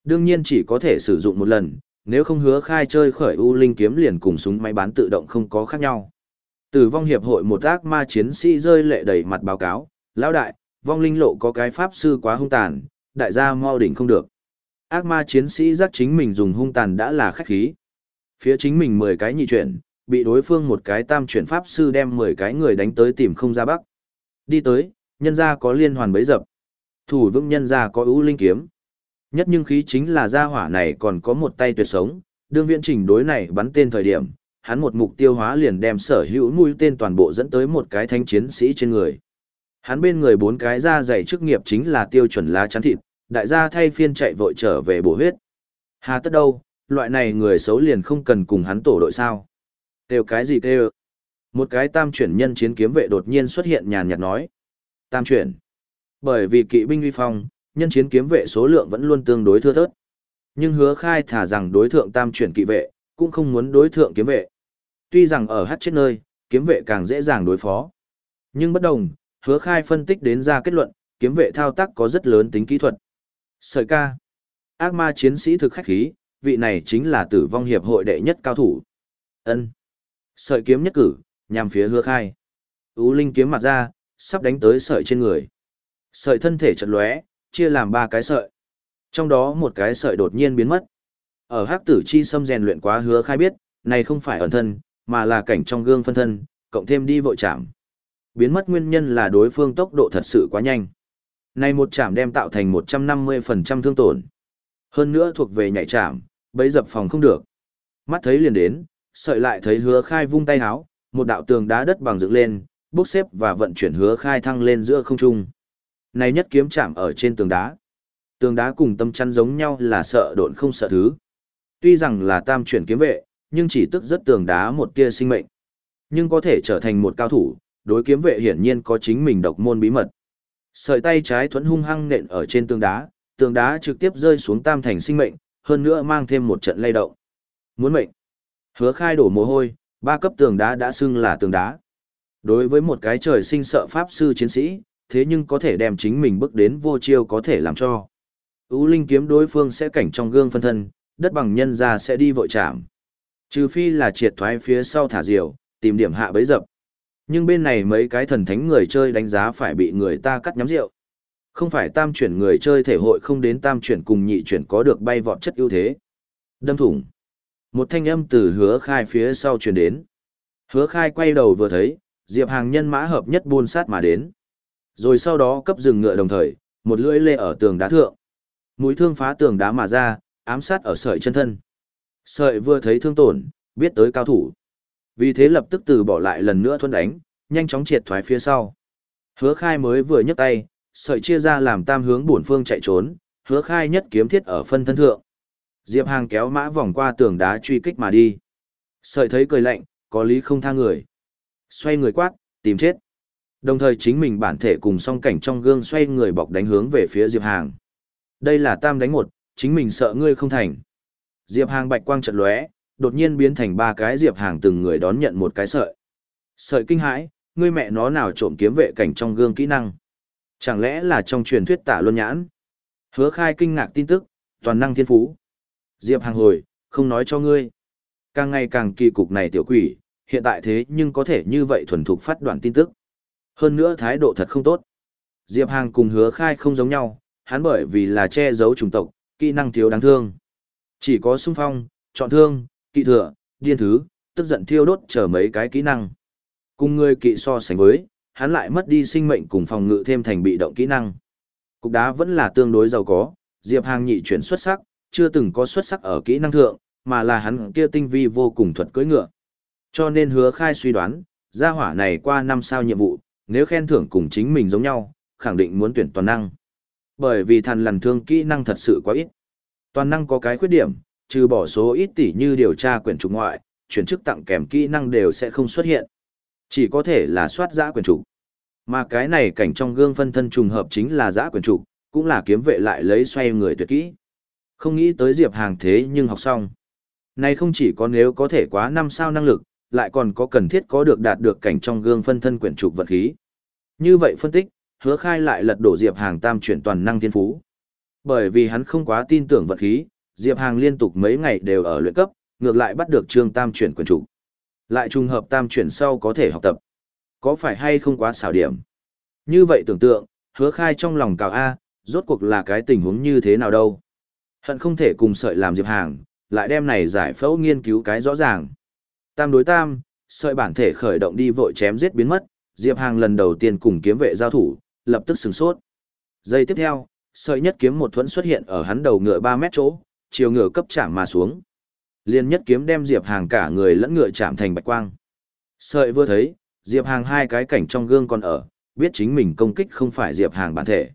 Đương nhiên chỉ có thể sử dụng một lần, nếu không hứa khai chơi khởi U Linh kiếm liền cùng súng máy bán tự động không có khác nhau. Tử vong hiệp hội một ác ma chiến sĩ rơi lệ đầy mặt báo cáo, lão đại, vong linh lộ có cái pháp sư quá hung tàn, đại gia mau đỉnh không được. Ác ma chiến sĩ giác chính mình dùng hung tàn đã là khách khí. Phía chính mình 10 cái nhị chuyển, bị đối phương một cái tam chuyển pháp sư đem 10 cái người đánh tới tìm không ra bắc. Đi tới, nhân gia có liên hoàn bấy dập. Thủ vững nhân gia có ưu linh kiếm. Nhất nhưng khí chính là gia hỏa này còn có một tay tuyệt sống, đương viễn trình đối này bắn tên thời điểm, hắn một mục tiêu hóa liền đem sở hữu mũi tên toàn bộ dẫn tới một cái thanh chiến sĩ trên người. Hắn bên người bốn cái da dày chức nghiệp chính là tiêu chuẩn lá chắn thịt, đại gia thay phiên chạy vội trở về bổ huyết. Hà tất đâu, loại này người xấu liền không cần cùng hắn tổ đội sao. Kêu cái gì kêu? Một cái tam chuyển nhân chiến kiếm vệ đột nhiên xuất hiện nhàn nhạt nói. Tam chuyển. Bởi vì kỵ binh uy phong, nhân chiến kiếm vệ số lượng vẫn luôn tương đối thưa thớt. Nhưng hứa khai thả rằng đối thượng tam chuyển kỵ vệ, cũng không muốn đối thượng kiếm vệ. Tuy rằng ở hát chết nơi, kiếm vệ càng dễ dàng đối phó. Nhưng bất đồng, hứa khai phân tích đến ra kết luận, kiếm vệ thao tác có rất lớn tính kỹ thuật. Sợi ca. Ác ma chiến sĩ thực khách khí, vị này chính là tử vong hiệp hội đệ nhất cao thủ. ân Sợi kiếm nhất cử, nhằm phía hứa khai. Ú linh kiếm mặt ra, sắp đánh tới sợi trên người. Sợi thân thể chật lóe, chia làm ba cái sợi. Trong đó một cái sợi đột nhiên biến mất. Ở hắc tử chi xâm rèn luyện quá hứa khai biết, này không phải ẩn thân, mà là cảnh trong gương phân thân, cộng thêm đi vội chạm. Biến mất nguyên nhân là đối phương tốc độ thật sự quá nhanh. Này một chạm đem tạo thành 150% thương tổn. Hơn nữa thuộc về nhảy chạm, bấy dập phòng không được. Mắt thấy liền đến, sợi lại thấy hứa khai vung tay háo, một đạo tường đá đất bằng dựng lên, bốc xếp và vận chuyển hứa khai thăng lên giữa không trung. Này nhất kiếm chạm ở trên tường đá. Tường đá cùng tâm chắn giống nhau là sợ độn không sợ thứ. Tuy rằng là tam chuyển kiếm vệ, nhưng chỉ tức rất tường đá một tia sinh mệnh. Nhưng có thể trở thành một cao thủ, đối kiếm vệ hiển nhiên có chính mình độc môn bí mật. Sợi tay trái thuẫn hung hăng nện ở trên tường đá, tường đá trực tiếp rơi xuống tam thành sinh mệnh, hơn nữa mang thêm một trận lay động. Muốn mệnh. Hứa khai đổ mồ hôi, ba cấp tường đá đã xưng là tường đá. Đối với một cái trời sinh sợ pháp sư chiến sĩ, thế nhưng có thể đem chính mình bước đến vô chiêu có thể làm cho. Ú linh kiếm đối phương sẽ cảnh trong gương phân thân, đất bằng nhân ra sẽ đi vội chạm. Trừ phi là triệt thoái phía sau thả diều, tìm điểm hạ bấy dập. Nhưng bên này mấy cái thần thánh người chơi đánh giá phải bị người ta cắt nhắm rượu. Không phải tam chuyển người chơi thể hội không đến tam chuyển cùng nhị chuyển có được bay vọt chất ưu thế. Đâm thủng. Một thanh âm từ hứa khai phía sau truyền đến. Hứa khai quay đầu vừa thấy, Diệp Hàng nhân mã hợp nhất buôn sát mà đến. Rồi sau đó cấp dừng ngựa đồng thời, một lưỡi lê ở tường đá thượng. Mũi thương phá tường đá mà ra, ám sát ở sợi chân thân. Sợi vừa thấy thương tổn, biết tới cao thủ. Vì thế lập tức từ bỏ lại lần nữa thuần đánh, nhanh chóng triệt thoái phía sau. Hứa khai mới vừa nhấc tay, sợi chia ra làm tam hướng bổn phương chạy trốn, hứa khai nhất kiếm thiết ở phân thân thượng. Diệp Hàng kéo mã vòng qua tường đá truy kích mà đi. Sợi thấy cười lạnh, có lý không tha người. Xoay người quát, tìm chết. Đồng thời chính mình bản thể cùng song cảnh trong gương xoay người bọc đánh hướng về phía Diệp Hàng. Đây là tam đánh một, chính mình sợ ngươi không thành. Diệp Hàng bạch quang trận lóe, đột nhiên biến thành ba cái Diệp Hàng từng người đón nhận một cái sợi. Sợi kinh hãi, ngươi mẹ nó nào trộm kiếm vệ cảnh trong gương kỹ năng. Chẳng lẽ là trong truyền thuyết tả luân nhãn? Hứa khai kinh ngạc tin tức, toàn năng thiên phú. Diệp hàng hồi, không nói cho ngươi. Càng ngày càng kỳ cục này tiểu quỷ, hiện tại thế nhưng có thể như vậy thuần thục phát đoạn tin tức. Hơn nữa thái độ thật không tốt. Diệp Hàng cùng hứa khai không giống nhau, hắn bởi vì là che giấu chủng tộc, kỹ năng thiếu đáng thương. Chỉ có xung phong, chọn thương, kỵ thừa, điên thứ, tức giận thiêu đốt trở mấy cái kỹ năng. Cùng người kỵ so sánh với, hắn lại mất đi sinh mệnh cùng phòng ngự thêm thành bị động kỹ năng. Cục đá vẫn là tương đối giàu có, Diệp Hàng nhị chuyển xuất sắc, chưa từng có xuất sắc ở kỹ năng thượng, mà là hắn kia tinh vi vô cùng thuật cưỡi ngựa. Cho nên hứa khai suy đoán, gia hỏa này qua năm sao nhiệm vụ, nếu khen thưởng cùng chính mình giống nhau, khẳng định muốn tuyển toàn năng. Bởi vì thần lằn thương kỹ năng thật sự quá ít. Toàn năng có cái khuyết điểm, trừ bỏ số ít tỷ như điều tra quyển trục ngoại, chuyển chức tặng kèm kỹ năng đều sẽ không xuất hiện. Chỉ có thể là soát giã quyển trục. Mà cái này cảnh trong gương phân thân trùng hợp chính là giã quyển trục, cũng là kiếm vệ lại lấy xoay người tuyệt kỹ. Không nghĩ tới Diệp Hàng thế nhưng học xong. Này không chỉ có nếu có thể quá năm sao năng lực, lại còn có cần thiết có được đạt được cảnh trong gương phân thân quyển trục vật khí. Như vậy phân tích, hứa khai lại lật đổ Diệp Hàng tam chuyển toàn năng thiên phú. Bởi vì hắn không quá tin tưởng vật khí, Diệp Hàng liên tục mấy ngày đều ở luyện cấp, ngược lại bắt được trương tam chuyển quyển trục. Lại trùng hợp tam chuyển sau có thể học tập. Có phải hay không quá xảo điểm? Như vậy tưởng tượng, hứa khai trong lòng cào A, rốt cuộc là cái tình huống như thế nào đâu. Hận không thể cùng sợi làm Diệp Hàng, lại đem này giải phẫu nghiên cứu cái rõ ràng. Tam đối tam, sợi bản thể khởi động đi vội chém giết biến mất, Diệp Hàng lần đầu tiên cùng kiếm vệ giao thủ, lập tức sừng sốt. Giây tiếp theo, sợi nhất kiếm một thuẫn xuất hiện ở hắn đầu ngựa 3 mét chỗ, chiều ngựa cấp chạm mà xuống. Liên nhất kiếm đem Diệp Hàng cả người lẫn ngựa chạm thành bạch quang. Sợi vừa thấy, Diệp Hàng hai cái cảnh trong gương còn ở, biết chính mình công kích không phải Diệp Hàng bản thể.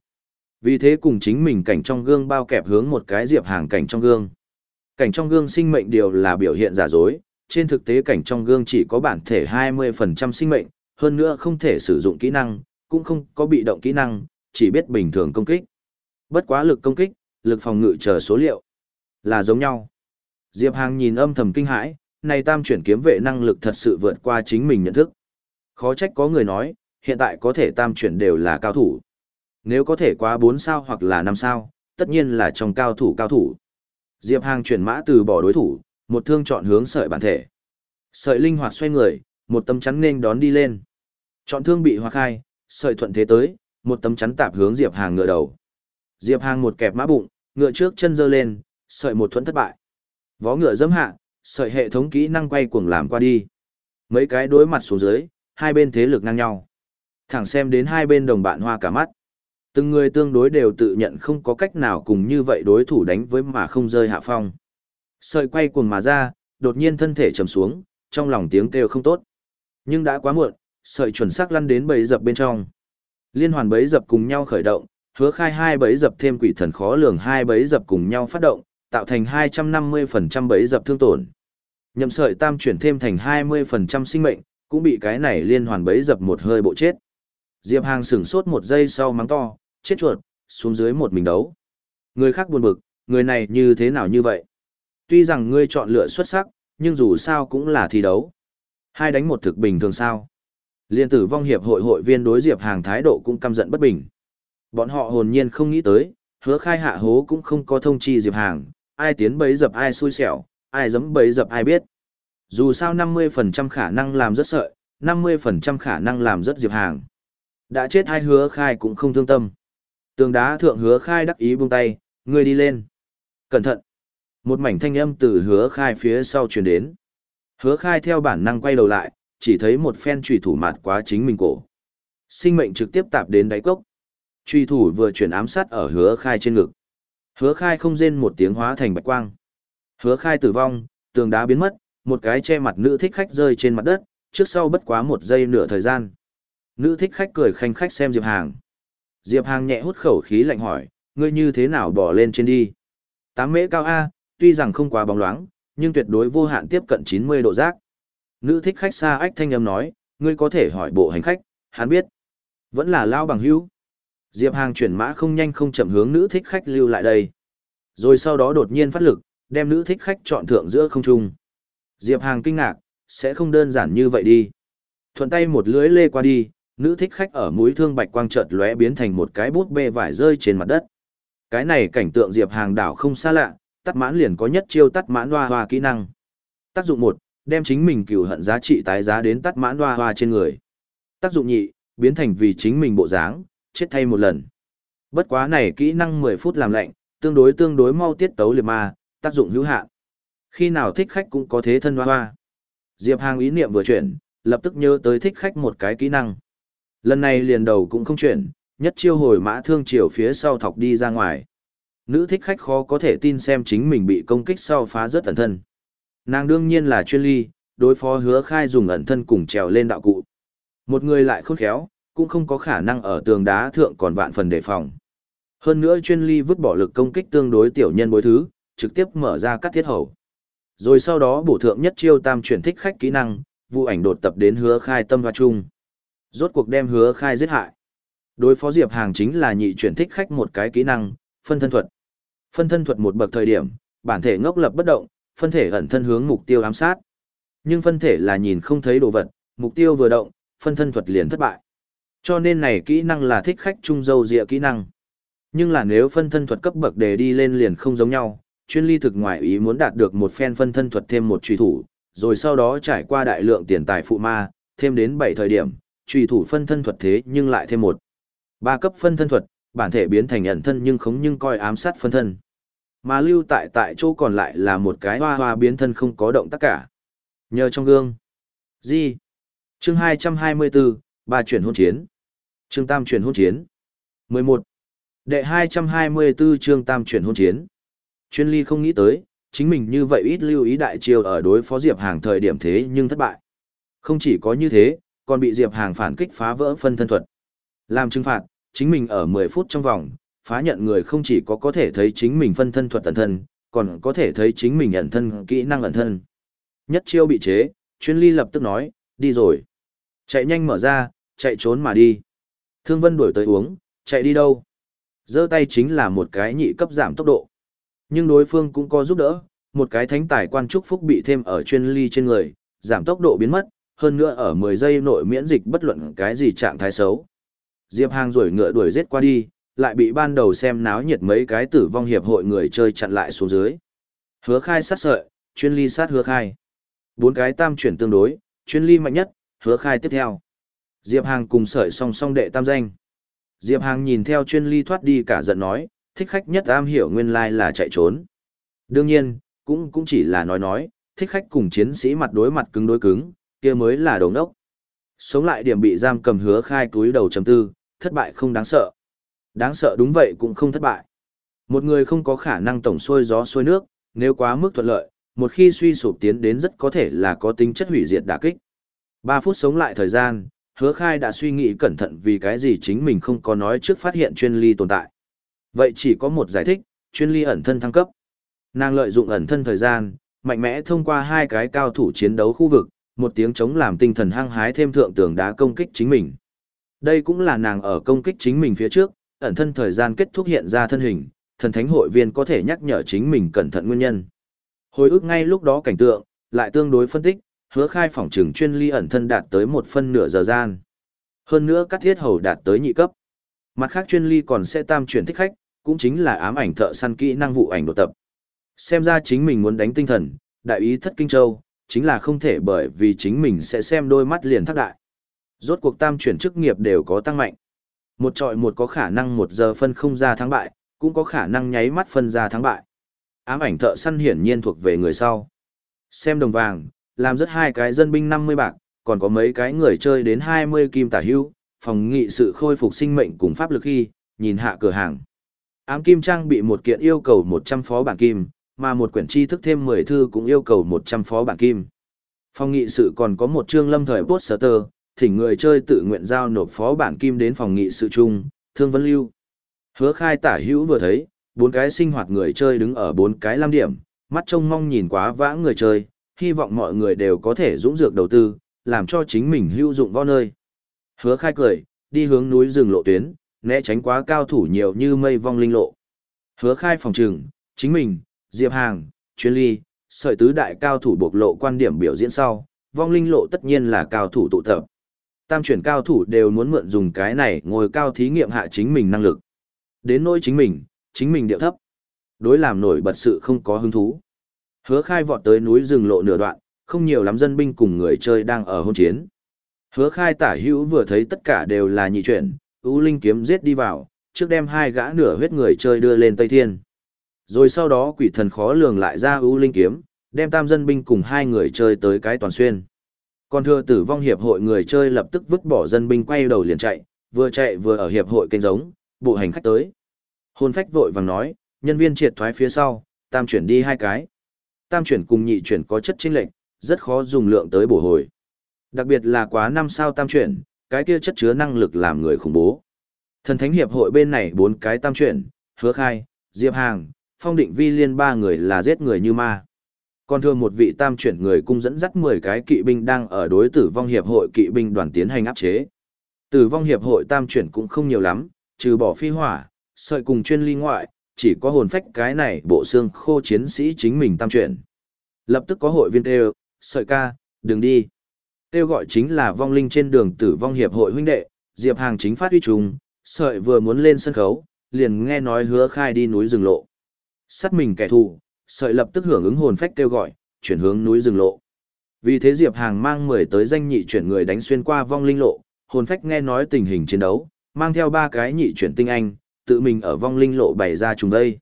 Vì thế cùng chính mình cảnh trong gương bao kẹp hướng một cái Diệp Hàng cảnh trong gương. Cảnh trong gương sinh mệnh điều là biểu hiện giả dối, trên thực tế cảnh trong gương chỉ có bản thể 20% sinh mệnh, hơn nữa không thể sử dụng kỹ năng, cũng không có bị động kỹ năng, chỉ biết bình thường công kích. Bất quá lực công kích, lực phòng ngự chờ số liệu là giống nhau. Diệp Hàng nhìn âm thầm kinh hãi, này tam chuyển kiếm vệ năng lực thật sự vượt qua chính mình nhận thức. Khó trách có người nói, hiện tại có thể tam chuyển đều là cao thủ. Nếu có thể quá 4 sao hoặc là 5 sao, tất nhiên là trong cao thủ cao thủ. Diệp Hàng chuyển mã từ bỏ đối thủ, một thương chọn hướng sợi bản thể. Sợi linh hoạt xoay người, một tấm chắn nên đón đi lên. Chọn thương bị hoa khai, sợi thuận thế tới, một tấm chắn tạp hướng Diệp Hàng ngựa đầu. Diệp Hàng một kẹp mã bụng, ngựa trước chân giơ lên, sợi một thuẫn thất bại. Vó ngựa dẫm hạ, sợi hệ thống kỹ năng quay cuồng làm qua đi. Mấy cái đối mặt xuống dưới, hai bên thế lực ngang nhau. Thẳng xem đến hai bên đồng bạn hoa cả mắt. Từng người tương đối đều tự nhận không có cách nào cùng như vậy đối thủ đánh với mà không rơi hạ phong. Sợi quay cuồng mà ra, đột nhiên thân thể trầm xuống, trong lòng tiếng kêu không tốt. Nhưng đã quá muộn, sợi chuẩn xác lăn đến bẫy dập bên trong. Liên hoàn bẫy dập cùng nhau khởi động, hứa khai hai bẫy dập thêm quỷ thần khó lường hai bẫy dập cùng nhau phát động, tạo thành 250% bẫy dập thương tổn. Nhậm sợi tam chuyển thêm thành 20% sinh mệnh, cũng bị cái này liên hoàn bẫy dập một hơi bộ chết. Diệp Hàng sửng sốt một giây sau mắng to, chết chuột, xuống dưới một mình đấu. Người khác buồn bực, người này như thế nào như vậy? Tuy rằng ngươi chọn lựa xuất sắc, nhưng dù sao cũng là thi đấu. Hai đánh một thực bình thường sao? Liên tử vong hiệp hội hội viên đối Diệp Hàng thái độ cũng căm giận bất bình. Bọn họ hồn nhiên không nghĩ tới, hứa khai hạ hố cũng không có thông chi Diệp Hàng, ai tiến bấy dập ai xui xẻo, ai giấm bấy dập ai biết. Dù sao 50% khả năng làm rất sợi, 50% khả năng làm rất Diệp Hàng. Đã chết hai hứa khai cũng không thương tâm. Tường đá thượng hứa khai đắc ý buông tay, ngươi đi lên. Cẩn thận. Một mảnh thanh âm từ hứa khai phía sau truyền đến. Hứa khai theo bản năng quay đầu lại, chỉ thấy một phen trùy thủ mạt quá chính mình cổ. Sinh mệnh trực tiếp tạp đến đáy cốc. Truy thủ vừa chuyển ám sát ở hứa khai trên ngực. Hứa khai không rên một tiếng hóa thành bạch quang. Hứa khai tử vong, tường đá biến mất, một cái che mặt nữ thích khách rơi trên mặt đất, trước sau bất quá một giây nửa thời gian. Nữ thích khách cười khanh khách xem Diệp Hàng. Diệp Hàng nhẹ hút khẩu khí lạnh hỏi, ngươi như thế nào bỏ lên trên đi? Tám mễ cao A, tuy rằng không quá bóng loáng, nhưng tuyệt đối vô hạn tiếp cận 90 độ giác. Nữ thích khách xa ách thanh âm nói, ngươi có thể hỏi bộ hành khách, hắn biết. Vẫn là lao bằng hữu. Diệp Hàng chuyển mã không nhanh không chậm hướng nữ thích khách lưu lại đây. Rồi sau đó đột nhiên phát lực, đem nữ thích khách chọn thượng giữa không trung. Diệp Hàng kinh ngạc, sẽ không đơn giản như vậy đi. Thuận tay một lưỡi lê qua đi, nữ thích khách ở mũi thương bạch quang chợt lóe biến thành một cái bút bê vải rơi trên mặt đất. Cái này cảnh tượng Diệp Hàng đảo không xa lạ, tắt mãn liền có nhất chiêu tắt mãn hoa hoa kỹ năng. Tác dụng một, đem chính mình cửu hận giá trị tái giá đến tắt mãn hoa hoa trên người. Tác dụng nhị, biến thành vì chính mình bộ dáng, chết thay một lần. Bất quá này kỹ năng 10 phút làm lạnh, tương đối tương đối mau tiết tấu liệt ma, tác dụng hữu hạn. Khi nào thích khách cũng có thế thân hoa hoa. Diệp Hàng ý niệm vừa chuyển, lập tức nhớ tới thích khách một cái kỹ năng. Lần này liền đầu cũng không chuyển, nhất chiêu hồi mã thương chiều phía sau thọc đi ra ngoài. Nữ thích khách khó có thể tin xem chính mình bị công kích sau phá rất ẩn thân. Nàng đương nhiên là chuyên ly, đối phó hứa khai dùng ẩn thân cùng trèo lên đạo cụ. Một người lại khôn khéo, cũng không có khả năng ở tường đá thượng còn vạn phần đề phòng. Hơn nữa chuyên ly vứt bỏ lực công kích tương đối tiểu nhân bối thứ, trực tiếp mở ra các thiết hầu. Rồi sau đó bổ thượng nhất chiêu tam chuyển thích khách kỹ năng, vụ ảnh đột tập đến hứa khai tâm hoa chung. Rốt cuộc đem hứa khai giết hại. Đối phó Diệp Hàng chính là nhị chuyển thích khách một cái kỹ năng, phân thân thuật. Phân thân thuật một bậc thời điểm, bản thể ngốc lập bất động, phân thể ẩn thân hướng mục tiêu ám sát. Nhưng phân thể là nhìn không thấy đồ vật, mục tiêu vừa động, phân thân thuật liền thất bại. Cho nên này kỹ năng là thích khách trung dâu dịa kỹ năng. Nhưng là nếu phân thân thuật cấp bậc đề đi lên liền không giống nhau, chuyên ly thực ngoại ý muốn đạt được một phen phân thân thuật thêm một truy thủ, rồi sau đó trải qua đại lượng tiền tài phụ ma, thêm đến 7 thời điểm, truy thủ phân thân thuật thế nhưng lại thêm một. Ba cấp phân thân thuật, bản thể biến thành ẩn thân nhưng không nhưng coi ám sát phân thân. Mà lưu tại tại chỗ còn lại là một cái hoa hoa biến thân không có động tác cả. Nhờ trong gương. Gì? Chương 224, ba chuyển hôn chiến. Chương tam chuyển hôn chiến. 11. Đệ 224 chương tam chuyển hôn chiến. Chuyên ly không nghĩ tới, chính mình như vậy ít lưu ý đại chiêu ở đối phó Diệp Hàng thời điểm thế nhưng thất bại. Không chỉ có như thế, còn bị Diệp Hàng phản kích phá vỡ phân thân thuật. Làm trừng phạt, chính mình ở 10 phút trong vòng, phá nhận người không chỉ có có thể thấy chính mình phân thân thuật ẩn thân, còn có thể thấy chính mình ẩn thân kỹ năng ẩn thân. Nhất chiêu bị chế, chuyên ly lập tức nói, đi rồi. Chạy nhanh mở ra, chạy trốn mà đi. Thương Vân đuổi tới uống, chạy đi đâu? giơ tay chính là một cái nhị cấp giảm tốc độ. Nhưng đối phương cũng có giúp đỡ, một cái thánh tài quan trúc phúc bị thêm ở chuyên ly trên người, giảm tốc độ biến mất, hơn nữa ở 10 giây nội miễn dịch bất luận cái gì trạng thái xấu. Diệp Hàng rủi ngựa đuổi giết qua đi, lại bị ban đầu xem náo nhiệt mấy cái tử vong hiệp hội người chơi chặn lại xuống dưới. Hứa khai sát sợi, chuyên ly sát hứa khai. Bốn cái tam chuyển tương đối, chuyên ly mạnh nhất, hứa khai tiếp theo. Diệp Hàng cùng sợi song song đệ tam danh. Diệp Hàng nhìn theo chuyên ly thoát đi cả giận nói, thích khách nhất am hiểu nguyên lai là chạy trốn. Đương nhiên, cũng cũng chỉ là nói nói, thích khách cùng chiến sĩ mặt đối mặt cứng đối cứng, kia mới là đồng đốc. Sống lại điểm bị giam cầm hứa khai túi đầu chấm tư, thất bại không đáng sợ. Đáng sợ đúng vậy cũng không thất bại. Một người không có khả năng tổng xuôi gió xuôi nước, nếu quá mức thuận lợi, một khi suy sụp tiến đến rất có thể là có tính chất hủy diệt đả kích. 3 phút sống lại thời gian, hứa khai đã suy nghĩ cẩn thận vì cái gì chính mình không có nói trước phát hiện chuyên ly tồn tại. Vậy chỉ có một giải thích, chuyên ly ẩn thân thăng cấp. Nàng lợi dụng ẩn thân thời gian, mạnh mẽ thông qua hai cái cao thủ chiến đấu khu vực, một tiếng chống làm tinh thần hăng hái thêm thượng tường đá công kích chính mình. Đây cũng là nàng ở công kích chính mình phía trước, ẩn thân thời gian kết thúc hiện ra thân hình, thần thánh hội viên có thể nhắc nhở chính mình cẩn thận nguyên nhân. Hồi ức ngay lúc đó cảnh tượng, lại tương đối phân tích, hứa khai phòng trường chuyên ly ẩn thân đạt tới một phân nửa giờ gian. Hơn nữa các thiết hầu đạt tới nhị cấp. Mặt khác chuyên ly còn sẽ tam chuyển thích khách, cũng chính là ám ảnh thợ săn kỹ năng vụ ảnh đột tập. Xem ra chính mình muốn đánh tinh thần, đại ý thất kinh châu, chính là không thể bởi vì chính mình sẽ xem đôi mắt liền thác đại. Rốt cuộc tam chuyển chức nghiệp đều có tăng mạnh. Một trọi một có khả năng một giờ phân không ra thắng bại, cũng có khả năng nháy mắt phân ra thắng bại. Ám ảnh thợ săn hiển nhiên thuộc về người sau. Xem đồng vàng, làm rất hai cái dân binh 50 bạc, còn có mấy cái người chơi đến 20 kim tả hưu, phòng nghị sự khôi phục sinh mệnh cùng pháp lực khi, nhìn hạ cửa hàng. Ám kim trang bị một kiện yêu cầu 100 phó bản kim, mà một quyển tri thức thêm 10 thư cũng yêu cầu 100 phó bản kim. Phòng nghị sự còn có một chương lâm thời poster, thỉnh người chơi tự nguyện giao nộp phó bản kim đến phòng nghị sự chung, thương vân lưu. Hứa khai tả hữu vừa thấy, bốn cái sinh hoạt người chơi đứng ở bốn cái lam điểm, mắt trông mong nhìn quá vãng người chơi, hy vọng mọi người đều có thể dũng dược đầu tư, làm cho chính mình hữu dụng vào nơi. Hứa khai cười, đi hướng núi rừng lộ tuyến, né tránh quá cao thủ nhiều như mây vong linh lộ. Hứa khai phòng trừng, chính mình, Diệp Hàng, Chuyên Ly, sợi tứ đại cao thủ bộc lộ quan điểm biểu diễn sau, vong linh lộ tất nhiên là cao thủ tụ tập. Tam chuyển cao thủ đều muốn mượn dùng cái này ngồi cao thí nghiệm hạ chính mình năng lực. Đến nỗi chính mình, chính mình điệu thấp. Đối làm nổi bật sự không có hứng thú. Hứa khai vọt tới núi rừng lộ nửa đoạn, không nhiều lắm dân binh cùng người chơi đang ở hôn chiến. Hứa khai tả hữu vừa thấy tất cả đều là nhị chuyển, u linh kiếm giết đi vào, trước đem hai gã nửa huyết người chơi đưa lên Tây Thiên. Rồi sau đó quỷ thần khó lường lại ra u linh kiếm, đem tam dân binh cùng hai người chơi tới cái toàn xuyên. Còn thừa tử vong hiệp hội người chơi lập tức vứt bỏ dân binh quay đầu liền chạy, vừa chạy vừa ở hiệp hội kênh giống, bộ hành khách tới. Hôn phách vội vàng nói, nhân viên triệt thoái phía sau, tam chuyển đi hai cái. Tam chuyển cùng nhị chuyển có chất chênh lệnh, rất khó dùng lượng tới bổ hồi. Đặc biệt là quá năm sao tam chuyển, cái kia chất chứa năng lực làm người khủng bố. Thần thánh hiệp hội bên này bốn cái tam chuyển, hứa khai, diệp hàng, phong định vi liên ba người là giết người như ma. Còn thường một vị tam chuyển người cung dẫn dắt 10 cái kỵ binh đang ở đối tử vong hiệp hội kỵ binh đoàn tiến hành áp chế. Tử vong hiệp hội tam chuyển cũng không nhiều lắm, trừ bỏ phi hỏa, sợi cùng chuyên ly ngoại, chỉ có hồn phách cái này bộ xương khô chiến sĩ chính mình tam chuyển. Lập tức có hội viên kêu, sợi ca, đừng đi. Kêu gọi chính là vong linh trên đường tử vong hiệp hội huynh đệ, Diệp Hàng chính phát uy trùng, sợi vừa muốn lên sân khấu, liền nghe nói hứa khai đi núi rừng lộ. sắt mình kẻ thù, sợi lập tức hưởng ứng hồn phách kêu gọi, chuyển hướng núi rừng lộ. Vì thế Diệp Hàng mang 10 tới danh nhị chuyển người đánh xuyên qua vong linh lộ, hồn phách nghe nói tình hình chiến đấu, mang theo ba cái nhị chuyển tinh anh, tự mình ở vong linh lộ bày ra trùng đây.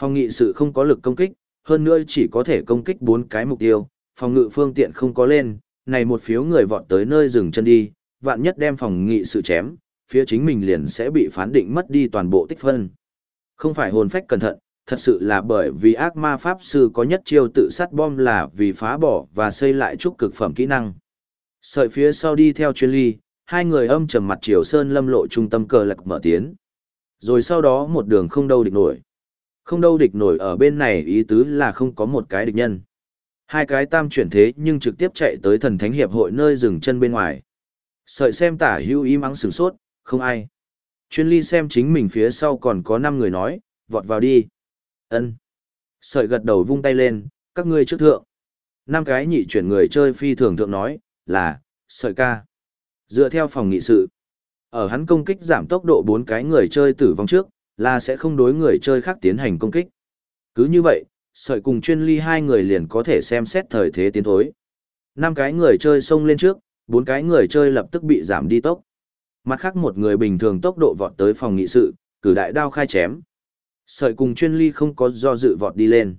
Phong nghị sự không có lực công kích, hơn nữa chỉ có thể công kích bốn cái mục tiêu, phòng ngự phương tiện không có lên, này một phiếu người vọt tới nơi dừng chân đi, vạn nhất đem phòng nghị sự chém, phía chính mình liền sẽ bị phán định mất đi toàn bộ tích phân. Không phải hồn phách cẩn thận, thật sự là bởi vì ác ma pháp sư có nhất chiêu tự sát bom là vì phá bỏ và xây lại trúc cực phẩm kỹ năng. Sợi phía sau đi theo chuyên ly, hai người âm trầm mặt chiều sơn lâm lộ trung tâm cờ lạc mở tiến. Rồi sau đó một đường không đâu địch nổi. Không đâu địch nổi ở bên này ý tứ là không có một cái địch nhân. Hai cái tam chuyển thế nhưng trực tiếp chạy tới thần thánh hiệp hội nơi dừng chân bên ngoài. Sợi xem tả hưu im ắng sửng sốt, không ai. Chuyên ly xem chính mình phía sau còn có 5 người nói, vọt vào đi ân Sợi gật đầu vung tay lên, các ngươi trước thượng. năm cái nhị chuyển người chơi phi thường thượng nói, là, sợi ca. Dựa theo phòng nghị sự, ở hắn công kích giảm tốc độ bốn cái người chơi tử vong trước, là sẽ không đối người chơi khác tiến hành công kích. Cứ như vậy, sợi cùng chuyên ly hai người liền có thể xem xét thời thế tiến thối. năm cái người chơi xông lên trước, bốn cái người chơi lập tức bị giảm đi tốc. Mặt khác một người bình thường tốc độ vọt tới phòng nghị sự, cử đại đao khai chém. Sợi cùng chuyên ly không có do dự vọt đi lên.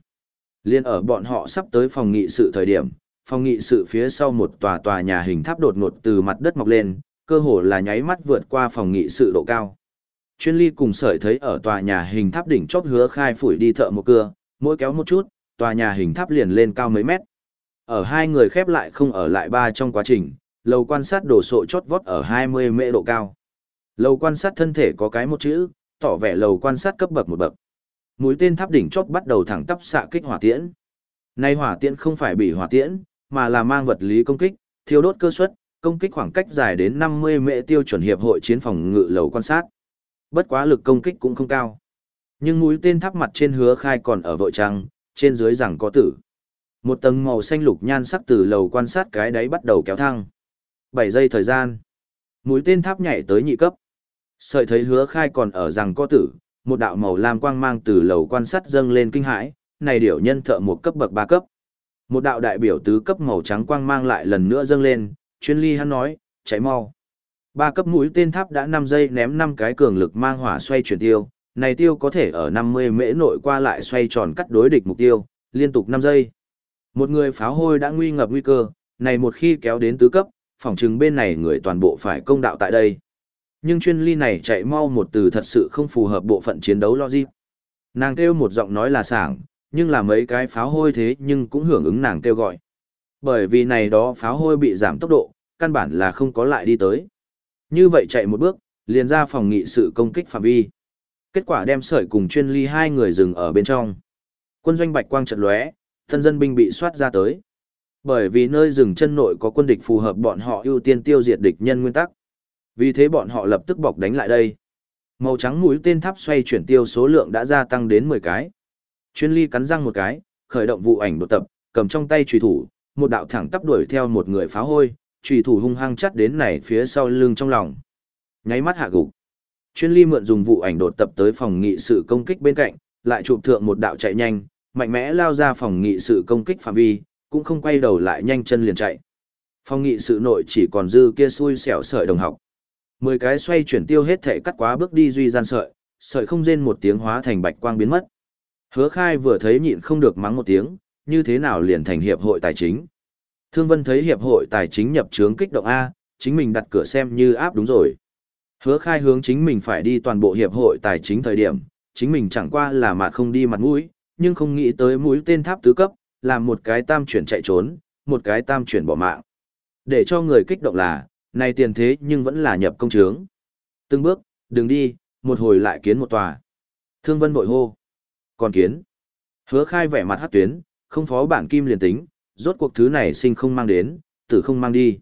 Liên ở bọn họ sắp tới phòng nghị sự thời điểm, phòng nghị sự phía sau một tòa tòa nhà hình tháp đột ngột từ mặt đất mọc lên, cơ hồ là nháy mắt vượt qua phòng nghị sự độ cao. Chuyên ly cùng sợi thấy ở tòa nhà hình tháp đỉnh chóp hứa khai phủi đi thợ một cưa, mỗi kéo một chút, tòa nhà hình tháp liền lên cao mấy mét. Ở hai người khép lại không ở lại ba trong quá trình, lầu quan sát đổ sộ chót vót ở 20 mễ độ cao. Lầu quan sát thân thể có cái một chữ, tỏ vẻ lầu quan sát cấp bậc một bậc. Mũi tên tháp đỉnh chót bắt đầu thẳng tắp xạ kích hỏa tiễn. Nay hỏa tiễn không phải bị hỏa tiễn, mà là mang vật lý công kích, thiêu đốt cơ suất, công kích khoảng cách dài đến 50 mệ tiêu chuẩn hiệp hội chiến phòng ngự lầu quan sát. Bất quá lực công kích cũng không cao. Nhưng mũi tên tháp mặt trên hứa khai còn ở vội trăng, trên dưới rằng có tử. Một tầng màu xanh lục nhan sắc từ lầu quan sát cái đáy bắt đầu kéo thăng. 7 giây thời gian. Mũi tên tháp nhảy tới nhị cấp. Sợi thấy hứa khai còn ở rằng có tử, một đạo màu lam quang mang từ lầu quan sát dâng lên kinh hãi, này điểu nhân thợ một cấp bậc ba cấp. Một đạo đại biểu tứ cấp màu trắng quang mang lại lần nữa dâng lên, chuyên ly hắn nói, cháy mau. Ba cấp mũi tên tháp đã 5 giây ném 5 cái cường lực mang hỏa xoay chuyển tiêu, này tiêu có thể ở 50 mễ nội qua lại xoay tròn cắt đối địch mục tiêu, liên tục 5 giây. Một người pháo hôi đã nguy ngập nguy cơ, này một khi kéo đến tứ cấp, phòng chứng bên này người toàn bộ phải công đạo tại đây. Nhưng chuyên ly này chạy mau một từ thật sự không phù hợp bộ phận chiến đấu logic. Nàng kêu một giọng nói là sảng, nhưng là mấy cái pháo hôi thế nhưng cũng hưởng ứng nàng kêu gọi. Bởi vì này đó pháo hôi bị giảm tốc độ, căn bản là không có lại đi tới. Như vậy chạy một bước, liền ra phòng nghị sự công kích phạm vi. Kết quả đem sợi cùng chuyên ly hai người dừng ở bên trong. Quân doanh bạch quang trận lóe, thân dân binh bị soát ra tới. Bởi vì nơi dừng chân nội có quân địch phù hợp bọn họ ưu tiên tiêu diệt địch nhân nguyên tắc. Vì thế bọn họ lập tức bọc đánh lại đây. Màu trắng mũi tên tháp xoay chuyển tiêu số lượng đã gia tăng đến 10 cái. Chuyên ly cắn răng một cái, khởi động vụ ảnh đột tập, cầm trong tay trùy thủ, một đạo thẳng tắp đuổi theo một người phá hôi, trùy thủ hung hăng chắt đến này phía sau lưng trong lòng. Nháy mắt hạ gục. Chuyên ly mượn dùng vụ ảnh đột tập tới phòng nghị sự công kích bên cạnh, lại chụp thượng một đạo chạy nhanh, mạnh mẽ lao ra phòng nghị sự công kích phạm vi, cũng không quay đầu lại nhanh chân liền chạy. Phòng nghị sự nội chỉ còn dư kia xui xẻo sợi đồng học. Mười cái xoay chuyển tiêu hết thể cắt quá bước đi duy gian sợi, sợi không rên một tiếng hóa thành bạch quang biến mất. Hứa khai vừa thấy nhịn không được mắng một tiếng, như thế nào liền thành hiệp hội tài chính. Thương Vân thấy hiệp hội tài chính nhập trướng kích động A, chính mình đặt cửa xem như áp đúng rồi. Hứa khai hướng chính mình phải đi toàn bộ hiệp hội tài chính thời điểm, chính mình chẳng qua là mà không đi mặt mũi, nhưng không nghĩ tới mũi tên tháp tứ cấp, làm một cái tam chuyển chạy trốn, một cái tam chuyển bỏ mạng. Để cho người kích động là, này tiền thế nhưng vẫn là nhập công trướng. Từng bước, đừng đi, một hồi lại kiến một tòa. Thương Vân bội hô. Còn kiến. Hứa khai vẻ mặt hát tuyến, không phó bản kim liền tính, rốt cuộc thứ này sinh không mang đến, tử không mang đi.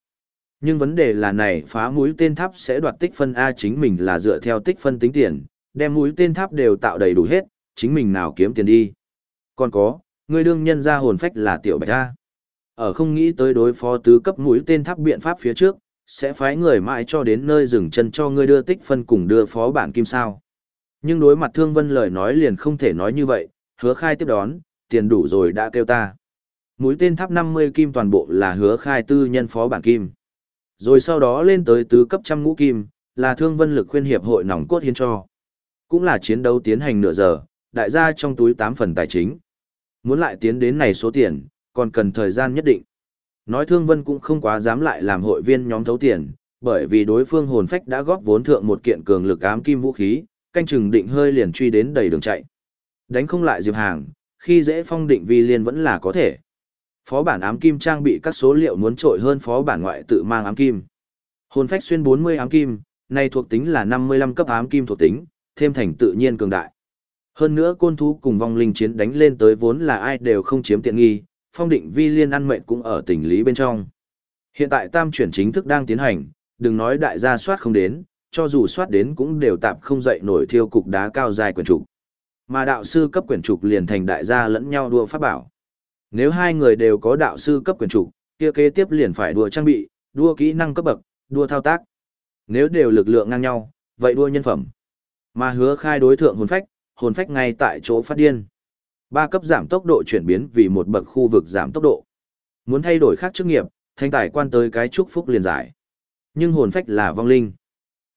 Nhưng vấn đề là này phá mũi tên tháp sẽ đoạt tích phân A chính mình là dựa theo tích phân tính tiền, đem mũi tên tháp đều tạo đầy đủ hết, chính mình nào kiếm tiền đi. Còn có, người đương nhân ra hồn phách là tiểu bạch A. Ở không nghĩ tới đối phó tứ cấp mũi tên tháp biện pháp phía trước, sẽ phái người mãi cho đến nơi dừng chân cho ngươi đưa tích phân cùng đưa phó bản kim sao. Nhưng đối mặt Thương Vân lời nói liền không thể nói như vậy, hứa khai tiếp đón, tiền đủ rồi đã kêu ta. Mũi tên tháp 50 kim toàn bộ là hứa khai tư nhân phó bản kim. Rồi sau đó lên tới tứ cấp trăm ngũ kim, là Thương Vân lực khuyên hiệp hội nòng cốt hiến cho. Cũng là chiến đấu tiến hành nửa giờ, đại gia trong túi 8 phần tài chính. Muốn lại tiến đến này số tiền, còn cần thời gian nhất định. Nói Thương Vân cũng không quá dám lại làm hội viên nhóm thấu tiền, bởi vì đối phương hồn phách đã góp vốn thượng một kiện cường lực ám kim vũ khí, canh chừng định hơi liền truy đến đầy đường chạy. Đánh không lại Diệp Hàng, khi dễ phong định vi liên vẫn là có thể. Phó bản ám kim trang bị các số liệu muốn trội hơn phó bản ngoại tự mang ám kim. Hồn phách xuyên 40 ám kim, này thuộc tính là 55 cấp ám kim thuộc tính, thêm thành tự nhiên cường đại. Hơn nữa côn thú cùng vong linh chiến đánh lên tới vốn là ai đều không chiếm tiện nghi, phong định vi liên ăn mệnh cũng ở tình lý bên trong. Hiện tại tam chuyển chính thức đang tiến hành, đừng nói đại gia soát không đến, cho dù soát đến cũng đều tạm không dậy nổi thiêu cục đá cao dài quyển trục. Mà đạo sư cấp quyển trục liền thành đại gia lẫn nhau đua pháp bảo. Nếu hai người đều có đạo sư cấp quyển trục, kia kế tiếp liền phải đua trang bị, đua kỹ năng cấp bậc, đua thao tác. Nếu đều lực lượng ngang nhau, vậy đua nhân phẩm. Mà hứa khai đối thượng hồn phách, hồn phách ngay tại chỗ phát điên. Ba cấp giảm tốc độ chuyển biến vì một bậc khu vực giảm tốc độ. Muốn thay đổi khác chức nghiệp, thanh tài quan tới cái chúc phúc liền giải. Nhưng hồn phách là vong linh.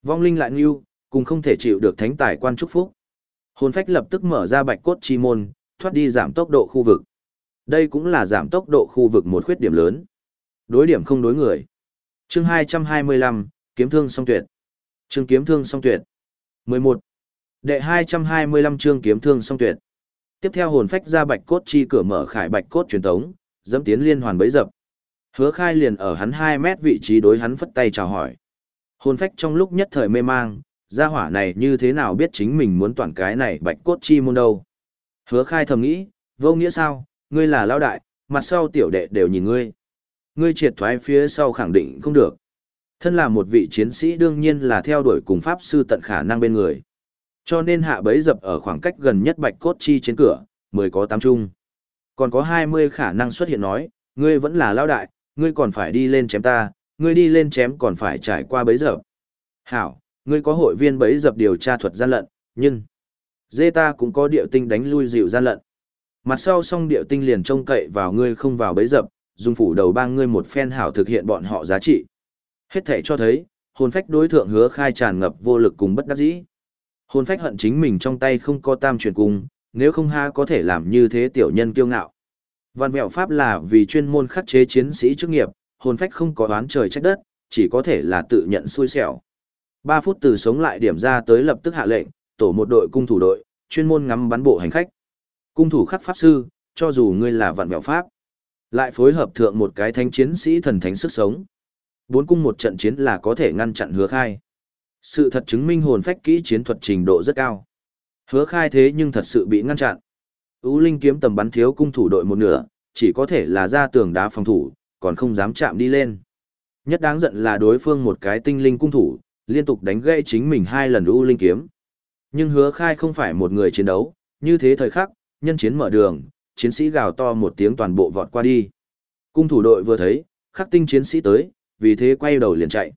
Vong linh lại như, cùng không thể chịu được thánh tài quan chúc phúc. Hồn phách lập tức mở ra bạch cốt chi môn, thoát đi giảm tốc độ khu vực. Đây cũng là giảm tốc độ khu vực một khuyết điểm lớn. Đối điểm không đối người. Chương 225, kiếm thương song tuyệt. Chương kiếm thương song tuyệt. 11. Đệ 225 chương kiếm thương song tuyệt. Tiếp theo hồn phách ra bạch cốt chi cửa mở khải bạch cốt truyền tống, dẫm tiến liên hoàn bấy dập. Hứa khai liền ở hắn 2 mét vị trí đối hắn phất tay chào hỏi. Hồn phách trong lúc nhất thời mê mang, gia hỏa này như thế nào biết chính mình muốn toàn cái này bạch cốt chi môn đâu. Hứa khai thầm nghĩ, vô nghĩa sao, ngươi là lao đại, mặt sau tiểu đệ đều nhìn ngươi. Ngươi triệt thoái phía sau khẳng định không được. Thân là một vị chiến sĩ đương nhiên là theo đuổi cùng pháp sư tận khả năng bên người. Cho nên hạ bấy dập ở khoảng cách gần nhất bạch cốt chi trên cửa, mười có tám chung. Còn có hai mươi khả năng xuất hiện nói, ngươi vẫn là lao đại, ngươi còn phải đi lên chém ta, ngươi đi lên chém còn phải trải qua bấy dập. Hảo, ngươi có hội viên bấy dập điều tra thuật gian lận, nhưng... Dê ta cũng có điệu tinh đánh lui dịu gian lận. Mặt sau song điệu tinh liền trông cậy vào ngươi không vào bấy dập, dùng phủ đầu bang ngươi một phen hảo thực hiện bọn họ giá trị. Hết thể cho thấy, hồn phách đối thượng hứa khai tràn ngập vô lực cùng bất đắc dĩ. Hồn phách hận chính mình trong tay không có tam truyền cung, nếu không ha có thể làm như thế tiểu nhân kiêu ngạo. Văn vẹo pháp là vì chuyên môn khắc chế chiến sĩ chức nghiệp, hồn phách không có đoán trời trách đất, chỉ có thể là tự nhận xui xẻo. 3 phút từ sống lại điểm ra tới lập tức hạ lệnh, tổ một đội cung thủ đội, chuyên môn ngắm bắn bộ hành khách. Cung thủ khắc pháp sư, cho dù ngươi là vạn vẹo pháp, lại phối hợp thượng một cái thanh chiến sĩ thần thánh sức sống. Bốn cung một trận chiến là có thể ngăn chặn hứa khai. Sự thật chứng minh hồn phách kỹ chiến thuật trình độ rất cao. Hứa khai thế nhưng thật sự bị ngăn chặn. Ú Linh kiếm tầm bắn thiếu cung thủ đội một nửa, chỉ có thể là ra tường đá phòng thủ, còn không dám chạm đi lên. Nhất đáng giận là đối phương một cái tinh linh cung thủ, liên tục đánh gãy chính mình hai lần U Linh kiếm. Nhưng hứa khai không phải một người chiến đấu, như thế thời khắc, nhân chiến mở đường, chiến sĩ gào to một tiếng toàn bộ vọt qua đi. Cung thủ đội vừa thấy, khắc tinh chiến sĩ tới, vì thế quay đầu liền chạy.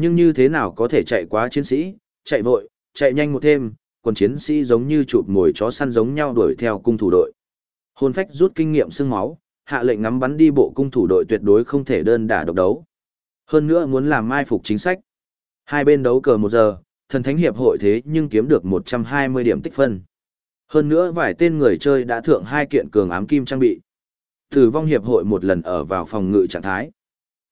Nhưng như thế nào có thể chạy quá chiến sĩ, chạy vội, chạy nhanh một thêm, còn chiến sĩ giống như chụp mồi chó săn giống nhau đuổi theo cung thủ đội. Hồn phách rút kinh nghiệm xương máu, hạ lệnh ngắm bắn đi bộ cung thủ đội tuyệt đối không thể đơn đả độc đấu. Hơn nữa muốn làm mai phục chính sách. Hai bên đấu cờ một giờ, thần thánh hiệp hội thế nhưng kiếm được 120 điểm tích phân. Hơn nữa vài tên người chơi đã thượng hai kiện cường ám kim trang bị. Tử vong hiệp hội một lần ở vào phòng ngự trạng thái.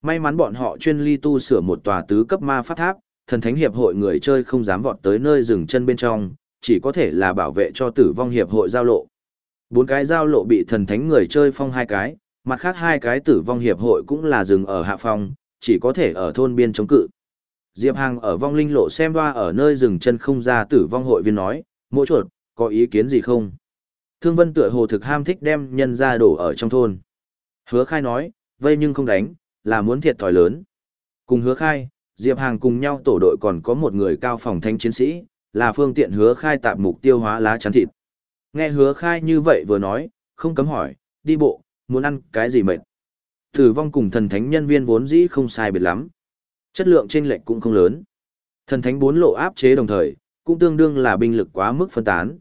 May mắn bọn họ chuyên ly tu sửa một tòa tứ cấp ma pháp tháp, thần thánh hiệp hội người chơi không dám vọt tới nơi dừng chân bên trong, chỉ có thể là bảo vệ cho tử vong hiệp hội giao lộ. Bốn cái giao lộ bị thần thánh người chơi phong hai cái, mặt khác hai cái tử vong hiệp hội cũng là dừng ở hạ phong, chỉ có thể ở thôn biên chống cự. Diệp Hàng ở vong linh lộ xem qua ở nơi dừng chân không ra tử vong hội viên nói, mỗi chuột, có ý kiến gì không? Thương Vân tựa hồ thực ham thích đem nhân ra đổ ở trong thôn. Hứa khai nói, vây nhưng không đánh, là muốn thiệt thòi lớn. Cùng hứa khai, Diệp Hàng cùng nhau tổ đội còn có một người cao phòng thanh chiến sĩ, là phương tiện hứa khai tạp mục tiêu hóa lá chắn thịt. Nghe hứa khai như vậy vừa nói, không cấm hỏi, đi bộ, muốn ăn cái gì mệt. Tử vong cùng thần thánh nhân viên vốn dĩ không sai biệt lắm. Chất lượng trên lệch cũng không lớn. Thần thánh bốn lộ áp chế đồng thời, cũng tương đương là binh lực quá mức phân tán.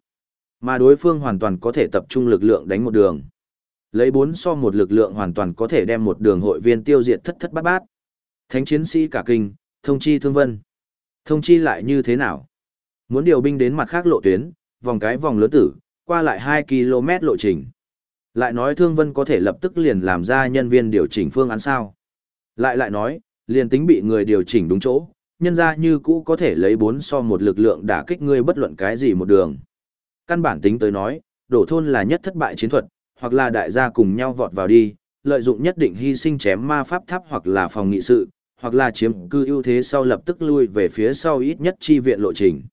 Mà đối phương hoàn toàn có thể tập trung lực lượng đánh một đường. Lấy bốn so một lực lượng hoàn toàn có thể đem một đường hội viên tiêu diệt thất thất bát bát. Thánh chiến sĩ cả kinh, thông chi thương vân. Thông chi lại như thế nào? Muốn điều binh đến mặt khác lộ tuyến, vòng cái vòng lớn tử, qua lại 2 km lộ trình. Lại nói Thương Vân có thể lập tức liền làm ra nhân viên điều chỉnh phương án sao. Lại lại nói, liền tính bị người điều chỉnh đúng chỗ, nhân ra như cũ có thể lấy 4 so một lực lượng đả kích ngươi bất luận cái gì một đường. Căn bản tính tới nói, đổ thôn là nhất thất bại chiến thuật, hoặc là đại gia cùng nhau vọt vào đi, lợi dụng nhất định hy sinh chém ma pháp tháp hoặc là phòng nghị sự, hoặc là chiếm cư ưu thế sau lập tức lui về phía sau ít nhất chi viện lộ trình.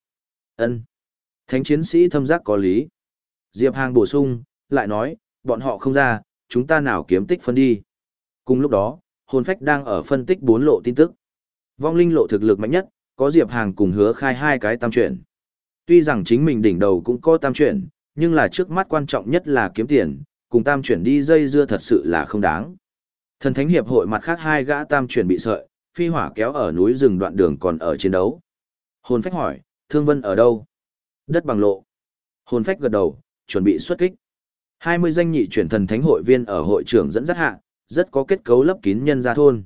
Ân. Thánh chiến sĩ thâm giác có lý. Diệp Hàng bổ sung, lại nói, bọn họ không ra, chúng ta nào kiếm tích phân đi. Cùng lúc đó, hồn phách đang ở phân tích bốn lộ tin tức. Vong linh lộ thực lực mạnh nhất, có Diệp Hàng cùng hứa khai hai cái tam chuyển. Tuy rằng chính mình đỉnh đầu cũng có tam chuyển, nhưng là trước mắt quan trọng nhất là kiếm tiền, cùng tam chuyển đi dây dưa thật sự là không đáng. Thần thánh hiệp hội mặt khác hai gã tam chuyển bị sợi, phi hỏa kéo ở núi rừng đoạn đường còn ở chiến đấu. Hồn phách hỏi, Thương Vân ở đâu? Đất bằng lộ. Hồn phách gật đầu, chuẩn bị xuất kích. 20 danh nhị chuyển thần thánh hội viên ở hội trưởng dẫn dắt hạ, rất có kết cấu lấp kín nhân gia thôn.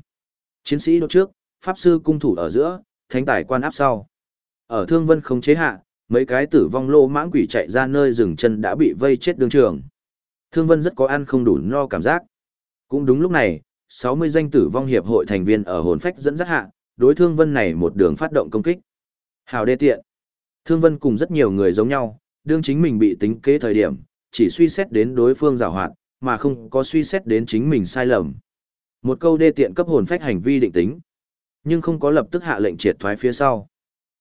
Chiến sĩ đốt trước, pháp sư cung thủ ở giữa, thánh tài quan áp sau. Ở Thương Vân không chế hạ, mấy cái tử vong lô mãng quỷ chạy ra nơi rừng chân đã bị vây chết đường trường. Thương Vân rất có ăn không đủ no cảm giác. Cũng đúng lúc này, 60 danh tử vong hiệp hội thành viên ở hồn phách dẫn dắt hạ, đối Thương Vân này một đường phát động công kích. Hào đê tiện. Thương Vân cùng rất nhiều người giống nhau, đương chính mình bị tính kế thời điểm, chỉ suy xét đến đối phương giảo hoạt, mà không có suy xét đến chính mình sai lầm. Một câu đê tiện cấp hồn phách hành vi định tính, nhưng không có lập tức hạ lệnh triệt thoái phía sau.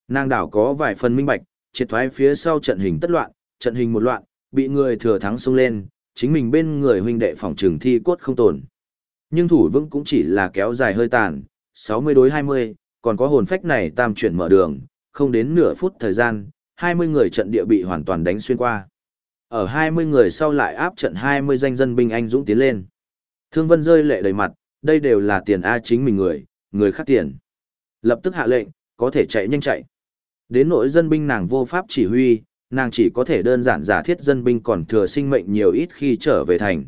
Nàng đảo có vài phần minh bạch, triệt thoái phía sau trận hình tất loạn, trận hình một loạn, bị người thừa thắng xông lên, chính mình bên người huynh đệ phòng trường thi cốt không tồn. Nhưng thủ vững cũng chỉ là kéo dài hơi tàn, 60 đối 20, còn có hồn phách này tam chuyển mở đường, không đến nửa phút thời gian, 20 người trận địa bị hoàn toàn đánh xuyên qua. Ở 20 người sau lại áp trận 20 danh dân binh anh dũng tiến lên. Thương Vân rơi lệ đầy mặt, đây đều là tiền A chính mình người, người khác tiền. Lập tức hạ lệnh, có thể chạy nhanh chạy. Đến nỗi dân binh nàng vô pháp chỉ huy, nàng chỉ có thể đơn giản giả thiết dân binh còn thừa sinh mệnh nhiều ít khi trở về thành.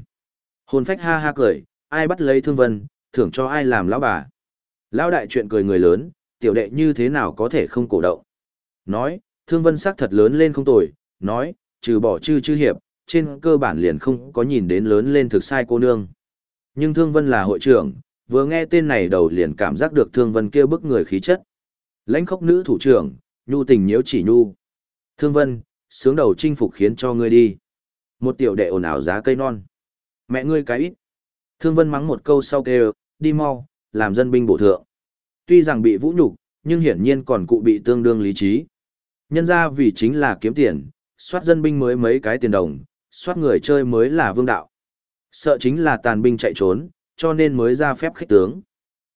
Hồn phách ha ha cười, ai bắt lấy thương vân, thưởng cho ai làm lão bà. Lão đại chuyện cười người lớn, tiểu đệ như thế nào có thể không cổ động. Nói, thương vân sắc thật lớn lên không tồi, nói, trừ bỏ chư chư hiệp, trên cơ bản liền không có nhìn đến lớn lên thực sai cô nương. Nhưng thương vân là hội trưởng, vừa nghe tên này đầu liền cảm giác được thương vân kia bức người khí chất. Lãnh khốc nữ thủ trưởng, nhu tình nhiễu chỉ nhu. Thương vân, sướng đầu chinh phục khiến cho ngươi đi. Một tiểu đệ ồn ào giá cây non. Mẹ ngươi cái ít. Thương vân mắng một câu sau kêu, đi mau, làm dân binh bổ thượng. Tuy rằng bị vũ nhục, nhưng hiển nhiên còn cụ bị tương đương lý trí. Nhân ra vì chính là kiếm tiền, soát dân binh mới mấy cái tiền đồng, soát người chơi mới là vương đạo. Sợ chính là tàn binh chạy trốn, cho nên mới ra phép khích tướng.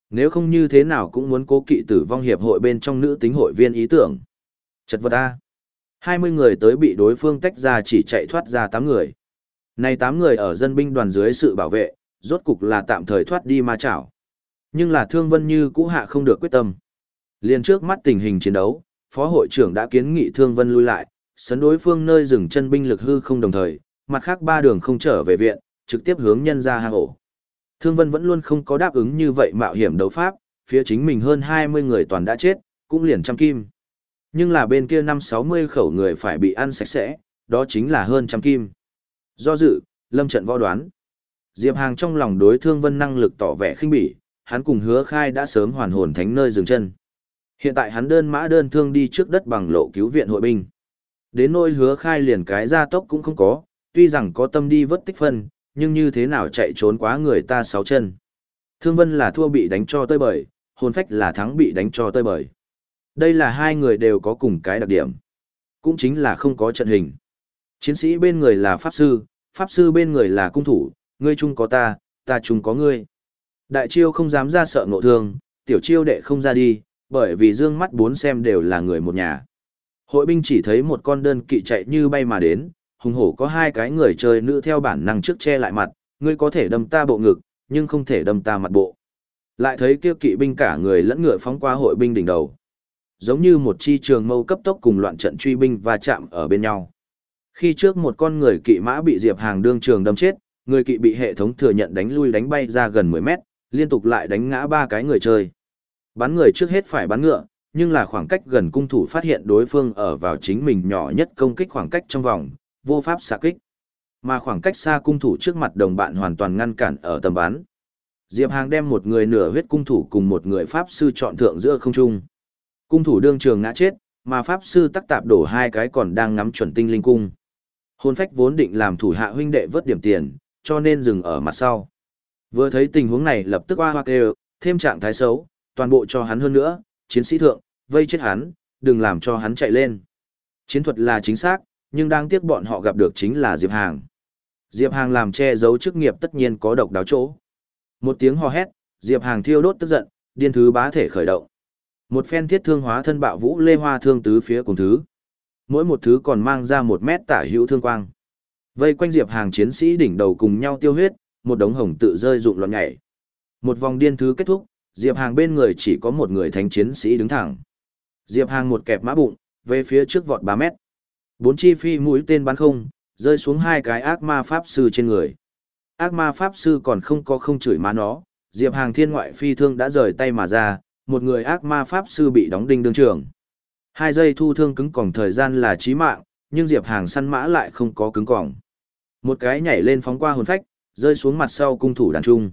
Nếu không như thế nào cũng muốn cố kỵ tử vong hiệp hội bên trong nữ tính hội viên ý tưởng. Chật vật A. 20 người tới bị đối phương tách ra chỉ chạy thoát ra 8 người. Này 8 người ở dân binh đoàn dưới sự bảo vệ, rốt cục là tạm thời thoát đi ma chảo. Nhưng là Thương Vân Như cũ hạ không được quyết tâm. Liên trước mắt tình hình chiến đấu, Phó hội trưởng đã kiến nghị Thương Vân lui lại, sấn đối phương nơi dừng chân binh lực hư không đồng thời, mặt khác ba đường không trở về viện, trực tiếp hướng nhân ra hang ổ. Thương Vân vẫn luôn không có đáp ứng như vậy mạo hiểm đấu pháp, phía chính mình hơn 20 người toàn đã chết, cũng liền trăm kim. Nhưng là bên kia năm 60 khẩu người phải bị ăn sạch sẽ, đó chính là hơn trăm kim. Do dự, lâm trận võ đoán. Diệp Hàng trong lòng đối Thương Vân năng lực tỏ vẻ khinh bỉ, hắn cùng hứa khai đã sớm hoàn hồn thánh nơi dừng chân. Hiện tại hắn đơn mã đơn thương đi trước đất bằng lộ cứu viện hội binh. Đến nỗi hứa khai liền cái gia tốc cũng không có, tuy rằng có tâm đi vớt tích phân, nhưng như thế nào chạy trốn quá người ta sáu chân. Thương Vân là thua bị đánh cho tơi bời, hồn phách là thắng bị đánh cho tơi bời. Đây là hai người đều có cùng cái đặc điểm. Cũng chính là không có trận hình. Chiến sĩ bên người là Pháp Sư, Pháp Sư bên người là cung thủ, ngươi chung có ta, ta chung có ngươi. Đại chiêu không dám ra sợ ngộ thương, tiểu chiêu đệ không ra đi, bởi vì dương mắt bốn xem đều là người một nhà. Hội binh chỉ thấy một con đơn kỵ chạy như bay mà đến, hùng hổ có hai cái người chơi nữ theo bản năng trước che lại mặt, ngươi có thể đâm ta bộ ngực, nhưng không thể đâm ta mặt bộ. Lại thấy kia kỵ binh cả người lẫn ngựa phóng qua hội binh đỉnh đầu. Giống như một chi trường mâu cấp tốc cùng loạn trận truy binh và chạm ở bên nhau. Khi trước một con người kỵ mã bị Diệp Hàng đương trường đâm chết, người kỵ bị hệ thống thừa nhận đánh lui đánh bay ra gần 10 mét, liên tục lại đánh ngã ba cái người chơi. Bắn người trước hết phải bắn ngựa, nhưng là khoảng cách gần cung thủ phát hiện đối phương ở vào chính mình nhỏ nhất công kích khoảng cách trong vòng, vô pháp xạ kích. Mà khoảng cách xa cung thủ trước mặt đồng bạn hoàn toàn ngăn cản ở tầm bắn. Diệp Hàng đem một người nửa huyết cung thủ cùng một người pháp sư chọn thượng giữa không trung. Cung thủ đương trường ngã chết, mà pháp sư tắc tạp đổ hai cái còn đang ngắm chuẩn tinh linh cung. Hôn phách vốn định làm thủ hạ huynh đệ vớt điểm tiền, cho nên dừng ở mặt sau. Vừa thấy tình huống này lập tức hoa hoa kêu, thêm trạng thái xấu, toàn bộ cho hắn hơn nữa, chiến sĩ thượng, vây chết hắn, đừng làm cho hắn chạy lên. Chiến thuật là chính xác, nhưng đang tiếc bọn họ gặp được chính là Diệp Hàng. Diệp Hàng làm che giấu chức nghiệp tất nhiên có độc đáo chỗ. Một tiếng hò hét, Diệp Hàng thiêu đốt tức giận, điên thứ bá thể khởi động. Một phen thiết thương hóa thân bạo vũ lê hoa thương tứ phía cùng thứ. Mỗi một thứ còn mang ra một mét tả hữu thương quang. Vây quanh Diệp Hàng chiến sĩ đỉnh đầu cùng nhau tiêu huyết, một đống hồng tự rơi rụng loạn nhảy. Một vòng điên thứ kết thúc, Diệp Hàng bên người chỉ có một người thánh chiến sĩ đứng thẳng. Diệp Hàng một kẹp mã bụng, về phía trước vọt 3 mét. Bốn chi phi mũi tên bắn không, rơi xuống hai cái ác ma pháp sư trên người. Ác ma pháp sư còn không có không chửi má nó, Diệp Hàng thiên ngoại phi thương đã rời tay mà ra, một người ác ma pháp sư bị đóng đinh đương trường. Hai giây thu thương cứng còng thời gian là chí mạng, nhưng Diệp Hàng săn mã lại không có cứng còng. Một cái nhảy lên phóng qua hồn phách, rơi xuống mặt sau cung thủ đàn trung.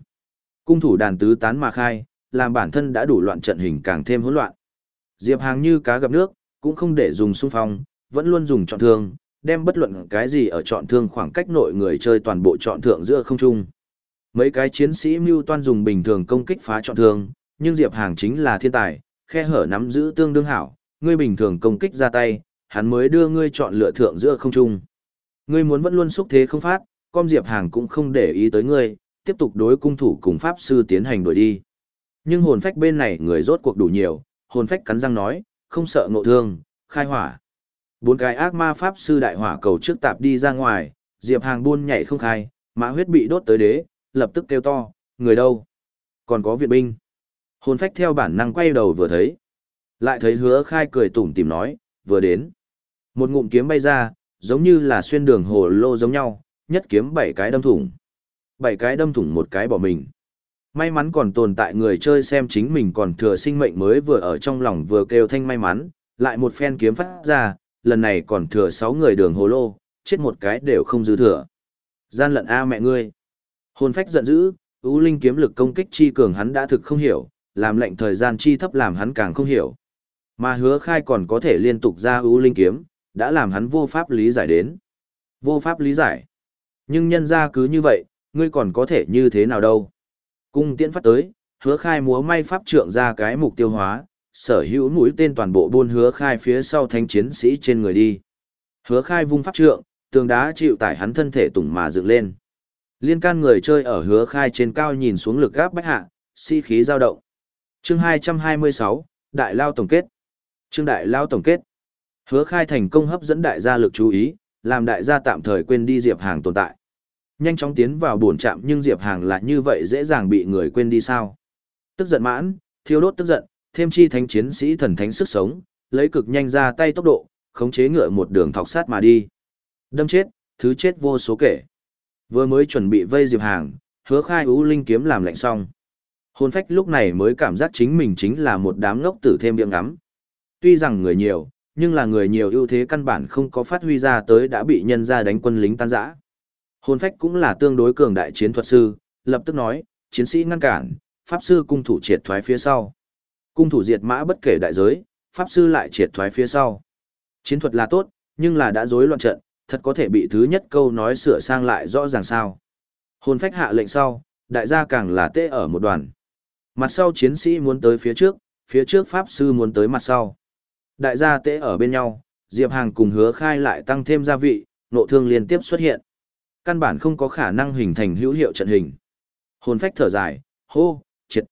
Cung thủ đàn tứ tán mà khai, làm bản thân đã đủ loạn trận hình càng thêm hỗn loạn. Diệp Hàng như cá gặp nước, cũng không để dùng xung phong, vẫn luôn dùng chọn thương, đem bất luận cái gì ở chọn thương khoảng cách nội người chơi toàn bộ chọn thượng giữa không trung. Mấy cái chiến sĩ mưu toan dùng bình thường công kích phá chọn thương, nhưng Diệp Hàng chính là thiên tài, khe hở nắm giữ tương đương hảo, ngươi bình thường công kích ra tay, hắn mới đưa ngươi chọn lựa thượng giữa không trung. Ngươi muốn vẫn luôn xúc thế không phát, com Diệp Hàng cũng không để ý tới ngươi, tiếp tục đối cung thủ cùng pháp sư tiến hành đuổi đi. Nhưng hồn phách bên này người rốt cuộc đủ nhiều, hồn phách cắn răng nói, không sợ ngộ thương, khai hỏa. Bốn cái ác ma pháp sư đại hỏa cầu trước tạp đi ra ngoài, Diệp Hàng buôn nhảy không khai, mã huyết bị đốt tới đế, lập tức kêu to, người đâu? Còn có viện binh. Hồn phách theo bản năng quay đầu vừa thấy. Lại thấy hứa khai cười tủm tìm nói, vừa đến. Một ngụm kiếm bay ra, giống như là xuyên đường hồ lô giống nhau, nhất kiếm bảy cái đâm thủng. Bảy cái đâm thủng một cái bỏ mình. May mắn còn tồn tại người chơi xem chính mình còn thừa sinh mệnh mới vừa ở trong lòng vừa kêu thanh may mắn, lại một phen kiếm phát ra, lần này còn thừa 6 người đường hồ lô, chết một cái đều không dư thừa. Gian lận A mẹ ngươi. Hồn phách giận dữ, ưu linh kiếm lực công kích chi cường hắn đã thực không hiểu, làm lệnh thời gian chi thấp làm hắn càng không hiểu. Mà hứa khai còn có thể liên tục ra ưu linh kiếm, đã làm hắn vô pháp lý giải đến. Vô pháp lý giải. Nhưng nhân ra cứ như vậy, ngươi còn có thể như thế nào đâu. Cung tiễn phát tới, hứa khai múa may pháp trượng ra cái mục tiêu hóa, sở hữu mũi tên toàn bộ buôn hứa khai phía sau thanh chiến sĩ trên người đi. Hứa khai vung pháp trượng, tường đá chịu tải hắn thân thể tùng mà dựng lên. Liên can người chơi ở hứa khai trên cao nhìn xuống lực gáp bách hạ, si khí dao động. Chương 226, Đại Lao Tổng kết. Chương Đại Lao Tổng kết. Hứa khai thành công hấp dẫn đại gia lực chú ý, làm đại gia tạm thời quên đi Diệp Hàng tồn tại. Nhanh chóng tiến vào buồn chạm nhưng Diệp Hàng lại như vậy dễ dàng bị người quên đi sao. Tức giận mãn, thiêu đốt tức giận, thêm chi thánh chiến sĩ thần thánh sức sống, lấy cực nhanh ra tay tốc độ, khống chế ngựa một đường thọc sát mà đi. Đâm chết, thứ chết vô số kể. Vừa mới chuẩn bị vây Diệp Hàng, hứa khai ú linh kiếm làm lạnh xong. Hồn phách lúc này mới cảm giác chính mình chính là một đám ngốc tử thêm miệng ngắm. Tuy rằng người nhiều, nhưng là người nhiều ưu thế căn bản không có phát huy ra tới đã bị nhân ra đánh quân lính tan rã. Hồn phách cũng là tương đối cường đại chiến thuật sư, lập tức nói, chiến sĩ ngăn cản, pháp sư cung thủ triệt thoái phía sau. Cung thủ diệt mã bất kể đại giới, pháp sư lại triệt thoái phía sau. Chiến thuật là tốt, nhưng là đã rối loạn trận, thật có thể bị thứ nhất câu nói sửa sang lại rõ ràng sao. Hồn phách hạ lệnh sau, đại gia càng là tê ở một đoàn. Mặt sau chiến sĩ muốn tới phía trước, phía trước pháp sư muốn tới mặt sau. Đại gia tễ ở bên nhau, Diệp Hàng cùng hứa khai lại tăng thêm gia vị, nộ thương liên tiếp xuất hiện. Căn bản không có khả năng hình thành hữu hiệu trận hình. Hồn phách thở dài, hô, triệt.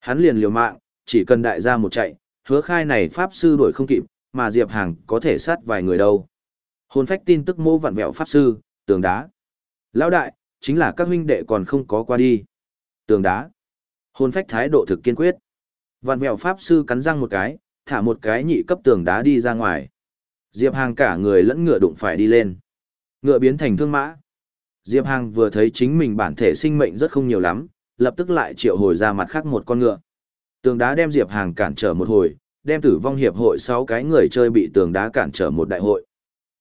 Hắn liền liều mạng, chỉ cần đại gia một chạy, hứa khai này pháp sư đuổi không kịp, mà Diệp Hàng có thể sát vài người đâu. Hồn phách tin tức mô vặn vẹo pháp sư, tường đá. Lão đại, chính là các huynh đệ còn không có qua đi. Tường đá. Hồn phách thái độ thực kiên quyết. Vạn Mèo pháp sư cắn răng một cái, thả một cái nhị cấp tường đá đi ra ngoài. Diệp Hàng cả người lẫn ngựa đụng phải đi lên. Ngựa biến thành thương mã. Diệp Hàng vừa thấy chính mình bản thể sinh mệnh rất không nhiều lắm, lập tức lại triệu hồi ra mặt khác một con ngựa. Tường đá đem Diệp Hàng cản trở một hồi, đem tử vong hiệp hội 6 cái người chơi bị tường đá cản trở một đại hội.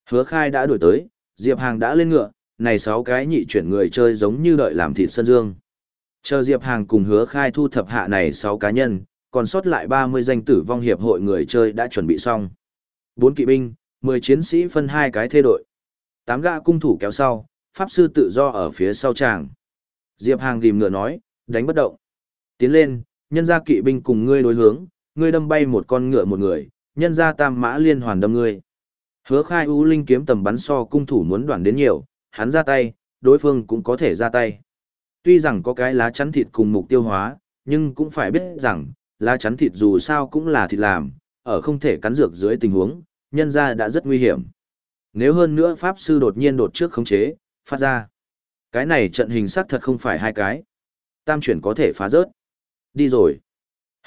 Hứa khai đã đuổi tới, Diệp Hàng đã lên ngựa, này 6 cái nhị chuyển người chơi giống như đợi làm thịt sân dương. Chờ Diệp Hàng cùng hứa khai thu thập hạ này 6 cá nhân, còn sót lại 30 danh tử vong hiệp hội người chơi đã chuẩn bị xong. 4 kỵ binh, 10 chiến sĩ phân hai cái thê đội. 8 gã cung thủ kéo sau, pháp sư tự do ở phía sau tràng. Diệp Hàng gìm ngựa nói, đánh bất động. Tiến lên, nhân ra kỵ binh cùng ngươi đối hướng, ngươi đâm bay một con ngựa một người, nhân ra tam mã liên hoàn đâm ngươi. Hứa khai U Linh kiếm tầm bắn so cung thủ muốn đoạn đến nhiều, hắn ra tay, đối phương cũng có thể ra tay. Tuy rằng có cái lá chắn thịt cùng mục tiêu hóa, nhưng cũng phải biết rằng, lá chắn thịt dù sao cũng là thịt làm, ở không thể cắn dược dưới tình huống, nhân ra đã rất nguy hiểm. Nếu hơn nữa Pháp Sư đột nhiên đột trước khống chế, phát ra. Cái này trận hình sắc thật không phải hai cái. Tam chuyển có thể phá rớt. Đi rồi.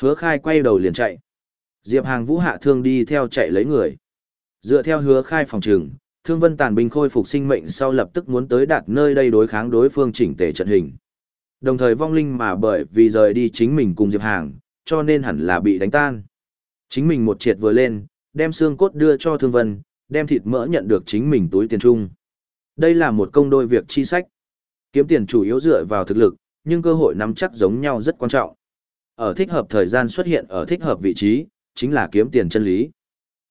Hứa khai quay đầu liền chạy. Diệp Hàng vũ hạ thương đi theo chạy lấy người. Dựa theo hứa khai phòng trường, thương vân tàn binh khôi phục sinh mệnh sau lập tức muốn tới đạt nơi đây đối kháng đối phương chỉnh tề trận hình. Đồng thời vong linh mà bởi vì rời đi chính mình cùng Diệp Hàng, cho nên hẳn là bị đánh tan. Chính mình một triệt vừa lên, đem xương cốt đưa cho thương vân, đem thịt mỡ nhận được chính mình túi tiền trung. Đây là một công đôi việc chi sách. Kiếm tiền chủ yếu dựa vào thực lực, nhưng cơ hội nắm chắc giống nhau rất quan trọng. Ở thích hợp thời gian xuất hiện ở thích hợp vị trí, chính là kiếm tiền chân lý.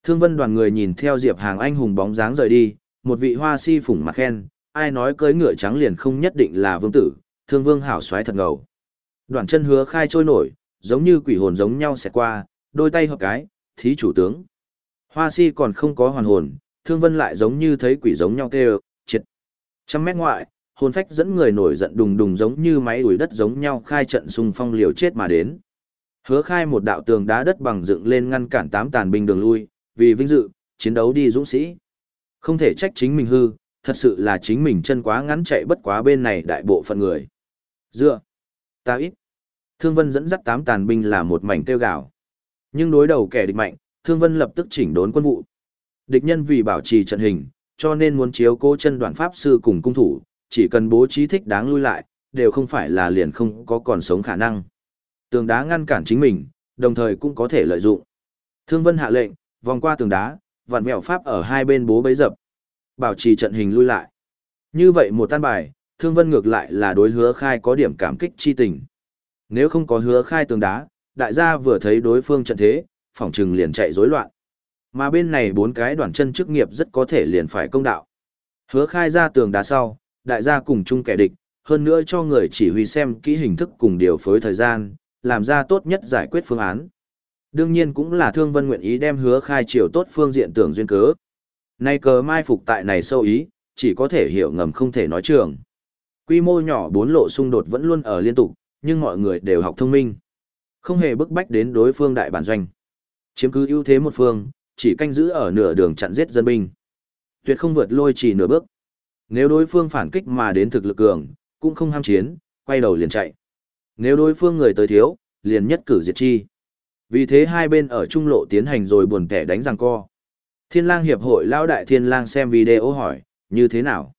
Thương vân đoàn người nhìn theo Diệp Hàng anh hùng bóng dáng rời đi, một vị hoa si phủng mặt khen, ai nói cưới ngựa trắng liền không nhất định là vương tử, thương vương hảo xoáy thật ngầu. đoạn chân hứa khai trôi nổi, giống như quỷ hồn giống nhau sẽ qua, đôi tay hợp cái, thí chủ tướng. Hoa si còn không có hoàn hồn, thương vân lại giống như thấy quỷ giống nhau kêu, triệt. Trăm mét ngoại, hồn phách dẫn người nổi giận đùng đùng giống như máy đuổi đất giống nhau khai trận xung phong liều chết mà đến. Hứa khai một đạo tường đá đất bằng dựng lên ngăn cản tám tàn binh đường lui, vì vinh dự, chiến đấu đi dũng sĩ. Không thể trách chính mình hư, thật sự là chính mình chân quá ngắn chạy bất quá bên này đại bộ phận người. Dựa, ta ít. Thương Vân dẫn dắt tám tàn binh là một mảnh tiêu gạo. Nhưng đối đầu kẻ địch mạnh, Thương Vân lập tức chỉnh đốn quân vụ. Địch nhân vì bảo trì trận hình, cho nên muốn chiếu cố chân đoạn pháp sư cùng cung thủ, chỉ cần bố trí thích đáng lui lại, đều không phải là liền không có còn sống khả năng. Tường đá ngăn cản chính mình, đồng thời cũng có thể lợi dụng. Thương Vân hạ lệnh, vòng qua tường đá, vặn vẹo pháp ở hai bên bố bấy dập, bảo trì trận hình lui lại. Như vậy một tan bài, Thương Vân ngược lại là đối hứa khai có điểm cảm kích chi tình. Nếu không có hứa khai tường đá, đại gia vừa thấy đối phương trận thế, phòng trừng liền chạy rối loạn. Mà bên này bốn cái đoàn chân chức nghiệp rất có thể liền phải công đạo. Hứa khai ra tường đá sau, đại gia cùng chung kẻ địch, hơn nữa cho người chỉ huy xem kỹ hình thức cùng điều phối thời gian, làm ra tốt nhất giải quyết phương án. Đương nhiên cũng là Thương Vân nguyện ý đem hứa khai chiều tốt phương diện tưởng duyên cớ. Nay cờ mai phục tại này sâu ý, chỉ có thể hiểu ngầm không thể nói trường. Quy mô nhỏ bốn lộ xung đột vẫn luôn ở liên tục, nhưng mọi người đều học thông minh. Không hề bức bách đến đối phương đại bản doanh. Chiếm cứ ưu thế một phương, chỉ canh giữ ở nửa đường chặn giết dân binh. Tuyệt không vượt lôi chỉ nửa bước. Nếu đối phương phản kích mà đến thực lực cường, cũng không ham chiến, quay đầu liền chạy. Nếu đối phương người tới thiếu, liền nhất cử diệt chi. Vì thế hai bên ở trung lộ tiến hành rồi buồn tẻ đánh răng co. Thiên lang hiệp hội lão đại thiên lang xem video hỏi, như thế nào?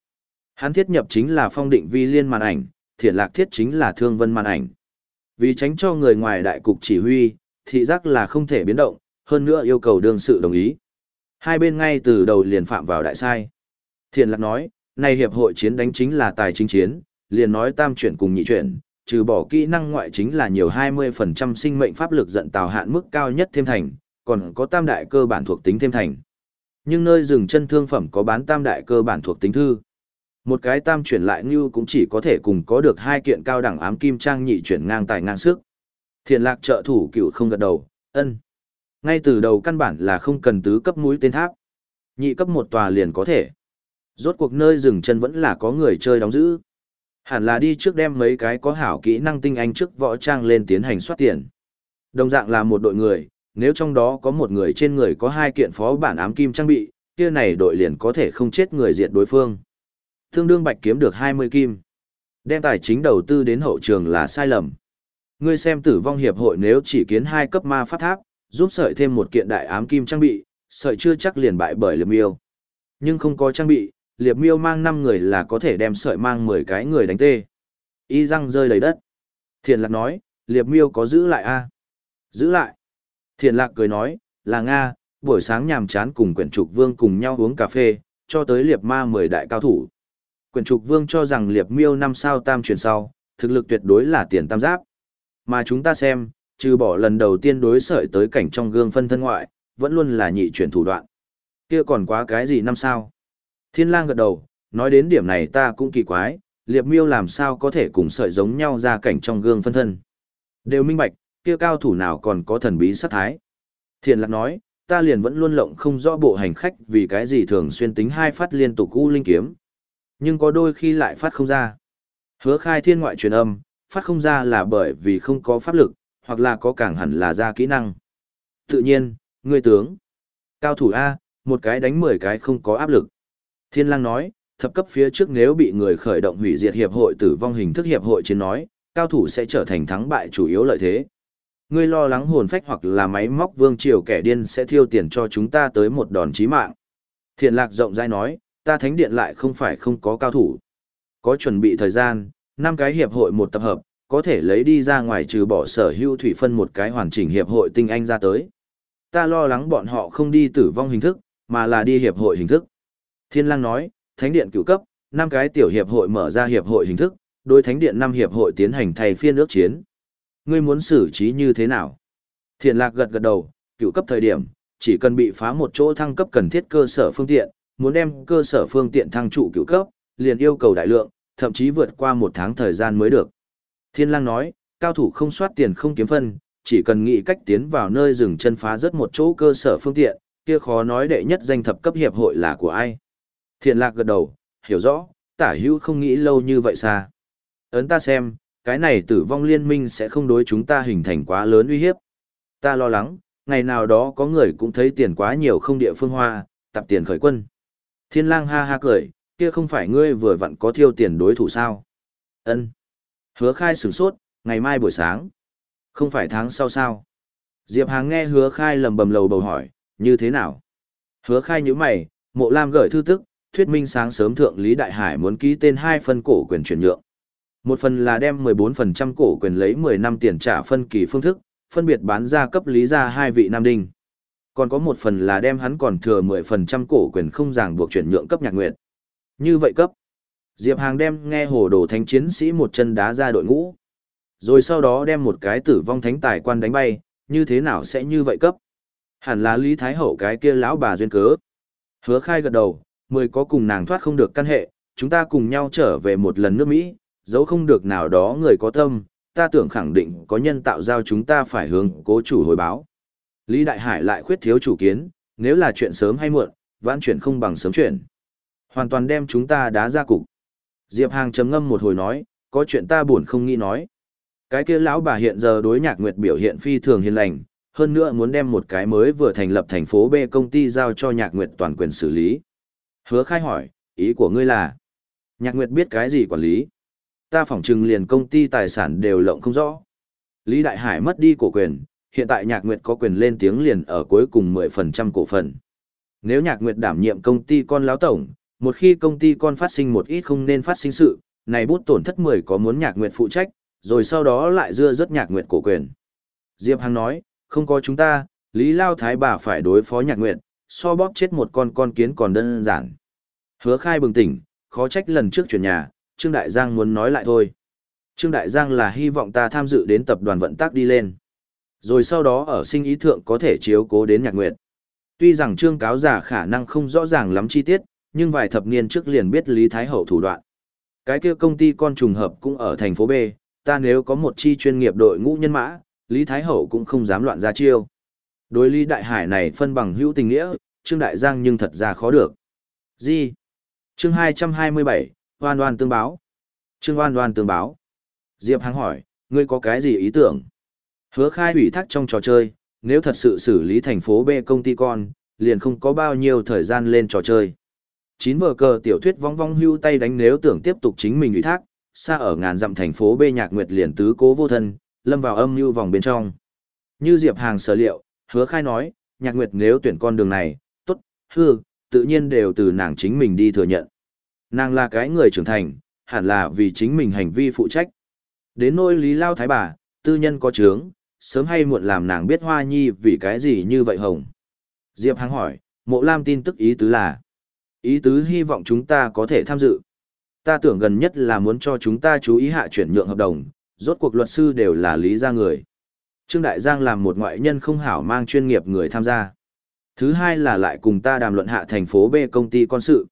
Hắn thiết nhập chính là phong định vi liên màn ảnh, thiện lạc thiết chính là thương vân màn ảnh. Vì tránh cho người ngoài đại cục chỉ huy, thị giác là không thể biến động, hơn nữa yêu cầu đương sự đồng ý. Hai bên ngay từ đầu liền phạm vào đại sai. Thiện lạc nói, này hiệp hội chiến đánh chính là tài chính chiến, liền nói tam chuyển cùng nhị chuyển, trừ bỏ kỹ năng ngoại chính là nhiều 20% sinh mệnh pháp lực giận tào hạn mức cao nhất thêm thành, còn có tam đại cơ bản thuộc tính thêm thành. Nhưng nơi dừng chân thương phẩm có bán tam đại cơ bản thuộc tính thư. Một cái tam chuyển lại như cũng chỉ có thể cùng có được hai kiện cao đẳng ám kim trang nhị chuyển ngang tài ngang sức. thiền lạc trợ thủ cựu không gật đầu, ân. Ngay từ đầu căn bản là không cần tứ cấp mũi tên tháp. Nhị cấp một tòa liền có thể. Rốt cuộc nơi dừng chân vẫn là có người chơi đóng giữ. Hẳn là đi trước đem mấy cái có hảo kỹ năng tinh anh trước võ trang lên tiến hành soát tiền. Đồng dạng là một đội người, nếu trong đó có một người trên người có hai kiện phó bản ám kim trang bị, kia này đội liền có thể không chết người diệt đối phương. Tương đương bạch kiếm được 20 kim. Đem tài chính đầu tư đến hậu trường là sai lầm. Ngươi xem tử vong hiệp hội nếu chỉ kiến hai cấp ma pháp tháp, giúp sợi thêm một kiện đại ám kim trang bị, sợi chưa chắc liền bại bởi liệp miêu. Nhưng không có trang bị, liệp miêu mang 5 người là có thể đem sợi mang 10 cái người đánh tê. Y răng rơi đầy đất. thiền lạc nói, liệp miêu có giữ lại a Giữ lại. thiền lạc cười nói, là Nga, buổi sáng nhàm chán cùng quyển trục vương cùng nhau uống cà phê, cho tới liệp ma 10 đại cao thủ. Quyển trục vương cho rằng liệp miêu năm sao tam chuyển sau, thực lực tuyệt đối là tiền tam giáp. Mà chúng ta xem, trừ bỏ lần đầu tiên đối sợi tới cảnh trong gương phân thân ngoại, vẫn luôn là nhị chuyển thủ đoạn. Kia còn quá cái gì năm sao? Thiên lang gật đầu, nói đến điểm này ta cũng kỳ quái, liệp miêu làm sao có thể cùng sợi giống nhau ra cảnh trong gương phân thân. Đều minh bạch, kia cao thủ nào còn có thần bí sát thái. Thiện lạc nói, ta liền vẫn luôn lộng không rõ bộ hành khách vì cái gì thường xuyên tính hai phát liên tục u linh kiếm. Nhưng có đôi khi lại phát không ra. Hứa khai thiên ngoại truyền âm, phát không ra là bởi vì không có pháp lực, hoặc là có càng hẳn là ra kỹ năng. Tự nhiên, ngươi tướng. Cao thủ A, một cái đánh 10 cái không có áp lực. Thiên lang nói, thập cấp phía trước nếu bị người khởi động hủy diệt hiệp hội tử vong hình thức hiệp hội chiến nói, cao thủ sẽ trở thành thắng bại chủ yếu lợi thế. Ngươi lo lắng hồn phách hoặc là máy móc vương triều kẻ điên sẽ thiêu tiền cho chúng ta tới một đòn chí mạng. Thiện lạc rộng rãi nói, ta thánh điện lại không phải không có cao thủ. Có chuẩn bị thời gian, năm cái hiệp hội một tập hợp, có thể lấy đi ra ngoài trừ bỏ sở hữu thủy phân một cái hoàn chỉnh hiệp hội tinh anh ra tới. Ta lo lắng bọn họ không đi tử vong hình thức, mà là đi hiệp hội hình thức. Thiên lang nói, thánh điện cựu cấp, năm cái tiểu hiệp hội mở ra hiệp hội hình thức, đối thánh điện năm hiệp hội tiến hành thay phiên ước chiến. Ngươi muốn xử trí như thế nào? Thiên lạc gật gật đầu, cựu cấp thời điểm, chỉ cần bị phá một chỗ thăng cấp cần thiết cơ sở phương tiện, muốn đem cơ sở phương tiện thăng trụ cựu cấp, liền yêu cầu đại lượng, thậm chí vượt qua một tháng thời gian mới được. Thiên lang nói, cao thủ không soát tiền không kiếm phân, chỉ cần nghĩ cách tiến vào nơi dừng chân phá rất một chỗ cơ sở phương tiện, kia khó nói đệ nhất danh thập cấp hiệp hội là của ai. Thiên lạc gật đầu, hiểu rõ, tả hữu không nghĩ lâu như vậy xa. Ấn ta xem, cái này tử vong liên minh sẽ không đối chúng ta hình thành quá lớn uy hiếp. Ta lo lắng, ngày nào đó có người cũng thấy tiền quá nhiều không địa phương hoa, tập tiền khởi quân. Thiên lang ha ha cười, kia không phải ngươi vừa vặn có thiêu tiền đối thủ sao? Ân. Hứa khai sửng sốt, ngày mai buổi sáng. Không phải tháng sau sao? Diệp Hàng nghe hứa khai lầm bầm lầu bầu hỏi, như thế nào? Hứa khai như mày, mộ lam gửi thư tức, thuyết minh sáng sớm thượng Lý Đại Hải muốn ký tên hai phân cổ quyền chuyển nhượng. Một phần là đem 14% cổ quyền lấy 10 năm tiền trả phân kỳ phương thức, phân biệt bán ra cấp lý ra hai vị nam đinh. Còn có một phần là đem hắn còn thừa 10% cổ quyền không ràng buộc chuyển nhượng cấp nhạc nguyệt. Như vậy cấp. Diệp Hàng đem nghe hồ đồ thánh chiến sĩ một chân đá ra đội ngũ. Rồi sau đó đem một cái tử vong thánh tài quan đánh bay, như thế nào sẽ như vậy cấp? Hẳn là Lý Thái Hậu cái kia lão bà duyên cớ. Hứa khai gật đầu, mười có cùng nàng thoát không được căn hệ, chúng ta cùng nhau trở về một lần nước Mỹ, dấu không được nào đó người có tâm, ta tưởng khẳng định có nhân tạo giao chúng ta phải hướng cố chủ hồi báo. Lý Đại Hải lại khuyết thiếu chủ kiến, nếu là chuyện sớm hay muộn, vãn chuyển không bằng sớm chuyển. Hoàn toàn đem chúng ta đá ra cục. Diệp Hàng trầm ngâm một hồi nói, có chuyện ta buồn không nghĩ nói. Cái kia lão bà hiện giờ đối nhạc nguyệt biểu hiện phi thường hiền lành, hơn nữa muốn đem một cái mới vừa thành lập thành phố B công ty giao cho nhạc nguyệt toàn quyền xử lý. Hứa khai hỏi, ý của ngươi là, nhạc nguyệt biết cái gì quản lý? Ta phỏng trừng liền công ty tài sản đều lộng không rõ. Lý Đại Hải mất đi cổ quyền, hiện tại Nhạc Nguyệt có quyền lên tiếng liền ở cuối cùng 10% cổ phần. Nếu Nhạc Nguyệt đảm nhiệm công ty con lão tổng, một khi công ty con phát sinh một ít không nên phát sinh sự, này bút tổn thất 10 có muốn Nhạc Nguyệt phụ trách, rồi sau đó lại dưa rất Nhạc Nguyệt cổ quyền. Diệp Hằng nói, không có chúng ta, Lý Lao Thái bà phải đối phó Nhạc Nguyệt, so bóp chết một con con kiến còn đơn giản. Hứa khai bừng tỉnh, khó trách lần trước chuyển nhà, Trương Đại Giang muốn nói lại thôi. Trương Đại Giang là hy vọng ta tham dự đến tập đoàn vận tác đi lên. Rồi sau đó ở sinh ý thượng có thể chiếu cố đến nhạc nguyệt. Tuy rằng Trương Cáo giả khả năng không rõ ràng lắm chi tiết, nhưng vài thập niên trước liền biết Lý Thái Hậu thủ đoạn. Cái kia công ty con trùng hợp cũng ở thành phố B, ta nếu có một chi chuyên nghiệp đội ngũ nhân mã, Lý Thái Hậu cũng không dám loạn ra chiêu. Đối Lý Đại Hải này phân bằng hữu tình nghĩa, Trương Đại Giang nhưng thật ra khó được. Gì? Chương 227, oan oan tương báo. Trương oan oan tương báo. Diệp Hằng hỏi, ngươi có cái gì ý tưởng? Hứa khai ủy thác trong trò chơi, nếu thật sự xử lý thành phố B công ty con, liền không có bao nhiêu thời gian lên trò chơi. Chín vở cờ tiểu thuyết vong vong hưu tay đánh nếu tưởng tiếp tục chính mình ủy thác, xa ở ngàn dặm thành phố B nhạc nguyệt liền tứ cố vô thân, lâm vào âm mưu vòng bên trong. Như Diệp Hàng sở liệu, hứa khai nói, nhạc nguyệt nếu tuyển con đường này, tốt, hư, tự nhiên đều từ nàng chính mình đi thừa nhận. Nàng là cái người trưởng thành, hẳn là vì chính mình hành vi phụ trách. Đến nỗi lý lao thái bà, tư nhân có chướng, sớm hay muộn làm nàng biết hoa nhi vì cái gì như vậy hồng. Diệp Hằng hỏi, mộ lam tin tức ý tứ là, ý tứ hy vọng chúng ta có thể tham dự. Ta tưởng gần nhất là muốn cho chúng ta chú ý hạ chuyển nhượng hợp đồng, rốt cuộc luật sư đều là lý gia người. Trương Đại Giang làm một ngoại nhân không hảo mang chuyên nghiệp người tham gia. Thứ hai là lại cùng ta đàm luận hạ thành phố B công ty con sự.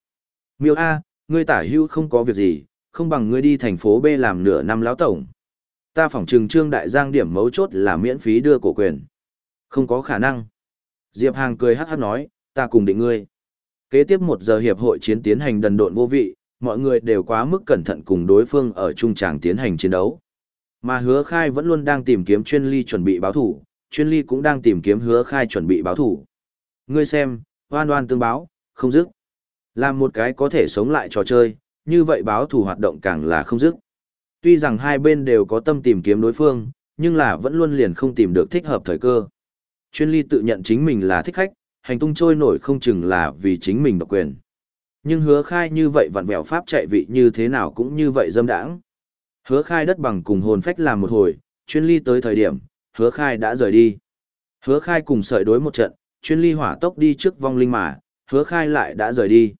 Miêu A, ngươi tả hưu không có việc gì, không bằng ngươi đi thành phố B làm nửa năm lão tổng. Ta phỏng trừng Trương Đại Giang điểm mấu chốt là miễn phí đưa cổ quyền. Không có khả năng. Diệp Hàng cười hát hát nói, ta cùng định ngươi. Kế tiếp một giờ hiệp hội chiến tiến hành đần độn vô vị, mọi người đều quá mức cẩn thận cùng đối phương ở trung tràng tiến hành chiến đấu. Mà hứa khai vẫn luôn đang tìm kiếm chuyên ly chuẩn bị báo thủ, chuyên ly cũng đang tìm kiếm hứa khai chuẩn bị báo thủ. Ngươi xem, hoan hoan tương báo, không dứt. Làm một cái có thể sống lại trò chơi, như vậy báo thủ hoạt động càng là không dứt. Tuy rằng hai bên đều có tâm tìm kiếm đối phương, nhưng là vẫn luôn liền không tìm được thích hợp thời cơ. Chuyên ly tự nhận chính mình là thích khách, hành tung trôi nổi không chừng là vì chính mình độc quyền. Nhưng hứa khai như vậy vặn vẹo pháp chạy vị như thế nào cũng như vậy dâm đãng. Hứa khai đất bằng cùng hồn phách làm một hồi, chuyên ly tới thời điểm, hứa khai đã rời đi. Hứa khai cùng sợi đối một trận, chuyên ly hỏa tốc đi trước vong linh mà, hứa khai lại đã rời đi.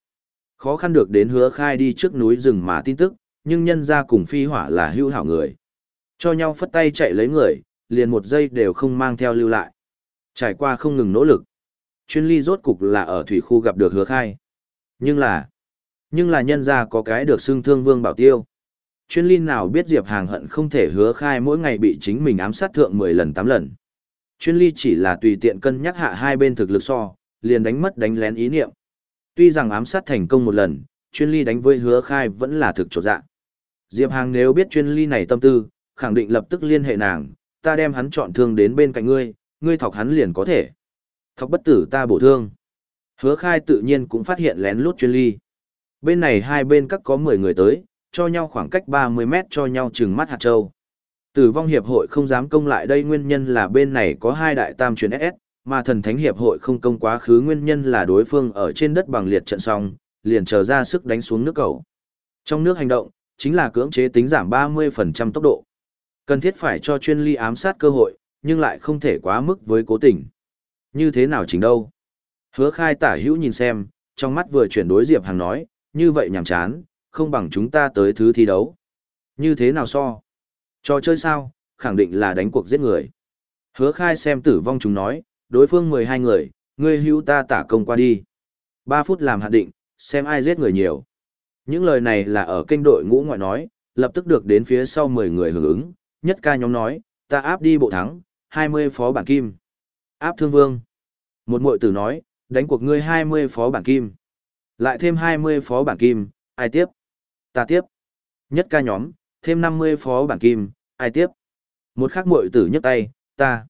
Khó khăn được đến hứa khai đi trước núi rừng mà tin tức, nhưng nhân ra cùng phi hỏa là hữu hảo người. Cho nhau phất tay chạy lấy người, liền một giây đều không mang theo lưu lại. Trải qua không ngừng nỗ lực. Chuyên ly rốt cục là ở thủy khu gặp được hứa khai. Nhưng là, nhưng là nhân ra có cái được xưng thương vương bảo tiêu. Chuyên ly nào biết Diệp Hàng hận không thể hứa khai mỗi ngày bị chính mình ám sát thượng 10 lần 8 lần. Chuyên ly chỉ là tùy tiện cân nhắc hạ hai bên thực lực so, liền đánh mất đánh lén ý niệm. Tuy rằng ám sát thành công một lần, chuyên ly đánh với hứa khai vẫn là thực trột dạng. Diệp Hàng nếu biết chuyên ly này tâm tư, khẳng định lập tức liên hệ nàng, ta đem hắn chọn thương đến bên cạnh ngươi, ngươi thọc hắn liền có thể. Thọc bất tử ta bổ thương. Hứa khai tự nhiên cũng phát hiện lén lút chuyên ly. Bên này hai bên các có 10 người tới, cho nhau khoảng cách 30 mét cho nhau chừng mắt hạt châu. Tử vong hiệp hội không dám công lại đây nguyên nhân là bên này có hai đại tam truyền SS, mà thần thánh hiệp hội không công quá khứ nguyên nhân là đối phương ở trên đất bằng liệt trận xong, liền chờ ra sức đánh xuống nước cầu. Trong nước hành động, chính là cưỡng chế tính giảm 30% tốc độ. Cần thiết phải cho chuyên ly ám sát cơ hội, nhưng lại không thể quá mức với cố tình. Như thế nào chính đâu? Hứa khai tả hữu nhìn xem, trong mắt vừa chuyển đối Diệp Hàng nói, như vậy nhảm chán, không bằng chúng ta tới thứ thi đấu. Như thế nào so? Trò chơi sao, khẳng định là đánh cuộc giết người. Hứa khai xem tử vong chúng nói, đối phương 12 người, ngươi hữu ta tả công qua đi. 3 phút làm hạn định, xem ai giết người nhiều. Những lời này là ở kênh đội ngũ ngoại nói, lập tức được đến phía sau 10 người hưởng ứng, nhất ca nhóm nói, ta áp đi bộ thắng, 20 phó bản kim. Áp thương vương. Một mội tử nói, đánh cuộc ngươi 20 phó bản kim. Lại thêm 20 phó bản kim, ai tiếp? Ta tiếp. Nhất ca nhóm, thêm 50 phó bản kim, ai tiếp? Một khắc mội tử nhấc tay, ta.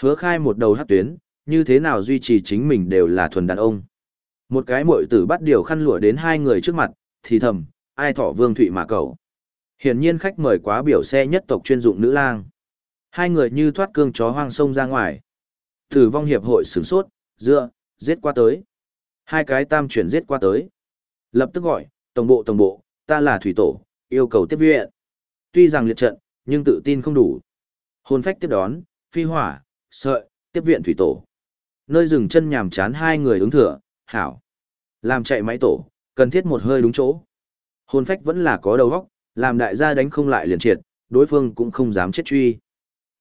Hứa khai một đầu hát tuyến, như thế nào duy trì chính mình đều là thuần đàn ông. Một cái mội tử bắt điều khăn lụa đến hai người trước mặt, thì thầm, ai thỏ vương thụy mà cầu. Hiển nhiên khách mời quá biểu xe nhất tộc chuyên dụng nữ lang. Hai người như thoát cương chó hoang sông ra ngoài. Tử vong hiệp hội sửng sốt, dựa, giết qua tới. Hai cái tam chuyển giết qua tới. Lập tức gọi, tổng bộ tổng bộ, ta là thủy tổ, yêu cầu tiếp viện. Tuy rằng liệt trận, nhưng tự tin không đủ. Hồn phách tiếp đón, phi hỏa, sợi, tiếp viện thủy tổ. Nơi dừng chân nhàm chán hai người ứng thừa, hảo. Làm chạy máy tổ, cần thiết một hơi đúng chỗ. Hồn phách vẫn là có đầu óc, làm đại gia đánh không lại liền triệt, đối phương cũng không dám chết truy.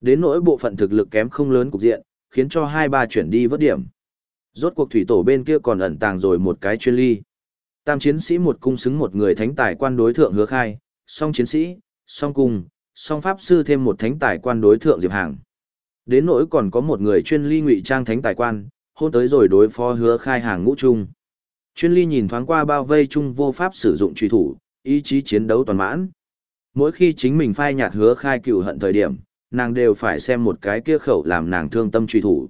Đến nỗi bộ phận thực lực kém không lớn cục diện, khiến cho hai ba chuyển đi vớt điểm. Rốt cuộc thủy tổ bên kia còn ẩn tàng rồi một cái chuyên ly. Tam chiến sĩ một cung xứng một người thánh tài quan đối thượng hứa khai, song chiến sĩ, song cung, song pháp sư thêm một thánh tài quan đối thượng diệp hàng. Đến nỗi còn có một người chuyên ly ngụy trang thánh tài quan, hôn tới rồi đối phó hứa khai hàng ngũ chung. Chuyên ly nhìn thoáng qua bao vây chung vô pháp sử dụng truy thủ, ý chí chiến đấu toàn mãn. Mỗi khi chính mình phai nhạt hứa khai cựu hận thời điểm, nàng đều phải xem một cái kia khẩu làm nàng thương tâm truy thủ.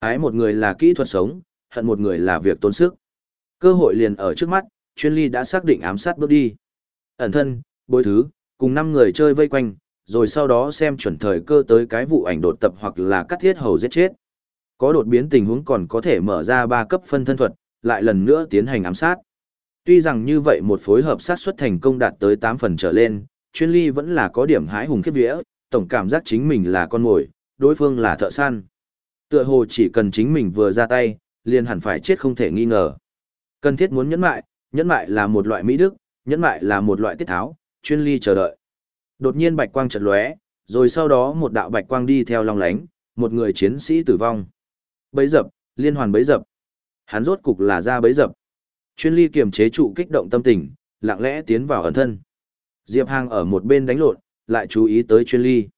Ái một người là kỹ thuật sống, hận một người là việc tốn sức. Cơ hội liền ở trước mắt, chuyên ly đã xác định ám sát bước đi. Ẩn thân, bối thứ, cùng năm người chơi vây quanh, rồi sau đó xem chuẩn thời cơ tới cái vụ ảnh đột tập hoặc là cắt thiết hầu giết chết. Có đột biến tình huống còn có thể mở ra ba cấp phân thân thuật, lại lần nữa tiến hành ám sát. Tuy rằng như vậy một phối hợp sát xuất thành công đạt tới 8 phần trở lên, chuyên ly vẫn là có điểm hái hùng khiếp vía, tổng cảm giác chính mình là con mồi, đối phương là thợ săn. Tựa hồ chỉ cần chính mình vừa ra tay, liền hẳn phải chết không thể nghi ngờ. Cần thiết muốn nhẫn mại, nhẫn mại là một loại mỹ đức, nhẫn mại là một loại tiết tháo, chuyên ly chờ đợi. Đột nhiên bạch quang chợt lóe, rồi sau đó một đạo bạch quang đi theo long lánh, một người chiến sĩ tử vong. Bấy dập, liên hoàn bấy dập. Hắn rốt cục là ra bấy dập. Chuyên ly kiềm chế trụ kích động tâm tình, lặng lẽ tiến vào ẩn thân. Diệp Hàng ở một bên đánh lộn, lại chú ý tới chuyên ly.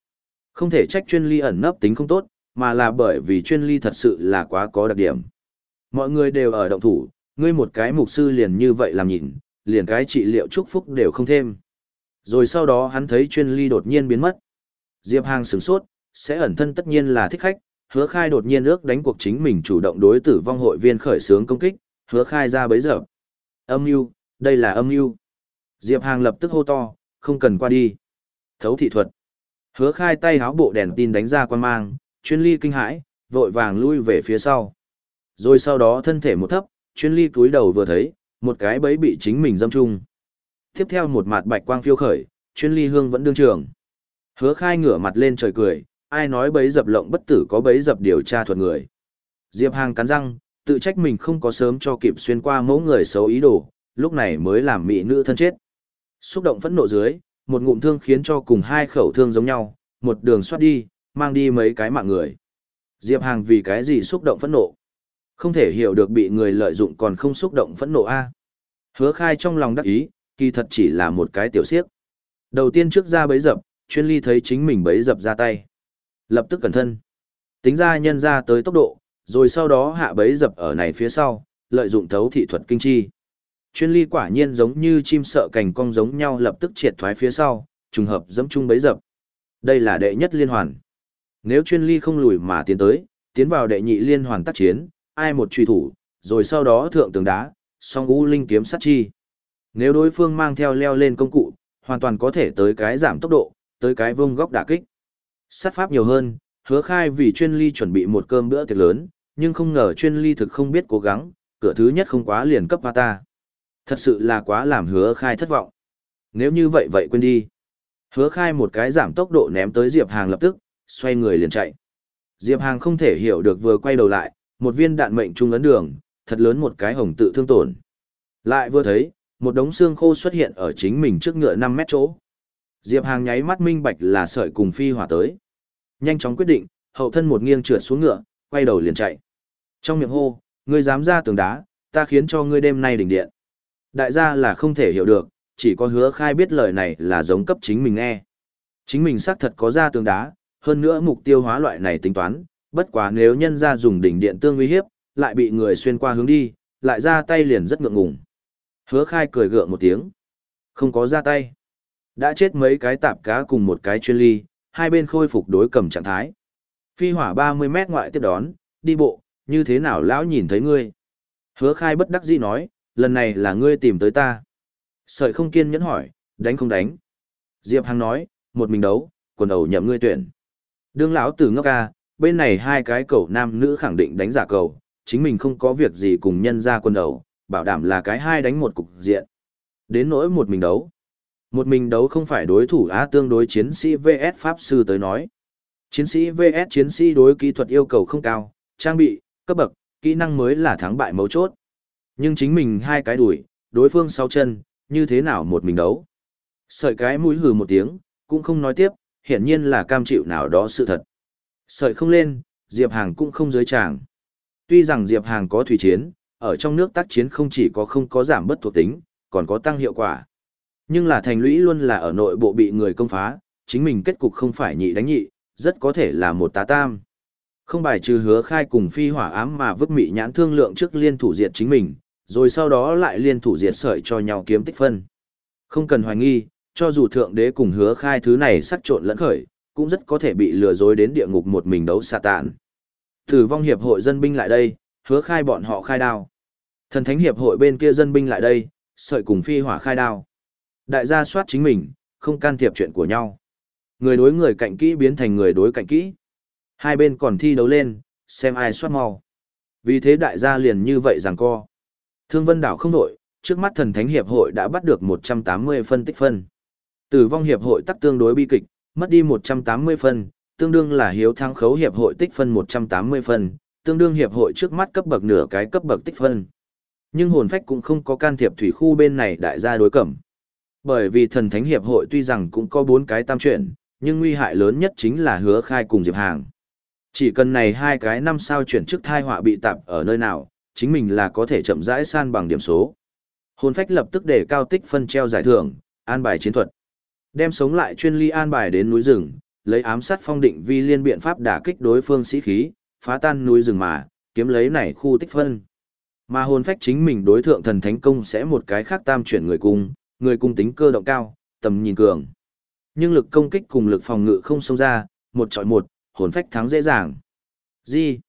Không thể trách chuyên ly ẩn nấp tính không tốt, mà là bởi vì chuyên ly thật sự là quá có đặc điểm. Mọi người đều ở động thủ, ngươi một cái mục sư liền như vậy làm nhìn, liền cái trị liệu chúc phúc đều không thêm. Rồi sau đó hắn thấy chuyên ly đột nhiên biến mất. Diệp Hàng sửng sốt, sẽ ẩn thân tất nhiên là thích khách, hứa khai đột nhiên ước đánh cuộc chính mình chủ động đối tử vong hội viên khởi xướng công kích, hứa khai ra bấy giờ. Âm mưu đây là âm mưu Diệp Hàng lập tức hô to, không cần qua đi. Thấu thị thuật. Hứa khai tay háo bộ đèn tin đánh ra quan mang, chuyên ly kinh hãi, vội vàng lui về phía sau. Rồi sau đó thân thể một thấp, chuyên ly cúi đầu vừa thấy, một cái bẫy bị chính mình dâm chung. Tiếp theo một mặt bạch quang phiêu khởi, chuyên ly hương vẫn đương trường. Hứa khai ngửa mặt lên trời cười, ai nói bấy dập lộng bất tử có bấy dập điều tra thuật người. Diệp Hàng cắn răng, tự trách mình không có sớm cho kịp xuyên qua mẫu người xấu ý đồ, lúc này mới làm mỹ nữ thân chết. Xúc động phẫn nộ dưới, một ngụm thương khiến cho cùng hai khẩu thương giống nhau, một đường xoát đi, mang đi mấy cái mạng người. Diệp Hàng vì cái gì xúc động phẫn nộ? Không thể hiểu được bị người lợi dụng còn không xúc động phẫn nộ a. Hứa khai trong lòng đắc ý, kỳ thật chỉ là một cái tiểu siếc. Đầu tiên trước ra bấy dập, chuyên ly thấy chính mình bấy dập ra tay. Lập tức cẩn thân. Tính ra nhân ra tới tốc độ, rồi sau đó hạ bấy dập ở này phía sau, lợi dụng thấu thị thuật kinh chi. Chuyên ly quả nhiên giống như chim sợ cành cong giống nhau lập tức triệt thoái phía sau, trùng hợp dẫm chung bấy dập. Đây là đệ nhất liên hoàn. Nếu chuyên ly không lùi mà tiến tới, tiến vào đệ nhị liên hoàn tác chiến, ai một truy thủ, rồi sau đó thượng tường đá, song u linh kiếm sát chi. Nếu đối phương mang theo leo lên công cụ, hoàn toàn có thể tới cái giảm tốc độ, tới cái vông góc đả kích. Sát pháp nhiều hơn, hứa khai vì chuyên ly chuẩn bị một cơm bữa tiệc lớn, nhưng không ngờ chuyên ly thực không biết cố gắng, cửa thứ nhất không quá liền cấp ta. Thật sự là quá làm hứa khai thất vọng. Nếu như vậy vậy quên đi. Hứa khai một cái giảm tốc độ ném tới Diệp Hàng lập tức, xoay người liền chạy. Diệp Hàng không thể hiểu được vừa quay đầu lại, một viên đạn mệnh trung ấn đường, thật lớn một cái hồng tự thương tổn. Lại vừa thấy, một đống xương khô xuất hiện ở chính mình trước ngựa 5 mét chỗ. Diệp Hàng nháy mắt minh bạch là sợi cùng phi hỏa tới. Nhanh chóng quyết định, hậu thân một nghiêng trượt xuống ngựa, quay đầu liền chạy. Trong miệng hô, ngươi dám ra tường đá, ta khiến cho ngươi đêm nay đỉnh điện. Đại gia là không thể hiểu được, chỉ có hứa khai biết lời này là giống cấp chính mình nghe. Chính mình xác thật có ra tường đá, hơn nữa mục tiêu hóa loại này tính toán, bất quá nếu nhân ra dùng đỉnh điện tương uy hiếp, lại bị người xuyên qua hướng đi, lại ra tay liền rất ngượng ngùng. Hứa khai cười gượng một tiếng. Không có ra tay. Đã chết mấy cái tạp cá cùng một cái chuyên ly, hai bên khôi phục đối cầm trạng thái. Phi hỏa 30 mét ngoại tiếp đón, đi bộ, như thế nào lão nhìn thấy ngươi? Hứa khai bất đắc dĩ nói, lần này là ngươi tìm tới ta. Sợi không kiên nhẫn hỏi, đánh không đánh? Diệp Hằng nói, một mình đấu, quần ẩu nhậm ngươi tuyển. Đương lão tử ngốc ca, bên này hai cái cầu nam nữ khẳng định đánh giả cầu, chính mình không có việc gì cùng nhân ra quân đầu, bảo đảm là cái hai đánh một cục diện. Đến nỗi một mình đấu. Một mình đấu không phải đối thủ á tương đối chiến sĩ VS Pháp Sư tới nói. Chiến sĩ VS chiến sĩ đối kỹ thuật yêu cầu không cao, trang bị, cấp bậc, kỹ năng mới là thắng bại mấu chốt. Nhưng chính mình hai cái đuổi, đối phương sáu chân, như thế nào một mình đấu. Sợi cái mũi hừ một tiếng, cũng không nói tiếp, hiển nhiên là cam chịu nào đó sự thật. Sợi không lên, Diệp Hàng cũng không dưới tràng. Tuy rằng Diệp Hàng có thủy chiến, ở trong nước tác chiến không chỉ có không có giảm bất thuộc tính, còn có tăng hiệu quả. Nhưng là thành lũy luôn là ở nội bộ bị người công phá, chính mình kết cục không phải nhị đánh nhị, rất có thể là một tá tam. Không bài trừ hứa khai cùng phi hỏa ám mà vứt mị nhãn thương lượng trước liên thủ diệt chính mình, rồi sau đó lại liên thủ diệt sợi cho nhau kiếm tích phân. Không cần hoài nghi, cho dù thượng đế cùng hứa khai thứ này sắc trộn lẫn khởi, cũng rất có thể bị lừa dối đến địa ngục một mình đấu xạ tạn. Tử vong hiệp hội dân binh lại đây, hứa khai bọn họ khai đao. Thần thánh hiệp hội bên kia dân binh lại đây, sợi cùng phi hỏa khai đao. Đại gia soát chính mình, không can thiệp chuyện của nhau. Người đối người cạnh kỹ biến thành người đối cạnh kỹ. Hai bên còn thi đấu lên, xem ai soát mau. Vì thế đại gia liền như vậy rằng co. Thương vân đảo không đổi, trước mắt thần thánh hiệp hội đã bắt được 180 phân tích phân. Tử vong hiệp hội tắc tương đối bi kịch, mất đi 180 phân, tương đương là hiếu thắng khấu hiệp hội tích phân 180 phân, tương đương hiệp hội trước mắt cấp bậc nửa cái cấp bậc tích phân. Nhưng hồn phách cũng không có can thiệp thủy khu bên này đại gia đối cẩm. Bởi vì thần thánh hiệp hội tuy rằng cũng có bốn cái tam chuyển, nhưng nguy hại lớn nhất chính là hứa khai cùng Diệp Hàng. Chỉ cần này hai cái năm sao chuyển chức thai họa bị tạp ở nơi nào, chính mình là có thể chậm rãi san bằng điểm số. Hồn phách lập tức để cao tích phân treo giải thưởng, an bài chiến thuật. Đem sống lại chuyên ly an bài đến núi rừng, lấy ám sát phong định vi liên biện pháp đả kích đối phương sĩ khí, phá tan núi rừng mà, kiếm lấy này khu tích phân. Mà hồn phách chính mình đối thượng thần thánh công sẽ một cái khác tam chuyển người cung, người cung tính cơ động cao, tầm nhìn cường. Nhưng lực công kích cùng lực phòng ngự không xông ra, một chọi một, hồn phách thắng dễ dàng. Gì?